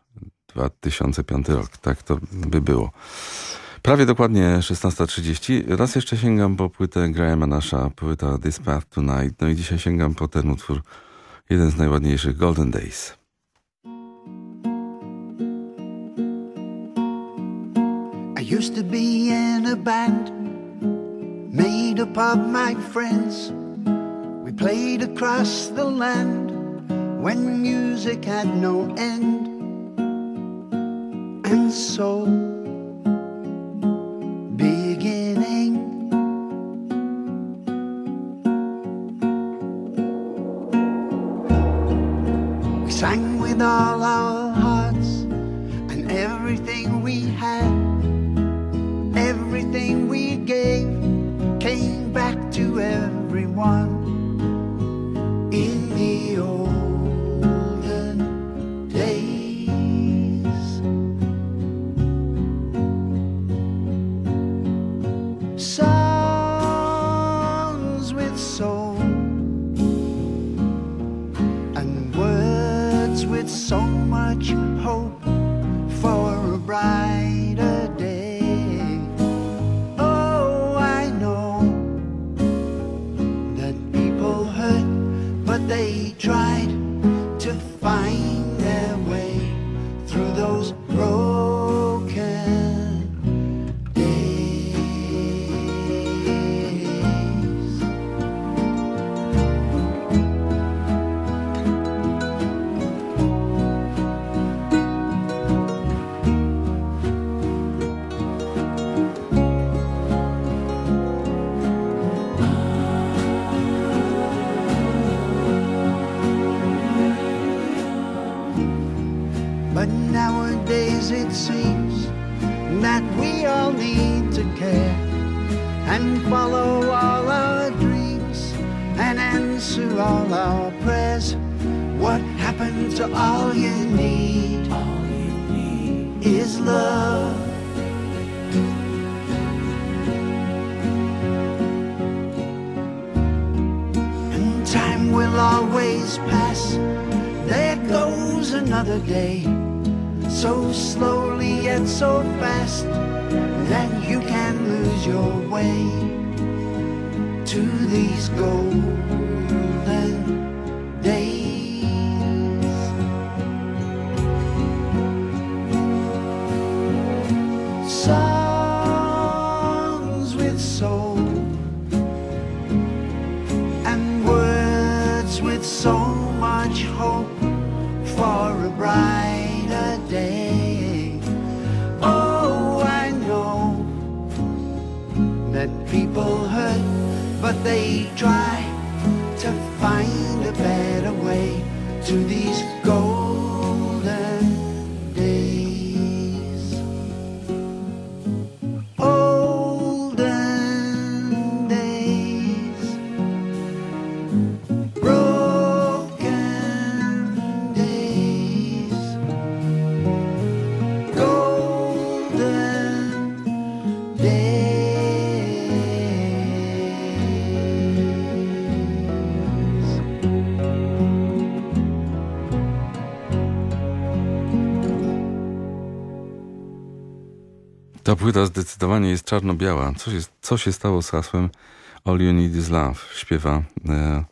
Speaker 131: 2005 rok. Tak to by było. Prawie dokładnie 16.30. Raz jeszcze sięgam po płytę Grahama Nasha, płyta This Path Tonight. No i dzisiaj sięgam po ten utwór, jeden z najładniejszych, Golden Days.
Speaker 170: I used to be in a band made up of my friends. Played across the land when music had no end. And so,
Speaker 131: płyta zdecydowanie jest czarno-biała. Co się, co się stało z hasłem All You Need Is Love? Śpiewa e,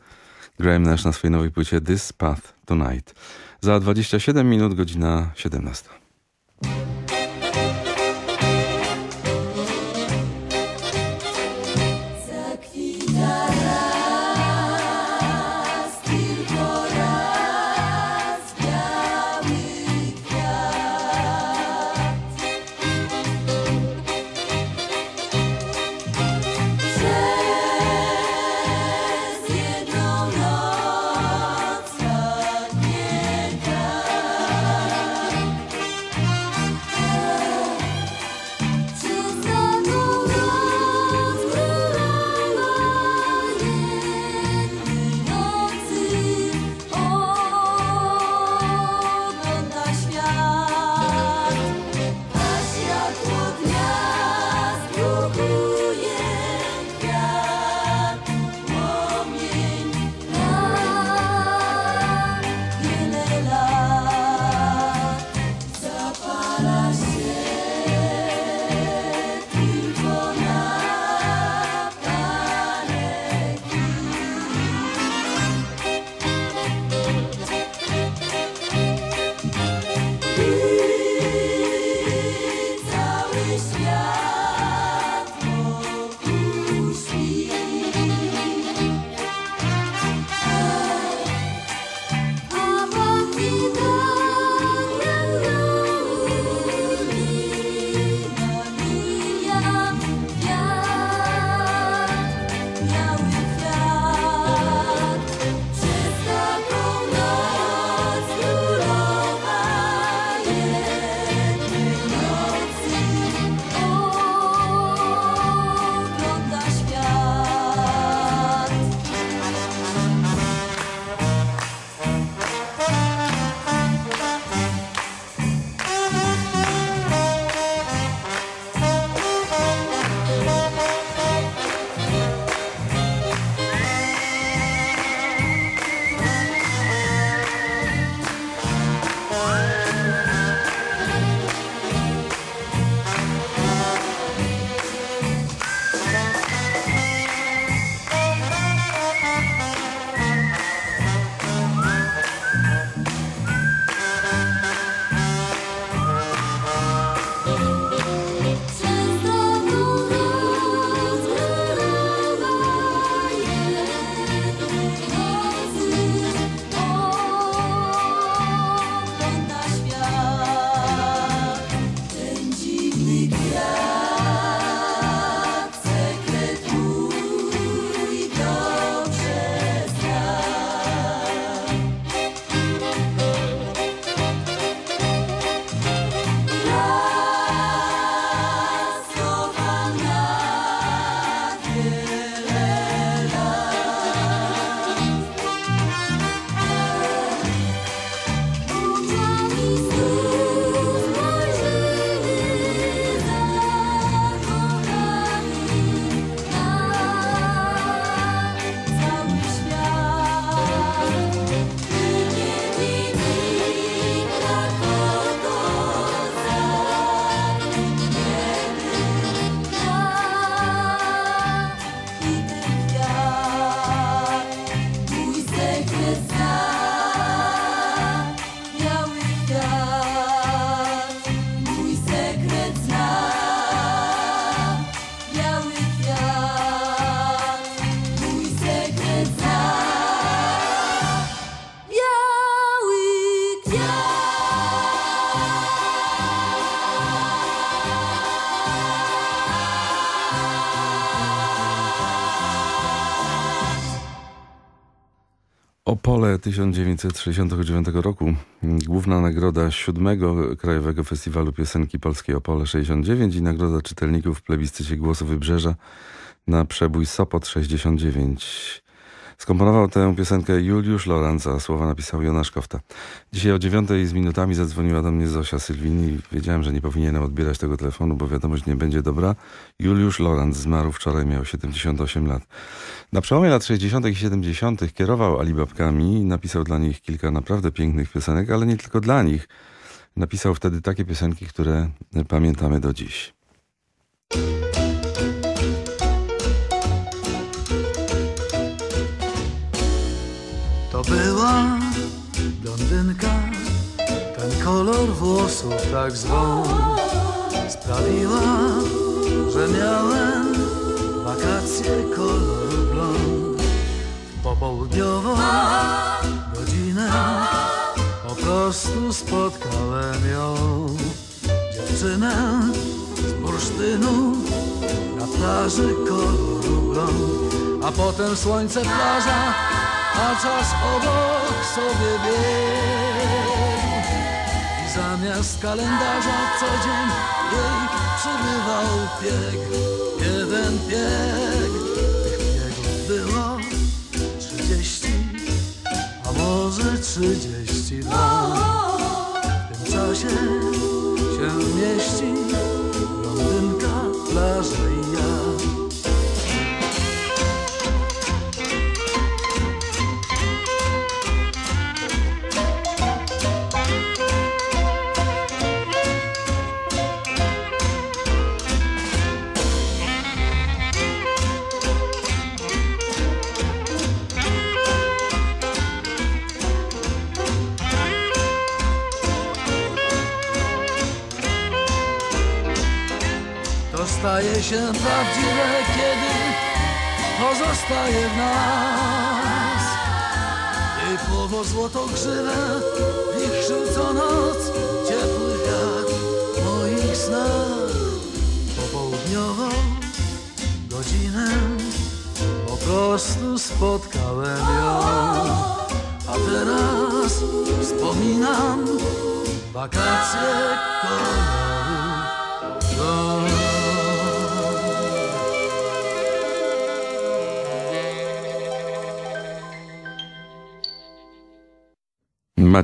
Speaker 131: Graham Nash na swojej nowej płycie This Path Tonight. Za 27 minut godzina 17.
Speaker 62: 1969 roku. Główna nagroda siódmego Krajowego Festiwalu Piosenki Polskiej Opole 69 i nagroda czytelników w plebiscycie Głosu Wybrzeża na przebój Sopot 69. Skomponował tę piosenkę Juliusz Lorenz, a słowa napisał Jonasz Kofta. Dzisiaj o dziewiątej z minutami zadzwoniła do mnie Zosia Sylwini. Wiedziałem, że nie powinienem odbierać tego telefonu, bo wiadomość nie będzie dobra. Juliusz Lorenz zmarł wczoraj, miał 78 lat. Na przełomie lat 60. i 70. kierował Alibabkami i napisał dla nich kilka naprawdę pięknych piosenek, ale nie tylko dla nich. Napisał wtedy takie piosenki, które pamiętamy do dziś.
Speaker 171: Kolor włosów tak zwą sprawiła, że miałem wakacje koloru blond. Popołudniową godzinę po prostu spotkałem ją, dziewczynę z bursztynu na plaży koloru blond, a potem słońce plaża a czas obok sobie biegł zamiast kalendarza co dzień jej przybywał pieg Jeden pieg, piegów było trzydzieści, a może trzydzieści dwa. W tym czasie się mieści staje się prawdziwe, kiedy pozostaje w nas. Jej płowo złoto grzywe, wichrzył co noc ciepły wiatr moich snach Popołudniową godzinę po prostu spotkałem ją. A teraz wspominam wakacje koloru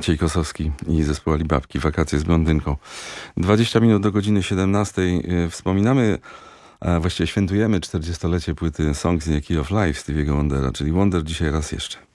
Speaker 62: Maciej Kosowski i zespół Alibabki, wakacje z blondynką. 20 minut do godziny 17. Y, Wspominamy, a właściwie świętujemy 40-lecie płyty Songs in a Key of Life Stevie'ego Wondera, czyli Wonder dzisiaj raz jeszcze.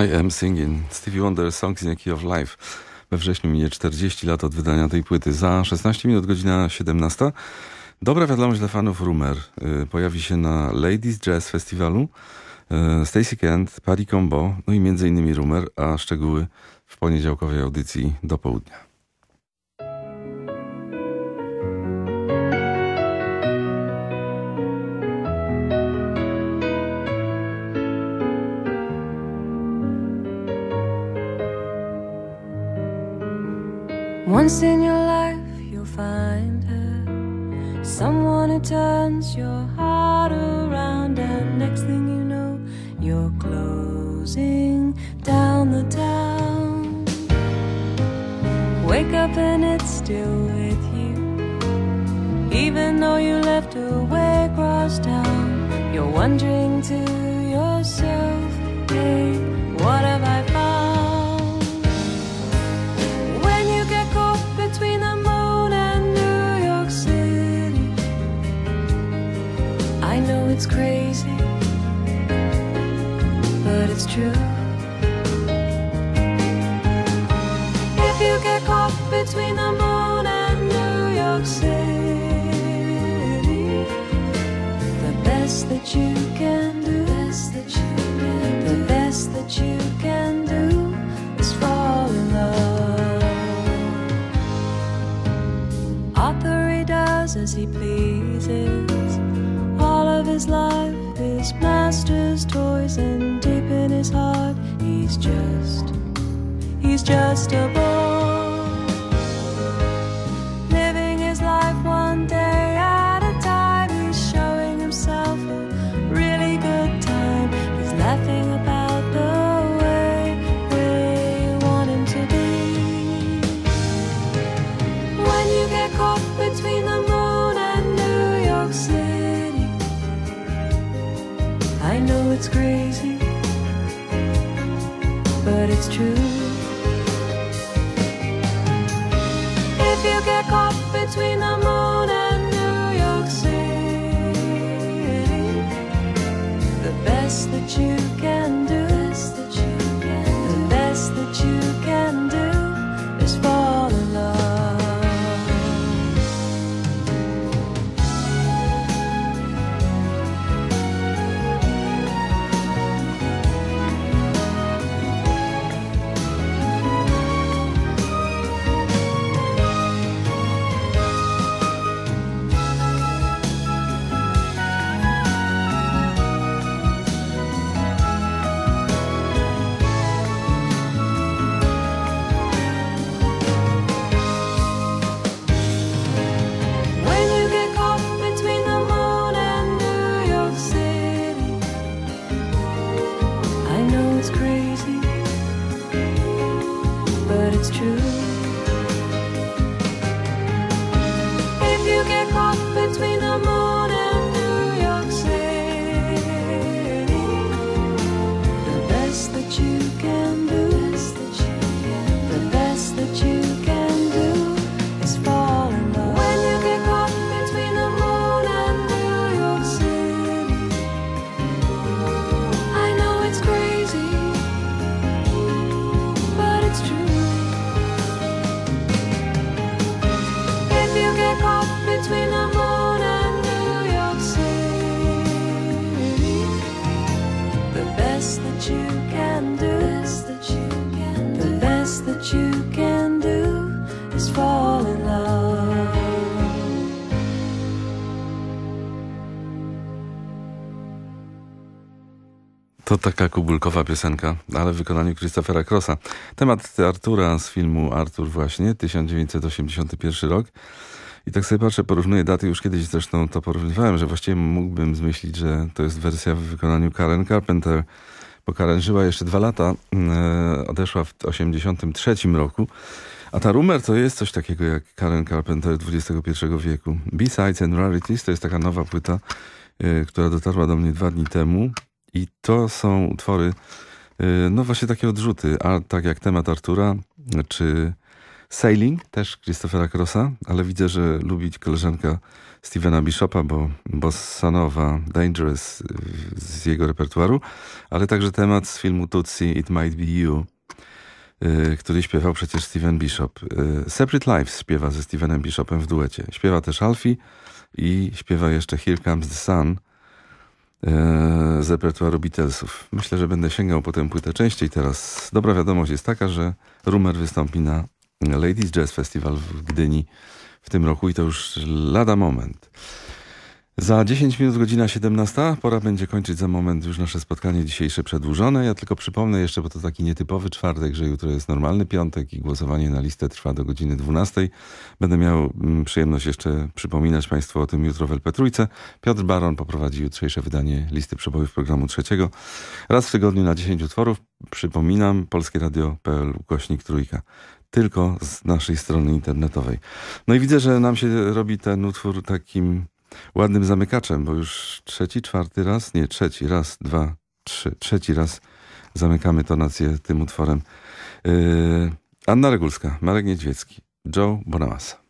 Speaker 172: I Am
Speaker 173: Singing, Stevie Wonder, Songs in a Key of Life. We wrześniu minie 40 lat od wydania tej płyty. Za 16 minut, godzina 17. Dobra wiadomość dla fanów Rumer. Y, pojawi się na Ladies Jazz Festiwalu y, Stacy Kent, Paris Combo, no i między innymi Rumer, a szczegóły w poniedziałkowej audycji do południa. dancing Agnieszka Kubulkowa piosenka, ale w wykonaniu Christophera Crossa. Temat Artura z filmu Artur właśnie, 1981 rok. I tak sobie patrzę, porównuję daty, już kiedyś zresztą to porównywałem, że właściwie mógłbym zmyślić, że to jest wersja w wykonaniu Karen Carpenter, bo Karen żyła jeszcze dwa lata, e, odeszła w 83 roku. A ta Rumer to jest coś takiego jak Karen Carpenter XXI wieku. Besides and Rarities to jest taka nowa płyta, e, która dotarła do mnie dwa dni temu to są utwory, y, no właśnie takie odrzuty, a tak jak temat Artura, czy
Speaker 131: Sailing też Christophera Crossa, ale widzę, że lubić koleżanka Stevena Bishopa, bo Bossanowa Dangerous z jego repertuaru, ale także temat z filmu Tutsi It Might Be You, y, który śpiewał przecież Steven Bishop. Y, Separate Lives śpiewa ze Stevenem Bishopem w duecie. Śpiewa też Alfie i śpiewa jeszcze Here Comes the Sun, z repertuaru Beatlesów. Myślę, że będę sięgał po tę płytę częściej teraz. Dobra wiadomość jest taka, że Rumer wystąpi na Ladies Jazz Festival w Gdyni w tym roku i to już lada moment. Za 10 minut godzina 17. Pora będzie kończyć za moment już nasze spotkanie dzisiejsze przedłużone. Ja tylko przypomnę jeszcze, bo to taki nietypowy czwartek, że jutro jest normalny piątek i głosowanie na listę trwa do godziny 12. Będę miał mm, przyjemność jeszcze przypominać Państwu o tym jutro w LP Trójce. Piotr Baron poprowadzi jutrzejsze wydanie listy przebojów programu trzeciego. Raz w tygodniu na 10 utworów. Przypominam, Polskie Radio.pl ukośnik trójka tylko z naszej strony internetowej. No i widzę, że nam się robi ten utwór takim ładnym zamykaczem, bo już trzeci, czwarty raz, nie, trzeci, raz, dwa, trzy, trzeci raz zamykamy tonację tym utworem. Yy, Anna Regulska, Marek Niedźwiecki, Joe Bonamassa.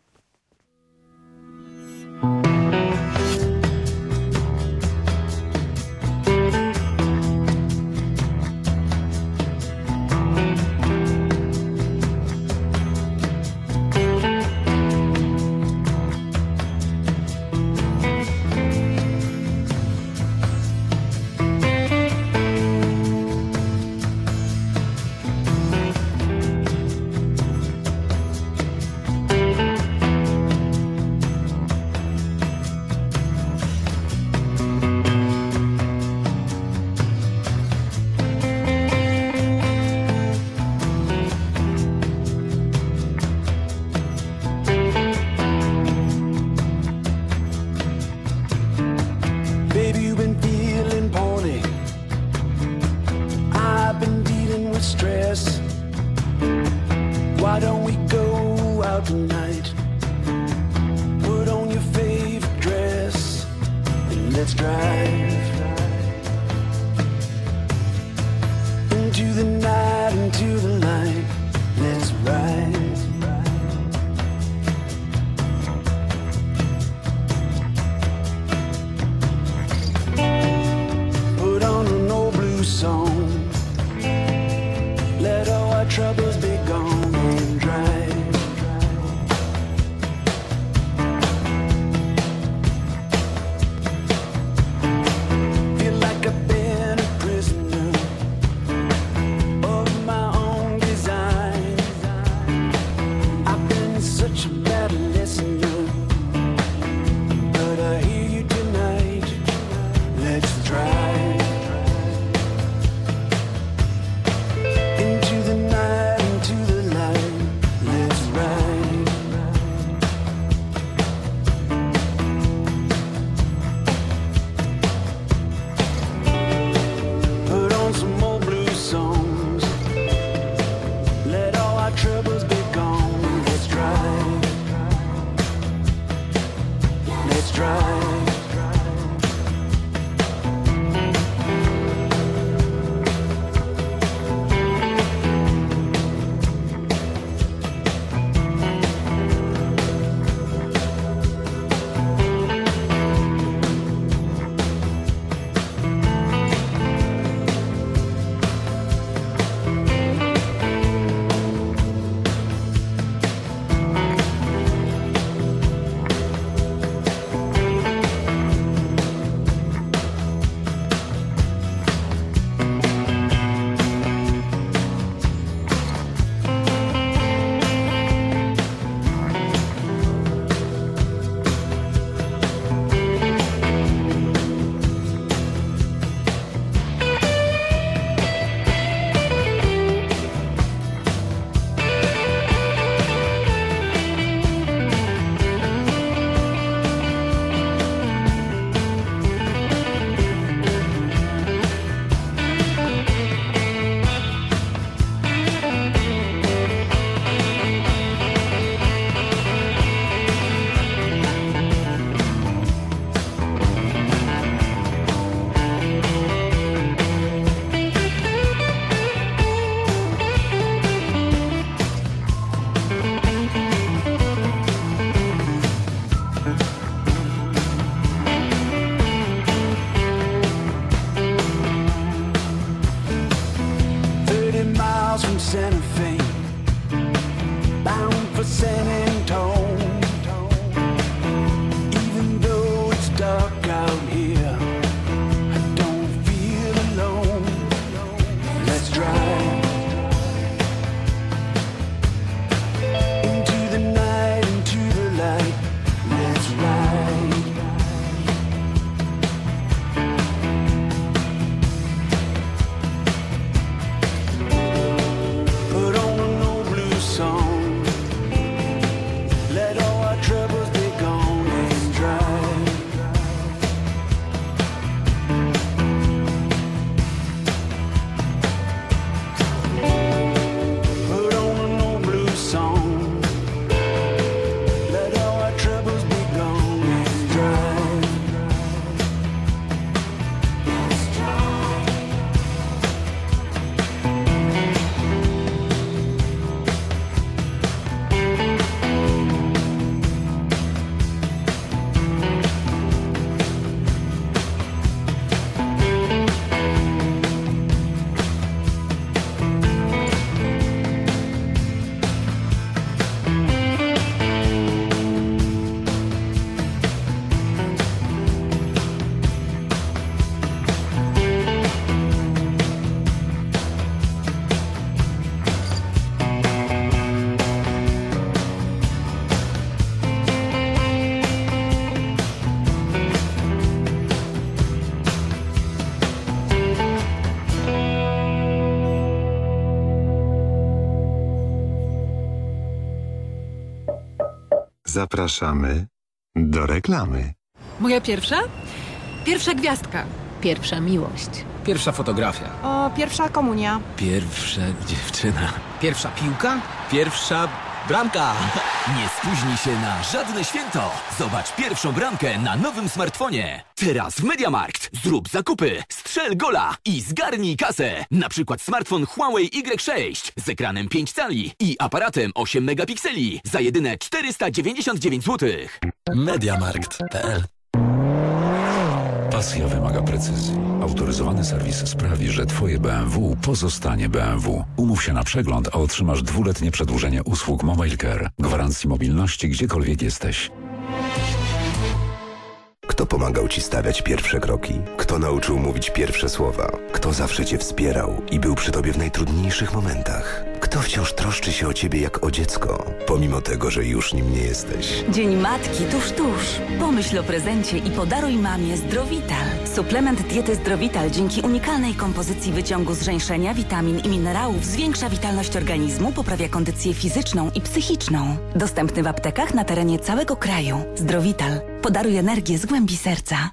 Speaker 174: Zapraszamy do reklamy.
Speaker 175: Moja pierwsza? Pierwsza gwiazdka.
Speaker 176: Pierwsza miłość.
Speaker 177: Pierwsza fotografia.
Speaker 175: O, pierwsza komunia.
Speaker 177: Pierwsza dziewczyna. Pierwsza piłka. Pierwsza bramka.
Speaker 178: Nie spóźnij się na żadne święto. Zobacz pierwszą bramkę na nowym smartfonie. Teraz w Mediamarkt. Zrób zakupy, strzel gola i zgarnij kasę. Na przykład smartfon Huawei Y6 z ekranem 5 cali i aparatem 8 megapikseli za jedyne 499 zł.
Speaker 43: Mediamarkt.pl Pasja wymaga precyzji. Autoryzowany serwis sprawi, że Twoje BMW pozostanie BMW. Umów się na przegląd, a otrzymasz dwuletnie przedłużenie usług Mobile Care. Gwarancji mobilności gdziekolwiek jesteś.
Speaker 47: Kto pomagał Ci stawiać pierwsze kroki? Kto nauczył mówić pierwsze słowa? Kto zawsze Cię wspierał i był przy Tobie w najtrudniejszych momentach? Kto wciąż troszczy się o Ciebie jak o dziecko, pomimo tego, że już nim nie jesteś?
Speaker 44: Dzień Matki tuż, tuż. Pomyśl o prezencie i podaruj mamie Zdrowital. Suplement diety Zdrowital dzięki unikalnej kompozycji wyciągu zżeńszenia, witamin i minerałów zwiększa witalność organizmu, poprawia kondycję fizyczną i psychiczną. Dostępny w aptekach na terenie całego kraju. Zdrowital. Podaruj energię z głębi serca.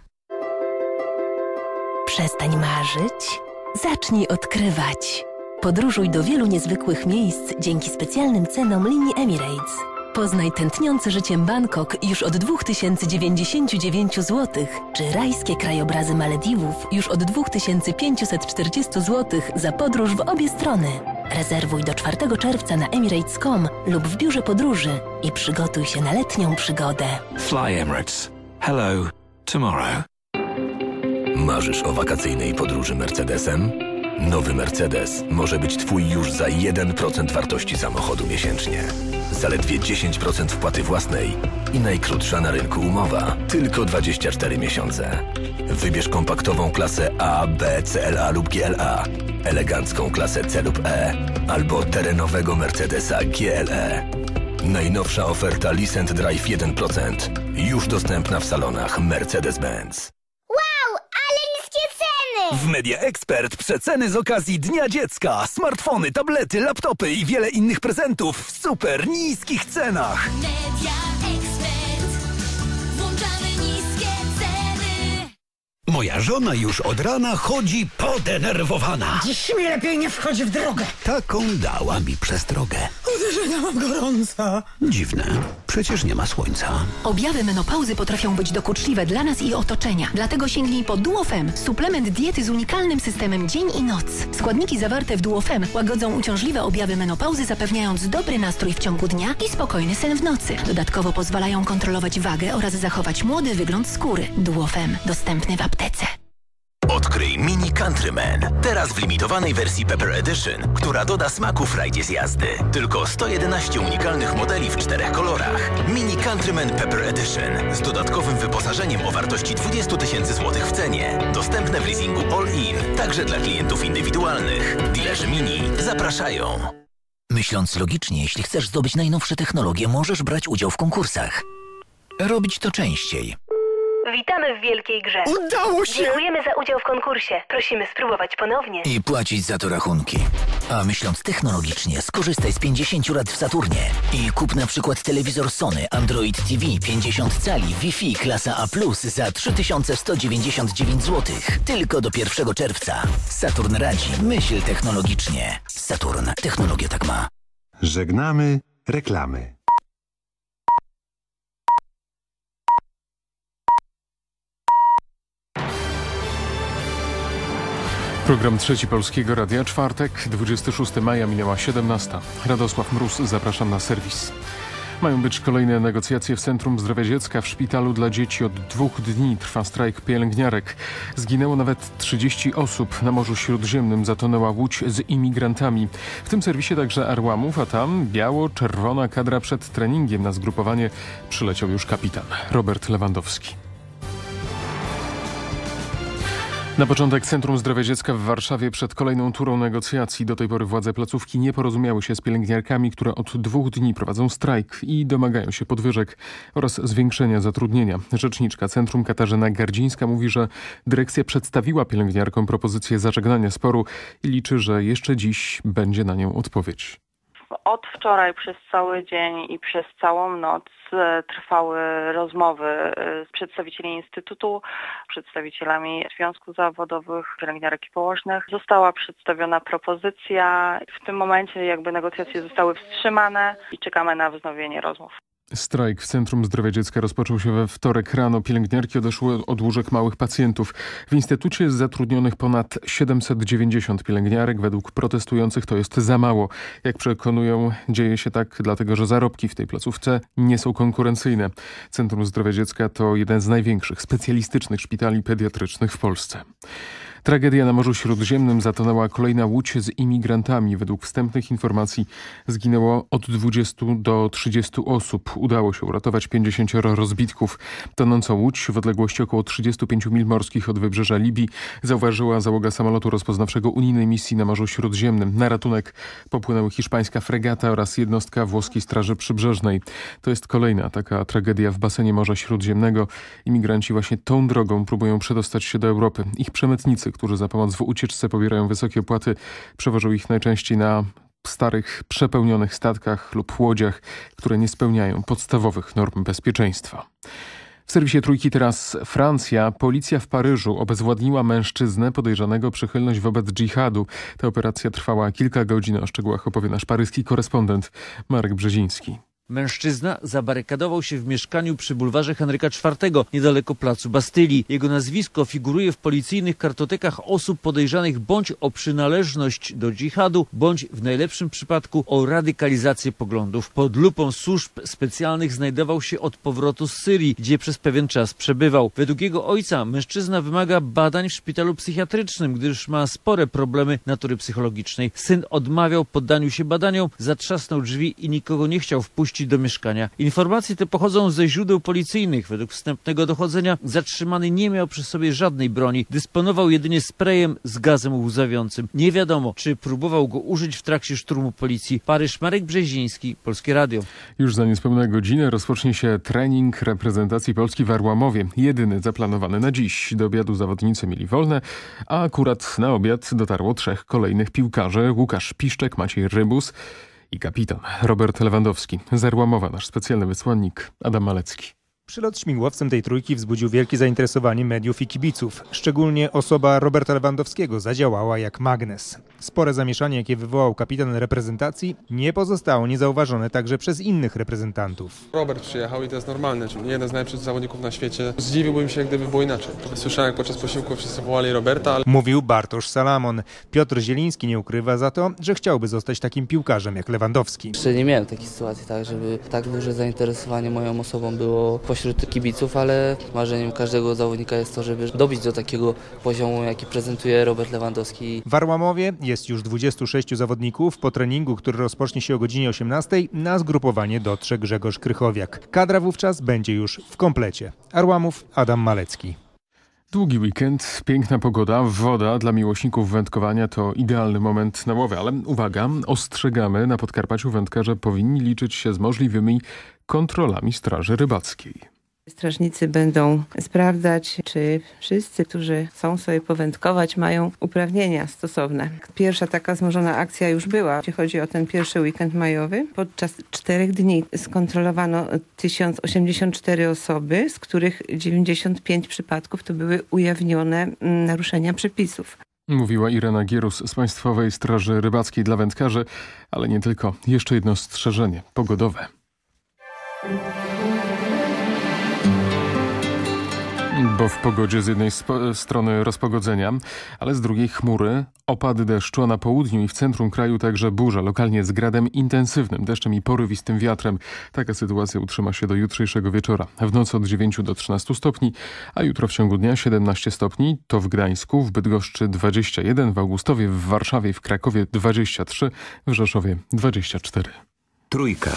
Speaker 179: Przestań marzyć, zacznij odkrywać. Podróżuj do wielu niezwykłych miejsc dzięki specjalnym cenom linii Emirates. Poznaj tętniące życiem Bangkok już od 2099 zł, czy rajskie krajobrazy Malediwów już od 2540 zł za podróż w obie strony. Rezerwuj do 4 czerwca na emirates.com lub w biurze podróży i przygotuj się na letnią przygodę.
Speaker 43: Fly Emirates. Hello. Tomorrow.
Speaker 47: Marzysz o wakacyjnej podróży Mercedesem? Nowy Mercedes może być Twój już za 1% wartości samochodu miesięcznie. Zaledwie 10% wpłaty własnej i najkrótsza na rynku umowa. Tylko 24 miesiące. Wybierz kompaktową klasę A, B, CLA lub GLA, elegancką klasę C lub E albo terenowego Mercedesa GLE. Najnowsza oferta Lease Drive 1%. Już dostępna w salonach Mercedes-Benz.
Speaker 180: Wow, ale niskie ceny!
Speaker 178: W Media Expert przeceny z okazji Dnia Dziecka. Smartfony, tablety, laptopy i wiele innych prezentów w super niskich cenach.
Speaker 181: Media Expert.
Speaker 182: Moja żona już od rana chodzi podenerwowana.
Speaker 183: Dziś mi lepiej nie wchodzi w drogę.
Speaker 182: Taką dała mi przestrogę.
Speaker 183: Uderzenia mam gorąca.
Speaker 182: Dziwne, przecież nie ma słońca.
Speaker 179: Objawy menopauzy potrafią być dokuczliwe dla nas i otoczenia. Dlatego sięgnij po Duofem, suplement diety z unikalnym systemem dzień i noc. Składniki zawarte w Duofem łagodzą uciążliwe objawy menopauzy, zapewniając dobry nastrój w ciągu dnia i spokojny sen w nocy. Dodatkowo pozwalają kontrolować wagę oraz zachować młody wygląd skóry. Duofem, dostępny w aptece.
Speaker 184: Odkryj Mini Countryman. Teraz w limitowanej wersji Pepper Edition, która doda smaku frajdzie z jazdy. Tylko 111 unikalnych modeli w czterech kolorach. Mini Countryman Pepper Edition z dodatkowym wyposażeniem o wartości 20 tysięcy złotych w cenie. Dostępne w leasingu all-in, także dla klientów indywidualnych. Dilerzy Mini zapraszają. Myśląc logicznie, jeśli chcesz zdobyć najnowsze technologie, możesz brać udział w konkursach. Robić to częściej.
Speaker 185: Witamy w Wielkiej Grze.
Speaker 184: Udało się!
Speaker 185: Dziękujemy za udział w konkursie. Prosimy spróbować ponownie.
Speaker 184: I płacić za to rachunki. A myśląc technologicznie, skorzystaj z 50 lat w Saturnie i kup na przykład telewizor Sony Android TV 50 cali Wi-Fi klasa A+, za 3199 zł. Tylko do 1 czerwca. Saturn radzi. Myśl technologicznie. Saturn. Technologia tak ma.
Speaker 174: Żegnamy reklamy.
Speaker 146: Program Trzeci Polskiego Radia, czwartek, 26 maja, minęła 17. Radosław Mróz, zapraszam na serwis. Mają być kolejne negocjacje w Centrum Zdrowia Dziecka. W szpitalu dla dzieci od dwóch dni trwa strajk pielęgniarek. Zginęło nawet 30 osób. Na Morzu Śródziemnym zatonęła łódź z imigrantami. W tym serwisie także Arłamów, a tam biało-czerwona kadra przed treningiem. Na zgrupowanie przyleciał już kapitan Robert Lewandowski. Na początek Centrum Zdrowia Dziecka w Warszawie przed kolejną turą negocjacji. Do tej pory władze placówki nie porozumiały się z pielęgniarkami, które od dwóch dni prowadzą strajk i domagają się podwyżek oraz zwiększenia zatrudnienia. Rzeczniczka Centrum Katarzyna Gardzińska mówi, że dyrekcja przedstawiła pielęgniarkom propozycję zażegnania sporu i liczy, że jeszcze dziś będzie na nią odpowiedź.
Speaker 186: Od wczoraj przez cały dzień i przez całą noc trwały rozmowy e, z przedstawicieli Instytutu, przedstawicielami związków zawodowych, pielęgniarek i położnych. Została przedstawiona propozycja. W tym momencie jakby negocjacje zostały wstrzymane i czekamy na wznowienie rozmów.
Speaker 146: Strajk w Centrum Zdrowia Dziecka rozpoczął się we wtorek rano. Pielęgniarki odeszły od łóżek małych pacjentów. W instytucie jest zatrudnionych ponad 790 pielęgniarek. Według protestujących to jest za mało. Jak przekonują, dzieje się tak dlatego, że zarobki w tej placówce nie są konkurencyjne. Centrum Zdrowia Dziecka to jeden z największych specjalistycznych szpitali pediatrycznych w Polsce. Tragedia na Morzu Śródziemnym zatonęła kolejna łódź z imigrantami. Według wstępnych informacji zginęło od 20 do 30 osób. Udało się uratować 50 rozbitków. Tonącą łódź w odległości około 35 mil morskich od wybrzeża Libii zauważyła załoga samolotu rozpoznawczego unijnej misji na Morzu Śródziemnym. Na ratunek popłynęły hiszpańska fregata oraz jednostka włoskiej Straży Przybrzeżnej. To jest kolejna taka tragedia w basenie Morza Śródziemnego. Imigranci właśnie tą drogą próbują przedostać się do Europy. Ich przemytnicy, którzy za pomoc w ucieczce pobierają wysokie opłaty, przewożą ich najczęściej na starych, przepełnionych statkach lub łodziach, które nie spełniają podstawowych norm bezpieczeństwa. W serwisie Trójki teraz Francja. Policja w Paryżu obezwładniła mężczyznę podejrzanego przychylność wobec dżihadu. Ta operacja trwała kilka godzin. O szczegółach opowie nasz paryski korespondent Marek Brzeziński.
Speaker 2: Mężczyzna zabarykadował się w mieszkaniu przy bulwarze Henryka IV, niedaleko placu Bastylii. Jego nazwisko figuruje w policyjnych kartotekach osób podejrzanych bądź o przynależność do dżihadu, bądź w najlepszym przypadku o radykalizację poglądów. Pod lupą służb specjalnych znajdował się od powrotu z Syrii, gdzie przez pewien czas przebywał. Według jego ojca mężczyzna wymaga badań w szpitalu psychiatrycznym, gdyż ma spore problemy natury psychologicznej. Syn odmawiał poddaniu się badaniom, zatrzasnął drzwi i nikogo nie chciał wpuścić do mieszkania. Informacje te pochodzą ze źródeł policyjnych. Według wstępnego dochodzenia zatrzymany nie miał przy sobie żadnej broni. Dysponował jedynie sprayem z gazem łzawiącym. Nie wiadomo, czy próbował go użyć w trakcie szturmu policji. Paryż Marek Brzeziński, Polskie Radio.
Speaker 146: Już za niespełna godzinę rozpocznie się trening reprezentacji Polski w Arłamowie. Jedyny zaplanowany na dziś. Do obiadu zawodnicy mieli wolne, a akurat na obiad dotarło trzech kolejnych piłkarzy. Łukasz Piszczek, Maciej Rybus i kapitan Robert Lewandowski. Zerłamowa nasz specjalny wysłannik Adam Malecki.
Speaker 182: Przylot śmigłowcem tej trójki wzbudził wielkie zainteresowanie mediów i kibiców. Szczególnie osoba Roberta Lewandowskiego zadziałała jak magnes. Spore zamieszanie, jakie wywołał kapitan reprezentacji, nie pozostało niezauważone także przez innych reprezentantów.
Speaker 187: Robert przyjechał i to jest normalne. Jeden z najlepszych zawodników na świecie. Zdziwiłbym się, gdyby było inaczej. Słyszałem, jak podczas posiłku wszyscy wołali Roberta, ale...
Speaker 182: Mówił Bartosz Salamon. Piotr Zieliński nie ukrywa za to, że chciałby zostać takim piłkarzem jak Lewandowski.
Speaker 188: Jeszcze nie miałem takiej sytuacji, tak, żeby tak duże zainteresowanie moją osobą było pośród kibiców, ale marzeniem każdego zawodnika jest to, żeby dobić do takiego poziomu, jaki prezentuje Robert Lewandowski.
Speaker 182: W Arłamowie jest już 26 zawodników. Po treningu, który rozpocznie się o godzinie 18, na zgrupowanie dotrze Grzegorz Krychowiak. Kadra wówczas będzie już w komplecie. Arłamów, Adam Malecki.
Speaker 146: Długi weekend, piękna pogoda, woda dla miłośników wędkowania to idealny moment na łowę, ale uwaga, ostrzegamy, na Podkarpaciu wędkarze powinni liczyć się z możliwymi kontrolami Straży Rybackiej.
Speaker 189: Strażnicy będą sprawdzać, czy wszyscy, którzy chcą sobie powędkować, mają uprawnienia stosowne. Pierwsza taka wzmożona akcja już była, jeśli chodzi o ten pierwszy weekend majowy. Podczas czterech dni skontrolowano 1084 osoby, z których 95 przypadków to były ujawnione mm, naruszenia przepisów.
Speaker 146: Mówiła Irena Gierus z Państwowej Straży Rybackiej dla wędkarzy, ale nie tylko. Jeszcze jedno strzeżenie pogodowe. Bo w pogodzie z jednej strony rozpogodzenia, ale z drugiej chmury, opady deszczu, a na południu i w centrum kraju także burza, lokalnie z gradem intensywnym, deszczem i porywistym wiatrem. Taka sytuacja utrzyma się do jutrzejszego wieczora. W nocy od 9 do 13 stopni, a jutro w ciągu dnia 17 stopni. To w Gdańsku, w Bydgoszczy 21, w Augustowie, w Warszawie, w Krakowie 23, w Rzeszowie 24.
Speaker 190: Trójka.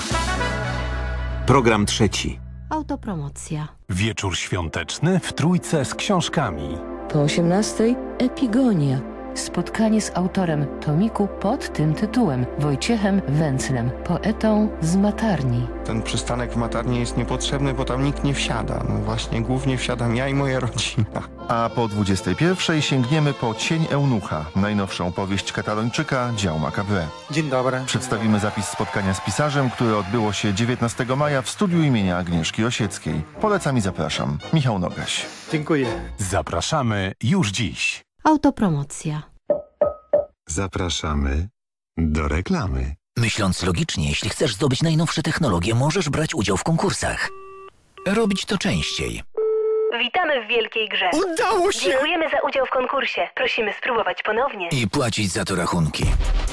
Speaker 190: Program trzeci.
Speaker 191: Autopromocja.
Speaker 192: Wieczór świąteczny w trójce z książkami.
Speaker 193: Po 18 Epigonia. Spotkanie z autorem tomiku pod tym tytułem Wojciechem Węclem, poetą z Matarni.
Speaker 163: Ten przystanek w Matarni jest niepotrzebny, bo tam nikt nie wsiada. No właśnie, głównie wsiadam ja i moja rodzina.
Speaker 182: A po 21 sięgniemy po Cień Eunucha, najnowszą powieść katalończyka dział Makabre.
Speaker 194: Dzień dobry.
Speaker 182: Przedstawimy zapis spotkania z pisarzem, które odbyło się 19 maja w studiu imienia Agnieszki Osieckiej. Polecam i zapraszam. Michał Nogaś.
Speaker 194: Dziękuję.
Speaker 195: Zapraszamy już dziś.
Speaker 196: Autopromocja.
Speaker 195: Zapraszamy do reklamy.
Speaker 184: Myśląc logicznie, jeśli chcesz zdobyć najnowsze technologie, możesz brać udział w konkursach. Robić to częściej.
Speaker 197: Witamy w Wielkiej Grze.
Speaker 184: Udało się!
Speaker 197: Dziękujemy za udział w konkursie. Prosimy spróbować ponownie.
Speaker 184: I płacić za to rachunki.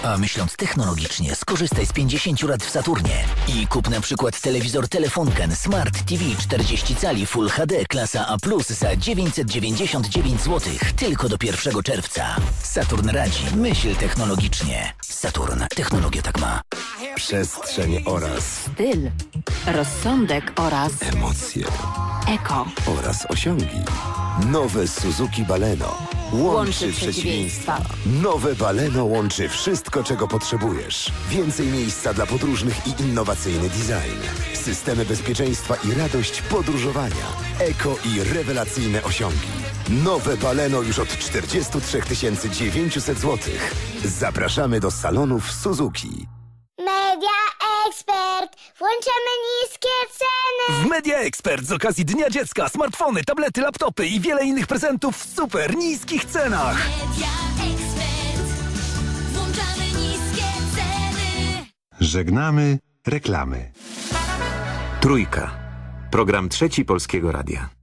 Speaker 184: A myśląc technologicznie, skorzystaj z 50 lat w Saturnie. I kup na przykład telewizor Telefunken Smart TV 40 cali Full HD klasa A+, za 999 zł. Tylko do 1 czerwca. Saturn radzi. Myśl technologicznie. Saturn. Technologia tak ma.
Speaker 43: Przestrzeń oraz
Speaker 198: Styl, rozsądek oraz
Speaker 43: emocje
Speaker 198: eko.
Speaker 43: oraz osiągi. Nowe Suzuki Baleno łączy,
Speaker 198: Łączy
Speaker 43: przeciwieństwa.
Speaker 198: przeciwieństwa.
Speaker 43: Nowe Baleno łączy wszystko, czego potrzebujesz. Więcej miejsca dla podróżnych i innowacyjny design. Systemy bezpieczeństwa i radość podróżowania. Eko i rewelacyjne osiągi. Nowe Baleno już od 43 900 zł. Zapraszamy do salonów Suzuki.
Speaker 199: Media Expert. Włączamy niskie ceny.
Speaker 200: W Media Expert z okazji Dnia Dziecka smartfony, tablety, laptopy i wiele innych prezentów w super niskich cenach.
Speaker 201: Media Expert. Włączamy niskie ceny.
Speaker 195: Żegnamy reklamy.
Speaker 202: Trójka. Program trzeci Polskiego Radia.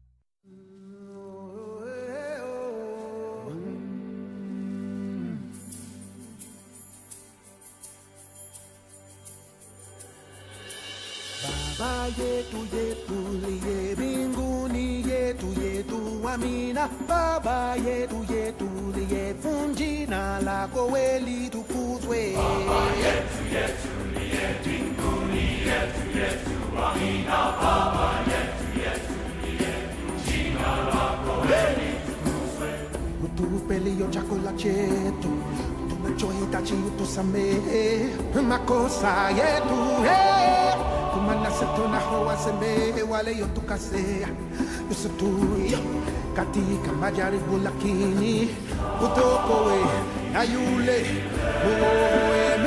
Speaker 203: ये तू ये फूल ये बिंगुनी ये तू ये तू अमीना बाबा ये तू ये तूल ये फुंजीना ला कोवेली तू पूजवे बाबा ये तू ये तूल ये बिंगुनी ये तू ये तू अमीना बाबा ये तू ये तूल ये फुंजीना ला कोवेली तू पूजवे तू पेलियो चाकोलाचेतो tunachohitaji utusamehe makosa yetu hey. kumana setunahoa semehe wale yotukasea yusutuyo katika majaribu lakini utokowe na yule muoe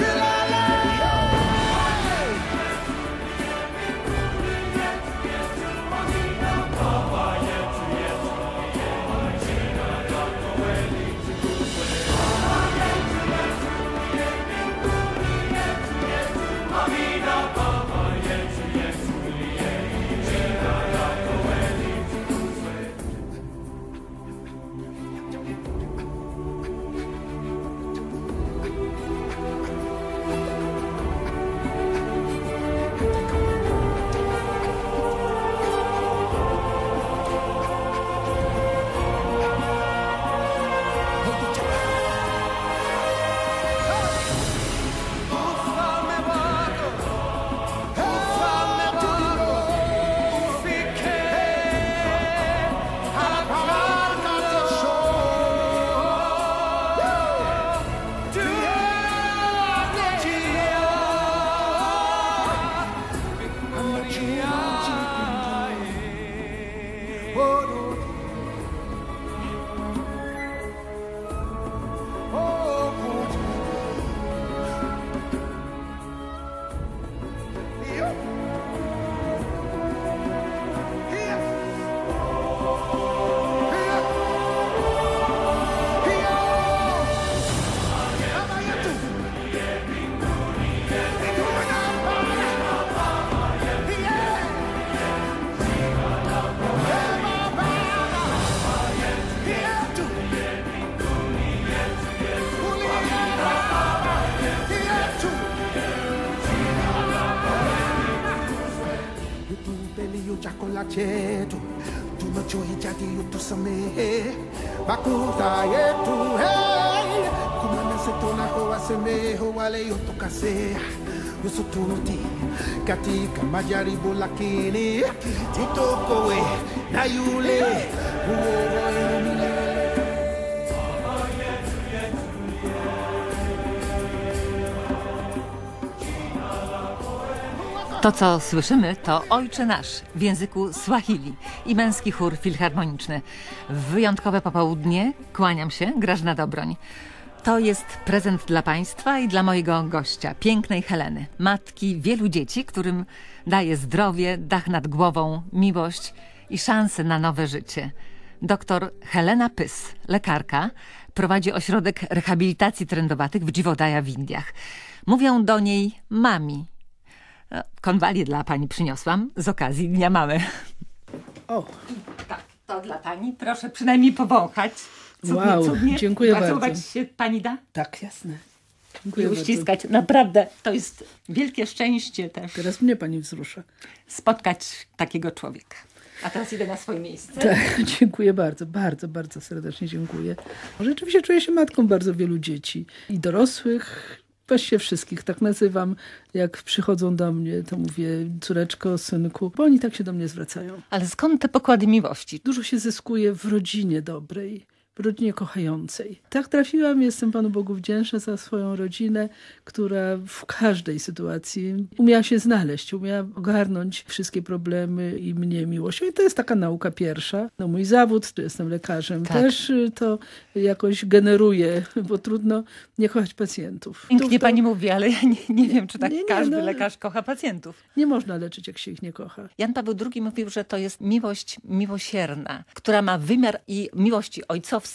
Speaker 203: lakini na yule.
Speaker 36: To, co słyszymy, to Ojcze Nasz w języku Swahili i męski chór filharmoniczny. W wyjątkowe popołudnie kłaniam się, Grażna Dobroń. To jest prezent dla Państwa i dla mojego gościa, pięknej Heleny, matki wielu dzieci, którym daje zdrowie, dach nad głową, miłość i szansę na nowe życie. Doktor Helena Pys, lekarka, prowadzi ośrodek rehabilitacji trędowatych w Dziwodaja w Indiach. Mówią do niej mami. E, Konwalię dla pani przyniosłam z okazji Dnia Mamy.
Speaker 204: O.
Speaker 36: Tak, to dla pani. Proszę przynajmniej powąchać. Cudnie,
Speaker 204: Wow,
Speaker 36: cudnie.
Speaker 204: dziękuję bardzo.
Speaker 36: się pani da?
Speaker 204: Tak, jasne.
Speaker 36: I
Speaker 204: Dziękuję
Speaker 36: uściskać. Naprawdę, to jest wielkie szczęście też.
Speaker 204: Teraz mnie pani wzrusza.
Speaker 36: Spotkać takiego człowieka. A teraz idę na swoje miejsce.
Speaker 204: Tak, dziękuję bardzo, bardzo, bardzo serdecznie dziękuję. Rzeczywiście czuję się matką bardzo wielu dzieci i dorosłych, właściwie wszystkich, tak nazywam. Jak przychodzą do mnie, to mówię córeczko, synku, bo oni tak się do mnie zwracają.
Speaker 36: Ale skąd te pokłady miłości?
Speaker 204: Dużo się zyskuje w rodzinie dobrej. Rodzinie kochającej. Tak trafiłam, jestem Panu Bogu wdzięczna za swoją rodzinę, która w każdej sytuacji umiała się znaleźć, umiała ogarnąć wszystkie problemy i mnie miłością. I to jest taka nauka pierwsza. No mój zawód, jestem lekarzem,
Speaker 36: Tak.
Speaker 204: też to jakoś generuje, bo trudno nie kochać pacjentów.
Speaker 36: Pięknie
Speaker 204: To-
Speaker 36: pani mówi, ale ja nie, nie wiem, czy tak
Speaker 204: Nie, nie,
Speaker 36: każdy
Speaker 204: no.
Speaker 36: lekarz kocha pacjentów.
Speaker 204: Nie można leczyć, jak się ich nie kocha.
Speaker 36: Jan Paweł II mówił, że to jest miłość miłosierna, która ma wymiar i miłości ojcowskiej,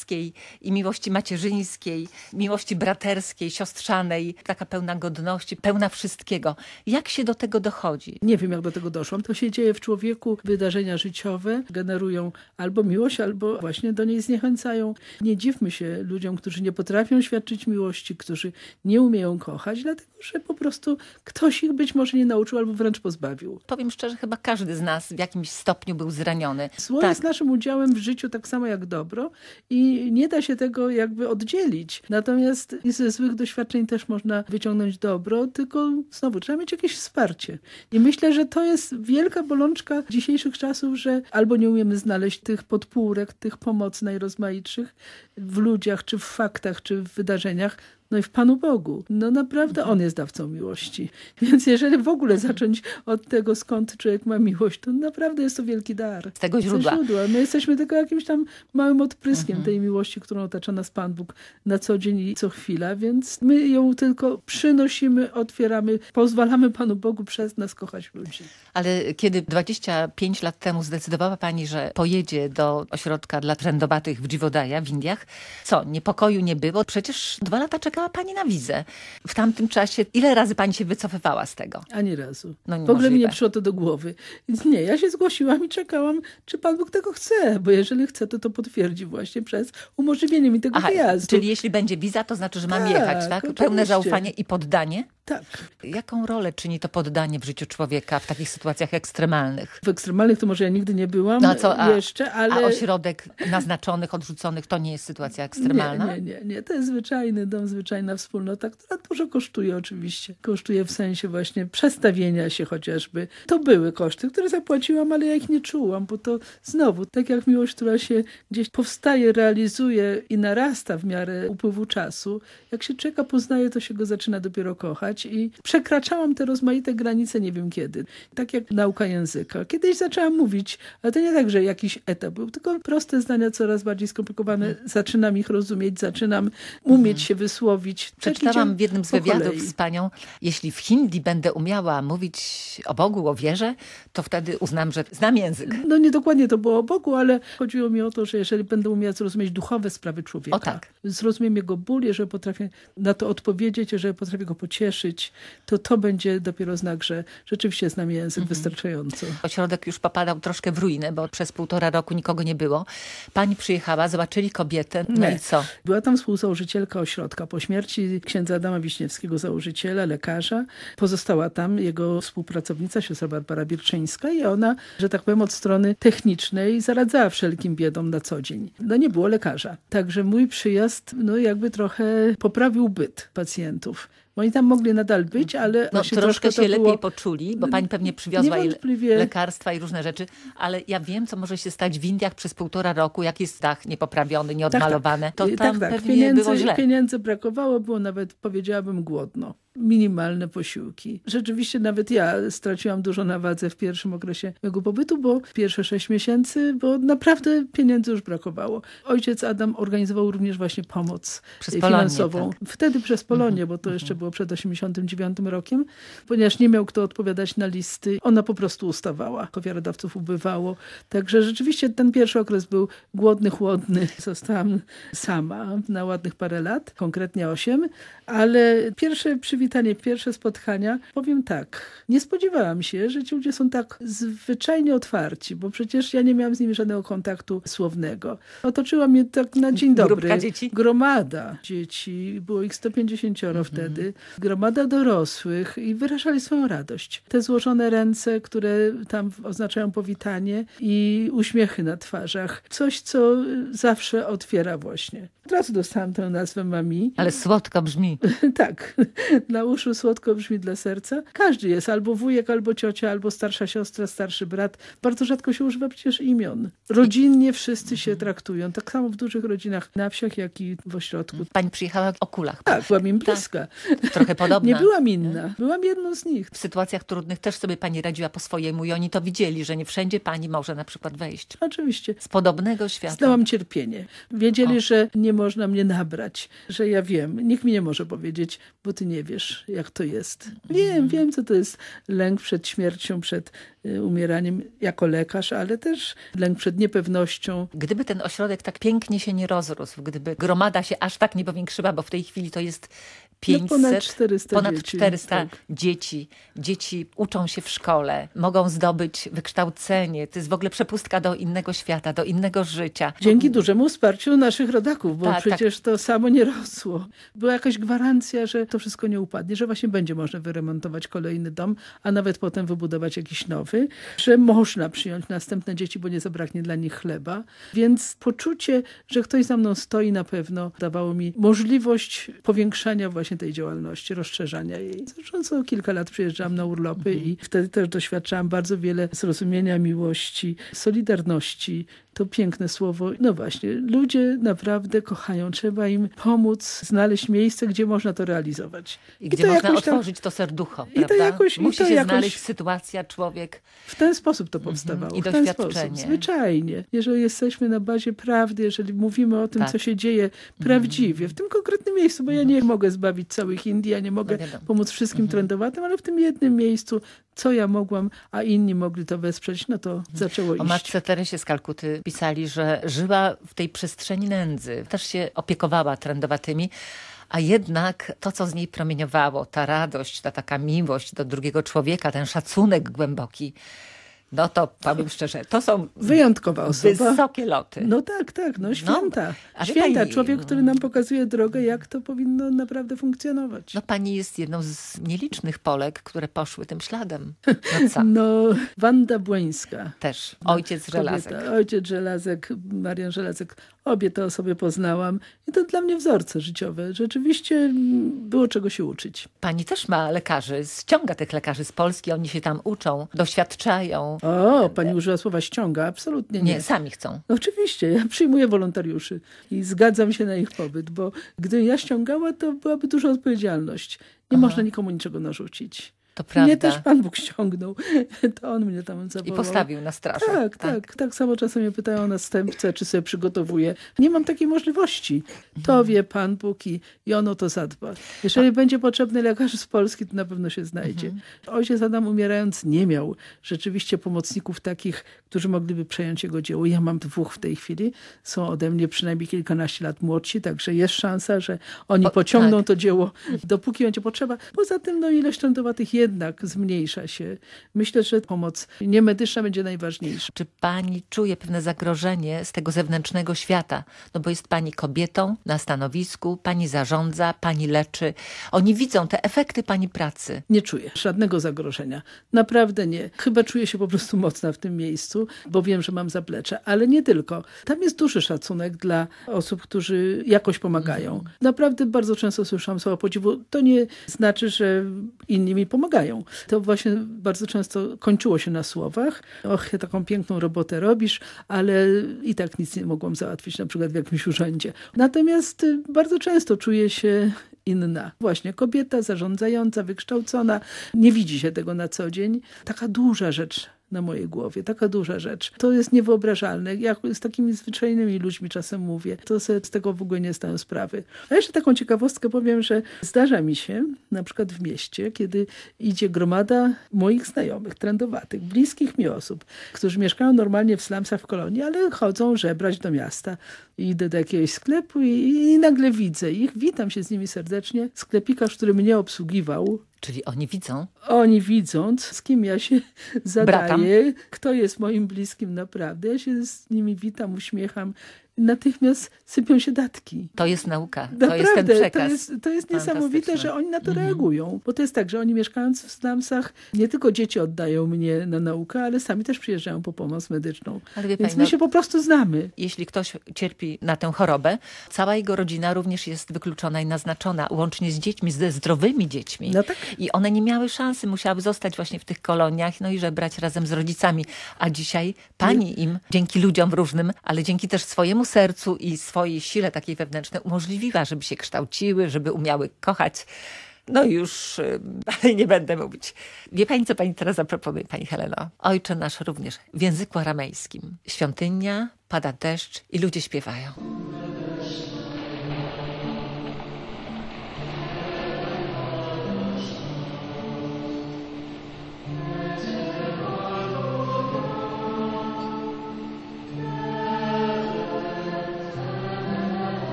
Speaker 36: i miłości macierzyńskiej, miłości braterskiej, siostrzanej, taka pełna godności, pełna wszystkiego. Jak się do tego dochodzi?
Speaker 204: Nie wiem, jak do tego doszłam. To się dzieje w człowieku. Wydarzenia życiowe generują albo miłość, albo właśnie do niej zniechęcają. Nie dziwmy się ludziom, którzy nie potrafią świadczyć miłości, którzy nie umieją kochać, dlatego że po prostu ktoś ich być może nie nauczył albo wręcz pozbawił.
Speaker 36: Powiem szczerze, chyba każdy z nas w jakimś stopniu był zraniony.
Speaker 204: Zło
Speaker 36: Tak.
Speaker 204: jest naszym udziałem w życiu tak samo jak dobro i nie da się tego jakby oddzielić. Natomiast ze złych doświadczeń też można wyciągnąć dobro, tylko znowu trzeba mieć jakieś wsparcie. I myślę, że to jest wielka bolączka dzisiejszych czasów, że albo nie umiemy znaleźć tych podpórek, tych pomocy najrozmaitszych w ludziach, czy w faktach, czy w wydarzeniach, no i w Panu Bogu. No naprawdę On jest dawcą miłości. Więc jeżeli w ogóle zacząć od tego, skąd człowiek ma miłość, to naprawdę jest to wielki dar.
Speaker 36: Z tego źródła.
Speaker 204: Źródła. My jesteśmy tylko jakimś tam małym odpryskiem tej miłości, którą otacza nas Pan Bóg na co dzień i co chwila, więc my ją tylko przynosimy, otwieramy, pozwalamy Panu Bogu przez nas kochać ludzi.
Speaker 36: Ale kiedy 25 lat temu zdecydowała pani, że pojedzie do ośrodka dla trędowatych w Dziwodaja w Indiach, co, niepokoju nie było? Przecież dwa lata czekała pani na wizę. W tamtym czasie ile razy pani się wycofywała z tego?
Speaker 204: Ani razu.
Speaker 36: No
Speaker 204: w ogóle mi nie przyszło to do głowy. Więc nie, ja się zgłosiłam i czekałam, czy Pan Bóg tego chce, bo jeżeli chce, to to potwierdzi właśnie przez umożliwienie mi tego
Speaker 36: Aha,
Speaker 204: wyjazdu.
Speaker 36: czyli jeśli będzie wiza, to znaczy, że mam
Speaker 204: Tak,
Speaker 36: jechać, tak? Pełne
Speaker 204: oczywiście.
Speaker 36: zaufanie i poddanie?
Speaker 204: Tak.
Speaker 36: Jaką rolę czyni to poddanie w życiu człowieka w takich sytuacjach ekstremalnych?
Speaker 204: W ekstremalnych to może ja nigdy nie byłam
Speaker 36: No co, a,
Speaker 204: jeszcze, ale...
Speaker 36: a ośrodek naznaczonych, odrzuconych to nie jest sytuacja ekstremalna?
Speaker 204: Nie, nie, nie, nie. To jest zwyczajny dom, zwyczajna wspólnota, która dużo kosztuje oczywiście. Kosztuje w sensie właśnie przestawienia się chociażby. To były koszty, które zapłaciłam, ale ja ich nie czułam, bo to znowu, tak jak miłość, która się gdzieś powstaje, realizuje i narasta w miarę upływu czasu, jak się czeka, poznaje, to się go zaczyna dopiero kochać i przekraczałam te rozmaite granice nie wiem kiedy. Tak jak nauka języka. Kiedyś zaczęłam mówić, ale to nie tak, że jakiś etap był, tylko proste zdania coraz bardziej skomplikowane. Zaczynam ich rozumieć, zaczynam umieć się wysłowić. Tak
Speaker 36: Przeczytałam w jednym z wywiadów
Speaker 204: kolei.
Speaker 36: z panią, jeśli w Hindi będę umiała mówić o Bogu, o wierze, to wtedy uznam, że znam język.
Speaker 204: No nie dokładnie to było o Bogu, ale chodziło mi o to, że jeżeli będę umiała zrozumieć duchowe sprawy człowieka,
Speaker 36: O tak.
Speaker 204: zrozumiem jego ból, jeżeli potrafię na to odpowiedzieć, jeżeli potrafię go pocieszyć, to to będzie dopiero znak, że rzeczywiście znam język
Speaker 36: Mhm.
Speaker 204: wystarczająco.
Speaker 36: Ośrodek już popadał troszkę w ruinę, bo przez półtora roku nikogo nie było. Pani przyjechała, zobaczyli kobietę, no
Speaker 204: Nie.
Speaker 36: i co?
Speaker 204: Była tam współzałożycielka ośrodka. Po śmierci księdza Adama Wiśniewskiego, założyciela, lekarza, pozostała tam jego współpracownica, siostra Barbara Bierczyńska i ona, że tak powiem, od strony technicznej zaradzała wszelkim biedom na co dzień. No nie było lekarza. Także mój przyjazd, no jakby trochę poprawił byt pacjentów. Oni tam mogli nadal być, ale
Speaker 36: No, troszkę
Speaker 204: to
Speaker 36: się
Speaker 204: było...
Speaker 36: lepiej poczuli, bo pani pewnie przywiozła
Speaker 204: Niewątpliwie.
Speaker 36: lekarstwa i różne rzeczy, ale ja wiem, co może się stać w Indiach przez półtora roku, jak jest dach niepoprawiony, nieodmalowany, to
Speaker 204: tak,
Speaker 36: tam
Speaker 204: tak, tak.
Speaker 36: pewnie
Speaker 204: Pieniędzy,
Speaker 36: było źle.
Speaker 204: pieniędzy brakowało, było nawet, powiedziałabym, głodno. Minimalne posiłki. Rzeczywiście nawet ja straciłam dużo na wadze w pierwszym okresie mojego pobytu, bo pierwsze sześć miesięcy, bo naprawdę pieniędzy już brakowało. Ojciec Adam organizował również właśnie pomoc
Speaker 36: Przez
Speaker 204: e,
Speaker 36: Polonię,
Speaker 204: finansową.
Speaker 36: tak.
Speaker 204: Wtedy przez Polonię, bo to jeszcze było przed 89 rokiem, ponieważ nie miał kto odpowiadać na listy. Ona po prostu ustawała. Ofiarodawców ubywało. Także rzeczywiście ten pierwszy okres był głodny, chłodny. Zostałam sama na ładnych parę lat, konkretnie osiem, ale pierwsze przywitanie, pierwsze spotkania, powiem tak, nie spodziewałam się, że ci ludzie są tak zwyczajnie otwarci, bo przecież ja nie miałam z nimi żadnego kontaktu słownego. Otoczyła mnie tak na dzień dobry.
Speaker 36: Grupka dzieci?
Speaker 204: Gromada dzieci, było ich 150 wtedy, gromada dorosłych i wyrażali swoją radość. Te złożone ręce, które tam oznaczają powitanie i uśmiechy na twarzach. Coś, co zawsze otwiera właśnie. Od razu dostałam tę nazwę mami.
Speaker 36: Ale słodko brzmi.
Speaker 204: tak, dla uszu słodko brzmi dla serca. Każdy jest albo wujek, albo ciocia, albo starsza siostra, starszy brat. Bardzo rzadko się używa przecież imion. Rodzinnie wszyscy się traktują. Tak samo w dużych rodzinach na wsiach, jak i w ośrodku.
Speaker 36: Pani przyjechała o kulach.
Speaker 204: Tak, byłam im bliska.
Speaker 36: Trochę podobna.
Speaker 204: Nie byłam inna. Byłam jedną z nich.
Speaker 36: W sytuacjach trudnych też sobie pani radziła po swojemu i oni to widzieli, że nie wszędzie pani może na przykład wejść.
Speaker 204: Oczywiście.
Speaker 36: Z podobnego świata.
Speaker 204: Znałam cierpienie. Wiedzieli, że nie można mnie nabrać, że ja wiem. Nikt mi nie może powiedzieć, bo ty nie wiesz, jak to jest. Wiem, wiem, co to jest lęk przed śmiercią, przed y, umieraniem jako lekarz, ale też lęk przed niepewnością.
Speaker 36: Gdyby ten ośrodek tak pięknie się nie rozrósł, gdyby gromada się aż tak nie powiększyła, bo w tej chwili to jest 500,
Speaker 204: No ponad 400
Speaker 36: ponad
Speaker 204: dzieci,
Speaker 36: 400
Speaker 204: tak.
Speaker 36: dzieci. Dzieci uczą się w szkole, mogą zdobyć wykształcenie. To jest w ogóle przepustka do innego świata, do innego życia.
Speaker 204: Dzięki dużemu wsparciu naszych rodaków, bo
Speaker 36: Tak,
Speaker 204: przecież to samo nie rosło. Była jakaś gwarancja, że to wszystko nie upadnie, że właśnie będzie można wyremontować kolejny dom, a nawet potem wybudować jakiś nowy, że można przyjąć następne dzieci, bo nie zabraknie dla nich chleba. Więc poczucie, że ktoś za mną stoi na pewno dawało mi możliwość powiększania właśnie tej działalności, rozszerzania jej. Zresztą co kilka lat przyjeżdżałam na urlopy i wtedy też doświadczałam bardzo wiele zrozumienia, miłości, solidarności. To piękne słowo. No właśnie, ludzie naprawdę kochają. Trzeba im pomóc znaleźć miejsce, gdzie można to realizować.
Speaker 36: I gdzie
Speaker 204: to
Speaker 36: można
Speaker 204: jakoś tam-
Speaker 36: otworzyć to serducho,
Speaker 204: I to jakoś- i
Speaker 36: Musi
Speaker 204: to
Speaker 36: się
Speaker 204: jakoś-
Speaker 36: znaleźć sytuacja, człowiek.
Speaker 204: W ten sposób to powstawało.
Speaker 36: I
Speaker 204: ten sposób,
Speaker 36: doświadczenie.
Speaker 204: zwyczajnie. Jeżeli jesteśmy na bazie prawdy, jeżeli mówimy o tym,
Speaker 36: Tak.
Speaker 204: co się dzieje prawdziwie, w tym konkretnym miejscu, bo ja nie mogę zbawić całych Indii, ja nie mogę
Speaker 36: No
Speaker 204: pomóc wszystkim trendowatym, ale w tym jednym miejscu, co ja mogłam, a inni mogli to wesprzeć, no to zaczęło
Speaker 36: O
Speaker 204: iść.
Speaker 36: matce Teresie z Kalkuty pisali, że żyła w tej przestrzeni nędzy. Też się opiekowała trendowatymi. A jednak to, co z niej promieniowało, ta radość, ta taka miłość do drugiego człowieka, ten szacunek głęboki, no to powiem szczerze, to są
Speaker 204: Wyjątkowa osoba.
Speaker 36: wysokie loty.
Speaker 204: No tak, tak, no święta.
Speaker 36: wie
Speaker 204: święta.
Speaker 36: pani-
Speaker 204: Człowiek, który nam pokazuje drogę, jak to powinno naprawdę funkcjonować.
Speaker 36: No pani jest jedną z nielicznych Polek, które poszły tym śladem. No co?
Speaker 204: No, Wanda Błońska.
Speaker 36: Też. Ojciec Żelazek.
Speaker 204: Kobieta, ojciec Żelazek, Marian Żelazek. Obie te osoby poznałam. I to dla mnie wzorce życiowe. Rzeczywiście mm, było czego się uczyć.
Speaker 36: Pani też ma lekarzy, ściąga tych lekarzy z Polski, oni się tam uczą, doświadczają.
Speaker 204: O, pani użyła słowa ściąga. Absolutnie nie.
Speaker 36: Nie, sami chcą.
Speaker 204: Oczywiście, ja przyjmuję wolontariuszy i zgadzam się na ich pobyt, bo gdybym ja ściągała, to byłaby duża odpowiedzialność. Nie można nikomu niczego narzucić.
Speaker 36: To prawda.
Speaker 204: Mnie też Pan Bóg ściągnął. To On mnie tam
Speaker 36: I
Speaker 204: zawołał.
Speaker 36: postawił na straży.
Speaker 204: Tak, tak, tak. samo czasem mnie pytają o następcę, czy sobie przygotowuję. Nie mam takiej możliwości. To wie Pan Bóg i, i ono to zadba. Jeżeli będzie potrzebny lekarz z Polski, to na pewno się znajdzie. Ojciec Adam umierając nie miał rzeczywiście pomocników takich, którzy mogliby przejąć jego dzieło. Ja mam dwóch w tej chwili. Są ode mnie przynajmniej kilkanaście lat młodsi, także jest szansa, że oni
Speaker 36: O,
Speaker 204: pociągną
Speaker 36: tak.
Speaker 204: to dzieło, dopóki będzie potrzeba. Poza tym no, ilość trendowatych jednak zmniejsza się. Myślę, że pomoc niemedyczna będzie najważniejsza.
Speaker 36: Czy pani czuje pewne zagrożenie z tego zewnętrznego świata? No bo jest pani kobietą na stanowisku, pani zarządza, pani leczy. Oni widzą te efekty pani pracy.
Speaker 204: Nie czuję żadnego zagrożenia. Naprawdę nie. Chyba czuję się po prostu mocna w tym miejscu, bo wiem, że mam zaplecze. Ale nie tylko. Tam jest duży szacunek dla osób, którzy jakoś pomagają. Naprawdę bardzo często słyszałam słowa podziwu. To nie znaczy, że inni mi pomagają. To właśnie bardzo często kończyło się na słowach. Och, taką piękną robotę robisz, ale i tak nic nie mogłam załatwić, na przykład w jakimś urzędzie. Natomiast y, bardzo często czuję się inna. Właśnie kobieta zarządzająca, wykształcona, nie widzi się tego na co dzień. Taka duża rzecz na mojej głowie, taka duża rzecz. To jest niewyobrażalne. Ja z takimi zwyczajnymi ludźmi czasem mówię, to sobie z tego w ogóle nie zdają sprawy. A jeszcze taką ciekawostkę powiem, że zdarza mi się, na przykład w mieście, kiedy idzie gromada moich znajomych, trendowatych, bliskich mi osób, którzy mieszkają normalnie w slumsach w kolonii, ale chodzą żebrać do miasta. Idę do jakiegoś sklepu i, i nagle widzę ich, witam się z nimi serdecznie. Sklepikarz, który mnie obsługiwał,
Speaker 36: Czyli oni widzą?
Speaker 204: oni widząc, z kim ja się
Speaker 36: Bratam.
Speaker 204: zadaję, kto jest moim bliskim naprawdę, ja się z nimi witam, uśmiecham. Natychmiast sypią się datki.
Speaker 36: To jest nauka, to
Speaker 204: Naprawdę,
Speaker 36: jest ten przekaz.
Speaker 204: To jest, to jest niesamowite, że oni na to reagują. Bo to jest tak, że oni mieszkając w slumsach, nie tylko dzieci oddają mnie na naukę, ale sami też przyjeżdżają po pomoc medyczną.
Speaker 36: Ale
Speaker 204: Więc
Speaker 36: pani,
Speaker 204: my
Speaker 36: no-
Speaker 204: się po prostu znamy.
Speaker 36: Jeśli ktoś cierpi na tę chorobę, cała jego rodzina również jest wykluczona i naznaczona, łącznie z dziećmi, ze zdrowymi dziećmi.
Speaker 204: No tak.
Speaker 36: I one nie miały szansy, musiały zostać właśnie w tych koloniach, no i żebrać razem z rodzicami. A dzisiaj pani im, dzięki ludziom różnym, ale dzięki też swojemu sercu i swojej sile takiej wewnętrznej umożliwiła, żeby się kształciły, żeby umiały kochać. No już y, dalej nie będę mówić. Wie pani, co pani teraz zaproponuje, pani Heleno? Ojcze nasz również w języku aramejskim. Świątynia, pada deszcz i ludzie śpiewają.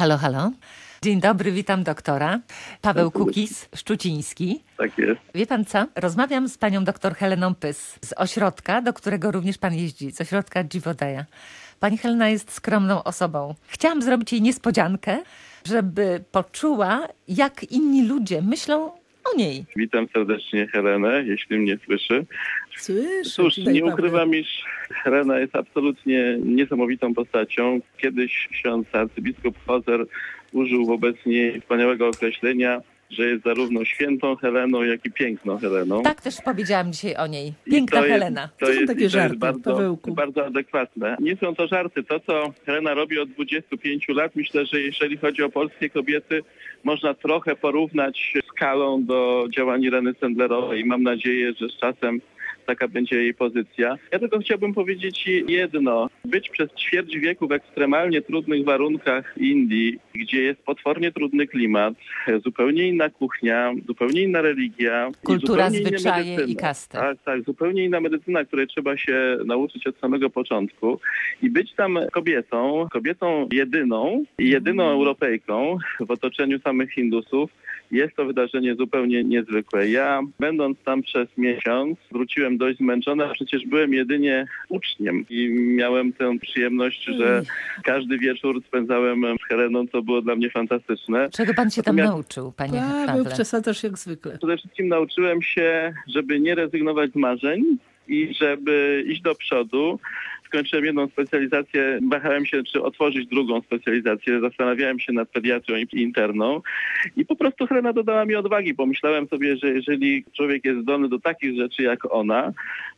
Speaker 36: Halo, halo. Dzień dobry, witam doktora. Paweł Kukis, Szczuciński.
Speaker 205: Tak jest.
Speaker 36: Wie pan co? Rozmawiam z panią doktor Heleną Pys z ośrodka, do którego również pan jeździ, z ośrodka Dziwodeja. Pani Helena jest skromną osobą. Chciałam zrobić jej niespodziankę, żeby poczuła, jak inni ludzie myślą o niej.
Speaker 205: Witam serdecznie Helenę, jeśli mnie słyszy.
Speaker 204: Słyszę.
Speaker 205: Cóż, nie ukrywam, iż Helena jest absolutnie niesamowitą postacią. Kiedyś ksiądz arcybiskup Hozer użył wobec niej wspaniałego określenia że jest zarówno świętą Heleną, jak i piękną Heleną.
Speaker 36: Tak też powiedziałam dzisiaj o niej. Piękna
Speaker 205: to jest-
Speaker 36: Helena.
Speaker 205: To,
Speaker 204: są
Speaker 205: jest,
Speaker 204: takie
Speaker 205: to
Speaker 204: żarty,
Speaker 205: bardzo, bardzo adekwatne. Nie są to żarty. To, co Helena robi od 25 lat, myślę, że jeżeli chodzi o polskie kobiety, można trochę porównać skalą do działań Ireny Sendlerowej. Mam nadzieję, że z czasem taka będzie jej pozycja. Ja tylko chciałbym powiedzieć jedno. Być przez ćwierć wieku w ekstremalnie trudnych warunkach Indii, gdzie jest potwornie trudny klimat, zupełnie inna kuchnia, zupełnie inna religia.
Speaker 36: Kultura, zwyczaje
Speaker 205: medycyna.
Speaker 36: i kasty.
Speaker 205: Tak, tak, zupełnie inna medycyna, której trzeba się nauczyć od samego początku. I być tam kobietą, kobietą jedyną i jedyną Europejką w otoczeniu samych Hindusów, jest to wydarzenie zupełnie niezwykłe. Ja, będąc tam przez miesiąc, wróciłem dość zmęczony, a przecież byłem jedynie uczniem i miałem tę przyjemność, że każdy wieczór spędzałem z Heleną, co było dla mnie fantastyczne.
Speaker 36: Czego pan się tam
Speaker 205: Natomiast-
Speaker 36: nauczył, panie
Speaker 204: Paweł,
Speaker 36: Pawle?
Speaker 204: przesadzasz jak zwykle.
Speaker 205: Przede wszystkim nauczyłem się, żeby nie rezygnować z marzeń i żeby iść do przodu. Skończyłem jedną specjalizację, wahałem się, czy otworzyć drugą specjalizację. Zastanawiałem się nad pediatrią i interną. I po prostu Helena dodała mi odwagi. Pomyślałem sobie, że jeżeli człowiek jest zdolny do takich rzeczy jak ona,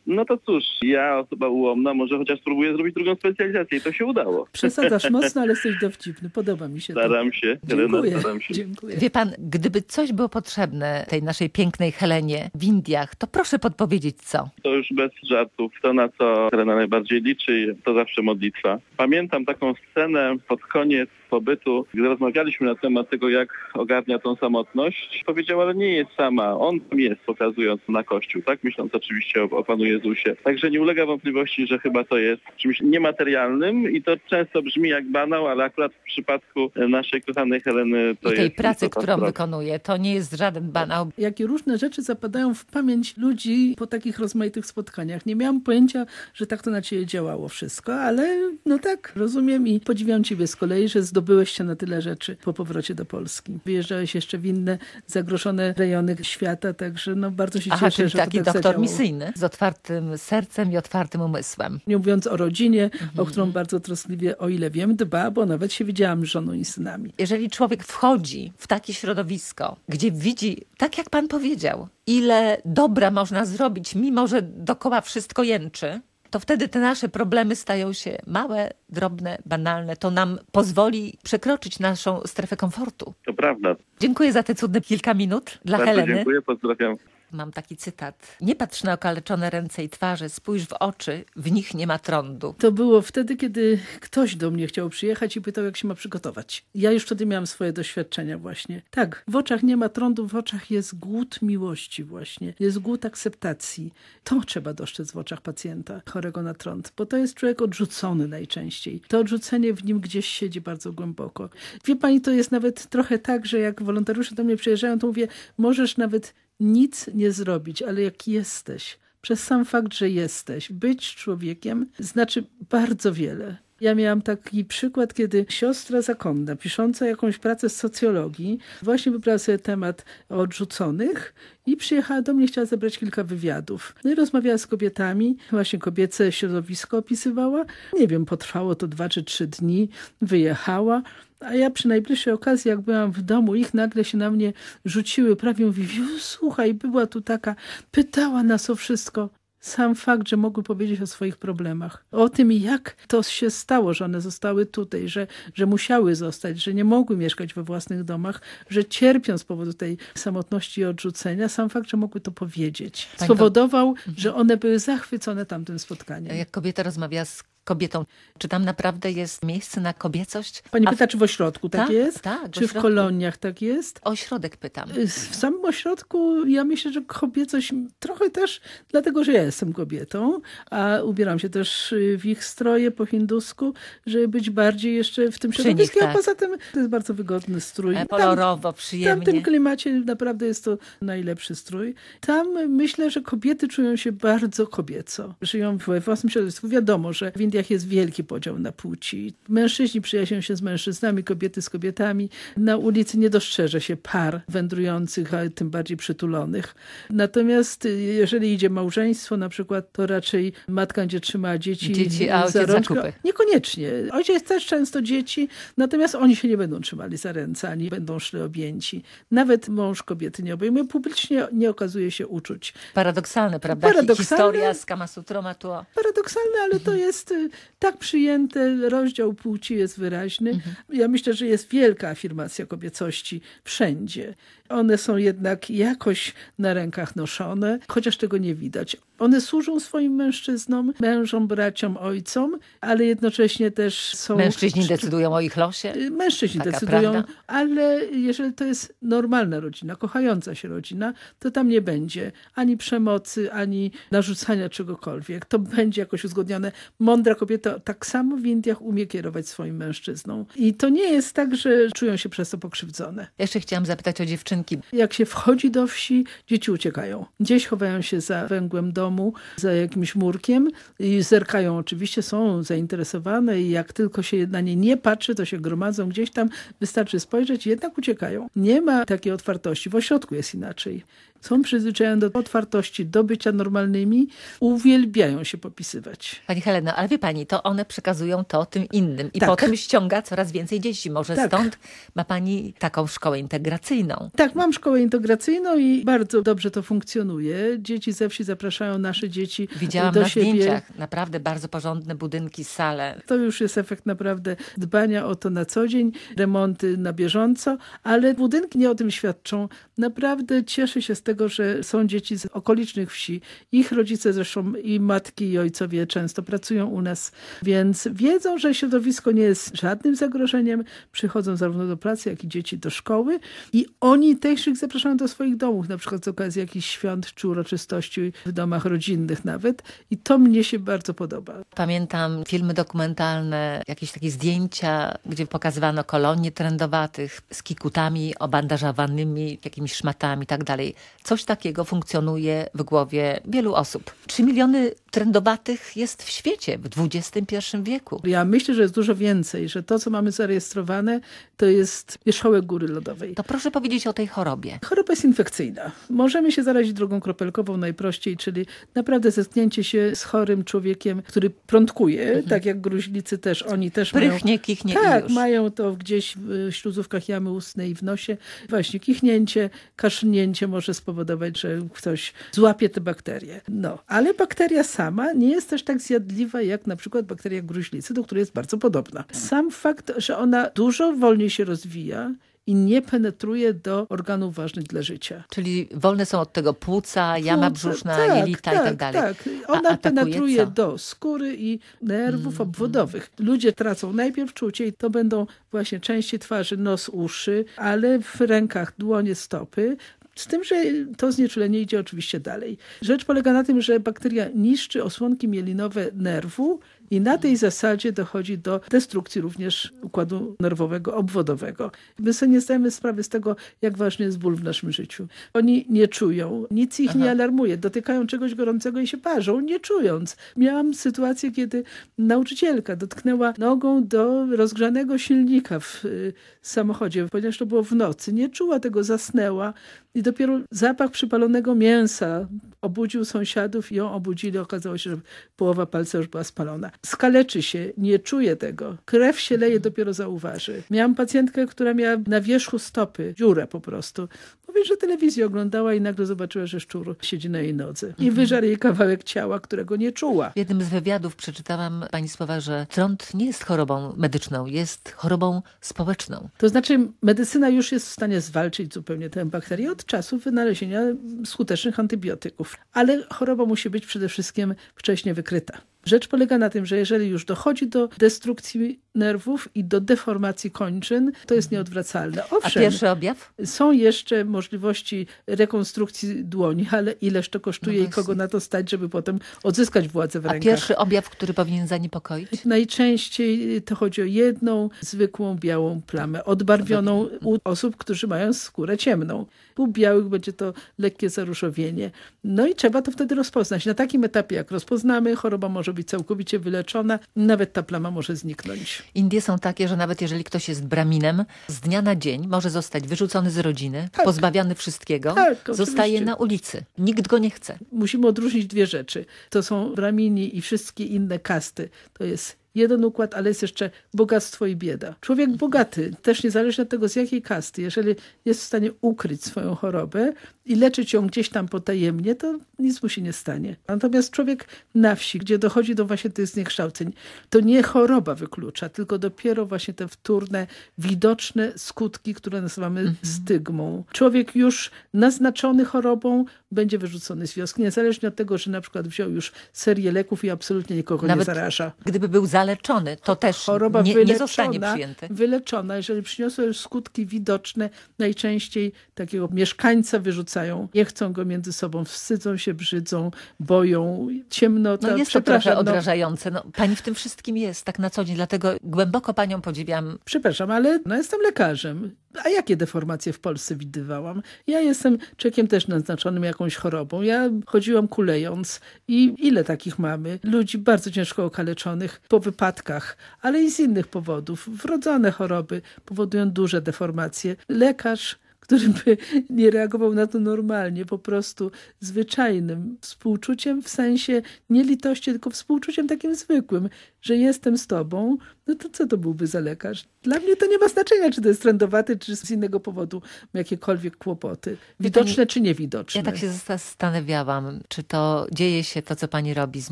Speaker 205: no to cóż, ja, osoba ułomna, może chociaż spróbuję zrobić drugą specjalizację i to się udało.
Speaker 204: Przesadzasz mocno, ale jesteś dowcipny. Podoba mi się to.
Speaker 205: Staram się, Helena,
Speaker 204: Dziękuję.
Speaker 205: staram się.
Speaker 204: Dziękuję.
Speaker 36: Wie pan, gdyby coś było potrzebne tej naszej pięknej Helenie w Indiach, to proszę podpowiedzieć co.
Speaker 205: To już bez żartów. To, na co Helena najbardziej liczy, to zawsze modlitwa. Pamiętam taką scenę pod koniec pobytu, gdy rozmawialiśmy na temat tego, jak ogarnia tą samotność. Powiedziała, ale nie jest sama. On tam jest, pokazując na Kościół, tak? Myśląc oczywiście o, o Panu Jezusie. Także nie ulega wątpliwości, że chyba to jest czymś niematerialnym i to często brzmi jak banał, ale akurat w przypadku naszej kochanej Heleny to
Speaker 36: I tej
Speaker 205: jest
Speaker 36: pracy, którą
Speaker 205: sprawa.
Speaker 36: wykonuje, to nie jest żaden banał.
Speaker 204: Jakie różne rzeczy zapadają w pamięć ludzi po takich rozmaitych spotkaniach. Nie miałam pojęcia, że tak to na ciebie działało wszystko, ale no tak, rozumiem i podziwiam ciebie z kolei, że zdobyłeś się na tyle rzeczy po powrocie do Polski. Wyjeżdżałeś jeszcze w inne zagrożone rejony świata, także no bardzo się
Speaker 36: Aha,
Speaker 204: cieszę, że
Speaker 36: taki
Speaker 204: to tak
Speaker 36: doktor misyjny z otwartym sercem i otwartym umysłem.
Speaker 204: Nie mówiąc o rodzinie,
Speaker 36: Mhm.
Speaker 204: o którą bardzo troskliwie, o ile wiem, dba, bo nawet się widziałam z żoną i synami.
Speaker 36: Jeżeli człowiek wchodzi w takie środowisko, gdzie widzi, tak jak pan powiedział, ile dobra można zrobić, mimo że dokoła wszystko jęczy, to wtedy te nasze problemy stają się małe, drobne, banalne. To nam pozwoli przekroczyć naszą strefę komfortu.
Speaker 205: To prawda.
Speaker 36: Dziękuję za te cudne kilka minut dla
Speaker 205: Bardzo
Speaker 36: Heleny.
Speaker 205: dziękuję, pozdrawiam.
Speaker 36: Mam taki cytat. Nie patrz na okaleczone ręce i twarze, spójrz w oczy, w nich nie ma trądu.
Speaker 204: To było wtedy, kiedy ktoś do mnie chciał przyjechać i pytał, jak się ma przygotować. Ja już wtedy miałam swoje doświadczenia właśnie. Tak, w oczach nie ma trądu, w oczach jest głód miłości właśnie. Jest głód akceptacji. To trzeba dostrzec w oczach pacjenta chorego na trąd, bo to jest człowiek odrzucony najczęściej. To odrzucenie w nim gdzieś siedzi bardzo głęboko. Wie pani, to jest nawet trochę tak, że jak wolontariusze do mnie przyjeżdżają, to mówię, możesz nawet nic nie zrobić, ale jak jesteś, przez sam fakt, że jesteś, być człowiekiem, znaczy bardzo wiele. Ja miałam taki przykład, kiedy siostra zakonna, pisząca jakąś pracę z socjologii, właśnie wybrała sobie temat odrzuconych i przyjechała do mnie, chciała zebrać kilka wywiadów. No i rozmawiała z kobietami, właśnie kobiece środowisko opisywała. Nie wiem, potrwało to dwa czy trzy dni, wyjechała. A ja przy najbliższej okazji, jak byłam w domu, ich nagle się na mnie rzuciły, prawie mówi, "Wiu, słuchaj, była tu taka, pytała nas o wszystko. Sam fakt, że mogły powiedzieć o swoich problemach. O tym, jak to się stało, że one zostały tutaj, że, że musiały zostać, że nie mogły mieszkać we własnych domach, że cierpią z powodu tej samotności i odrzucenia. Sam fakt, że mogły to powiedzieć,
Speaker 36: Pani
Speaker 204: spowodował, że one były zachwycone tamtym spotkaniem.
Speaker 36: Jak kobieta rozmawia z kobietą, czy tam naprawdę jest miejsce na kobiecość?
Speaker 204: Pani
Speaker 36: A w-
Speaker 204: pyta, czy w ośrodku tak,
Speaker 36: Tak,
Speaker 204: jest?
Speaker 36: tak, w
Speaker 204: czy w
Speaker 36: ośrodku.
Speaker 204: koloniach tak jest?
Speaker 36: O środek pytam.
Speaker 204: W samym ośrodku ja myślę, że kobiecość trochę też dlatego, że ja jestem kobietą, a ubieram się też y, w ich stroje po hindusku, żeby być bardziej jeszcze w tym środowisku. A
Speaker 36: tak.
Speaker 204: poza tym to jest bardzo wygodny strój.
Speaker 36: E,
Speaker 204: Tam-
Speaker 36: Kolorowo,
Speaker 204: w
Speaker 36: przyjemnie.
Speaker 204: tamtym klimacie naprawdę jest to najlepszy strój. Tam myślę, że kobiety czują się bardzo kobieco. Żyją we własnym środowisku. Wiadomo, że w Indiach jest wielki podział na płci. Mężczyźni przyjaźnią się z mężczyznami, kobiety z kobietami. Na ulicy nie dostrzeże się par wędrujących, a tym bardziej przytulonych. Natomiast y, jeżeli idzie małżeństwo na przykład, to raczej matka będzie trzymała dzieci,
Speaker 36: Dzieci, a
Speaker 204: za rączkę. Niekoniecznie. Ojciec też często dzieci, natomiast oni się nie będą trzymali za ręce, ani będą szli objęci. Nawet mąż kobiety nie obejmuje. Publicznie nie okazuje się uczuć.
Speaker 36: Paradoksalne, prawda?
Speaker 204: Paradoksalne.
Speaker 36: Historia z Kamasutroma tu.
Speaker 204: Paradoksalne, ale to jest y, tak przyjęte, rozdział płci jest wyraźny. Ja myślę, że jest wielka afirmacja kobiecości wszędzie. One są jednak jakoś na rękach noszone, chociaż tego nie widać. One służą swoim mężczyznom, mężom, braciom, ojcom, ale jednocześnie też są...
Speaker 36: Mężczyźni decydują o ich losie.
Speaker 204: Y, Mężczyźni
Speaker 36: Taka
Speaker 204: decydują,
Speaker 36: prawda.
Speaker 204: ale jeżeli to jest normalna rodzina, kochająca się rodzina, to tam nie będzie ani przemocy, ani narzucania czegokolwiek. To będzie jakoś uzgodnione. Mądra kobieta tak samo w Indiach umie kierować swoim mężczyzną. I to nie jest tak, że czują się przez to pokrzywdzone.
Speaker 36: Jeszcze chciałam zapytać o dziewczynki.
Speaker 204: Jak się wchodzi do wsi, dzieci uciekają. Gdzieś chowają się za węgłem domu, za jakimś murkiem i zerkają. Oczywiście są zainteresowane i jak tylko się na nie nie patrzy, to się gromadzą gdzieś tam. Wystarczy spojrzeć i jednak uciekają. Nie ma takiej otwartości. W ośrodku jest inaczej. Są przyzwyczajone do otwartości, do bycia normalnymi. Uwielbiają się popisywać.
Speaker 36: Pani Heleno, ale wie pani, to one przekazują to tym innym i
Speaker 204: Tak.
Speaker 36: potem ściąga coraz więcej dzieci. Może
Speaker 204: Tak.
Speaker 36: stąd ma pani taką szkołę integracyjną.
Speaker 204: Tak, mam szkołę integracyjną i bardzo dobrze to funkcjonuje. Dzieci ze wsi zapraszają nasze dzieci
Speaker 36: Widziałam
Speaker 204: do
Speaker 36: na
Speaker 204: siebie.
Speaker 36: zdjęciach naprawdę bardzo porządne budynki, sale.
Speaker 204: To już jest efekt naprawdę dbania o to na co dzień, remonty na bieżąco, ale budynki nie o tym świadczą. Naprawdę cieszę się z tego, że są dzieci z okolicznych wsi. Ich rodzice zresztą i matki i ojcowie często pracują u nas, więc wiedzą, że środowisko nie jest żadnym zagrożeniem. Przychodzą zarówno do pracy, jak i dzieci do szkoły i oni też ich zapraszają do swoich domów, na przykład z okazji jakichś świąt czy uroczystości w domach rodzinnych nawet i to mnie się bardzo podoba.
Speaker 36: Pamiętam filmy dokumentalne, jakieś takie zdjęcia, gdzie pokazywano kolonie trendowatych z kikutami obandażowanymi, jakimiś szmatami i tak dalej. Coś takiego funkcjonuje w głowie wielu osób. Trzy miliony trendowatych jest w świecie w XXI wieku.
Speaker 204: Ja myślę, że jest dużo więcej, że to, co mamy zarejestrowane, to jest wierzchołek góry lodowej.
Speaker 36: To proszę powiedzieć o tej chorobie.
Speaker 204: Choroba jest infekcyjna. Możemy się zarazić drogą kropelkową najprościej, czyli naprawdę zetknięcie się z chorym człowiekiem, który prądkuje, tak jak gruźlicy też, oni też mają...
Speaker 36: Prychnie, kichnie
Speaker 204: Tak, mają to gdzieś w śluzówkach jamy ustnej i w nosie. Właśnie kichnięcie, kaszlnięcie może spowodować, że ktoś złapie te bakterie. No, ale bakteria sama nie jest też tak zjadliwa jak na przykład bakteria gruźlicy, do której jest bardzo podobna. Sam fakt, że ona dużo wolniej się rozwija i nie penetruje do organów ważnych dla życia.
Speaker 36: Czyli wolne są od tego płuca, jama brzuszna,
Speaker 204: tak,
Speaker 36: jelita i tak dalej.
Speaker 204: Tak,
Speaker 36: A
Speaker 204: ona
Speaker 36: atakuje
Speaker 204: penetruje
Speaker 36: co? Mm,
Speaker 204: do skóry i nerwów obwodowych. Ludzie tracą najpierw czucie i to będą właśnie części twarzy, nos, uszy, ale w rękach dłonie, stopy. Z tym, że to znieczulenie idzie oczywiście dalej. Rzecz polega na tym, że bakteria niszczy osłonki mielinowe nerwu i na tej zasadzie dochodzi do destrukcji również układu nerwowego, obwodowego. My sobie nie zdajemy sprawy z tego, jak ważny jest ból w naszym życiu. Oni nie czują, nic ich nie alarmuje, dotykają czegoś gorącego i się parzą, nie czując. Miałam sytuację, kiedy nauczycielka dotknęła nogą do rozgrzanego silnika w y, samochodzie, ponieważ to było w nocy. Nie czuła tego, zasnęła i dopiero zapach przypalonego mięsa obudził sąsiadów i ją obudzili. Okazało się, że połowa palca już była spalona. Skaleczy się, nie czuje tego. Krew się leje, dopiero zauważy. Miałam pacjentkę, która miała na wierzchu stopy dziurę po prostu. Mówi, że telewizję oglądała i nagle zobaczyła, że szczur siedzi na jej nodze. I wyżarł jej kawałek ciała, którego nie czuła.
Speaker 36: W jednym z wywiadów przeczytałam pani słowa, że trąd nie jest chorobą medyczną, jest chorobą społeczną.
Speaker 204: To znaczy, medycyna już jest w stanie zwalczyć zupełnie tę bakterię od czasu wynalezienia skutecznych antybiotyków. Ale choroba musi być przede wszystkim wcześnie wykryta. Rzecz polega na tym, że jeżeli już dochodzi do destrukcji nerwów i do deformacji kończyn, to jest nieodwracalne.
Speaker 36: A
Speaker 204: Owszem,
Speaker 36: pierwszy objaw?
Speaker 204: są jeszcze możliwości rekonstrukcji dłoni, ale ileż to kosztuje
Speaker 36: No
Speaker 204: i kogo na to stać, żeby potem odzyskać władzę w
Speaker 36: A
Speaker 204: rękach.
Speaker 36: pierwszy objaw, który powinien zaniepokoić?
Speaker 204: Najczęściej to chodzi o jedną zwykłą białą plamę, odbarwioną u osób, którzy mają skórę ciemną. U białych będzie to lekkie zaruszowienie. No i trzeba to wtedy rozpoznać. Na takim etapie, jak rozpoznamy, choroba może może być całkowicie wyleczona, nawet ta plama może zniknąć.
Speaker 36: Indie są takie, że nawet jeżeli ktoś jest braminem, z dnia na dzień może zostać wyrzucony z rodziny, pozbawiony wszystkiego,
Speaker 204: Tak,
Speaker 36: zostaje na ulicy. Nikt go nie chce.
Speaker 204: Musimy odróżnić dwie rzeczy. To są bramini i wszystkie inne kasty. To jest jeden układ, ale jest jeszcze bogactwo i bieda. Człowiek bogaty, też niezależnie od tego z jakiej kasty, jeżeli jest w stanie ukryć swoją chorobę i leczyć ją gdzieś tam potajemnie, to nic mu się nie stanie. Natomiast człowiek na wsi, gdzie dochodzi do właśnie tych zniekształceń, to nie choroba wyklucza, tylko dopiero właśnie te wtórne, widoczne skutki, które nazywamy stygmą. Człowiek już naznaczony chorobą będzie wyrzucony z wioski, niezależnie od tego, że na przykład wziął już serię leków i absolutnie nikogo
Speaker 36: Nawet
Speaker 204: nie zaraża.
Speaker 36: Gdyby był zaleczony, to też
Speaker 204: Choroba
Speaker 36: nie, nie
Speaker 204: wyleczona,
Speaker 36: zostanie przyjęty.
Speaker 204: wyleczona, jeżeli przyniosła już skutki widoczne, najczęściej takiego mieszkańca wyrzucają. Nie chcą go między sobą, wstydzą się, brzydzą, boją, ciemnota,
Speaker 36: No jest to trochę
Speaker 204: no,
Speaker 36: odrażające. No, pani w tym wszystkim jest tak na co dzień, dlatego głęboko panią podziwiam.
Speaker 204: Przepraszam, ale no jestem lekarzem. A jakie deformacje w Polsce widywałam? Ja jestem człowiekiem też naznaczonym jakąś chorobą. Ja chodziłam kulejąc i ile takich mamy? Ludzi bardzo ciężko okaleczonych po wypadkach, ale i z innych powodów. Wrodzone choroby powodują duże deformacje. Lekarz który by nie reagował na to normalnie, po prostu zwyczajnym współczuciem, w sensie nie litości, tylko współczuciem takim zwykłym, że jestem z tobą, no to co to byłby za lekarz? Dla mnie to nie ma znaczenia, czy to jest trędowaty, czy z innego powodu jakiekolwiek kłopoty. Widoczne czy niewidoczne.
Speaker 36: Ja tak się zastanawiałam, czy to dzieje się to, co pani robi z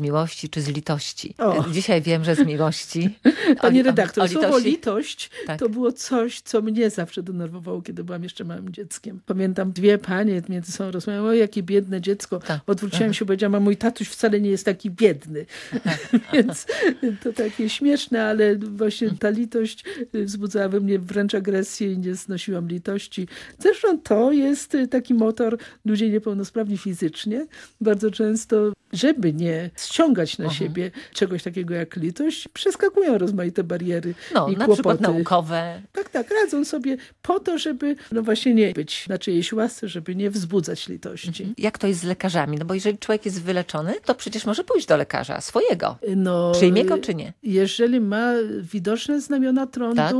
Speaker 36: miłości, czy z litości.
Speaker 204: O.
Speaker 36: Dzisiaj wiem, że z miłości.
Speaker 204: Pani
Speaker 36: O- o-
Speaker 204: redaktor,
Speaker 36: o
Speaker 204: słowo
Speaker 36: litości.
Speaker 204: litość
Speaker 36: Tak.
Speaker 204: to było coś, co mnie zawsze denerwowało, kiedy byłam jeszcze małym dzieckiem. Pamiętam, dwie panie między sobą rozmawiały, o jakie biedne dziecko.
Speaker 36: Tak.
Speaker 204: Odwróciłam się i powiedziałam, a mój tatuś wcale nie jest taki biedny.
Speaker 36: Tak.
Speaker 204: Więc to takie śmieszne, ale właśnie ta litość wzbudzała we mnie wręcz agresję i nie znosiłam litości. Zresztą to jest taki motor ludzie niepełnosprawni fizycznie. Bardzo często, żeby nie ściągać na siebie czegoś takiego jak litość, przeskakują rozmaite bariery
Speaker 36: No,
Speaker 204: i
Speaker 36: na
Speaker 204: kłopoty.
Speaker 36: przykład naukowe.
Speaker 204: Tak, tak, radzą sobie po to, żeby no właśnie nie być na czyjejś łasce, żeby nie wzbudzać litości.
Speaker 36: Jak to jest z lekarzami? No bo jeżeli człowiek jest wyleczony, to przecież może pójść do lekarza swojego.
Speaker 204: No,
Speaker 36: Przyjmie go czy nie?
Speaker 204: Jeżeli ma widoczne znamiona trądu,
Speaker 36: Tak.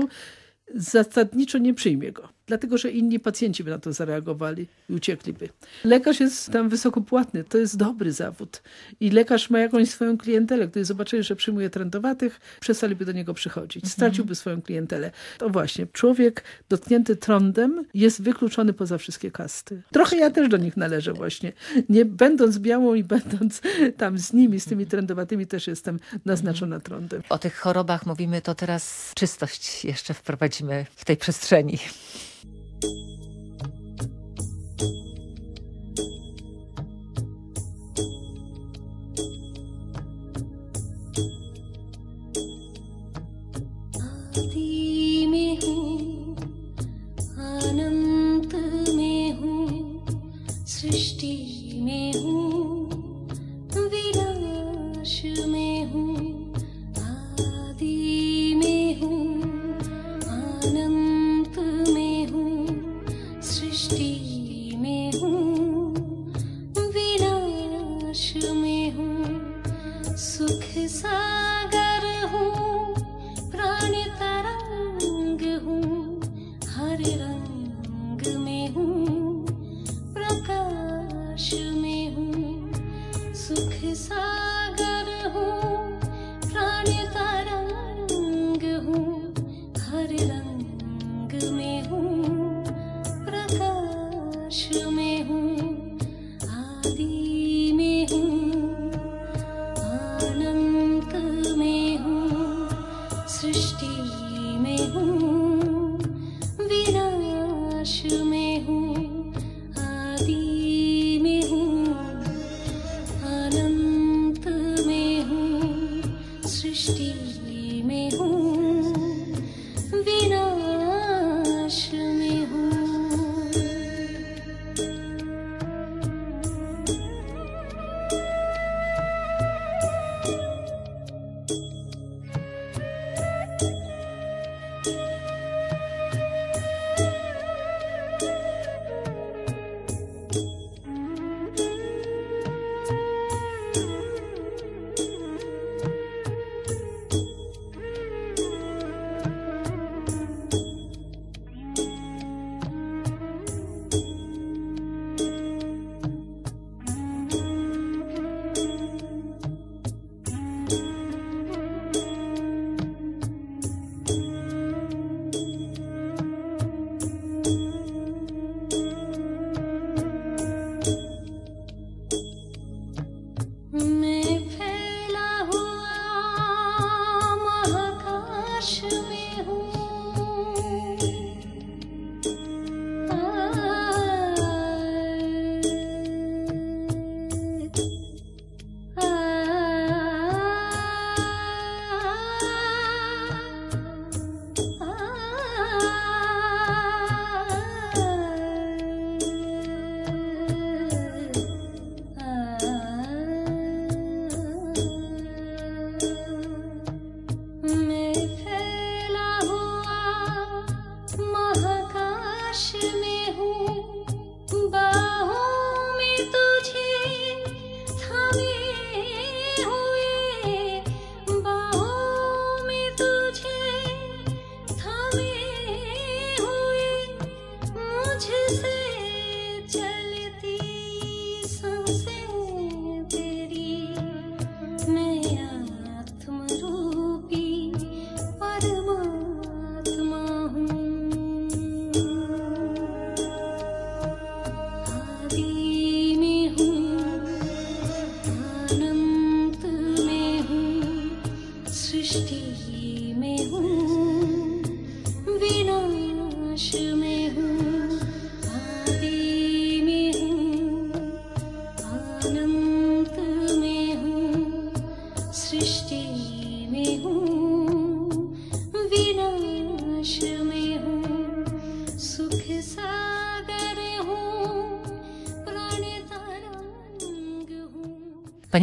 Speaker 204: zasadniczo nie przyjmie go. Dlatego, że inni pacjenci by na to zareagowali i uciekliby. Lekarz jest tam wysoko płatny, to jest dobry zawód. I lekarz ma jakąś swoją klientelę. Gdyby zobaczyli, że przyjmuje trędowatych, przestaliby do niego przychodzić. Straciłby swoją klientelę. To właśnie, człowiek dotknięty trądem jest wykluczony poza wszystkie kasty. Trochę ja też do nich należę właśnie. Nie będąc białą i będąc tam z nimi, z tymi trędowatymi, też jestem naznaczona trądem.
Speaker 36: O tych chorobach mówimy, to teraz czystość jeszcze wprowadzimy w tej przestrzeni.
Speaker 206: Thank
Speaker 36: you.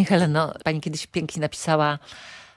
Speaker 36: Heleno, pani kiedyś pięknie napisała,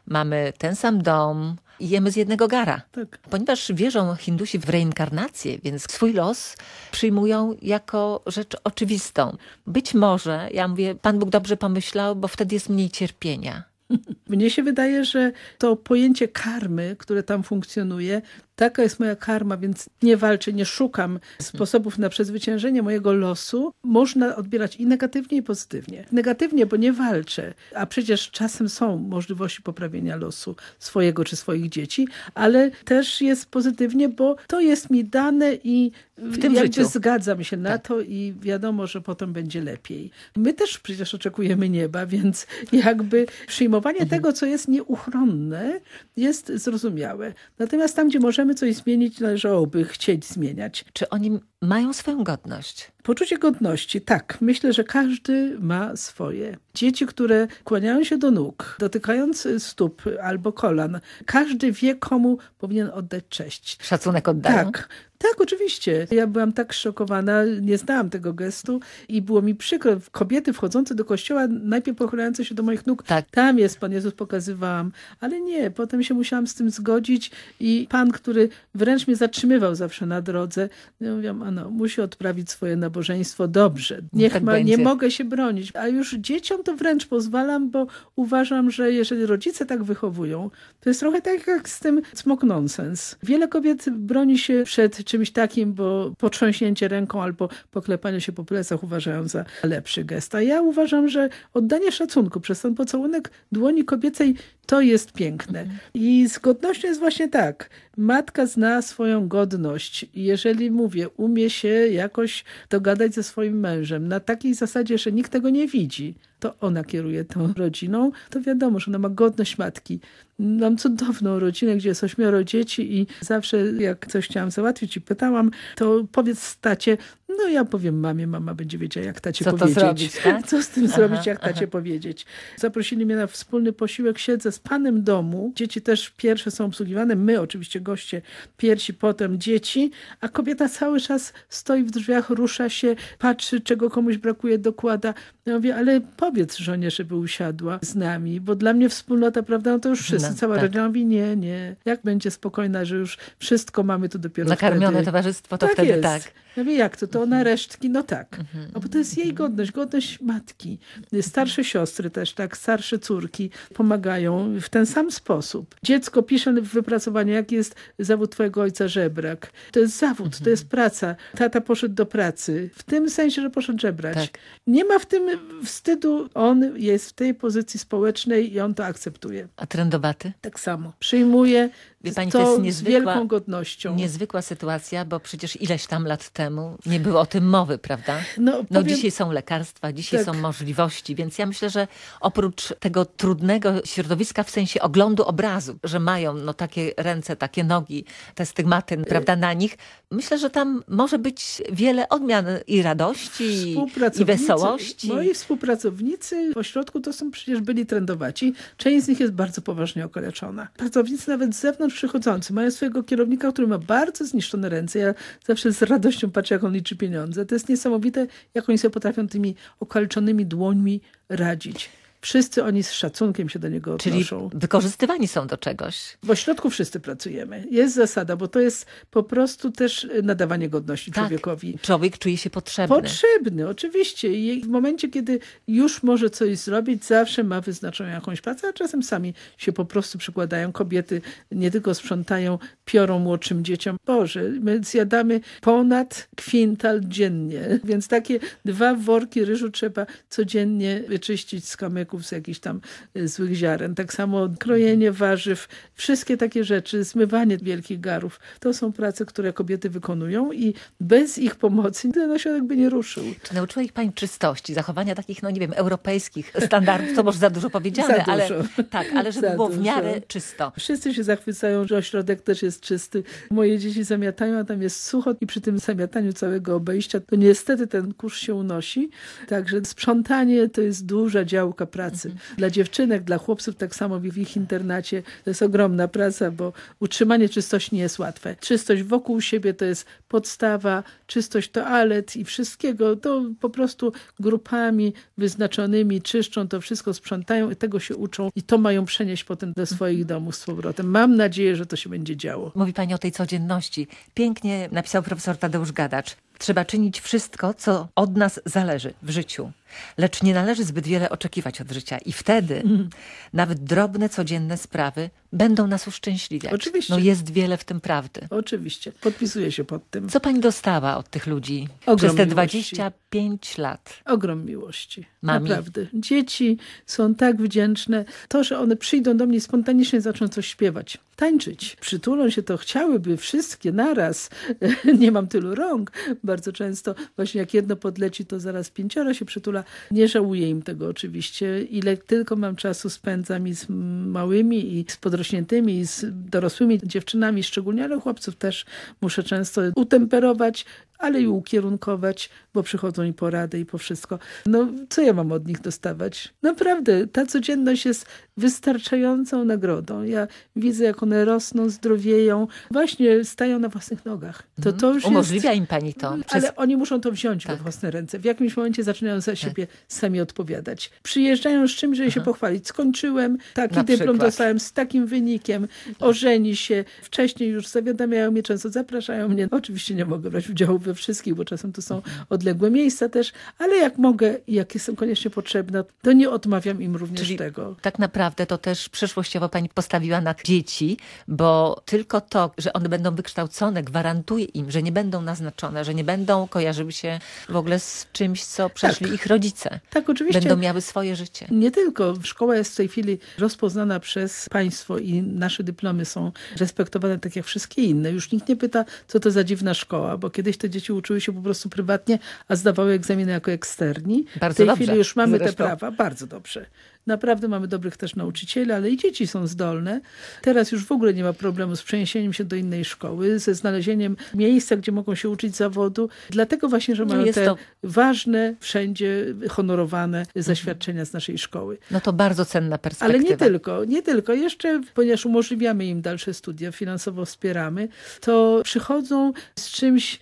Speaker 36: mamy ten sam dom i jemy z jednego gara.
Speaker 204: Tak.
Speaker 36: Ponieważ wierzą Hindusi w reinkarnację, więc swój los przyjmują jako rzecz oczywistą. Być może, ja mówię, Pan Bóg dobrze pomyślał, bo wtedy jest mniej cierpienia.
Speaker 204: Mnie się wydaje, że to pojęcie karmy, które tam funkcjonuje, taka jest moja karma, więc nie walczę, nie szukam sposobów na przezwyciężenie mojego losu. Można odbierać i negatywnie, i pozytywnie. Negatywnie, bo nie walczę, a przecież czasem są możliwości poprawienia losu swojego czy swoich dzieci, ale też jest pozytywnie, bo to jest mi dane i
Speaker 36: W tym
Speaker 204: jakby
Speaker 36: życiu.
Speaker 204: zgadzam się na to i wiadomo, że potem będzie lepiej. My też przecież oczekujemy nieba, więc jakby przyjmowanie tego, co jest nieuchronne, jest zrozumiałe. Natomiast tam, gdzie możemy coś zmienić, należałoby chcieć zmieniać.
Speaker 36: Czy oni mają swoją godność?
Speaker 204: Poczucie godności, tak. Myślę, że każdy ma swoje. Dzieci, które kłaniają się do nóg, dotykając stóp albo kolan, każdy wie, komu powinien oddać cześć.
Speaker 36: Szacunek oddają?
Speaker 204: Tak. Tak, oczywiście. Ja byłam tak szokowana, nie znałam tego gestu i było mi przykro. Kobiety wchodzące do kościoła, najpierw pochylające się do moich nóg,
Speaker 36: Tak.
Speaker 204: tam jest Pan Jezus, pokazywałam. Ale nie, potem się musiałam z tym zgodzić i Pan, który wręcz mnie zatrzymywał zawsze na drodze, ja mówiłam, ano, musi odprawić swoje nabożeństwo dobrze. Niech
Speaker 36: Tak
Speaker 204: ma, nie mogę się bronić. A już dzieciom to wręcz pozwalam, bo uważam, że jeżeli rodzice tak wychowują, to jest trochę tak jak z tym smok nonsens. Wiele kobiet broni się przed czymś takim, bo potrząśnięcie ręką albo poklepanie się po plecach uważają za lepszy gest. A ja uważam, że oddanie szacunku przez ten pocałunek dłoni kobiecej to jest piękne. I z godnością jest właśnie tak. Matka zna swoją godność. Jeżeli mówię, umie się jakoś dogadać ze swoim mężem na takiej zasadzie, że nikt tego nie widzi, to ona kieruje tą rodziną, to wiadomo, że ona ma godność matki. Mam cudowną rodzinę, gdzie jest ośmioro dzieci i zawsze jak coś chciałam załatwić i pytałam, to powiedz tacie, no ja powiem mamie, mama będzie wiedziała jak tacie
Speaker 36: Co
Speaker 204: powiedzieć.
Speaker 36: zrobić, tak?
Speaker 204: Co z tym
Speaker 36: Aha,
Speaker 204: zrobić, jak tacie
Speaker 36: aha.
Speaker 204: powiedzieć. Zaprosili mnie na wspólny posiłek, siedzę z panem domu, dzieci też pierwsze są obsługiwane, my oczywiście goście pierwsi, potem dzieci, a kobieta cały czas stoi w drzwiach, rusza się, patrzy, czego komuś brakuje, dokłada. Ja mówię, ale powiedz żonie, żeby usiadła z nami, bo dla mnie wspólnota, prawda, no to już wszyscy,
Speaker 36: No,
Speaker 204: cała
Speaker 36: tak.
Speaker 204: rodzina mówi, nie, nie, jak będzie spokojna, że już wszystko mamy tu dopiero
Speaker 36: Nakarmione
Speaker 204: wtedy.
Speaker 36: towarzystwo to
Speaker 204: tak
Speaker 36: wtedy
Speaker 204: jest.
Speaker 36: tak.
Speaker 204: Ja mówię, jak to? To ona resztki? No tak. No bo to jest jej godność, godność matki. Starsze siostry też, tak, starsze córki pomagają w ten sam sposób. Dziecko pisze w wypracowaniu, jaki jest zawód twojego ojca żebrak. To jest zawód, to jest praca. Tata poszedł do pracy. W tym sensie, że poszedł żebrać.
Speaker 36: Tak.
Speaker 204: Nie ma w tym wstydu. On jest w tej pozycji społecznej i on to akceptuje.
Speaker 36: A trendowaty?
Speaker 204: Tak samo. Przyjmuje
Speaker 36: Wie pani,
Speaker 204: to,
Speaker 36: to jest
Speaker 204: z
Speaker 36: niezwykła,
Speaker 204: wielką godnością.
Speaker 36: niezwykła sytuacja, bo przecież ileś tam lat temu nie było o tym mowy, prawda?
Speaker 204: No,
Speaker 36: No
Speaker 204: powiem-
Speaker 36: dzisiaj są lekarstwa, dzisiaj
Speaker 204: Tak.
Speaker 36: są możliwości, więc ja myślę, że oprócz tego trudnego środowiska w sensie oglądu obrazu, że mają no takie ręce, takie nogi, te stygmaty, prawda, na nich, myślę, że tam może być wiele odmian i radości, i wesołości.
Speaker 204: Moi współpracownicy w ośrodku to są przecież byli trendowaci. Część z nich jest bardzo poważnie okaleczona. Pracownicy nawet z zewnątrz przychodzący mają swojego kierownika, który ma bardzo zniszczone ręce. Ja zawsze z radością patrzę, jak on liczy pieniądze. To jest niesamowite, jak oni sobie potrafią tymi okaleczonymi dłońmi radzić. Wszyscy oni z szacunkiem się do niego
Speaker 36: Czyli
Speaker 204: odnoszą.
Speaker 36: wykorzystywani są do czegoś.
Speaker 204: W ośrodku wszyscy pracujemy. Jest zasada, bo to jest po prostu też nadawanie godności
Speaker 36: Tak.
Speaker 204: człowiekowi.
Speaker 36: Człowiek czuje się potrzebny.
Speaker 204: Potrzebny, oczywiście. I w momencie, kiedy już może coś zrobić, zawsze ma wyznaczoną jakąś pracę, a czasem sami się po prostu przykładają. Kobiety nie tylko sprzątają, piorą młodszym dzieciom. Boże, my zjadamy ponad kwintal dziennie, więc takie dwa worki ryżu trzeba codziennie wyczyścić z kamyku z jakichś tam y, złych ziaren. Tak samo krojenie warzyw, wszystkie takie rzeczy, zmywanie wielkich garów. To są prace, które kobiety wykonują i bez ich pomocy ten ośrodek by nie ruszył.
Speaker 36: Czy nauczyła ich pani czystości, zachowania takich, no nie wiem, europejskich standardów, to może za dużo powiedziane,
Speaker 204: Za
Speaker 36: ale
Speaker 204: dużo.
Speaker 36: tak, ale żeby
Speaker 204: Za
Speaker 36: było w miarę czysto.
Speaker 204: Wszyscy się zachwycają, że ośrodek też jest czysty. Moje dzieci zamiatają, a tam jest sucho i przy tym zamiataniu całego obejścia to niestety ten kurz się unosi. Także sprzątanie to jest duża działka pracy.
Speaker 36: Mhm.
Speaker 204: Dla dziewczynek, dla chłopców tak samo w ich internacie to jest ogromna praca, bo utrzymanie czystości nie jest łatwe. Czystość wokół siebie to jest podstawa, czystość toalet i wszystkiego. To po prostu grupami wyznaczonymi czyszczą, to wszystko sprzątają i tego się uczą i to mają przenieść potem do swoich domów z powrotem. Mam nadzieję, że to się będzie działo.
Speaker 36: Mówi pani o tej codzienności. Pięknie napisał profesor Tadeusz Gadacz. Trzeba czynić wszystko, co od nas zależy w życiu. Lecz nie należy zbyt wiele oczekiwać od życia. I wtedy
Speaker 204: Mhm.
Speaker 36: nawet drobne, codzienne sprawy będą nas uszczęśliwiać.
Speaker 204: Oczywiście.
Speaker 36: No jest wiele w tym prawdy.
Speaker 204: Oczywiście. Podpisuję się pod tym.
Speaker 36: Co pani dostała od tych ludzi
Speaker 204: Ogrom
Speaker 36: przez te
Speaker 204: miłości.
Speaker 36: 25 lat?
Speaker 204: Ogrom miłości.
Speaker 36: Mami.
Speaker 204: Naprawdę. Dzieci są tak wdzięczne. To, że one przyjdą do mnie i spontanicznie zaczną coś śpiewać, tańczyć, przytulą się, to chciałyby wszystkie naraz. Nie mam tylu rąk. Bardzo często właśnie jak jedno podleci, to zaraz pięcioro się przytula. Nie żałuję im tego oczywiście. Ile tylko mam czasu spędzam i z małymi, i z podrośniętymi, i z dorosłymi dziewczynami szczególnie, ale chłopców też muszę często utemperować, ale i ukierunkować, bo przychodzą i porady i po wszystko. No, co ja mam od nich dostawać? Naprawdę, ta codzienność jest wystarczającą nagrodą. Ja widzę, jak one rosną, zdrowieją, właśnie stają na własnych nogach. To, to już
Speaker 36: Umożliwia
Speaker 204: jest...
Speaker 36: im pani to. Przez...
Speaker 204: Ale oni muszą to wziąć we własne ręce. W jakimś momencie zaczynają za siebie sami odpowiadać. Przyjeżdżają z czymś, żeby się pochwalić. Skończyłem, taki
Speaker 36: Na
Speaker 204: dyplom
Speaker 36: przykład.
Speaker 204: dostałem z takim wynikiem, ożeni się. Wcześniej już zawiadamiają mnie często, zapraszają mnie. Oczywiście nie mogę brać udziału wszystkich, bo czasem to są odległe miejsca też, ale jak mogę i jak jestem koniecznie potrzebna, to nie odmawiam im również
Speaker 36: Czyli
Speaker 204: tego.
Speaker 36: tak naprawdę to też przyszłościowo pani postawiła na dzieci, bo tylko to, że one będą wykształcone, gwarantuje im, że nie będą naznaczone, że nie będą kojarzyły się w ogóle z czymś, co przeszli ich rodzice.
Speaker 204: Tak, oczywiście.
Speaker 36: Będą miały swoje życie.
Speaker 204: Nie tylko. Szkoła jest w tej chwili rozpoznana przez państwo i nasze dyplomy są respektowane tak jak wszystkie inne. Już nikt nie pyta, co to za dziwna szkoła, bo kiedyś te dzieci uczyły się po prostu prywatnie, a zdawały egzaminy jako eksterni.
Speaker 36: Bardzo
Speaker 204: w tej
Speaker 36: dobrze,
Speaker 204: chwili już mamy te
Speaker 36: zresztą.
Speaker 204: prawa. Bardzo dobrze. Naprawdę mamy dobrych też nauczycieli, ale i dzieci są zdolne. Teraz już w ogóle nie ma problemu z przeniesieniem się do innej szkoły, ze znalezieniem miejsca, gdzie mogą się uczyć zawodu. Dlatego właśnie, że
Speaker 36: No
Speaker 204: mają te
Speaker 36: to-
Speaker 204: ważne, wszędzie honorowane zaświadczenia z naszej szkoły.
Speaker 36: No to bardzo cenna perspektywa.
Speaker 204: Ale nie tylko, nie tylko. Jeszcze, ponieważ umożliwiamy im dalsze studia, finansowo wspieramy, to przychodzą z czymś,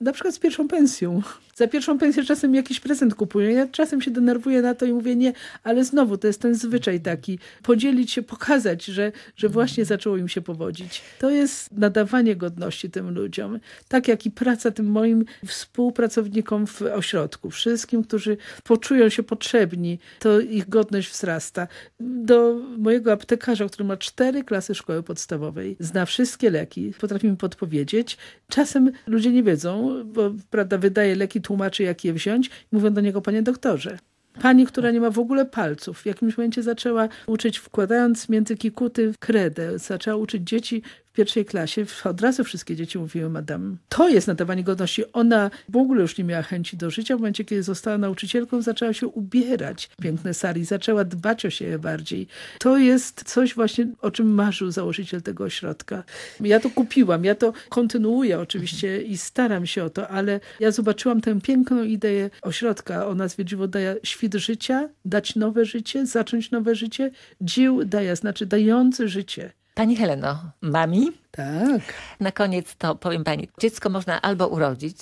Speaker 204: na przykład z pierwszą pensją. Za pierwszą pensję czasem jakiś prezent kupuję. Ja czasem się denerwuję na to i mówię nie, ale znowu to jest ten zwyczaj taki. Podzielić się, pokazać, że, że właśnie zaczęło im się powodzić. To jest nadawanie godności tym ludziom. Tak jak i praca tym moim współpracownikom w ośrodku. Wszystkim, którzy poczują się potrzebni, to ich godność wzrasta. Do mojego aptekarza, który ma cztery klasy szkoły podstawowej, zna wszystkie leki, potrafi mi podpowiedzieć. Czasem ludzie nie wiedzą, bo prawda, wydaje leki, tłumaczy jak je wziąć mówią do niego, panie doktorze, Pani, która nie ma w ogóle palców, w jakimś momencie zaczęła uczyć, wkładając między kikuty kredę, zaczęła uczyć dzieci pierwszej klasie. Od razu wszystkie dzieci mówiły, madam, to jest nadawanie godności. Ona w ogóle już nie miała chęci do życia. W momencie, kiedy została nauczycielką, zaczęła się ubierać w piękne sari, zaczęła dbać o siebie bardziej. To jest coś właśnie, o czym marzył założyciel tego ośrodka. Ja to kupiłam, ja to kontynuuję oczywiście i staram się o to, ale ja zobaczyłam tę piękną ideę ośrodka o nazwie Dziwodaja Świt Życia, dać nowe życie, zacząć nowe życie. Dził daja, znaczy dający życie.
Speaker 36: Pani Heleno, mami?
Speaker 204: Tak.
Speaker 36: Na koniec to powiem pani, dziecko można albo urodzić,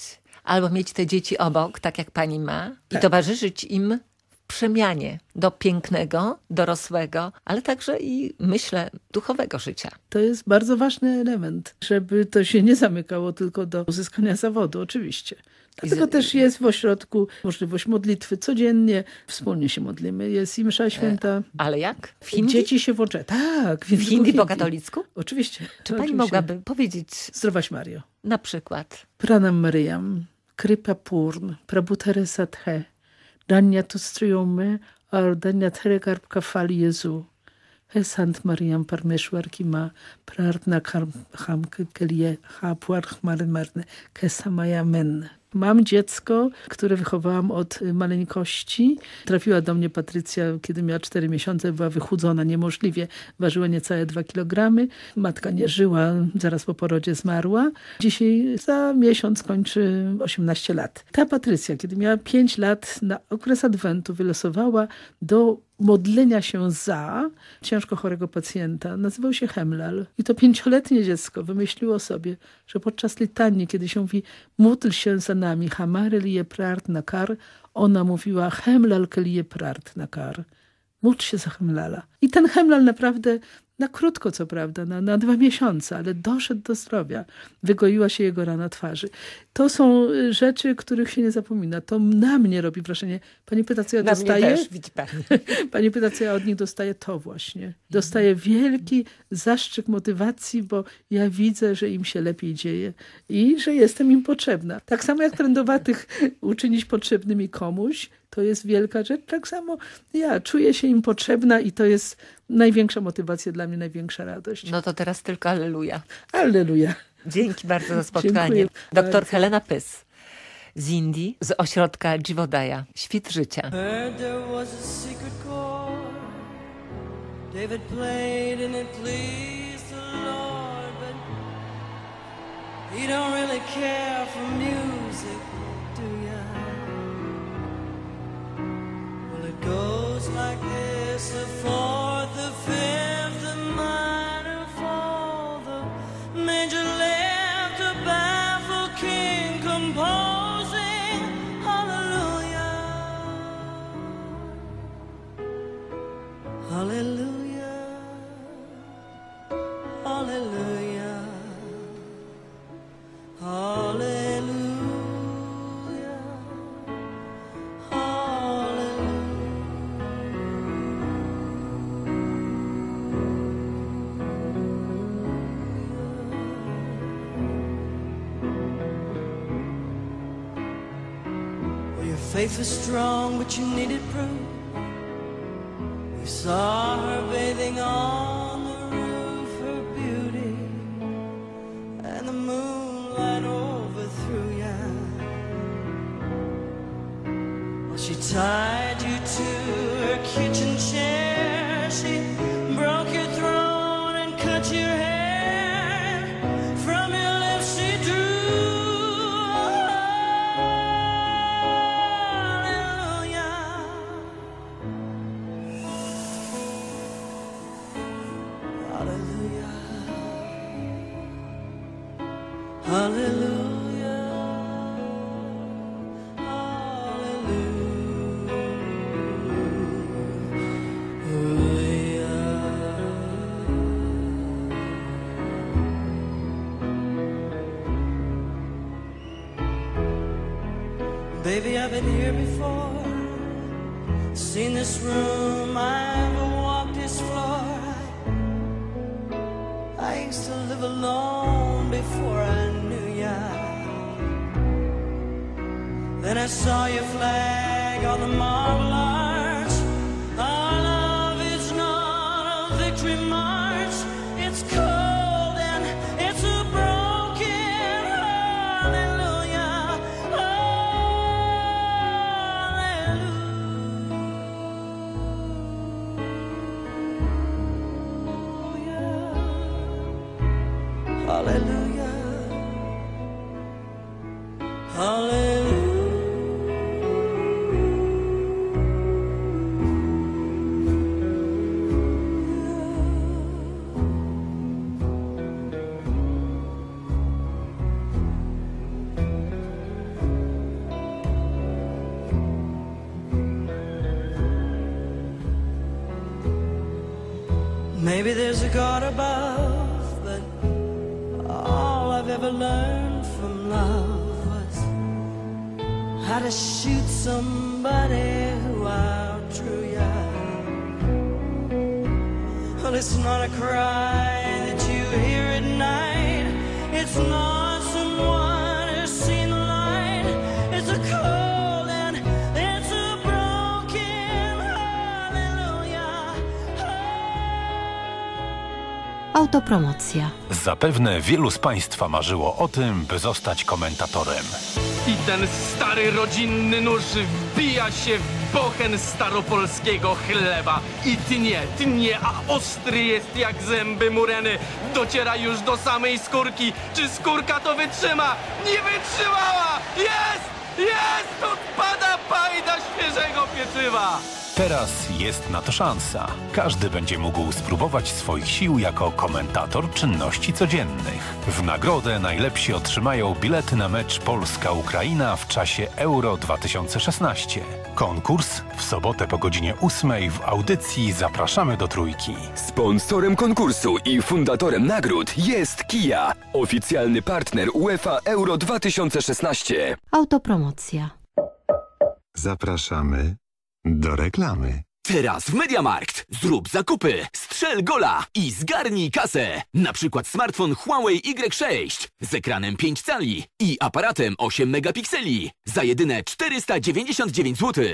Speaker 36: albo mieć te dzieci obok, tak jak pani ma, i towarzyszyć im w przemianie do pięknego, dorosłego, ale także i myślę duchowego życia.
Speaker 204: To jest bardzo ważny element, żeby to się nie zamykało tylko do uzyskania zawodu, oczywiście. Dlatego też jest w ośrodku możliwość modlitwy codziennie. Wspólnie się modlimy. Jest i msza święta.
Speaker 36: Ale jak? W hindi?
Speaker 204: Dzieci się włączają. Tak.
Speaker 36: W hindi po katolicku?
Speaker 204: Oczywiście.
Speaker 36: Czy pani
Speaker 204: Oczywiście.
Speaker 36: mogłaby powiedzieć
Speaker 204: Zdrowaś Mario.
Speaker 36: na przykład?
Speaker 204: Pranam Maryam, Kripa Purn, Prabhutere Sathe, Danya Tustriyome, a ordania tere garbka fali Jezu. He Sant Mariam Parmeshwar ki ma prartna ham kelie hapwar chmarmerne kesamaya men. Mam dziecko, które wychowałam od maleńkości. Trafiła do mnie Patrycja, kiedy miała 4 miesiące, była wychudzona niemożliwie, ważyła niecałe 2 kilogramy. Matka nie żyła, zaraz po porodzie zmarła. Dzisiaj za miesiąc kończy 18 lat. Ta Patrycja, kiedy miała 5 lat, na okres adwentu wylosowała do modlenia się za ciężko chorego pacjenta. Nazywał się Hemlal. I to pięcioletnie dziecko wymyśliło sobie, że podczas litanii, kiedy się mówi módl się za nami, hamary lije prart na kar, ona mówiła Hemlal kelije prart na kar. Módl się za Hemlala. I ten Hemlal naprawdę na krótko, co prawda, na, na dwa miesiące, ale doszedł do zdrowia. Wygoiła się jego rana twarzy. To są y, rzeczy, których się nie zapomina. To na mnie robi wrażenie. Pani pyta, co ja
Speaker 207: Na mnie
Speaker 204: dostaję?
Speaker 207: też, widzi pani.
Speaker 204: Pani pyta, co ja od nich dostaję? To właśnie. Dostaję wielki zastrzyk motywacji, bo ja widzę, że im się lepiej dzieje i że jestem im potrzebna. Tak samo jak trendowatych uczynić potrzebnymi komuś, to jest wielka rzecz. Tak samo ja czuję się im potrzebna i to jest największa motywacja dla mnie, największa radość.
Speaker 36: No to teraz tylko alleluja.
Speaker 204: Alleluja.
Speaker 36: Dzięki bardzo za spotkanie.
Speaker 204: Dziękuję
Speaker 36: Doktor
Speaker 204: bardzo.
Speaker 36: Helena Pys z Indii, z ośrodka Dziwodaja. Świt życia.
Speaker 206: David played and it pleased the Lord, but he don't really care for music, goes like this: faith was strong, but you needed proof. You saw her bathing on the roof, her beauty, and the moonlight overthrew ya. Well, she tied you to Then I saw your flag on the marble
Speaker 208: Autopromocja.
Speaker 117: Zapewne wielu z Państwa marzyło o tym, by zostać komentatorem.
Speaker 207: I ten stary rodzinny nóż wbija się w bochen staropolskiego chleba i tnie, tnie, a ostry jest jak zęby mureny. Dociera już do samej skórki. Czy skórka to wytrzyma? Nie wytrzymała! Jest! Jest! Odpada pajda świeżego pieczywa!
Speaker 117: Teraz jest na to szansa. Każdy będzie mógł spróbować swoich sił jako komentator czynności codziennych. W nagrodę najlepsi otrzymają bilety na mecz Polska-Ukraina w czasie Euro 2016. Konkurs w sobotę po godzinie 8 w audycji Zapraszamy do Trójki.
Speaker 47: Sponsorem konkursu i fundatorem nagród jest Kia, oficjalny partner UEFA Euro 2016.
Speaker 208: Autopromocja.
Speaker 117: Zapraszamy do reklamy.
Speaker 209: Teraz w Mediamarkt. Zrób zakupy, strzel gola i zgarnij kasę. Na przykład smartfon Huawei Y6 z ekranem 5 cali i aparatem 8 megapikseli za jedyne 499 zł.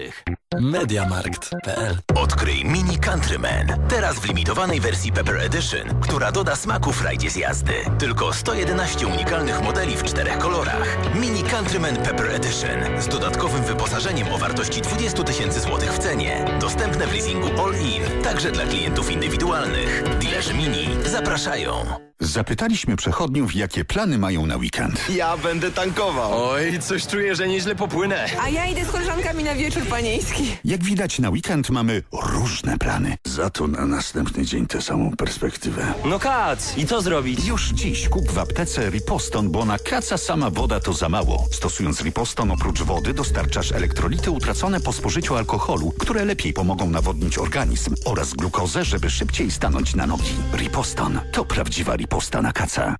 Speaker 210: Mediamarkt.pl Odkryj Mini Countryman. Teraz w limitowanej wersji Pepper Edition, która doda smaku frajdzie z jazdy. Tylko 111 unikalnych modeli w czterech kolorach. Mini Countryman Pepper Edition z dodatkowym wyposażeniem o wartości 20 tysięcy złotych w cenie. Dostępne w leasingu all-in, także dla klientów indywidualnych. Dilerzy Mini zapraszają.
Speaker 211: Zapytaliśmy przechodniów, jakie plany mają na weekend.
Speaker 207: Ja będę tankował. Oj, coś czuję, że nieźle popłynę.
Speaker 212: A ja idę z koleżankami na wieczór panieński.
Speaker 211: Jak widać, na weekend mamy różne plany. Za to na następny dzień tę samą perspektywę.
Speaker 207: No kac, i co zrobić?
Speaker 211: Już dziś kup w aptece Riposton, bo na kaca sama woda to za mało. Stosując Riposton oprócz wody dostarczasz elektrolity utracone po spożyciu alkoholu, które lepiej pomogą nawodnić organizm oraz glukozę, żeby szybciej stanąć na nogi. Riposton to prawdziwa riposta na kaca.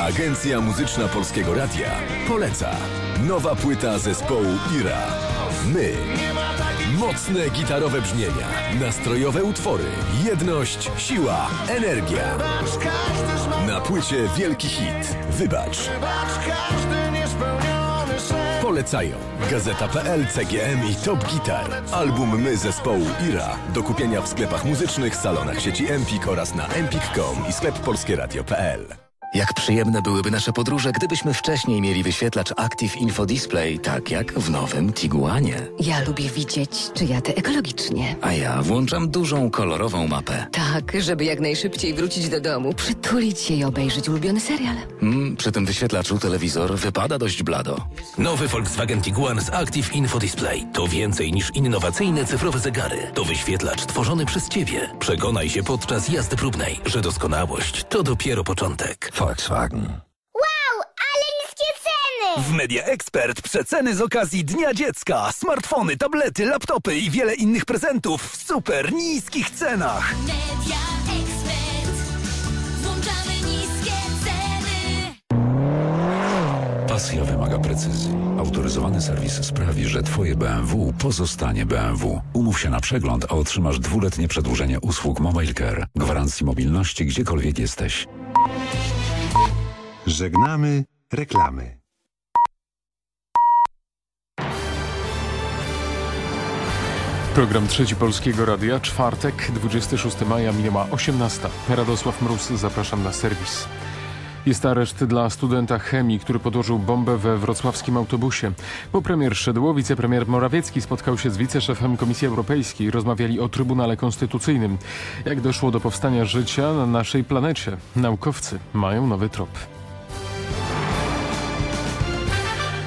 Speaker 47: Agencja Muzyczna Polskiego Radia poleca. Nowa płyta zespołu Ira. My. Mocne gitarowe brzmienia, nastrojowe utwory, jedność, siła, energia. Na płycie wielki hit. Wybacz. Polecają Gazeta.pl, CGM i Top Gitar. Album My zespołu Ira. Do kupienia w sklepach muzycznych, salonach sieci Empik oraz na empik.com i sklep polskieradio.pl.
Speaker 210: Jak przyjemne byłyby nasze podróże, gdybyśmy wcześniej mieli wyświetlacz Active Info Display, tak jak w nowym Tiguanie.
Speaker 213: Ja lubię widzieć, czy jadę ekologicznie.
Speaker 210: A ja włączam dużą, kolorową mapę.
Speaker 213: Tak, żeby jak najszybciej wrócić do domu, przytulić się i obejrzeć ulubiony serial.
Speaker 210: Mm, przy tym wyświetlaczu telewizor wypada dość blado.
Speaker 43: Nowy Volkswagen Tiguan z Active Info Display. To więcej niż innowacyjne cyfrowe zegary. To wyświetlacz tworzony przez Ciebie. Przekonaj się podczas jazdy próbnej, że doskonałość to dopiero początek.
Speaker 211: Volkswagen.
Speaker 214: Wow, ale niskie ceny!
Speaker 215: W Media Expert przeceny z okazji Dnia Dziecka. Smartfony, tablety, laptopy i wiele innych prezentów w super niskich cenach.
Speaker 216: Media
Speaker 217: Pasja wymaga precyzji. Autoryzowany serwis sprawi, że Twoje BMW pozostanie BMW. Umów się na przegląd, a otrzymasz dwuletnie przedłużenie usług Mobile Care. Gwarancji mobilności gdziekolwiek jesteś.
Speaker 117: Żegnamy reklamy.
Speaker 146: Program Trzeci Polskiego Radia, czwartek, 26 maja, minęła 18. Radosław Mróz, zapraszam na serwis. Jest areszt dla studenta chemii, który podłożył bombę we wrocławskim autobusie. Po premier szedł, wicepremier Morawiecki spotkał się z wiceszefem Komisji Europejskiej. Rozmawiali o Trybunale Konstytucyjnym. Jak doszło do powstania życia na naszej planecie? Naukowcy mają nowy trop.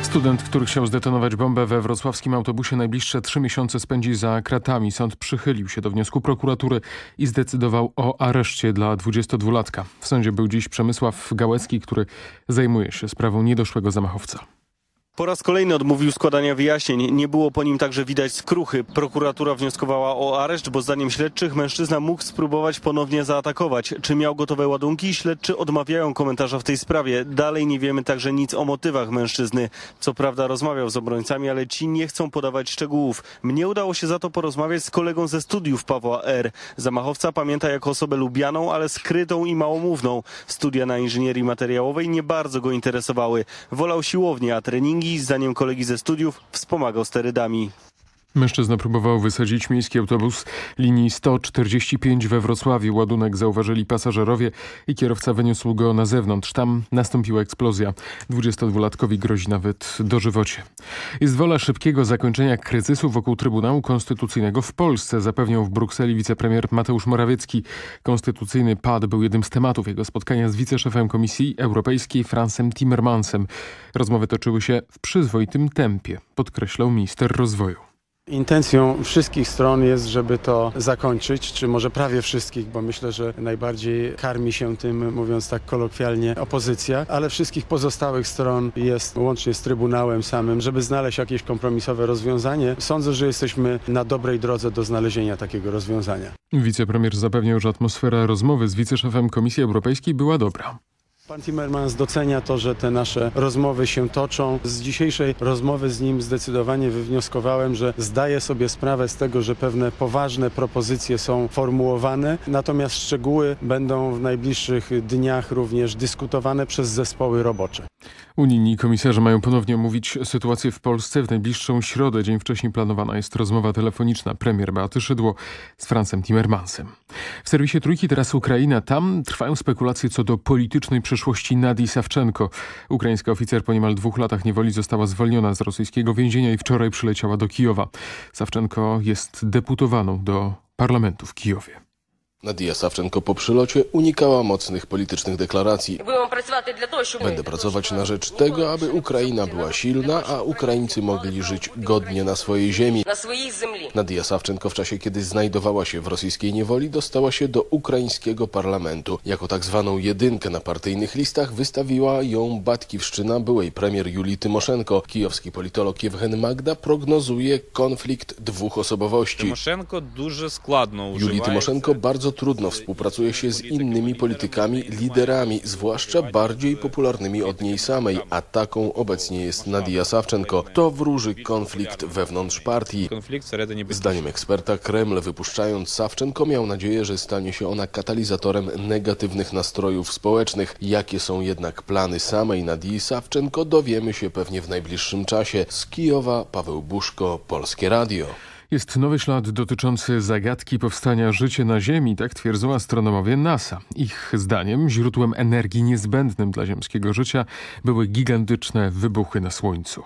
Speaker 146: Student, który chciał zdetonować bombę we wrocławskim autobusie najbliższe trzy miesiące spędzi za kratami. Sąd przychylił się do wniosku prokuratury i zdecydował o areszcie dla 22-latka. W sądzie był dziś Przemysław Gałecki, który zajmuje się sprawą niedoszłego zamachowca.
Speaker 218: Po raz kolejny odmówił składania wyjaśnień. Nie było po nim także widać skruchy. Prokuratura wnioskowała o areszt, bo zdaniem śledczych mężczyzna mógł spróbować ponownie zaatakować. Czy miał gotowe ładunki? Śledczy odmawiają komentarza w tej sprawie. Dalej nie wiemy także nic o motywach mężczyzny. Co prawda rozmawiał z obrońcami, ale ci nie chcą podawać szczegółów. Mnie udało się za to porozmawiać z kolegą ze studiów Pawła R. Zamachowca pamięta jako osobę lubianą, ale skrytą i małomówną. Studia na inżynierii materiałowej nie bardzo go interesowały. Wolał siłownię, a treningi, zdaniem kolegi ze studiów, wspomagał sterydami.
Speaker 146: Mężczyzna próbował wysadzić miejski autobus linii 145 we Wrocławiu. Ładunek zauważyli pasażerowie i kierowca wyniósł go na zewnątrz. Tam nastąpiła eksplozja. 22-latkowi grozi nawet dożywocie. Jest wola szybkiego zakończenia kryzysu wokół Trybunału Konstytucyjnego w Polsce, zapewniał w Brukseli wicepremier Mateusz Morawiecki. Konstytucyjny pad był jednym z tematów jego spotkania z wiceszefem Komisji Europejskiej Fransem Timmermansem. Rozmowy toczyły się w przyzwoitym tempie, podkreślał minister rozwoju.
Speaker 219: Intencją wszystkich stron jest, żeby to zakończyć, czy może prawie wszystkich, bo myślę, że najbardziej karmi się tym, mówiąc tak kolokwialnie, opozycja, ale wszystkich pozostałych stron jest łącznie z Trybunałem samym, żeby znaleźć jakieś kompromisowe rozwiązanie. Sądzę, że jesteśmy na dobrej drodze do znalezienia takiego rozwiązania.
Speaker 146: Wicepremier zapewniał, że atmosfera rozmowy z wiceszefem Komisji Europejskiej była dobra.
Speaker 219: Pan Timmermans docenia to, że te nasze rozmowy się toczą. Z dzisiejszej rozmowy z nim zdecydowanie wywnioskowałem, że zdaje sobie sprawę z tego, że pewne poważne propozycje są formułowane, natomiast szczegóły będą w najbliższych dniach również dyskutowane przez zespoły robocze.
Speaker 146: Unijni komisarze mają ponownie omówić sytuację w Polsce. W najbliższą środę, dzień wcześniej planowana jest rozmowa telefoniczna premier Beaty Szydło z Francem Timmermansem. W serwisie Trójki teraz Ukraina. Tam trwają spekulacje co do politycznej przyszłości Nadii Sawczenko. Ukraińska oficer po niemal dwóch latach niewoli została zwolniona z rosyjskiego więzienia i wczoraj przyleciała do Kijowa. Sawczenko jest deputowaną do parlamentu w Kijowie.
Speaker 220: Nadia Sawczenko po przylocie unikała mocnych politycznych deklaracji. Będę pracować na rzecz tego, aby Ukraina była silna, a Ukraińcy mogli żyć godnie na swojej ziemi. Nadia Sawczenko w czasie, kiedy znajdowała się w rosyjskiej niewoli, dostała się do ukraińskiego parlamentu. Jako tak zwaną jedynkę na partyjnych listach wystawiła ją Batkiwszczyna byłej premier Julii Tymoszenko. Kijowski politolog Jewgen Magda prognozuje konflikt dwóch osobowości.
Speaker 221: Tymoszenko dużo składno
Speaker 220: Julii Tymoszenko bardzo bardzo trudno współpracuje się z innymi politykami, liderami, zwłaszcza bardziej popularnymi od niej samej, a taką obecnie jest Nadia Sawczenko. To wróży konflikt wewnątrz partii. Zdaniem eksperta Kreml wypuszczając Sawczenko miał nadzieję, że stanie się ona katalizatorem negatywnych nastrojów społecznych. Jakie są jednak plany samej Nadii Sawczenko dowiemy się pewnie w najbliższym czasie. Z Kijowa Paweł Buszko, Polskie Radio.
Speaker 146: Jest nowy ślad dotyczący zagadki powstania życia na Ziemi, tak twierdzą astronomowie NASA. Ich zdaniem źródłem energii niezbędnym dla ziemskiego życia były gigantyczne wybuchy na Słońcu.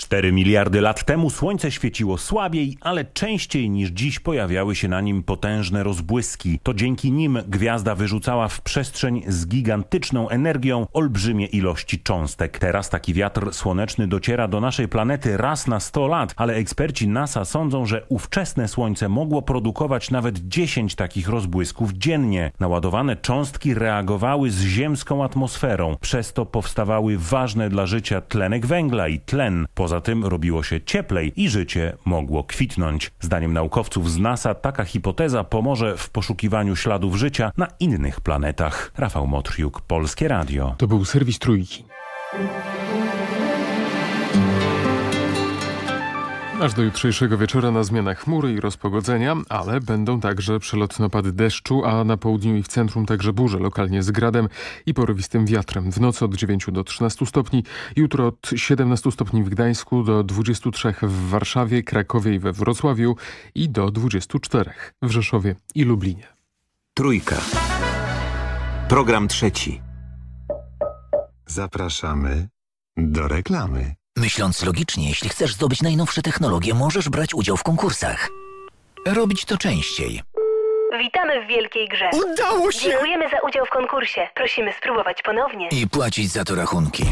Speaker 222: 4 miliardy lat temu Słońce świeciło słabiej, ale częściej niż dziś pojawiały się na nim potężne rozbłyski. To dzięki nim gwiazda wyrzucała w przestrzeń z gigantyczną energią olbrzymie ilości cząstek. Teraz taki wiatr słoneczny dociera do naszej planety raz na 100 lat, ale eksperci NASA sądzą, że ówczesne Słońce mogło produkować nawet 10 takich rozbłysków dziennie. Naładowane cząstki reagowały z ziemską atmosferą, przez to powstawały ważne dla życia tlenek węgla i tlen. Poza tym robiło się cieplej i życie mogło kwitnąć. Zdaniem naukowców z NASA taka hipoteza pomoże w poszukiwaniu śladów życia na innych planetach. Rafał Motriuk, Polskie Radio.
Speaker 146: To był serwis Trójki. Aż do jutrzejszego wieczora na zmianę chmury i rozpogodzenia, ale będą także przelotne opady deszczu, a na południu i w centrum także burze, lokalnie z gradem i porywistym wiatrem. W nocy od 9 do 13 stopni, jutro od 17 stopni w Gdańsku do 23 w Warszawie, Krakowie i we Wrocławiu i do 24 w Rzeszowie i Lublinie.
Speaker 217: Trójka. Program trzeci. Zapraszamy do reklamy.
Speaker 223: Myśląc logicznie, jeśli chcesz zdobyć najnowsze technologie, możesz brać udział w konkursach. Robić to częściej.
Speaker 218: Witamy w wielkiej grze.
Speaker 223: Udało się!
Speaker 218: Dziękujemy za udział w konkursie. Prosimy spróbować ponownie.
Speaker 223: I płacić za to rachunki.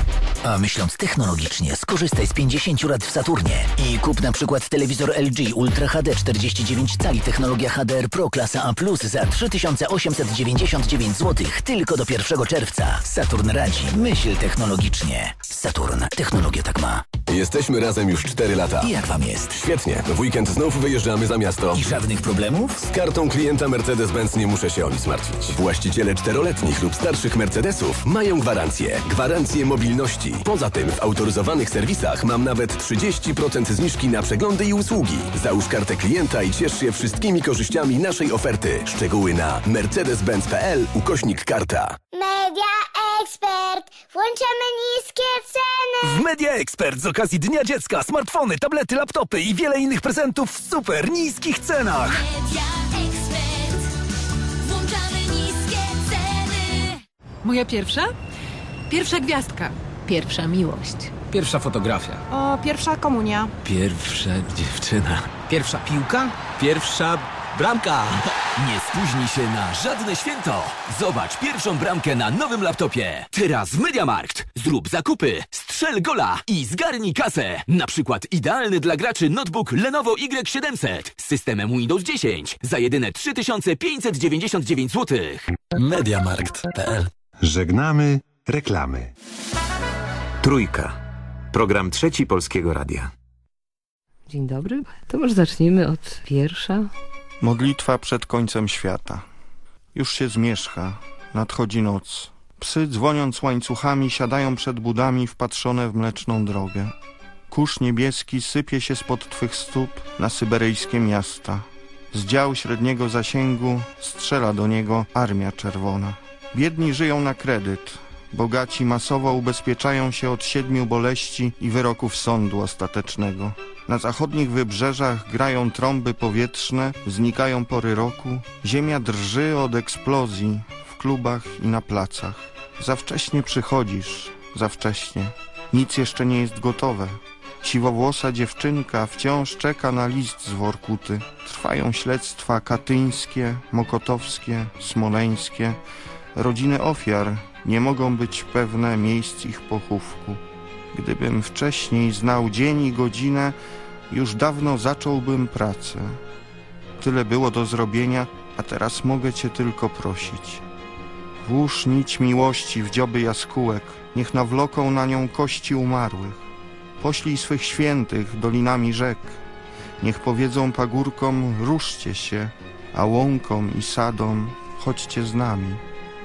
Speaker 223: A myśląc technologicznie, skorzystaj z 50 lat w Saturnie i kup na przykład telewizor LG Ultra HD 49 cali technologia HDR Pro klasa A+, za 3899 zł tylko do 1 czerwca. Saturn radzi. Myśl technologicznie. Saturn. Technologia tak ma.
Speaker 47: Jesteśmy razem już 4 lata.
Speaker 223: I jak wam jest?
Speaker 47: Świetnie. W weekend znów wyjeżdżamy za miasto.
Speaker 223: I żadnych problemów?
Speaker 47: Z kartą klienta Mercedes-Benz nie muszę się o nic martwić. Właściciele czteroletnich lub starszych Mercedesów mają gwarancję. Gwarancję mobilności. Poza tym w autoryzowanych serwisach mam nawet 30% zniżki na przeglądy i usługi. Załóż kartę klienta i ciesz się wszystkimi korzyściami naszej oferty. Szczegóły na mercedes-benz.pl ukośnik karta.
Speaker 224: Media
Speaker 225: Ekspert! Włączamy niskie ceny!
Speaker 226: W Media Expert z okazji Dnia Dziecka smartfony, tablety, laptopy i wiele innych prezentów w super niskich cenach.
Speaker 206: Media
Speaker 227: Moja pierwsza? Pierwsza gwiazdka.
Speaker 228: Pierwsza miłość.
Speaker 229: Pierwsza fotografia.
Speaker 227: O, pierwsza komunia.
Speaker 229: Pierwsza dziewczyna. Pierwsza piłka. Pierwsza bramka.
Speaker 226: Nie spóźnij się na żadne święto. Zobacz pierwszą bramkę na nowym laptopie. Teraz w Mediamarkt. Zrób zakupy, strzel gola i zgarnij kasę. Na przykład idealny dla graczy notebook Lenovo Y700 z systemem Windows 10 za jedyne 3599 zł.
Speaker 229: Mediamarkt.pl
Speaker 230: Żegnamy reklamy. Trójka. Program trzeci Polskiego Radia.
Speaker 193: Dzień dobry. To może zacznijmy od wiersza.
Speaker 163: Modlitwa przed końcem świata. Już się zmierzcha, nadchodzi noc. Psy dzwoniąc łańcuchami siadają przed budami wpatrzone w mleczną drogę. Kurz niebieski sypie się spod twych stóp na syberyjskie miasta. Z dział średniego zasięgu strzela do niego armia czerwona. Biedni żyją na kredyt. Bogaci masowo ubezpieczają się od siedmiu boleści i wyroków sądu ostatecznego. Na zachodnich wybrzeżach grają trąby powietrzne, znikają pory roku. Ziemia drży od eksplozji w klubach i na placach. Za wcześnie przychodzisz, za wcześnie. Nic jeszcze nie jest gotowe. Siwowłosa dziewczynka wciąż czeka na list z Workuty. Trwają śledztwa katyńskie, mokotowskie, smoleńskie. Rodziny ofiar nie mogą być pewne miejsc ich pochówku. Gdybym wcześniej znał dzień i godzinę, już dawno zacząłbym pracę. Tyle było do zrobienia, a teraz mogę Cię tylko prosić. Włóż nić miłości w dzioby jaskółek, niech nawloką na nią kości umarłych. Poślij swych świętych dolinami rzek, niech powiedzą pagórkom ruszcie się, a łąkom i sadom chodźcie z nami.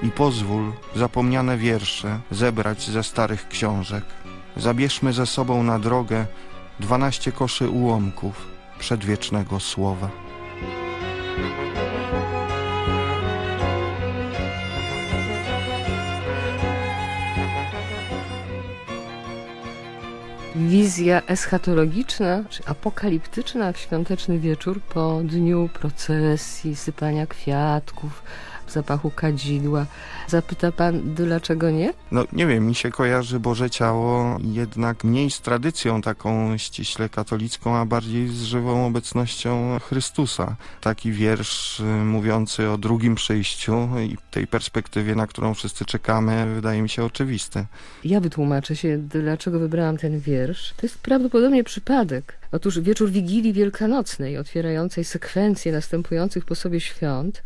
Speaker 163: I pozwól zapomniane wiersze zebrać ze starych książek. Zabierzmy ze sobą na drogę dwanaście koszy ułomków przedwiecznego słowa.
Speaker 193: Wizja eschatologiczna, czy apokaliptyczna w świąteczny wieczór po dniu procesji, sypania kwiatków, zapachu kadzidła. Zapyta pan, dlaczego nie?
Speaker 163: No nie wiem, mi się kojarzy Boże Ciało jednak mniej z tradycją taką ściśle katolicką, a bardziej z żywą obecnością Chrystusa. Taki wiersz y, mówiący o drugim przyjściu i tej perspektywie, na którą wszyscy czekamy, wydaje mi się oczywisty.
Speaker 193: Ja wytłumaczę się, dlaczego wybrałam ten wiersz. To jest prawdopodobnie przypadek. Otóż wieczór Wigilii Wielkanocnej, otwierającej sekwencję następujących po sobie świąt,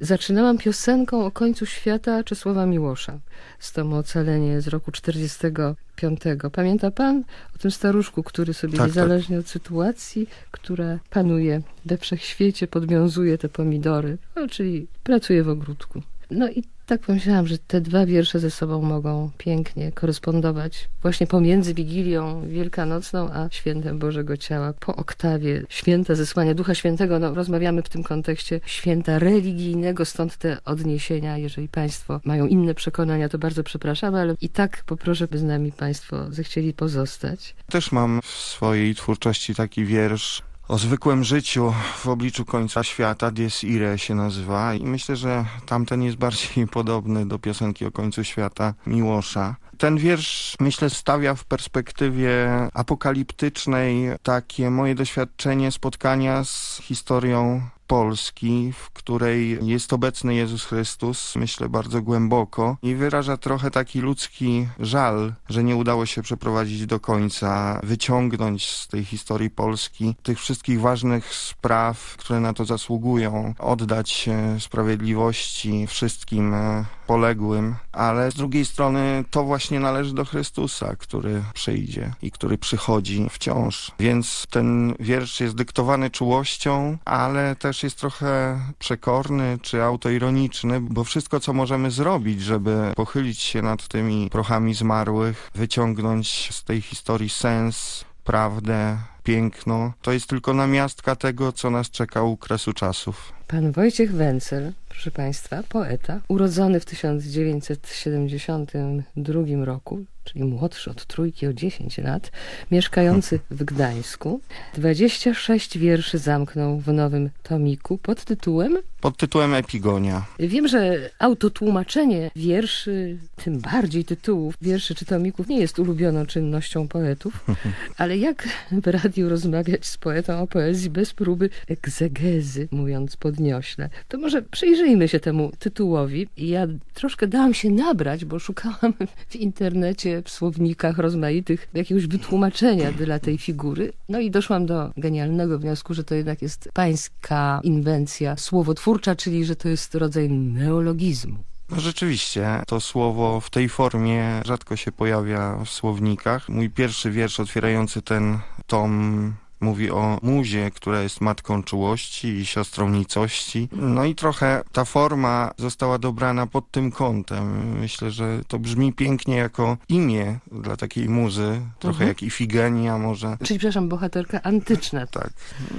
Speaker 193: zaczynałam piosenką o końcu świata Czesława Miłosza z tomu Ocalenie z roku 45. Pamięta pan o tym staruszku, który sobie
Speaker 163: Tak,
Speaker 193: niezależnie od sytuacji, która panuje we wszechświecie, podwiązuje te pomidory, no, czyli pracuje w ogródku. No i tak pomyślałam, że te dwa wiersze ze sobą mogą pięknie korespondować właśnie pomiędzy Wigilią Wielkanocną a Świętem Bożego Ciała po oktawie Święta Zesłania Ducha Świętego. No, rozmawiamy w tym kontekście święta religijnego, stąd te odniesienia. Jeżeli Państwo mają inne przekonania, to bardzo przepraszamy, ale i tak poproszę, by z nami Państwo zechcieli pozostać.
Speaker 163: Też mam w swojej twórczości taki wiersz o zwykłym życiu w obliczu końca świata, Dies Irae się nazywa i myślę, że tamten jest bardziej podobny do piosenki o końcu świata Miłosza. Ten wiersz, myślę, stawia w perspektywie apokaliptycznej takie moje doświadczenie spotkania z historią Polski, w której jest obecny Jezus Chrystus, myślę bardzo głęboko i wyraża trochę taki ludzki żal, że nie udało się przeprowadzić do końca, wyciągnąć z tej historii Polski tych wszystkich ważnych spraw, które na to zasługują, oddać sprawiedliwości wszystkim e, poległym, ale z drugiej strony to właśnie należy do Chrystusa, który przyjdzie i który przychodzi wciąż. Więc ten wiersz jest dyktowany czułością, ale też jest trochę przekorny czy autoironiczny, bo wszystko, co możemy zrobić, żeby pochylić się nad tymi prochami zmarłych, wyciągnąć z tej historii sens, prawdę, piękno, to jest tylko namiastka tego, co nas czeka u kresu czasów.
Speaker 193: Pan Wojciech Wencel proszę Państwa, poeta, urodzony w 1972 roku, czyli młodszy od trójki o 10 lat, mieszkający w Gdańsku. 26 wierszy zamknął w nowym tomiku pod tytułem
Speaker 163: Pod tytułem Epigonia.
Speaker 193: Wiem, że autotłumaczenie wierszy, tym bardziej tytułów wierszy czy tomików nie jest ulubioną czynnością poetów, ale jak w radiu rozmawiać z poetą o poezji bez próby egzegezy, mówiąc podniośle? To może przyjrzyjmy się temu tytułowi. Ja troszkę dałam się nabrać, bo szukałam w internecie, w słownikach rozmaitych jakiegoś wytłumaczenia dla tej figury. No i doszłam do genialnego wniosku, że to jednak jest pańska inwencja słowotwórcza, czyli że to jest rodzaj neologizmu.
Speaker 163: No rzeczywiście, to słowo w tej formie rzadko się pojawia w słownikach. Mój pierwszy wiersz otwierający ten tom mówi o muzie, która jest matką czułości i siostrą nicości. No i trochę ta forma została dobrana pod tym kątem. Myślę, że to brzmi pięknie jako imię dla takiej muzy, trochę
Speaker 193: Mhm.
Speaker 163: jak Ifigenia może.
Speaker 193: Czyli, przepraszam, bohaterka antyczna.
Speaker 163: Tak.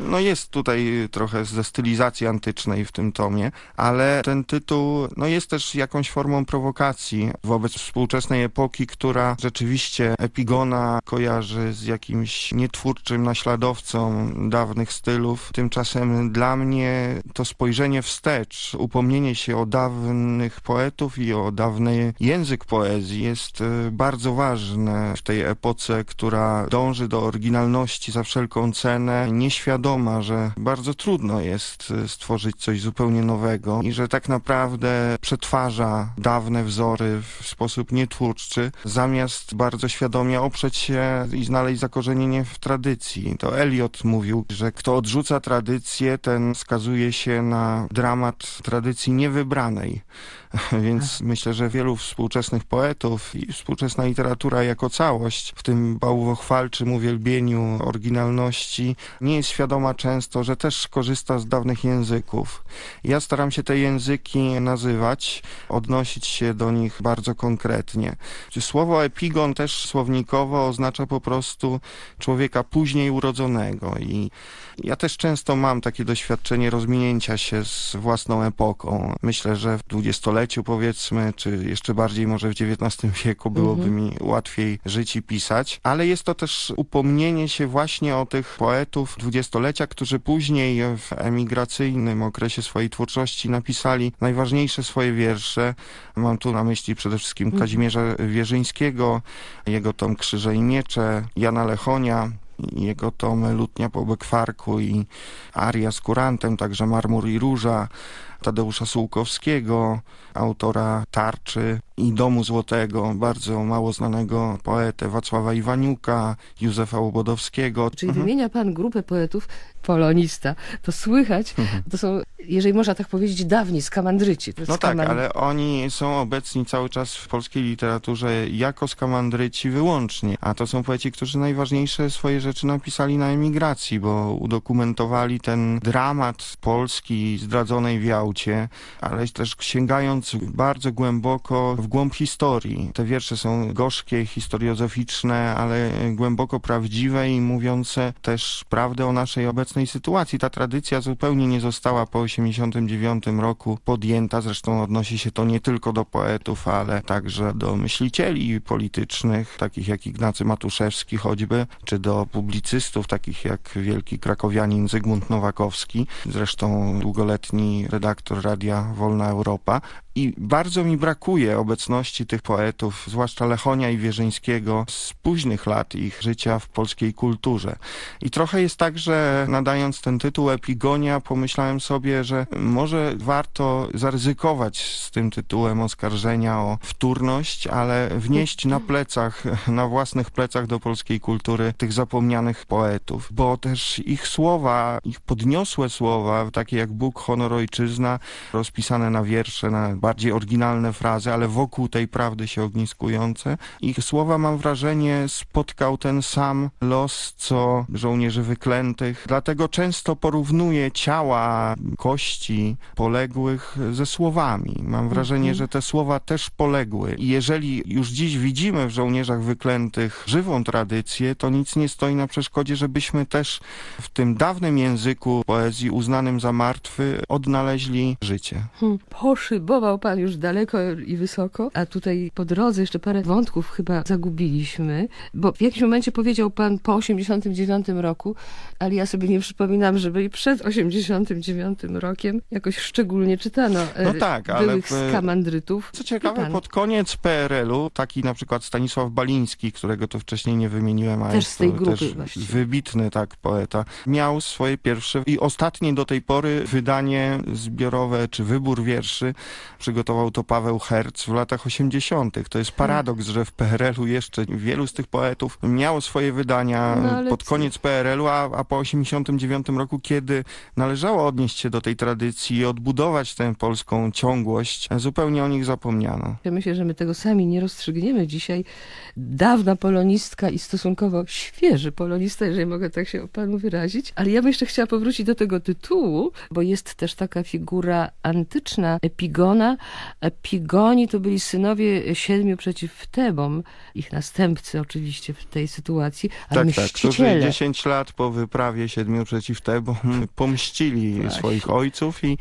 Speaker 163: No jest tutaj trochę ze stylizacji antycznej w tym tomie, ale ten tytuł no jest też jakąś formą prowokacji wobec współczesnej epoki, która rzeczywiście Epigona kojarzy z jakimś nietwórczym dawnych stylów. Tymczasem dla mnie to spojrzenie wstecz, upomnienie się o dawnych poetów i o dawny język poezji jest e, bardzo ważne w tej epoce, która dąży do oryginalności za wszelką cenę, nieświadoma, że bardzo trudno jest e, stworzyć coś zupełnie nowego i że tak naprawdę przetwarza dawne wzory w sposób nietwórczy, zamiast bardzo świadomie oprzeć się i znaleźć zakorzenienie w tradycji. To Eliot mówił, że kto odrzuca tradycję, ten skazuje się na dramat tradycji niewybranej. Więc myślę, że wielu współczesnych poetów i współczesna literatura jako całość w tym bałwochwalczym uwielbieniu oryginalności nie jest świadoma często, że też korzysta z dawnych języków. Ja staram się te języki nazywać, odnosić się do nich bardzo konkretnie. Słowo epigon też słownikowo oznacza po prostu człowieka później urodzonego i ja też często mam takie doświadczenie rozminięcia się z własną epoką. Myślę, że w dwudziestoleciu powiedzmy, czy jeszcze bardziej może w XIX wieku byłoby
Speaker 193: Mhm.
Speaker 163: mi łatwiej żyć i pisać, ale jest to też upomnienie się właśnie o tych poetów dwudziestolecia, którzy później w emigracyjnym okresie swojej twórczości napisali najważniejsze swoje wiersze. Mam tu na myśli przede wszystkim
Speaker 193: Mhm.
Speaker 163: Kazimierza Wierzyńskiego, jego tom Krzyże i Miecze, Jana Lechonia, jego tom Lutnia po Bekwarku i Aria z Kurantem, także Marmur i Róża, Tadeusza Sułkowskiego, autora Tarczy i Domu Złotego, bardzo mało znanego poetę Wacława Iwaniuka, Józefa Łobodowskiego.
Speaker 193: Czyli
Speaker 163: Mhm.
Speaker 193: wymienia pan grupę poetów, polonista. To słychać,
Speaker 163: Mhm.
Speaker 193: to są, jeżeli można tak powiedzieć, dawni skamandryci.
Speaker 163: No tak, ale oni są obecni cały czas w polskiej literaturze jako skamandryci wyłącznie, a to są poeci, którzy najważniejsze swoje rzeczy napisali na emigracji, bo udokumentowali ten dramat Polski zdradzonej w Jałcie, ale też sięgając bardzo głęboko w głąb historii. Te wiersze są gorzkie, historiozoficzne, ale głęboko prawdziwe i mówiące też prawdę o naszej obecnej sytuacji. Ta tradycja zupełnie nie została po 1989 roku podjęta, zresztą odnosi się to nie tylko do poetów, ale także do myślicieli politycznych, takich jak Ignacy Matuszewski choćby, czy do publicystów, takich jak wielki krakowianin Zygmunt Nowakowski, zresztą długoletni redaktor Radia Wolna Europa. I bardzo mi brakuje obecności tych poetów, zwłaszcza Lechonia i Wierzyńskiego, z późnych lat ich życia w polskiej kulturze. I trochę jest tak, że nadając ten tytuł Epigonia, pomyślałem sobie, że może warto zaryzykować z tym tytułem oskarżenia o wtórność, ale wnieść na plecach, na własnych plecach do polskiej kultury tych zapomnianych poetów, bo też ich słowa, ich podniosłe słowa, takie jak Bóg, honor, ojczyzna, rozpisane na wiersze, na bardziej oryginalne frazy, ale wokół tej prawdy się ogniskujące. Ich słowa, mam wrażenie, spotkał ten sam los, co żołnierzy wyklętych. Dlatego często porównuję ciała, kości poległych ze słowami. Mam wrażenie,
Speaker 193: Mhm.
Speaker 163: że te słowa też poległy. I jeżeli już dziś widzimy w żołnierzach wyklętych żywą tradycję, to nic nie stoi na przeszkodzie, żebyśmy też w tym dawnym języku poezji uznanym za martwy odnaleźli życie.
Speaker 193: Hmm, Poszybował pan już daleko i wysoko, a tutaj po drodze jeszcze parę wątków chyba zagubiliśmy, bo w jakimś momencie powiedział pan po 89 roku, ale ja sobie nie przypominam, żeby i przed 89 rokiem jakoś szczególnie czytano e,
Speaker 163: No tak, ale
Speaker 193: byłych
Speaker 163: w-
Speaker 193: skamandrytów.
Speaker 163: Co ciekawe, pod koniec PRL-u taki na przykład Stanisław Baliński, którego to wcześniej nie wymieniłem, a
Speaker 193: Też
Speaker 163: jest
Speaker 193: z tej grupy
Speaker 163: też
Speaker 193: właściwie.
Speaker 163: wybitny tak poeta, miał swoje pierwsze i ostatnie do tej pory wydanie zbiorowe czy wybór wierszy. Przygotował to Paweł Herc w latach 80. To jest paradoks, że w PRL-u jeszcze wielu z tych poetów miało swoje wydania
Speaker 193: No, ale
Speaker 163: pod koniec PRL-u, a, a po 89 roku, kiedy należało odnieść się do tej tradycji i odbudować tę polską ciągłość, zupełnie o nich zapomniano.
Speaker 193: Ja myślę, że my tego sami nie rozstrzygniemy dzisiaj. Dawna polonistka i stosunkowo świeży polonista, jeżeli mogę tak się o panu wyrazić. Ale ja bym jeszcze chciała powrócić do tego tytułu, bo jest też taka figura antyczna, Epigona. Epigoni to byli synowie siedmiu przeciw Tebom, ich następcy oczywiście w tej sytuacji, ale
Speaker 163: Tak, tak,
Speaker 193: mściciele.
Speaker 163: 10 lat po wyprawie siedmiu przeciw Tebom pomścili
Speaker 193: Właśnie.
Speaker 163: swoich ojców i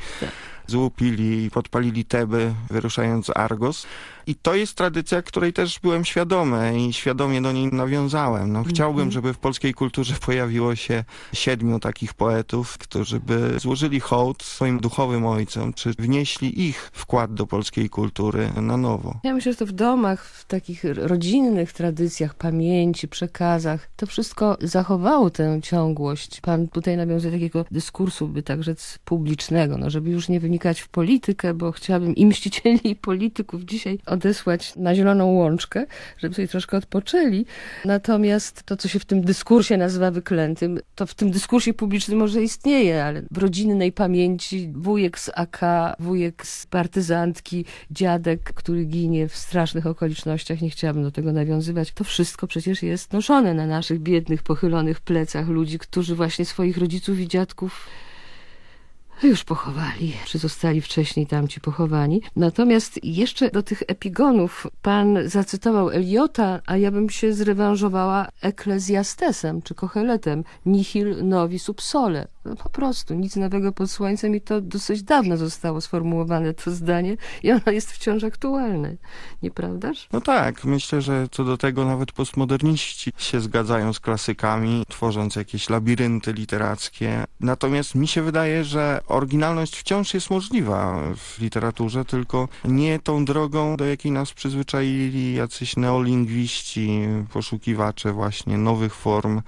Speaker 163: złupili i podpalili Teby, wyruszając Argos. I to jest tradycja, której też byłem świadomy i świadomie do niej nawiązałem. No, chciałbym, żeby w polskiej kulturze pojawiło się siedmiu takich poetów, którzy by złożyli hołd swoim duchowym ojcom, czy wnieśli ich wkład do polskiej kultury na nowo.
Speaker 193: Ja myślę, że to w domach, w takich rodzinnych tradycjach, pamięci, przekazach, to wszystko zachowało tę ciągłość. Pan tutaj nawiązuje takiego dyskursu, by tak rzec, publicznego, no, żeby już nie wynikać w politykę, bo chciałabym i mścicieli, i polityków dzisiaj odesłać na zieloną łączkę, żeby sobie troszkę odpoczęli. Natomiast to, co się w tym dyskursie nazywa wyklętym, to w tym dyskursie publicznym może istnieje, ale w rodzinnej pamięci wujek z AK, wujek z partyzantki, dziadek, który ginie w strasznych okolicznościach, nie chciałabym do tego nawiązywać. To wszystko przecież jest noszone na naszych biednych, pochylonych plecach ludzi, którzy właśnie swoich rodziców i dziadków już pochowali, czy zostali wcześniej tamci pochowani. Natomiast jeszcze do tych epigonów pan zacytował Eliota, a ja bym się zrewanżowała Eklezjastesem, czy Kocheletem. Nihil novi sub sole. No po prostu, nic nowego pod słońcem i to dosyć dawno zostało sformułowane to zdanie i ono jest wciąż aktualne. Nieprawdaż?
Speaker 163: No tak, myślę, że co do tego nawet postmoderniści się zgadzają z klasykami, tworząc jakieś labirynty literackie. Natomiast mi się wydaje, że oryginalność wciąż jest możliwa w literaturze, tylko nie tą drogą, do jakiej nas przyzwyczaili jacyś neolingwiści, poszukiwacze właśnie nowych form,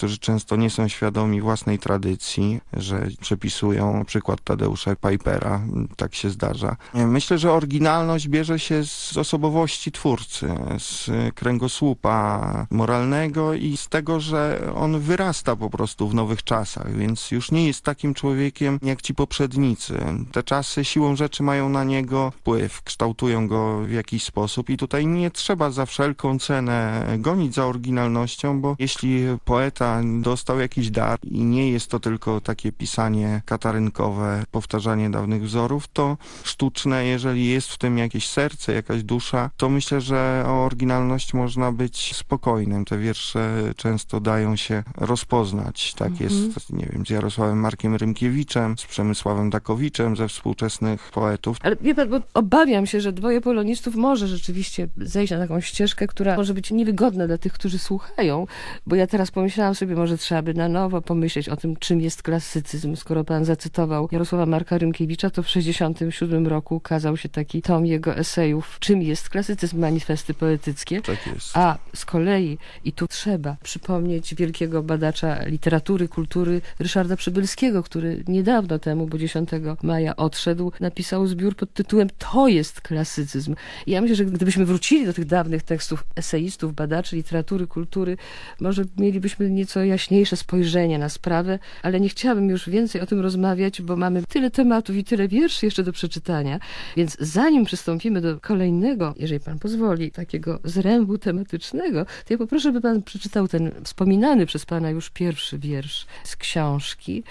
Speaker 163: którzy często nie są świadomi własnej tradycji, że przepisują przykład Tadeusza Pipera, tak się zdarza. Myślę, że oryginalność bierze się z osobowości twórcy, z kręgosłupa moralnego i z tego, że on wyrasta po prostu w nowych czasach, więc już nie jest takim człowiekiem jak ci poprzednicy. Te czasy siłą rzeczy mają na niego wpływ, kształtują go w jakiś sposób i tutaj nie trzeba za wszelką cenę gonić za oryginalnością, bo jeśli poeta dostał jakiś dar i nie jest to tylko takie pisanie katarynkowe, powtarzanie dawnych wzorów, to sztuczne, jeżeli jest w tym jakieś serce, jakaś dusza, to myślę, że o oryginalność można być spokojnym. Te wiersze często dają się rozpoznać. Tak
Speaker 193: Mhm.
Speaker 163: jest, nie wiem, z Jarosławem Markiem Rymkiewiczem, z Przemysławem Dakowiczem, ze współczesnych poetów.
Speaker 193: Ale wie pan, bo obawiam się, że dwoje polonistów może rzeczywiście zejść na taką ścieżkę, która może być niewygodna dla tych, którzy słuchają, bo ja teraz pomyślałam sobie, może trzeba by na nowo pomyśleć o tym, czym jest klasycyzm. Skoro pan zacytował Jarosława Marka Rymkiewicza, to w 67 roku ukazał się taki tom jego esejów, czym jest klasycyzm, manifesty poetyckie.
Speaker 163: Tak jest.
Speaker 193: A z kolei, i tu trzeba przypomnieć wielkiego badacza literatury, kultury Ryszarda Przybylskiego, który niedawno temu, bo 10 maja odszedł, napisał zbiór pod tytułem To jest klasycyzm. I ja myślę, że gdybyśmy wrócili do tych dawnych tekstów eseistów, badaczy literatury, kultury, może mielibyśmy nieco jaśniejsze spojrzenie na sprawę, ale nie chciałabym już więcej o tym rozmawiać, bo mamy tyle tematów i tyle wierszy jeszcze do przeczytania. Więc zanim przystąpimy do kolejnego, jeżeli pan pozwoli, takiego zrębu tematycznego, to ja poproszę, by pan przeczytał ten wspominany przez pana już pierwszy wiersz z książki.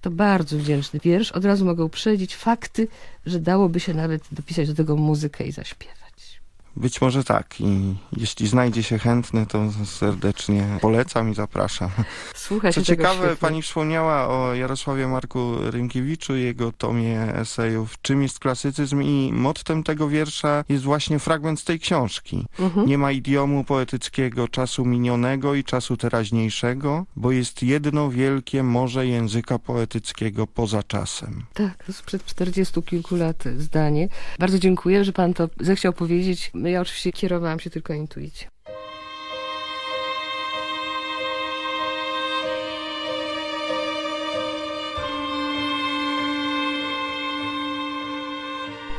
Speaker 193: To bardzo wdzięczny wiersz. Od razu mogę uprzedzić fakty, że dałoby się nawet dopisać do tego muzykę i zaśpiewać.
Speaker 163: Być może tak i jeśli znajdzie się chętny, to serdecznie polecam i zapraszam.
Speaker 193: Słucha
Speaker 163: Co ciekawe,
Speaker 193: świetnie.
Speaker 163: pani wspomniała o Jarosławie Marku Rynkiewiczu i jego tomie esejów Czym jest klasycyzm i mottem tego wiersza jest właśnie fragment z tej książki.
Speaker 193: Mhm.
Speaker 163: Nie ma idiomu poetyckiego czasu minionego i czasu teraźniejszego, bo jest jedno wielkie morze języka poetyckiego poza czasem.
Speaker 193: Tak, to sprzed 40 kilku lat zdanie. Bardzo dziękuję, że pan to zechciał powiedzieć. Ja oczywiście kierowałam się tylko intuicją.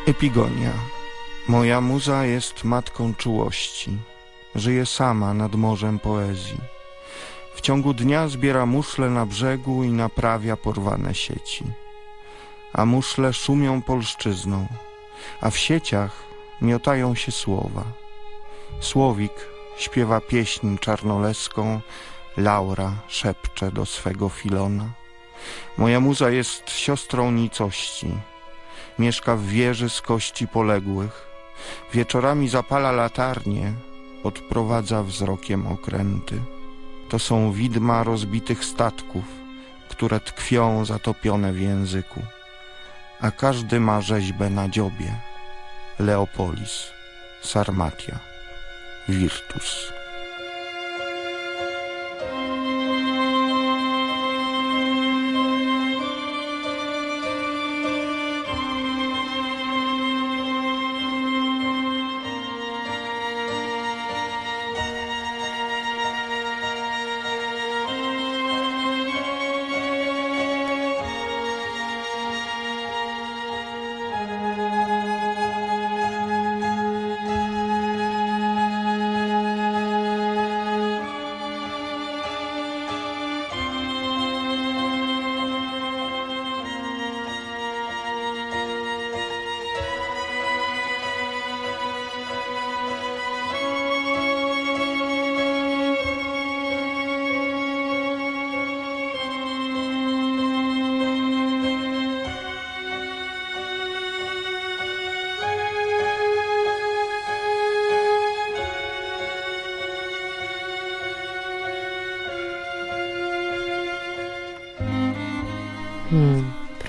Speaker 163: Epigonia. Moja muza jest matką czułości. Żyje sama nad morzem poezji. W ciągu dnia zbiera muszle na brzegu i naprawia porwane sieci. A muszle szumią polszczyzną, a w sieciach miotają się słowa. Słowik śpiewa pieśń czarnoleską, Laura szepcze do swego Filona. Moja muza jest siostrą nicości, mieszka w wieży z kości poległych. Wieczorami zapala latarnie, odprowadza wzrokiem okręty. To są widma rozbitych statków, które tkwią zatopione w języku. A każdy ma rzeźbę na dziobie. Leopolis, Sarmatia, Virtus.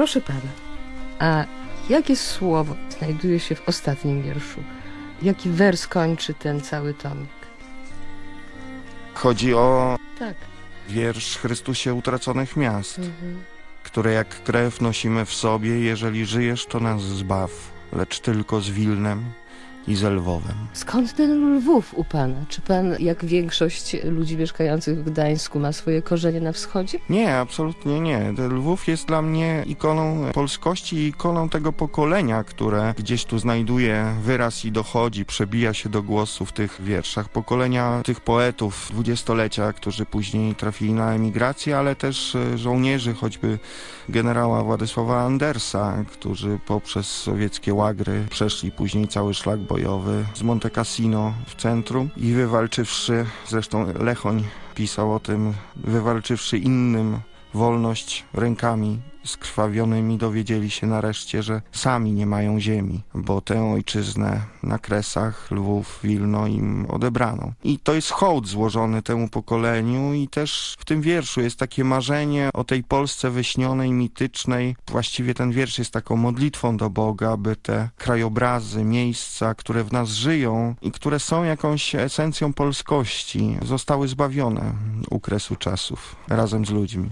Speaker 193: Proszę pana, a jakie słowo znajduje się w ostatnim wierszu? Jaki wers kończy ten cały tomik?
Speaker 163: Chodzi o
Speaker 193: Tak.
Speaker 163: wiersz Chrystusie utraconych miast,
Speaker 193: Mhm.
Speaker 163: które jak krew nosimy w sobie, jeżeli żyjesz, to nas zbaw, lecz tylko z Wilnem i z Lwowem.
Speaker 193: Skąd ten Lwów u pana? Czy pan, jak większość ludzi mieszkających w Gdańsku, ma swoje korzenie na wschodzie?
Speaker 163: Nie, absolutnie nie. Lwów jest dla mnie ikoną polskości i ikoną tego pokolenia, które gdzieś tu znajduje wyraz i dochodzi, przebija się do głosu w tych wierszach. Pokolenia tych poetów dwudziestolecia, którzy później trafili na emigrację, ale też e, żołnierzy, choćby generała Władysława Andersa, którzy poprzez sowieckie łagry przeszli później cały szlak bojowy z Monte Cassino w centrum i wywalczywszy, zresztą Lechoń pisał o tym, wywalczywszy innym wolność rękami skrwawionymi, dowiedzieli się nareszcie, że sami nie mają ziemi, bo tę ojczyznę na Kresach, Lwów, Wilno im odebrano. I to jest hołd złożony temu pokoleniu i też w tym wierszu jest takie marzenie o tej Polsce wyśnionej, mitycznej. Właściwie ten wiersz jest taką modlitwą do Boga, by te krajobrazy, miejsca, które w nas żyją i które są jakąś esencją polskości, zostały zbawione u kresu czasów razem z ludźmi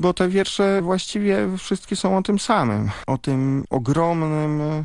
Speaker 163: bo te wiersze właściwie wszystkie są o tym samym, o tym ogromnym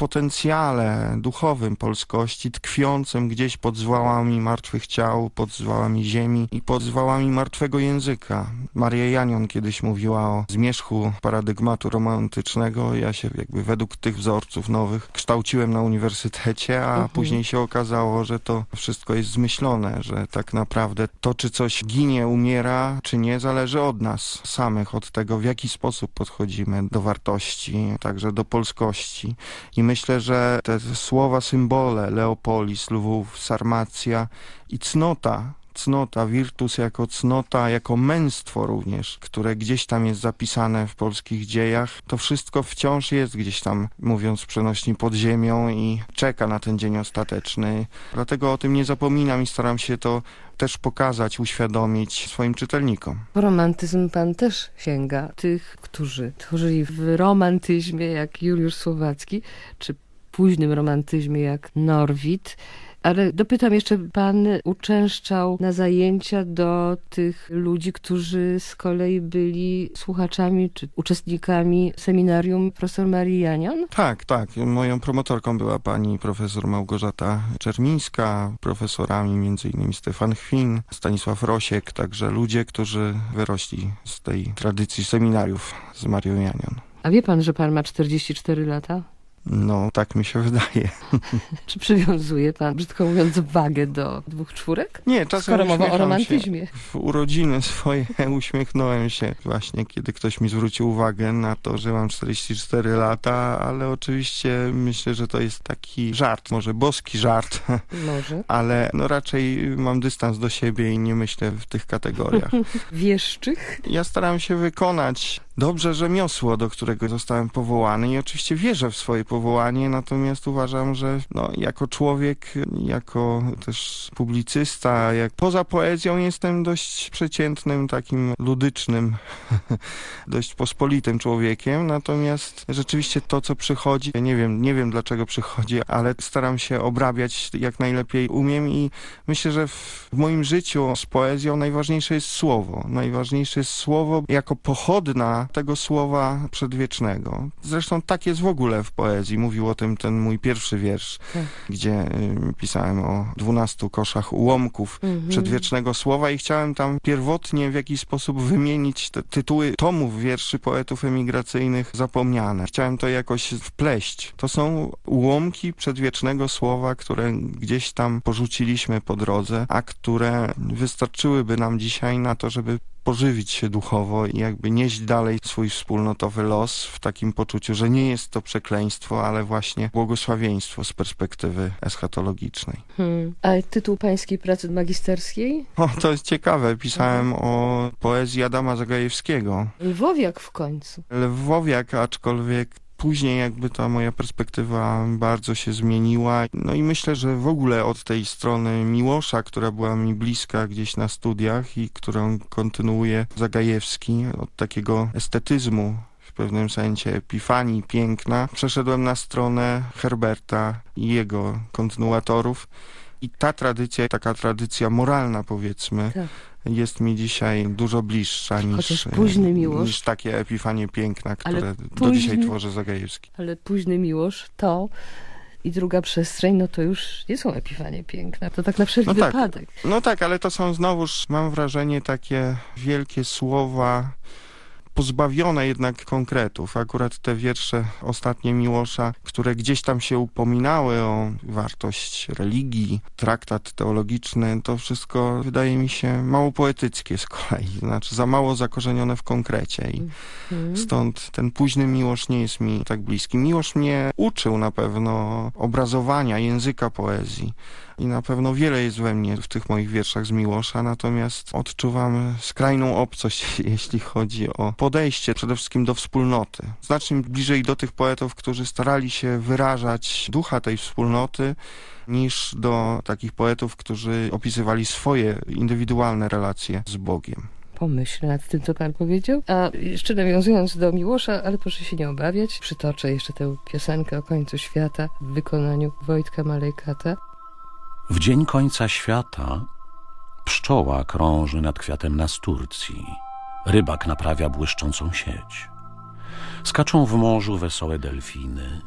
Speaker 163: potencjale duchowym polskości, tkwiącym gdzieś pod zwałami martwych ciał, pod zwałami ziemi i pod zwałami martwego języka. Maria Janion kiedyś mówiła o zmierzchu paradygmatu romantycznego. Ja się jakby według tych wzorców nowych kształciłem na uniwersytecie, a
Speaker 193: Mhm.
Speaker 163: później się okazało, że to wszystko jest zmyślone, że tak naprawdę to, czy coś ginie, umiera, czy nie, zależy od nas samych, od tego, w jaki sposób podchodzimy do wartości, także do polskości. I myślę, że te słowa, symbole, Leopolis, Lwów, Sarmacja i cnota cnota, wirtus jako cnota, jako męstwo również, które gdzieś tam jest zapisane w polskich dziejach, to wszystko wciąż jest gdzieś tam, mówiąc przenośni, pod ziemią i czeka na ten dzień ostateczny. Dlatego o tym nie zapominam i staram się to też pokazać, uświadomić swoim czytelnikom.
Speaker 193: Romantyzm pan też sięga tych, którzy tworzyli w romantyzmie jak Juliusz Słowacki, czy późnym romantyzmie jak Norwid. Ale dopytam jeszcze, pan uczęszczał na zajęcia do tych ludzi, którzy z kolei byli słuchaczami czy uczestnikami seminarium profesor Marii Janion?
Speaker 163: Tak, tak. Moją promotorką była pani profesor Małgorzata Czermińska, profesorami m.in. Stefan Chwin, Stanisław Rosiek, także ludzie, którzy wyrośli z tej tradycji seminariów z Marią Janion.
Speaker 193: A wie pan, że pan ma 44 lata?
Speaker 163: No, tak mi się wydaje.
Speaker 193: Czy przywiązuje pan, brzydko mówiąc, wagę do dwóch czwórek?
Speaker 163: Nie, czasem
Speaker 193: Skoro mowa o romantyzmie.
Speaker 163: Się. W urodziny swoje uśmiechnąłem się właśnie, kiedy ktoś mi zwrócił uwagę na to, że mam 44 lata, ale oczywiście myślę, że to jest taki żart, może boski żart,
Speaker 193: Może.
Speaker 163: ale no raczej mam dystans do siebie i nie myślę w tych kategoriach.
Speaker 193: Wieszczych?
Speaker 163: Ja staram się wykonać dobrze rzemiosło, do którego zostałem powołany i oczywiście wierzę w swoje powołanie, natomiast uważam, że no, jako człowiek, jako też publicysta, jak poza poezją jestem dość przeciętnym, takim ludycznym, dość pospolitym człowiekiem, natomiast rzeczywiście to, co przychodzi, nie wiem, nie wiem dlaczego przychodzi, ale staram się obrabiać jak najlepiej umiem i myślę, że w, moim życiu z poezją najważniejsze jest słowo. Najważniejsze jest słowo jako pochodna tego słowa przedwiecznego. Zresztą tak jest w ogóle w poezji. Mówił o tym ten mój pierwszy wiersz,
Speaker 193: Tak.
Speaker 163: gdzie y, pisałem o dwunastu koszach ułomków
Speaker 193: Mhm.
Speaker 163: przedwiecznego słowa i chciałem tam pierwotnie w jakiś sposób wymienić te tytuły tomów wierszy poetów emigracyjnych zapomniane. Chciałem to jakoś wpleść. To są ułomki przedwiecznego słowa, które gdzieś tam porzuciliśmy po drodze, a które wystarczyłyby nam dzisiaj na to, żeby pożywić się duchowo i jakby nieść dalej swój wspólnotowy los w takim poczuciu, że nie jest to przekleństwo, ale właśnie błogosławieństwo z perspektywy eschatologicznej.
Speaker 193: Hmm. A tytuł pańskiej pracy magisterskiej?
Speaker 163: O, to jest ciekawe. Pisałem o poezji Adama Zagajewskiego.
Speaker 193: Lwowiak w końcu.
Speaker 163: Lwowiak, aczkolwiek później jakby ta moja perspektywa bardzo się zmieniła. No i myślę, że w ogóle od tej strony Miłosza, która była mi bliska gdzieś na studiach i którą kontynuuje Zagajewski, od takiego estetyzmu w pewnym sensie epifanii piękna, przeszedłem na stronę Herberta i jego kontynuatorów. I ta tradycja, taka tradycja moralna powiedzmy,
Speaker 193: Tak.
Speaker 163: Jest mi dzisiaj dużo bliższa niż,
Speaker 193: późny Miłosz.
Speaker 163: niż takie epifanie piękna, które do
Speaker 193: późny-
Speaker 163: dzisiaj tworzy Zagajewski.
Speaker 193: Ale późny Miłosz to i druga przestrzeń, no to już nie są epifanie piękne. To tak na wszelki
Speaker 163: No tak.
Speaker 193: wypadek.
Speaker 163: No tak, ale to są znowuż, mam wrażenie, takie wielkie słowa, pozbawione jednak konkretów. Akurat te wiersze ostatnie Miłosza, które gdzieś tam się upominały o wartość religii, traktat teologiczny, to wszystko wydaje mi się mało poetyckie z kolei, znaczy za mało zakorzenione w konkrecie i
Speaker 193: Mhm.
Speaker 163: stąd ten późny Miłosz nie jest mi tak bliski. Miłosz mnie uczył na pewno obrazowania, języka poezji i na pewno wiele jest we mnie w tych moich wierszach z Miłosza, natomiast odczuwam skrajną obcość, jeśli chodzi o podejście przede wszystkim do wspólnoty. Znacznie bliżej do tych poetów, którzy starali się wyrażać ducha tej wspólnoty, niż do takich poetów, którzy opisywali swoje indywidualne relacje z Bogiem.
Speaker 193: Pomyślę nad tym, co pan powiedział. A jeszcze nawiązując do Miłosza, ale proszę się nie obawiać, przytoczę jeszcze tę piosenkę o końcu świata w wykonaniu Wojtka Malejkata.
Speaker 231: W dzień końca świata pszczoła krąży nad kwiatem nasturcji, rybak naprawia błyszczącą sieć. Skaczą w morzu wesołe delfiny,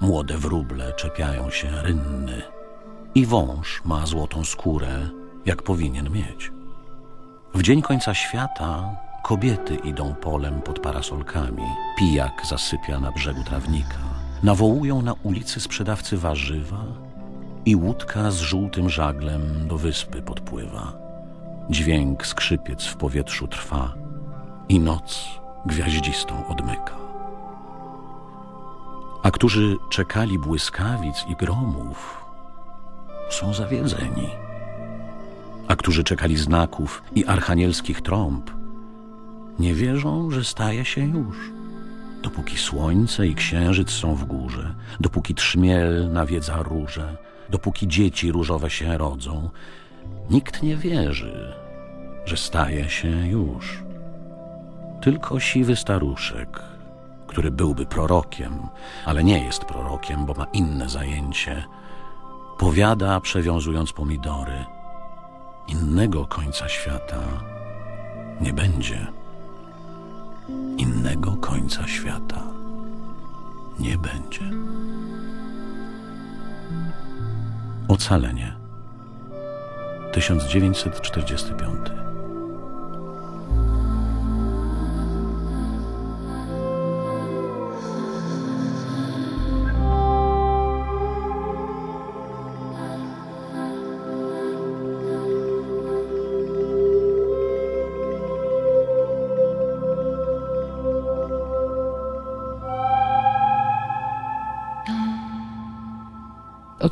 Speaker 231: młode wróble czepiają się rynny. I wąż ma złotą skórę, jak powinien mieć. W dzień końca świata kobiety idą polem pod parasolkami, pijak zasypia na brzegu trawnika, nawołują na ulicy sprzedawcy warzywa, i łódka z żółtym żaglem do wyspy podpływa. Dźwięk skrzypiec w powietrzu trwa i noc gwiaździstą odmyka. A którzy czekali błyskawic i gromów, są zawiedzeni. a którzy czekali znaków i archanielskich trąb, nie wierzą, że staje się już. Dopóki słońce i księżyc są w górze, dopóki trzmiel nawiedza róże, dopóki dzieci różowe się rodzą, nikt nie wierzy, że staje się już. Tylko siwy staruszek, który byłby prorokiem, ale nie jest prorokiem, bo ma inne zajęcie, powiada, przewiązując pomidory. Innego końca świata nie będzie. Innego końca świata nie będzie. Ocalenie. 1945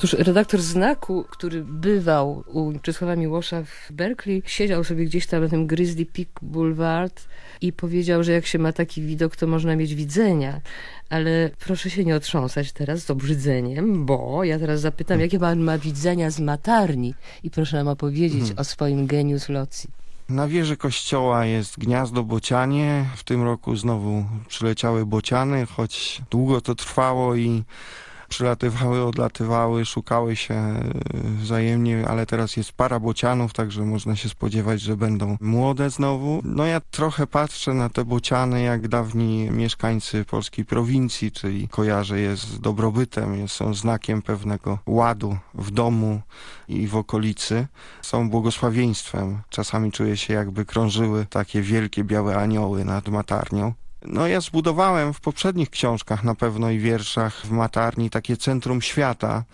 Speaker 193: Otóż redaktor Znaku, który bywał u Czesława Miłosza w Berkeley, siedział sobie gdzieś tam na tym Grizzly Peak Boulevard i powiedział, że jak się ma taki widok, to można mieć widzenia. Ale proszę się nie otrząsać teraz z obrzydzeniem, bo ja teraz zapytam, jakie pan ma widzenia z matarni i proszę nam opowiedzieć
Speaker 163: Mhm.
Speaker 193: o swoim genius loci.
Speaker 163: Na wieży kościoła jest gniazdo bocianie. W tym roku znowu przyleciały bociany, choć długo to trwało i przylatywały, odlatywały, szukały się e, wzajemnie, ale teraz jest para bocianów, także można się spodziewać, że będą młode znowu. No ja trochę patrzę na te bociany jak dawni mieszkańcy polskiej prowincji, czyli kojarzę je z dobrobytem, są znakiem pewnego ładu w domu i w okolicy. Są błogosławieństwem. Czasami czuję się jakby krążyły takie wielkie białe anioły nad matarnią. No ja zbudowałem w poprzednich książkach na pewno i wierszach w Matarni takie centrum świata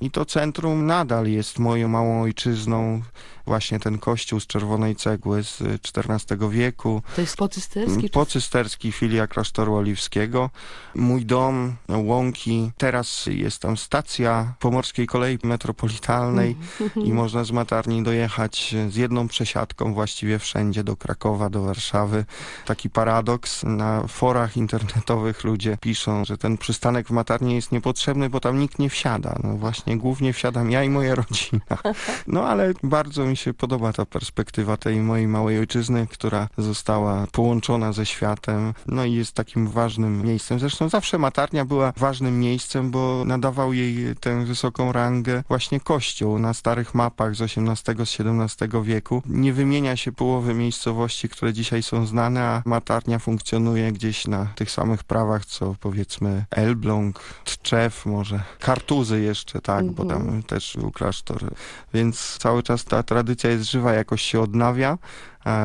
Speaker 163: i to centrum nadal jest moją małą ojczyzną. Właśnie ten kościół z czerwonej cegły z XIV wieku.
Speaker 193: To jest pocysterski? czy-
Speaker 163: Pocysterski, filia klasztoru oliwskiego. Mój dom, łąki. Teraz jest tam stacja Pomorskiej Kolei Metropolitalnej i można z Matarni dojechać z jedną przesiadką właściwie wszędzie, do Krakowa, do Warszawy. Taki paradoks. Na forach internetowych ludzie piszą, że ten przystanek w Matarni jest niepotrzebny, bo tam nikt nie wsiada. No właśnie, głównie wsiadam ja i moja rodzina. No ale bardzo mi się podoba ta perspektywa tej mojej małej ojczyzny, która została połączona ze światem, no i jest takim ważnym miejscem. Zresztą zawsze Matarnia była ważnym miejscem, bo nadawał jej tę wysoką rangę właśnie kościół. Na starych mapach z XVIII, z XVII wieku nie wymienia się połowy miejscowości, które dzisiaj są znane, a Matarnia funkcjonuje gdzieś na tych samych prawach, co powiedzmy Elbląg, Tczew, może Kartuzy jeszcze, tak, bo tam też był klasztor. Więc cały czas ta tradycja jest żywa, jakoś się odnawia.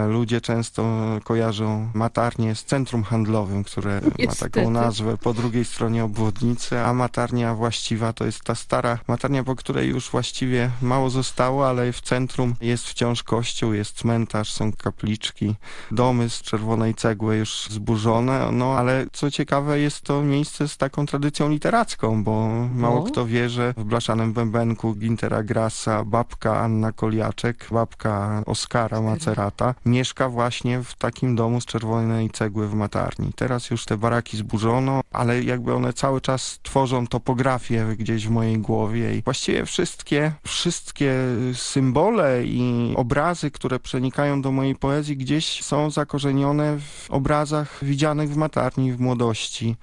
Speaker 163: Ludzie często kojarzą Matarnię z centrum handlowym, które ma
Speaker 193: Niestety.
Speaker 163: taką nazwę po drugiej stronie obwodnicy, a Matarnia właściwa to jest ta stara Matarnia, po której już właściwie mało zostało, ale w centrum jest wciąż kościół, jest cmentarz, są kapliczki, domy z czerwonej cegły już zburzone, no ale co ciekawe jest to miejsce z taką tradycją literacką, bo mało
Speaker 193: O.
Speaker 163: kto wie, że w Blaszanym Bębenku Gintera Grassa babka Anna Koliaczek, babka Oskara Macerata mieszka właśnie w takim domu z czerwonej cegły w Matarni. Teraz już te baraki zburzono, ale jakby one cały czas tworzą topografię gdzieś w mojej głowie i właściwie wszystkie, wszystkie symbole i obrazy, które przenikają do mojej poezji gdzieś są zakorzenione w obrazach widzianych w Matarni w młodości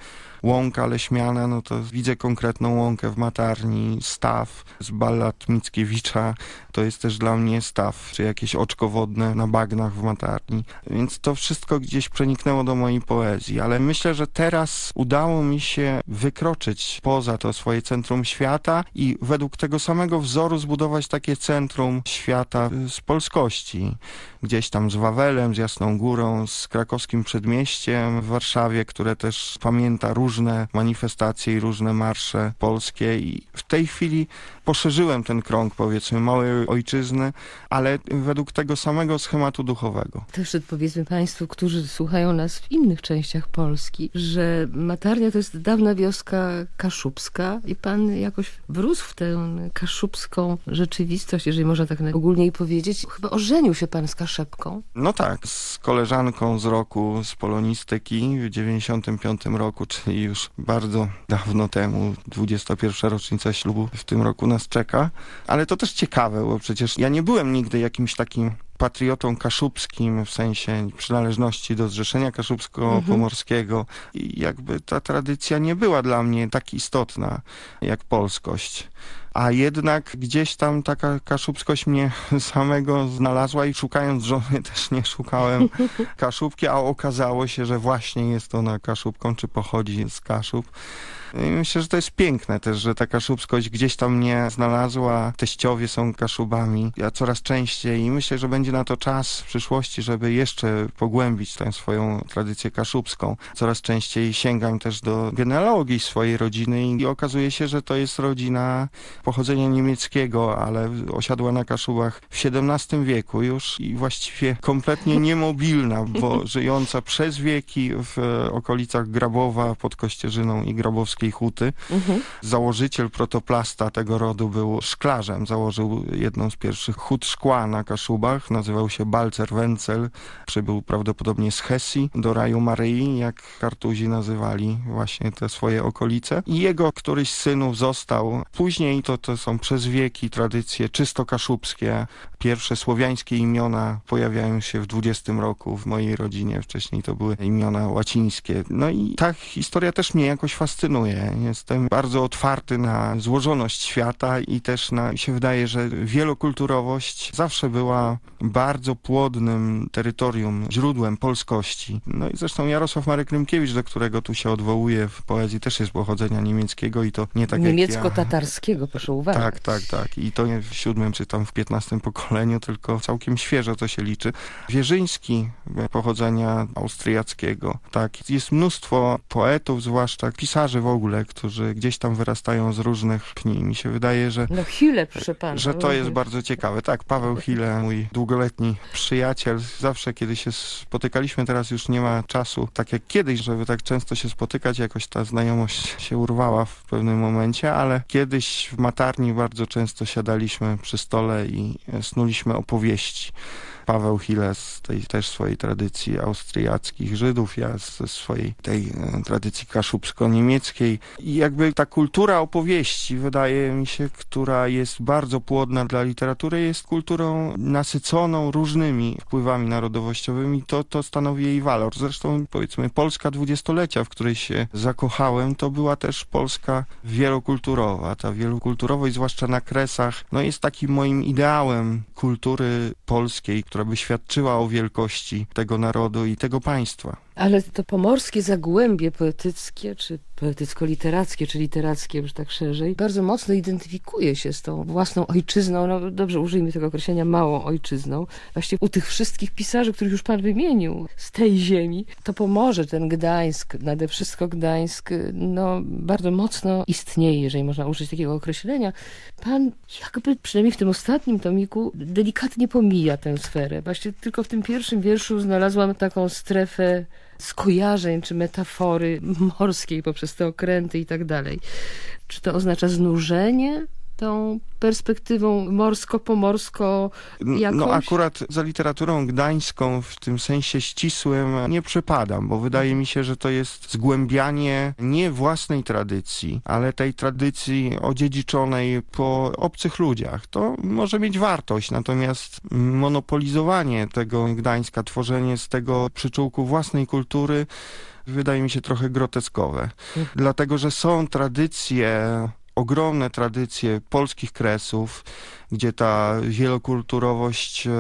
Speaker 163: łąka leśmiana, no to widzę konkretną łąkę w Matarni, staw z ballad Mickiewicza, to jest też dla mnie staw, czy jakieś oczko wodne na bagnach w Matarni. Więc to wszystko gdzieś przeniknęło do mojej poezji, ale myślę, że teraz udało mi się wykroczyć poza to swoje centrum świata i według tego samego wzoru zbudować takie centrum świata z polskości. Gdzieś tam z Wawelem, z Jasną Górą, z krakowskim Przedmieściem w Warszawie, które też pamięta różne różne manifestacje i różne marsze polskie i w tej chwili poszerzyłem ten krąg, powiedzmy, małej ojczyzny, ale według tego samego schematu duchowego.
Speaker 193: Też powiedzmy Państwu, którzy słuchają nas w innych częściach Polski, że Matarnia to jest dawna wioska kaszubska i Pan jakoś wrósł w tę kaszubską rzeczywistość, jeżeli można tak ogólniej powiedzieć. Chyba ożenił się Pan z kaszepką.
Speaker 163: No tak, z koleżanką z roku z polonistyki w 95 roku, czyli już bardzo dawno temu, 21 rocznica ślubu w tym roku nas czeka, ale to też ciekawe, bo przecież ja nie byłem nigdy jakimś takim patriotą kaszubskim w sensie przynależności do Zrzeszenia Kaszubsko-Pomorskiego. I jakby ta tradycja nie była dla mnie tak istotna jak polskość. A jednak gdzieś tam taka kaszubskość mnie samego znalazła i szukając żony też nie szukałem kaszubki, a okazało się, że właśnie jest ona kaszubką, czy pochodzi z Kaszub. I myślę, że to jest piękne też, że ta kaszubskość gdzieś tam mnie znalazła. Teściowie są kaszubami, ja coraz częściej i myślę, że będzie na to czas w przyszłości, żeby jeszcze pogłębić tę swoją tradycję kaszubską. Coraz częściej sięgam też do genealogii swojej rodziny i okazuje się, że to jest rodzina pochodzenia niemieckiego, ale osiadła na Kaszubach w XVII wieku już i właściwie kompletnie niemobilna, bo żyjąca przez wieki w okolicach Grabowa pod Kościerzyną i Grabowskiej Huty.
Speaker 193: Mhm.
Speaker 163: Założyciel protoplasta tego rodu był szklarzem. Założył jedną z pierwszych hut szkła na Kaszubach. Nazywał się Balcer Wencel. Przybył prawdopodobnie z Hesji do raju Maryi, jak Kartuzi nazywali właśnie te swoje okolice. I jego któryś z synów został. Później to, to są przez wieki tradycje czysto kaszubskie. Pierwsze słowiańskie imiona pojawiają się w 20 roku w mojej rodzinie. Wcześniej to były imiona łacińskie. No i ta historia też mnie jakoś fascynuje. Jestem bardzo otwarty na złożoność świata i też na, mi się wydaje, że wielokulturowość zawsze była bardzo płodnym terytorium, źródłem polskości. No i zresztą Jarosław Marek Rymkiewicz, do którego tu się odwołuje w poezji, też jest pochodzenia niemieckiego i to nie tak jak ja.
Speaker 193: Niemiecko-tatarskiego, proszę uważać.
Speaker 163: Tak, tak, tak. I to nie w siódmym czy tam w piętnastym pokoleniu, tylko całkiem świeżo to się liczy. Wierzyński pochodzenia austriackiego. Tak, jest mnóstwo poetów, zwłaszcza pisarzy w ogóle, którzy gdzieś tam wyrastają z różnych pni. Mi się wydaje, że,
Speaker 193: No Hille, proszę Pana.
Speaker 163: że to jest bardzo ciekawe. Tak, Paweł Hille, mój długoletni przyjaciel. Zawsze, kiedy się spotykaliśmy, teraz już nie ma czasu, tak jak kiedyś, żeby tak często się spotykać, jakoś ta znajomość się urwała w pewnym momencie, ale kiedyś w Matarni bardzo często siadaliśmy przy stole i snuliśmy opowieści. Paweł Hille z tej też swojej tradycji austriackich Żydów, ja ze swojej tej e, tradycji kaszubsko-niemieckiej. I jakby ta kultura opowieści, wydaje mi się, która jest bardzo płodna dla literatury, jest kulturą nasyconą różnymi wpływami narodowościowymi. To, to stanowi jej walor. Zresztą powiedzmy Polska dwudziestolecia, w której się zakochałem, to była też Polska wielokulturowa. Ta wielokulturowość, zwłaszcza na Kresach, no jest takim moim ideałem kultury polskiej, która by świadczyła o wielkości tego narodu i tego państwa.
Speaker 193: Ale to pomorskie zagłębie poetyckie, czy poetycko-literackie, czy literackie już tak szerzej, bardzo mocno identyfikuje się z tą własną ojczyzną, no dobrze, użyjmy tego określenia, małą ojczyzną. Właściwie u tych wszystkich pisarzy, których już pan wymienił z tej ziemi, to pomoże ten Gdańsk, nade wszystko Gdańsk, no bardzo mocno istnieje, jeżeli można użyć takiego określenia. Pan jakby, przynajmniej w tym ostatnim tomiku, delikatnie pomija tę sferę. Właśnie tylko w tym pierwszym wierszu znalazłam taką strefę skojarzeń czy metafory morskiej poprzez te okręty i tak dalej. Czy to oznacza znużenie tą perspektywą morsko-pomorsko jakąś?
Speaker 163: No akurat za literaturą gdańską w tym sensie ścisłym nie przypadam, bo wydaje mi się, że to jest zgłębianie nie własnej tradycji, ale tej tradycji odziedziczonej po obcych ludziach. To może mieć wartość, natomiast monopolizowanie tego Gdańska, tworzenie z tego przyczółku własnej kultury wydaje mi się trochę groteskowe. Dlatego, że są tradycje ogromne tradycje polskich kresów, gdzie ta wielokulturowość e,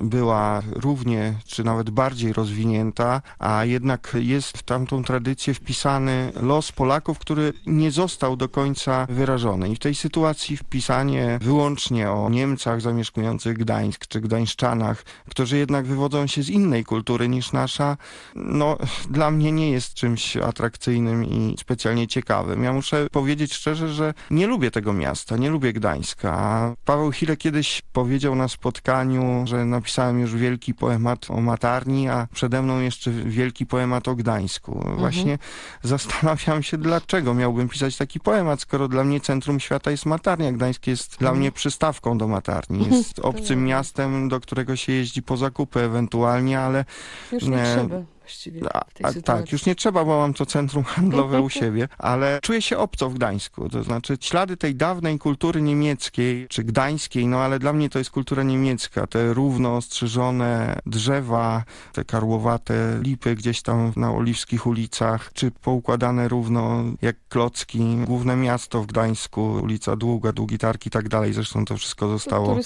Speaker 163: była równie, czy nawet bardziej rozwinięta, a jednak jest w tamtą tradycję wpisany los Polaków, który nie został do końca wyrażony. I w tej sytuacji wpisanie wyłącznie o Niemcach zamieszkujących Gdańsk, czy Gdańszczanach, którzy jednak wywodzą się z innej kultury niż nasza, no dla mnie nie jest czymś atrakcyjnym i specjalnie ciekawym. Ja muszę powiedzieć szczerze, że nie lubię tego miasta, nie lubię Gdańska. A Paweł Chile kiedyś powiedział na spotkaniu, że napisałem już wielki poemat o Matarni, a przede mną jeszcze wielki poemat o Gdańsku. Właśnie zastanawiam się, dlaczego miałbym pisać taki poemat, skoro dla mnie centrum świata jest Matarnia. Gdańsk jest dla mnie przystawką do Matarni. Jest obcym miastem, do którego się jeździ po zakupy ewentualnie, ale...
Speaker 193: Już nie
Speaker 163: e,
Speaker 193: trzeba właściwie tej
Speaker 163: a, tak, już nie trzeba, bo mam to centrum handlowe u siebie, ale czuję się obco w Gdańsku. To znaczy ślady tej dawnej kultury niemieckiej, czy gdańskiej, no ale dla mnie to jest kultura niemiecka. Te równo ostrzyżone drzewa, te karłowate lipy gdzieś tam na oliwskich ulicach, czy poukładane równo jak klocki. Główne miasto w Gdańsku, ulica Długa, Długi Targ i tak dalej. Zresztą to wszystko zostało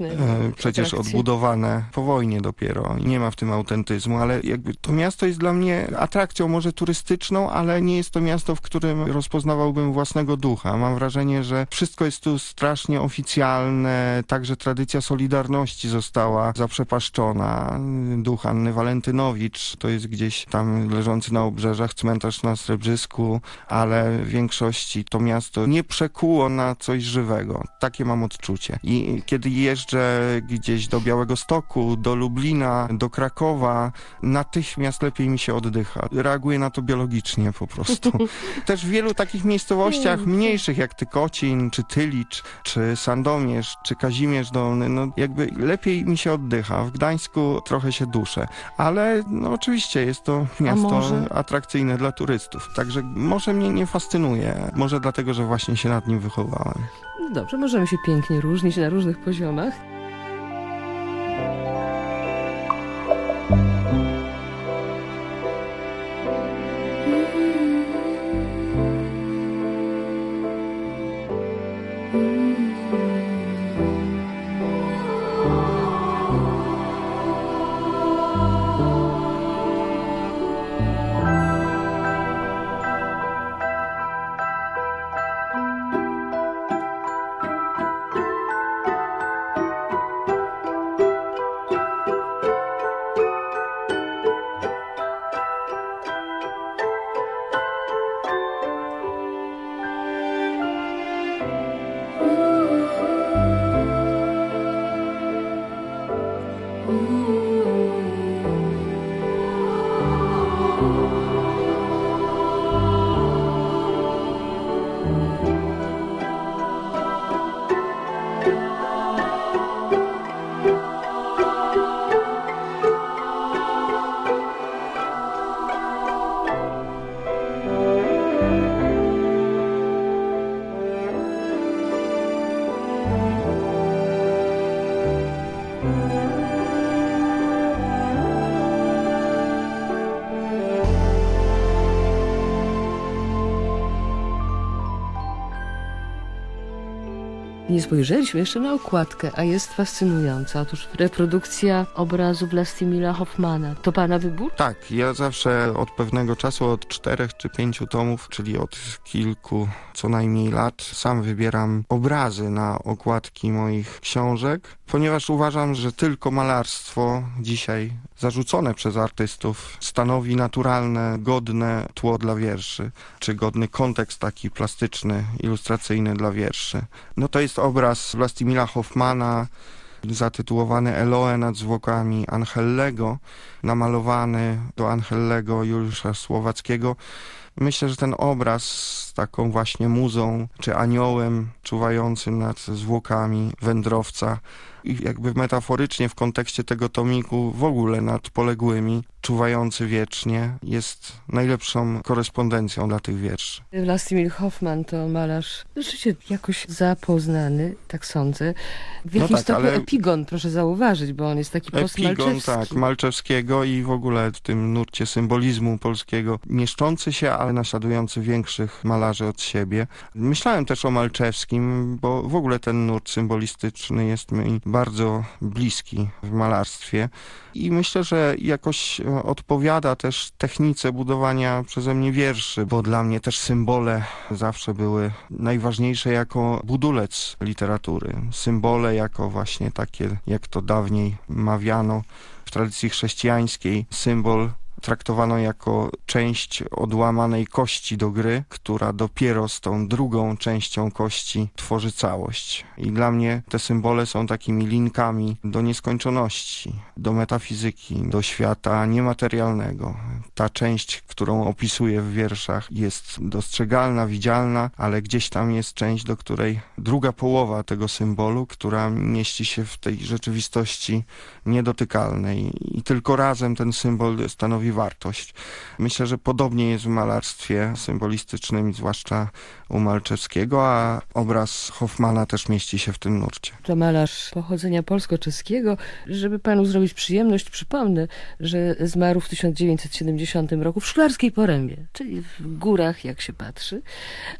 Speaker 163: e, przecież odbudowane po wojnie dopiero. I Nie ma w tym autentyzmu, ale jakby to miasto jest dla mnie atrakcją może turystyczną, ale nie jest to miasto, w którym rozpoznawałbym własnego ducha. Mam wrażenie, że wszystko jest tu strasznie oficjalne, także tradycja Solidarności została zaprzepaszczona. Duch Anny Walentynowicz to jest gdzieś tam leżący na obrzeżach, cmentarz na Srebrzysku, ale w większości to miasto nie przekuło na coś żywego. Takie mam odczucie. I kiedy jeżdżę gdzieś do Białego Stoku, do Lublina, do Krakowa, natychmiast lepiej mi się oddycha. Reaguję na to biologicznie po prostu. Też w wielu takich miejscowościach mniejszych jak Tykocin, czy Tylicz, czy Sandomierz, czy Kazimierz Dolny, no jakby lepiej mi się oddycha. W Gdańsku trochę się duszę, ale no oczywiście jest to miasto atrakcyjne dla turystów. Także może mnie nie fascynuje. Może dlatego, że właśnie się nad nim wychowałem.
Speaker 193: No Dobrze, możemy się pięknie różnić na różnych poziomach. Spojrzeliśmy jeszcze na okładkę, a jest fascynująca. Otóż reprodukcja obrazu Vlastimila Hoffmana. To pana wybór?
Speaker 163: Tak, ja zawsze od pewnego czasu, od czterech czy pięciu tomów, czyli od kilku co najmniej lat, sam wybieram obrazy na okładki moich książek, ponieważ uważam, że tylko malarstwo dzisiaj zarzucone przez artystów stanowi naturalne, godne tło dla wierszy, czy godny kontekst taki plastyczny, ilustracyjny dla wierszy. No to jest obraz Vlastimila Hoffmana, zatytułowany Eloe nad zwłokami Angellego, namalowany do Angellego Juliusza Słowackiego. Myślę, że ten obraz z taką właśnie muzą, czy aniołem czuwającym nad zwłokami wędrowca jakby metaforycznie w kontekście tego tomiku w ogóle nad poległymi, czuwający wiecznie jest najlepszą korespondencją dla tych wierszy.
Speaker 193: Vlastimil Hoffman to malarz rzeczywiście jakoś zapoznany, tak sądzę. W
Speaker 163: No
Speaker 193: jakimś
Speaker 163: tak,
Speaker 193: stopniu
Speaker 163: ale-
Speaker 193: epigon, proszę zauważyć, bo on jest taki
Speaker 163: Epigon, tak, Malczewskiego i w ogóle w tym nurcie symbolizmu polskiego, mieszczący się, ale naśladujący większych malarzy od siebie. Myślałem też o Malczewskim, bo w ogóle ten nurt symbolistyczny jest mi bardzo bliski w malarstwie i myślę, że jakoś e, odpowiada też technice budowania przeze mnie wierszy, bo dla mnie też symbole zawsze były najważniejsze jako budulec literatury. Symbole jako właśnie takie, jak to dawniej mawiano w tradycji chrześcijańskiej, symbol traktowano jako część odłamanej kości do gry, która dopiero z tą drugą częścią kości tworzy całość. I dla mnie te symbole są takimi linkami do nieskończoności, do metafizyki, do świata niematerialnego. Ta część, którą opisuję w wierszach jest dostrzegalna, widzialna, ale gdzieś tam jest część, do której druga połowa tego symbolu, która mieści się w tej rzeczywistości niedotykalnej i tylko razem ten symbol stanowi wartość. Myślę, że podobnie jest w malarstwie symbolistycznym, zwłaszcza u Malczewskiego, a obraz Hoffmana też mieści się w tym nurcie.
Speaker 193: To malarz pochodzenia polsko-czeskiego. Żeby panu zrobić przyjemność, przypomnę, że zmarł w 1970 roku w Szklarskiej Porębie, czyli w górach, jak się patrzy.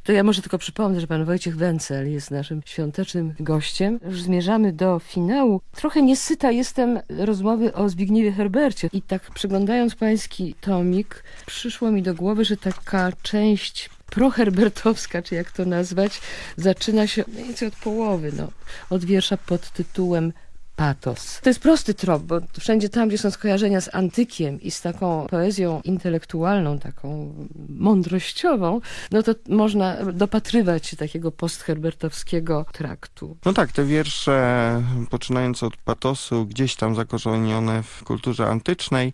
Speaker 193: To ja może tylko przypomnę, że pan Wojciech Wencel jest naszym świątecznym gościem. Już zmierzamy do finału. Trochę niesyta jestem rozmowy o Zbigniewie Herbercie i tak przyglądając pański tomik, przyszło mi do głowy, że taka część proherbertowska, czy jak to nazwać, zaczyna się mniej więcej od połowy, no, od wiersza pod tytułem Patos. To jest prosty trop, bo wszędzie tam, gdzie są skojarzenia z antykiem i z taką poezją intelektualną, taką mądrościową, no to można dopatrywać się takiego postherbertowskiego traktu.
Speaker 163: No tak, te wiersze, poczynając od patosu, gdzieś tam zakorzenione w kulturze antycznej,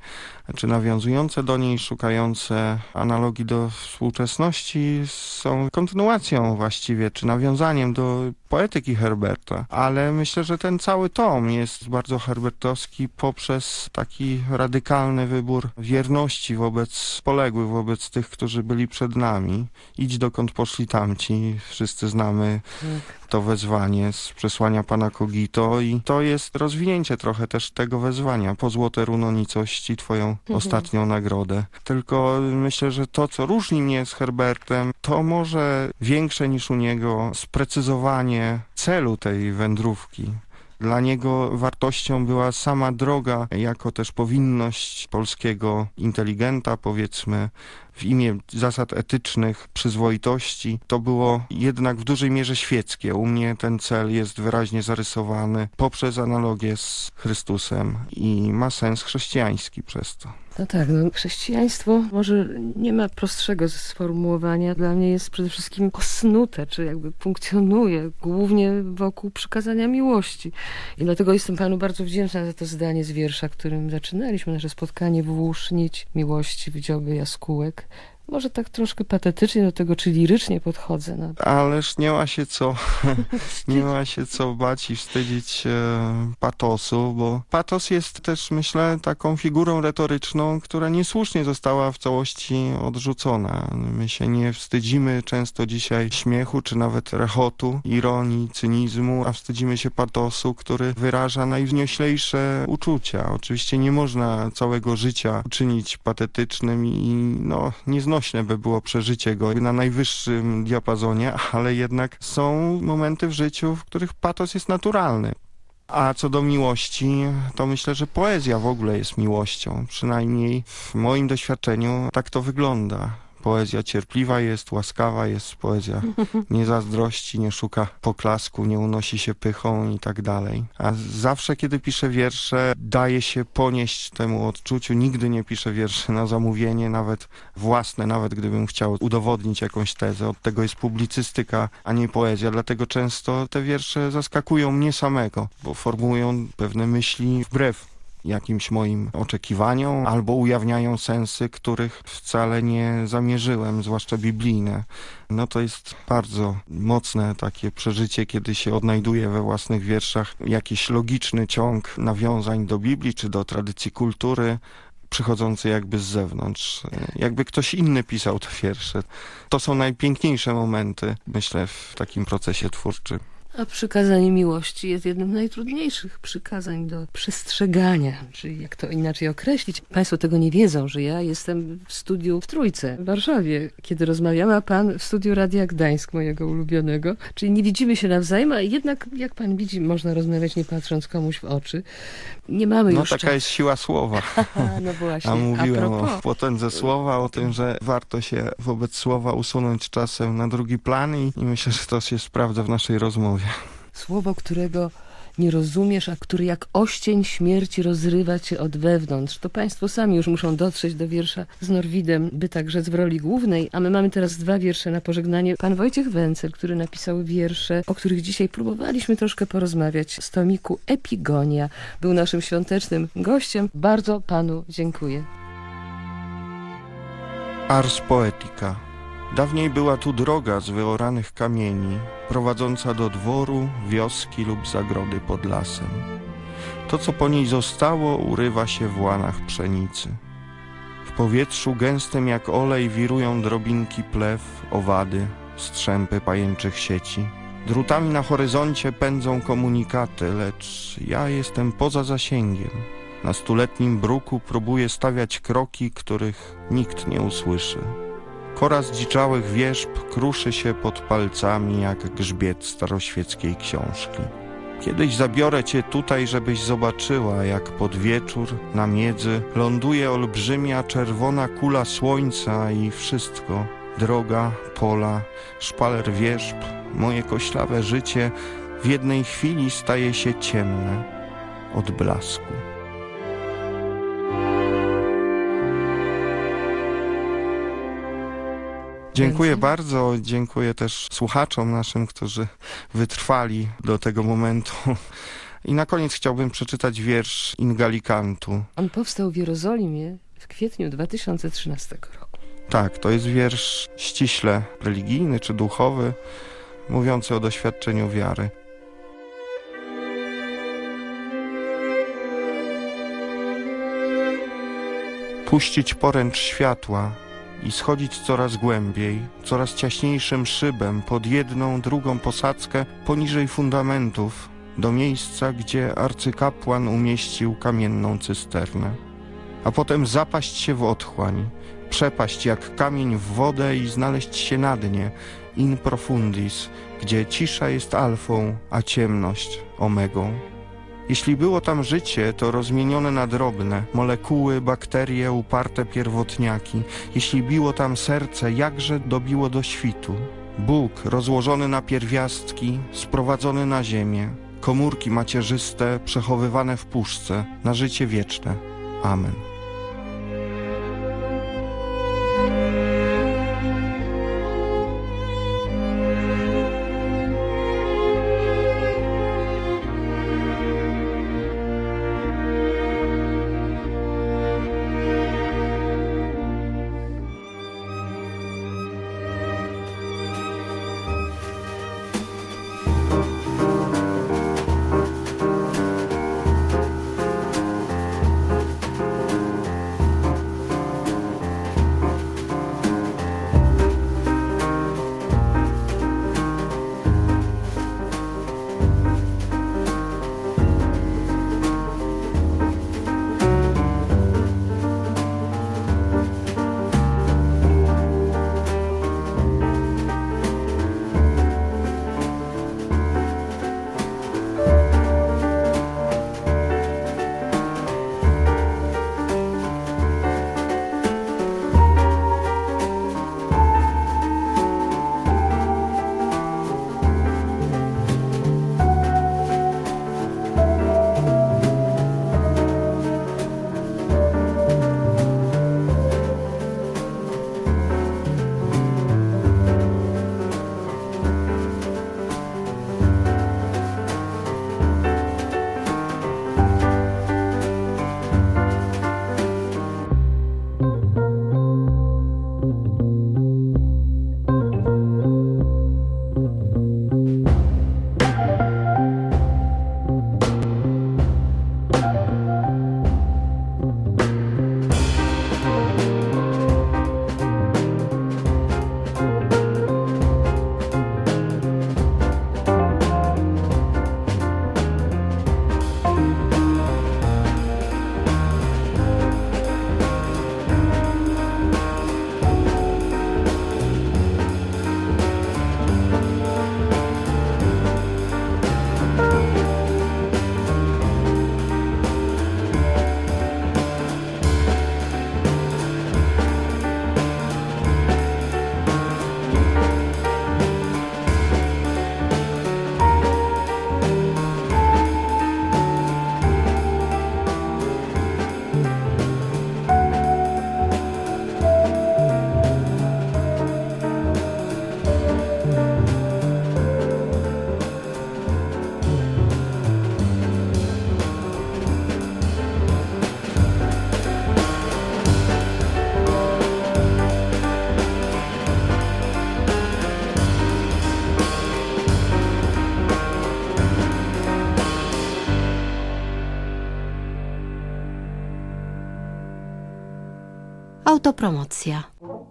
Speaker 163: czy nawiązujące do niej, szukające analogii do współczesności, są kontynuacją właściwie, czy nawiązaniem do poetyki Herberta. Ale myślę, że ten cały tom jest bardzo herbertowski poprzez taki radykalny wybór wierności wobec poległych, wobec tych, którzy byli przed nami. Idź dokąd poszli tamci. Wszyscy znamy to wezwanie z przesłania pana Kogito i to jest rozwinięcie trochę też tego wezwania. Po złote runo nicości twoją
Speaker 193: Mhm.
Speaker 163: ostatnią nagrodę. Tylko myślę, że to, co różni mnie z Herbertem, to może większe niż u niego sprecyzowanie celu tej wędrówki. Dla niego wartością była sama droga, jako też powinność polskiego inteligenta, powiedzmy, w imię zasad etycznych, przyzwoitości. To było jednak w dużej mierze świeckie. U mnie ten cel jest wyraźnie zarysowany poprzez analogię z Chrystusem i ma sens chrześcijański przez to.
Speaker 193: No tak, no, chrześcijaństwo może nie ma prostszego sformułowania. Dla mnie jest przede wszystkim osnute, czy jakby funkcjonuje głównie wokół przykazania miłości. I dlatego jestem panu bardzo wdzięczna za to zdanie z wiersza, którym zaczynaliśmy nasze spotkanie. Włóż nić miłości w dzioby jaskółek. Może tak troszkę patetycznie do tego, czy lirycznie podchodzę. No.
Speaker 163: Ależ nie ma się co, nie ma się co bać i wstydzić e, patosu, bo patos jest też, myślę, taką figurą retoryczną, która niesłusznie została w całości odrzucona. My się nie wstydzimy często dzisiaj śmiechu, czy nawet rechotu, ironii, cynizmu, a wstydzimy się patosu, który wyraża najwznioślejsze uczucia. Oczywiście nie można całego życia uczynić patetycznym i no, nieznośne by było przeżycie go na najwyższym diapazonie, ale jednak są momenty w życiu, w których patos jest naturalny. A co do miłości, to myślę, że poezja w ogóle jest miłością. Przynajmniej w moim doświadczeniu tak to wygląda. Poezja cierpliwa jest, łaskawa jest, poezja nie zazdrości, nie szuka poklasku, nie unosi się pychą i tak dalej. A zawsze, kiedy piszę wiersze, daje się ponieść temu odczuciu. Nigdy nie piszę wierszy na zamówienie, nawet własne, nawet gdybym chciał udowodnić jakąś tezę. Od tego jest publicystyka, a nie poezja. Dlatego często te wiersze zaskakują mnie samego, bo formułują pewne myśli wbrew jakimś moim oczekiwaniom, albo ujawniają sensy, których wcale nie zamierzyłem, zwłaszcza biblijne. No to jest bardzo mocne takie przeżycie, kiedy się odnajduje we własnych wierszach jakiś logiczny ciąg nawiązań do Biblii czy do tradycji kultury, przychodzący jakby z zewnątrz. Jakby ktoś inny pisał te wiersze. To są najpiękniejsze momenty, myślę, w takim procesie twórczym.
Speaker 193: A przykazanie miłości jest jednym z najtrudniejszych przykazań do przestrzegania, czyli jak to inaczej określić. Państwo tego nie wiedzą, że ja jestem w studiu w Trójce, w Warszawie, kiedy rozmawiamy, a pan w studiu Radia Gdańsk, mojego ulubionego. Czyli nie widzimy się nawzajem, a jednak, jak pan widzi, można rozmawiać nie patrząc komuś w oczy. Nie mamy
Speaker 163: No
Speaker 193: już
Speaker 163: taka
Speaker 193: czasu.
Speaker 163: jest siła słowa.
Speaker 193: no właśnie,
Speaker 163: A mówiłem
Speaker 193: propos.
Speaker 163: o potędze słowa, o tym, że warto się wobec słowa usunąć czasem na drugi plan i, i myślę, że to się sprawdza w naszej rozmowie.
Speaker 193: Słowo, którego nie rozumiesz, a który jak oścień śmierci rozrywa cię od wewnątrz. To państwo sami już muszą dotrzeć do wiersza z Norwidem, by tak rzec w roli głównej, a my mamy teraz dwa wiersze na pożegnanie. Pan Wojciech Wencel, który napisał wiersze, o których dzisiaj próbowaliśmy troszkę porozmawiać z tomiku Epigonia, był naszym świątecznym gościem. Bardzo panu dziękuję.
Speaker 163: Ars Poetica. Dawniej była tu droga z wyoranych kamieni, prowadząca do dworu, wioski lub zagrody pod lasem. To, co po niej zostało, urywa się w łanach pszenicy. W powietrzu gęstym jak olej wirują drobinki plew, owady, strzępy pajęczych sieci. Drutami na horyzoncie pędzą komunikaty, lecz ja jestem poza zasięgiem. Na stuletnim bruku próbuję stawiać kroki, których nikt nie usłyszy. Kora zdziczałych wierzb kruszy się pod palcami jak grzbiet staroświeckiej książki. Kiedyś zabiorę cię tutaj, żebyś zobaczyła, jak pod wieczór na miedzy ląduje olbrzymia czerwona kula słońca i wszystko droga, pola, szpaler wierzb, moje koślawe życie w jednej chwili staje się ciemne od blasku. Dziękuję bardzo, dziękuję też słuchaczom naszym, którzy wytrwali do tego momentu. I na koniec chciałbym przeczytać wiersz Ingalikantu.
Speaker 193: On powstał w Jerozolimie w kwietniu 2013 roku.
Speaker 163: Tak, to jest wiersz ściśle religijny czy duchowy, mówiący o doświadczeniu wiary. Puścić poręcz światła i schodzić coraz głębiej, coraz ciaśniejszym szybem pod jedną, drugą posadzkę poniżej fundamentów, do miejsca, gdzie arcykapłan umieścił kamienną cysternę. A potem zapaść się w otchłań, przepaść jak kamień w wodę i znaleźć się na dnie, in profundis, gdzie cisza jest alfą, a ciemność omegą. Jeśli było tam życie, to rozmienione na drobne, molekuły, bakterie, uparte pierwotniaki. Jeśli biło tam serce, jakże dobiło do świtu. Bóg rozłożony na pierwiastki, sprowadzony na ziemię. Komórki macierzyste przechowywane w puszce, na życie wieczne. Amen.
Speaker 232: Autopromocja.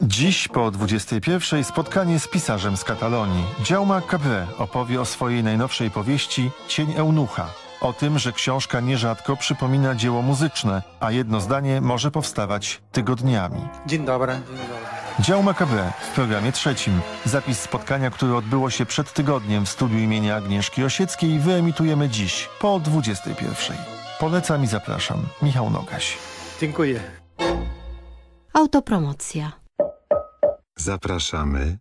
Speaker 233: Dziś po 21 spotkanie z pisarzem z Katalonii. Jaume Cabré opowie o swojej najnowszej powieści Cień Eunucha. O tym, że książka nierzadko przypomina dzieło muzyczne, a jedno zdanie może powstawać tygodniami.
Speaker 234: Dzień dobry.
Speaker 233: Jaume Cabré w programie trzecim. Zapis spotkania, które odbyło się przed tygodniem w studiu imienia Agnieszki Osieckiej wyemitujemy dziś po 21. Polecam i zapraszam. Michał Nogaś.
Speaker 234: Dziękuję.
Speaker 232: Autopromocja.
Speaker 8: Zapraszamy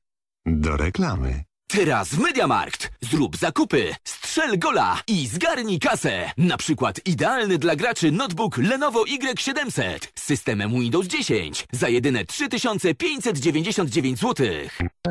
Speaker 8: do reklamy.
Speaker 47: Teraz w Mediamarkt. Zrób zakupy, strzel gola i zgarnij kasę. Na przykład idealny dla graczy notebook Lenovo Y700 z systemem Windows 10 za jedyne 3599 zł.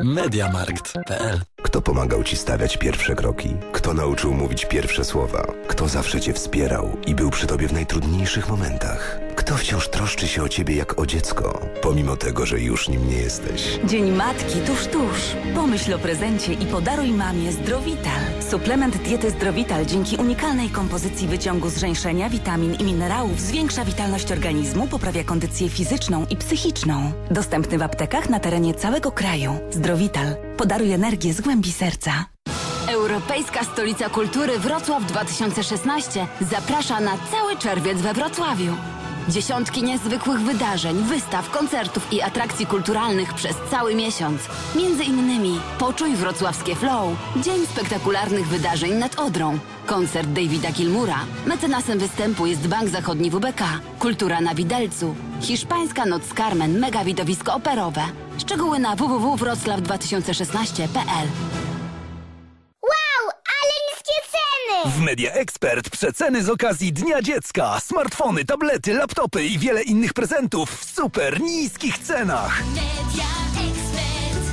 Speaker 235: Mediamarkt.pl
Speaker 43: Kto pomagał ci stawiać pierwsze kroki? Kto nauczył mówić pierwsze słowa? Kto zawsze cię wspierał i był przy tobie w najtrudniejszych momentach? Kto wciąż troszczy się o ciebie jak o dziecko, pomimo tego, że już nim nie jesteś?
Speaker 236: Dzień Matki tuż, tuż. Pomyśl o prezencie i podaruj mamie Zdrowital. Suplement diety Zdrowital dzięki unikalnej kompozycji wyciągu zrzęszenia, witamin i minerałów zwiększa witalność organizmu, poprawia kondycję fizyczną i psychiczną. Dostępny w aptekach na terenie całego kraju. Zdrowital. Podaruj energię z głębi serca.
Speaker 44: Europejska Stolica Kultury Wrocław 2016 zaprasza na cały czerwiec we Wrocławiu. Dziesiątki niezwykłych wydarzeń, wystaw, koncertów i atrakcji kulturalnych przez cały miesiąc. Między innymi Poczuj wrocławskie flow, Dzień spektakularnych wydarzeń nad Odrą, koncert Davida Gilmura, mecenasem występu jest Bank Zachodni WBK, Kultura na Widelcu, Hiszpańska Noc Carmen, mega widowisko operowe. Szczegóły na www.wroclaw2016.pl
Speaker 16: Wow, ale niskie ceny!
Speaker 47: W Media Expert przeceny z okazji Dnia Dziecka. Smartfony, tablety, laptopy i wiele innych prezentów w super niskich cenach.
Speaker 237: Media Expert.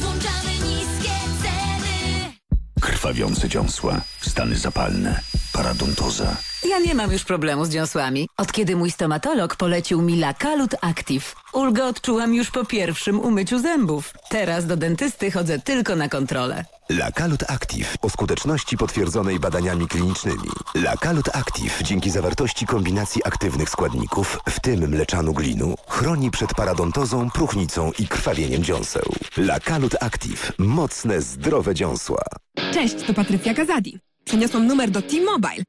Speaker 237: Włączamy niskie ceny.
Speaker 238: Krwawiące dziąsła, stany zapalne, paradontoza.
Speaker 228: Ja nie mam już problemu z dziąsłami. Od kiedy mój stomatolog polecił mi Lakalut Active. Ulgę odczułam już po pierwszym umyciu zębów. Teraz do dentysty chodzę tylko na kontrolę.
Speaker 43: Lakalut Active o skuteczności potwierdzonej badaniami klinicznymi. Lakalut Active dzięki zawartości kombinacji aktywnych składników, w tym mleczanu glinu, chroni przed paradontozą, próchnicą i krwawieniem dziąseł. Lakalut Active. Mocne, zdrowe dziąsła.
Speaker 239: Cześć, to Patrycja Kazadi. Przeniosłam numer do T-Mobile.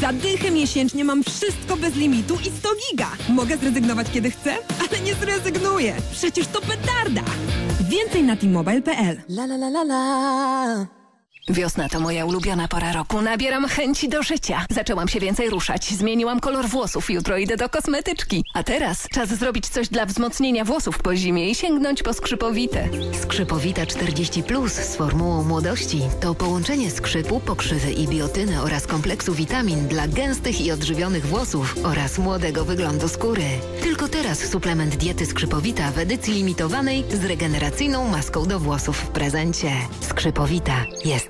Speaker 239: Za dychę miesięcznie mam wszystko bez limitu i 100 giga. Mogę zrezygnować kiedy chcę, ale nie zrezygnuję. Przecież to petarda. Więcej na T-Mobile.pl.
Speaker 228: La la la la la. Wiosna to moja ulubiona pora roku. Nabieram chęci do życia. Zaczęłam się więcej ruszać. Zmieniłam kolor włosów. Jutro idę do kosmetyczki. A teraz czas zrobić coś dla wzmocnienia włosów po zimie i sięgnąć po skrzypowite. Skrzypowita 40 Plus z formułą młodości to połączenie skrzypu, pokrzywy i biotyny oraz kompleksu witamin dla gęstych i odżywionych włosów oraz młodego wyglądu skóry. Tylko teraz suplement diety skrzypowita w edycji limitowanej z regeneracyjną maską do włosów w prezencie. Skrzypowita.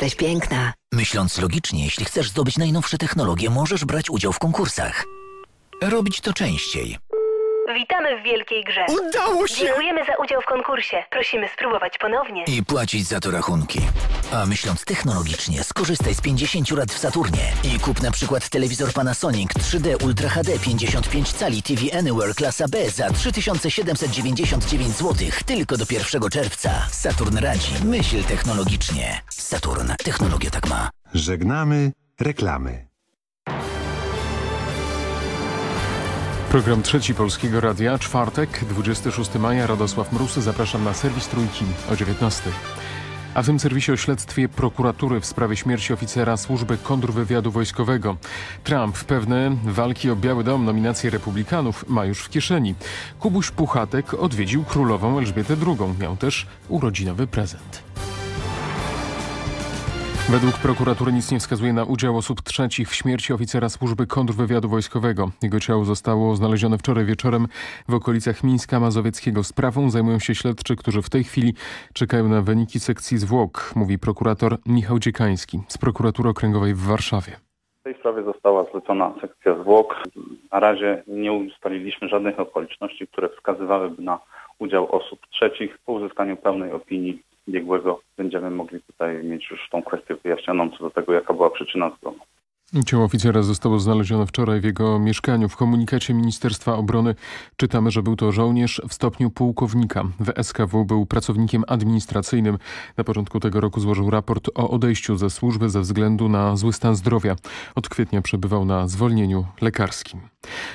Speaker 228: Jesteś piękna.
Speaker 240: Myśląc logicznie, jeśli chcesz zdobyć najnowsze technologie, możesz brać udział w konkursach. Robić to częściej.
Speaker 241: Witamy w Wielkiej Grze.
Speaker 240: Udało się!
Speaker 241: Dziękujemy za udział w konkursie. Prosimy spróbować ponownie.
Speaker 240: I płacić za to rachunki. A myśląc technologicznie, skorzystaj z 50 lat w Saturnie i kup na przykład telewizor Panasonic 3D Ultra HD 55 cali TV Anywhere klasa B za 3799 zł tylko do 1 czerwca. Saturn radzi. Myśl technologicznie. Saturn. Technologia tak ma.
Speaker 8: Żegnamy reklamy.
Speaker 146: Program Trzeci Polskiego Radia, czwartek, 26 maja, Radosław Mróz. Zapraszam na serwis Trójki o 19. A w tym serwisie o śledztwie prokuratury w sprawie śmierci oficera służby kontrwywiadu wojskowego. Trump pewne walki o Biały Dom, nominacje republikanów ma już w kieszeni. Kubuś Puchatek odwiedził królową Elżbietę II. Miał też urodzinowy prezent. Według prokuratury nic nie wskazuje na udział osób trzecich w śmierci oficera służby kontrwywiadu wojskowego. Jego ciało zostało znalezione wczoraj wieczorem w okolicach Mińska Mazowieckiego. Sprawą zajmują się śledczy, którzy w tej chwili czekają na wyniki sekcji zwłok, mówi prokurator Michał Dziekański z prokuratury okręgowej w Warszawie.
Speaker 242: W tej sprawie została zlecona sekcja zwłok. Na razie nie ustaliliśmy żadnych okoliczności, które wskazywałyby na udział osób trzecich. Po uzyskaniu pełnej opinii biegłego będziemy mogli tutaj mieć już tą kwestię wyjaśnioną co do tego, jaka była przyczyna zgonu.
Speaker 146: Ciało oficera zostało znalezione wczoraj w jego mieszkaniu. W komunikacie Ministerstwa Obrony czytamy, że był to żołnierz w stopniu pułkownika. W SKW był pracownikiem administracyjnym. Na początku tego roku złożył raport o odejściu ze służby ze względu na zły stan zdrowia. Od kwietnia przebywał na zwolnieniu lekarskim.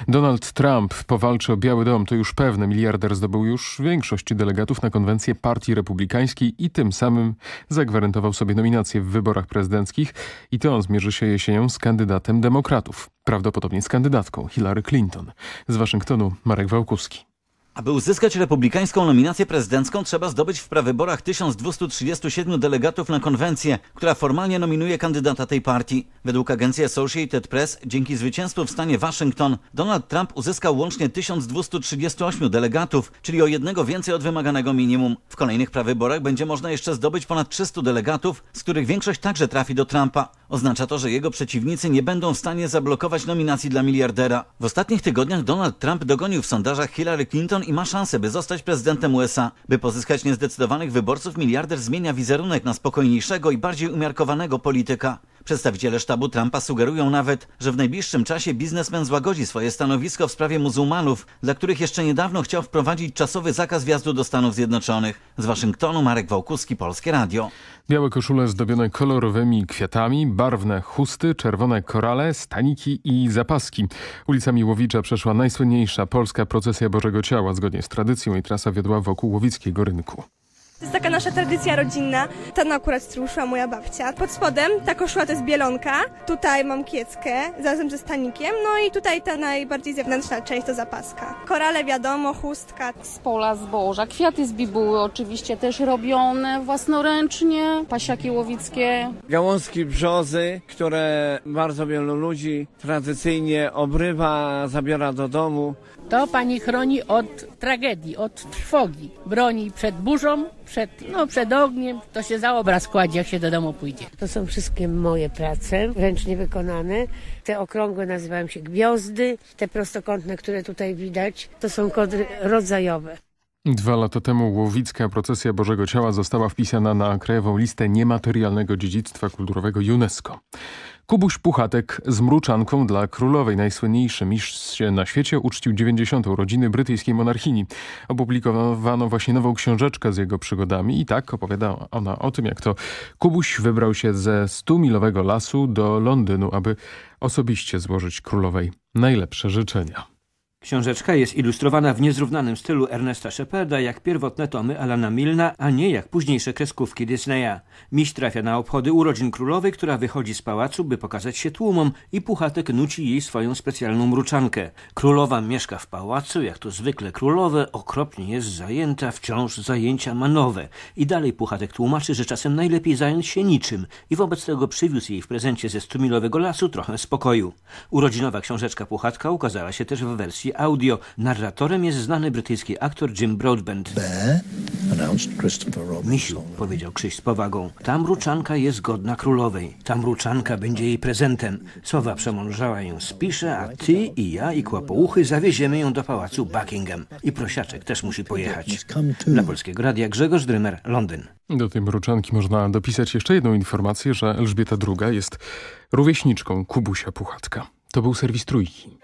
Speaker 146: Donald Trump powalczy o Biały Dom. To już pewne. Miliarder zdobył już większość delegatów na konwencję Partii Republikańskiej i tym samym zagwarantował sobie nominację w wyborach prezydenckich. I to on zmierzy się jesienią z kandydatem demokratów. Prawdopodobnie z kandydatką Hillary Clinton. Z Waszyngtonu Marek Wałkuski.
Speaker 243: Aby uzyskać republikańską nominację prezydencką, trzeba zdobyć w prawyborach 1237 delegatów na konwencję, która formalnie nominuje kandydata tej partii. Według agencji Associated Press, dzięki zwycięstwu w stanie Waszyngton, Donald Trump uzyskał łącznie 1238 delegatów, czyli o jednego więcej od wymaganego minimum. W kolejnych prawyborach będzie można jeszcze zdobyć ponad 300 delegatów, z których większość także trafi do Trumpa. Oznacza to, że jego przeciwnicy nie będą w stanie zablokować nominacji dla miliardera. W ostatnich tygodniach Donald Trump dogonił w sondażach Hillary Clinton i ma szansę, by zostać prezydentem USA. By pozyskać niezdecydowanych wyborców, miliarder zmienia wizerunek na spokojniejszego i bardziej umiarkowanego polityka. Przedstawiciele sztabu Trumpa sugerują nawet, że w najbliższym czasie biznesmen złagodzi swoje stanowisko w sprawie muzułmanów, dla których jeszcze niedawno chciał wprowadzić czasowy zakaz wjazdu do Stanów Zjednoczonych. Z Waszyngtonu Marek Wałkuski, Polskie Radio.
Speaker 146: Białe koszule zdobione kolorowymi kwiatami, barwne chusty, czerwone korale, staniki i zapaski. Ulicami Łowicza przeszła najsłynniejsza polska procesja Bożego Ciała. Zgodnie z tradycją jej trasa wiodła wokół Łowickiego Rynku.
Speaker 241: To jest taka nasza tradycja rodzinna. Ten akurat struszyła moja babcia. Pod spodem ta koszula to jest bielonka. Tutaj mam kieckę razem ze stanikiem. No i tutaj ta najbardziej zewnętrzna część to zapaska. Korale wiadomo, chustka.
Speaker 244: Z pola zboża. Kwiaty z bibuły oczywiście też robione własnoręcznie. Pasiaki łowickie.
Speaker 245: Gałązki brzozy, które bardzo wielu ludzi tradycyjnie obrywa, zabiera do domu.
Speaker 246: To pani chroni od tragedii, od trwogi. Broni przed burzą, przed, no, przed ogniem. To się za obraz kładzie, jak się do domu pójdzie.
Speaker 247: To są wszystkie moje prace, ręcznie wykonane. Te okrągłe nazywają się gwiazdy. Te prostokątne, które tutaj widać, to są kodry rodzajowe.
Speaker 146: Dwa lata temu łowicka procesja Bożego Ciała została wpisana na krajową listę niematerialnego dziedzictwa kulturowego UNESCO. Kubuś Puchatek z mruczanką dla królowej, najsłynniejszy mistrz na świecie, uczcił 90. urodziny brytyjskiej monarchini. Opublikowano właśnie nową książeczkę z jego przygodami i tak opowiada ona o tym, jak to Kubuś wybrał się ze 100-milowego lasu do Londynu, aby osobiście złożyć królowej najlepsze życzenia.
Speaker 248: Książeczka jest ilustrowana w niezrównanym stylu Ernesta Shepherda jak pierwotne tomy Alana Milna, a nie jak późniejsze kreskówki Disneya. Miś trafia na obchody urodzin królowej, która wychodzi z pałacu, by pokazać się tłumom i Puchatek nuci jej swoją specjalną mruczankę. Królowa mieszka w pałacu, jak to zwykle królowe, okropnie jest zajęta, wciąż zajęcia ma nowe. I dalej Puchatek tłumaczy, że czasem najlepiej zająć się niczym i wobec tego przywiózł jej w prezencie ze stumilowego lasu trochę spokoju. Urodzinowa książeczka Puchatka ukazała się też w wersji audio. Narratorem jest znany brytyjski aktor Jim Broadbent. Misiu, powiedział Krzyś z powagą, ta mruczanka jest godna królowej. Ta mruczanka będzie jej prezentem. Sowa przemążała ją spisze, a ty i ja i kłopouchy zawieziemy ją do pałacu Buckingham. I prosiaczek też musi pojechać. Dla Polskiego Radia Grzegorz Drymer, Londyn.
Speaker 146: Do tej mruczanki można dopisać jeszcze jedną informację, że Elżbieta II jest rówieśniczką Kubusia Puchatka. To był serwis Trójki.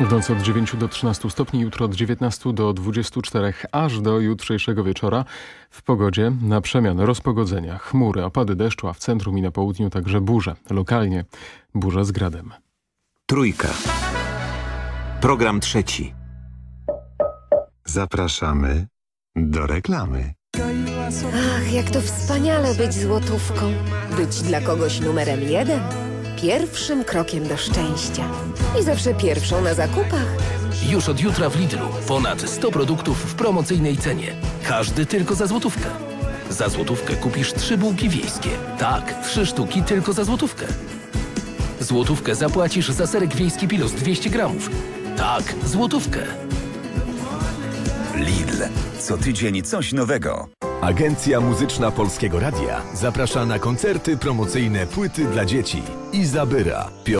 Speaker 146: W nocy od 9 do 13 stopni, jutro od 19 do 24, aż do jutrzejszego wieczora. W pogodzie na przemian rozpogodzenia, chmury, opady deszczu, a w centrum i na południu także burze. Lokalnie burze z gradem.
Speaker 249: Trójka. Program trzeci.
Speaker 230: Zapraszamy do reklamy.
Speaker 228: Ach, jak to wspaniale być złotówką. Być dla kogoś numerem jeden. Pierwszym krokiem do szczęścia. I zawsze pierwszą na zakupach.
Speaker 250: Już od jutra w Lidlu ponad 100 produktów w promocyjnej cenie. Każdy tylko za złotówkę. Za złotówkę kupisz trzy bułki wiejskie. Tak, trzy sztuki tylko za złotówkę. Złotówkę zapłacisz za serek wiejski pilos 200 gramów. Tak, złotówkę.
Speaker 251: Lidl. Co tydzień coś nowego.
Speaker 252: Agencja Muzyczna Polskiego Radia zaprasza na koncerty promocyjne płyty dla dzieci. Izabyra.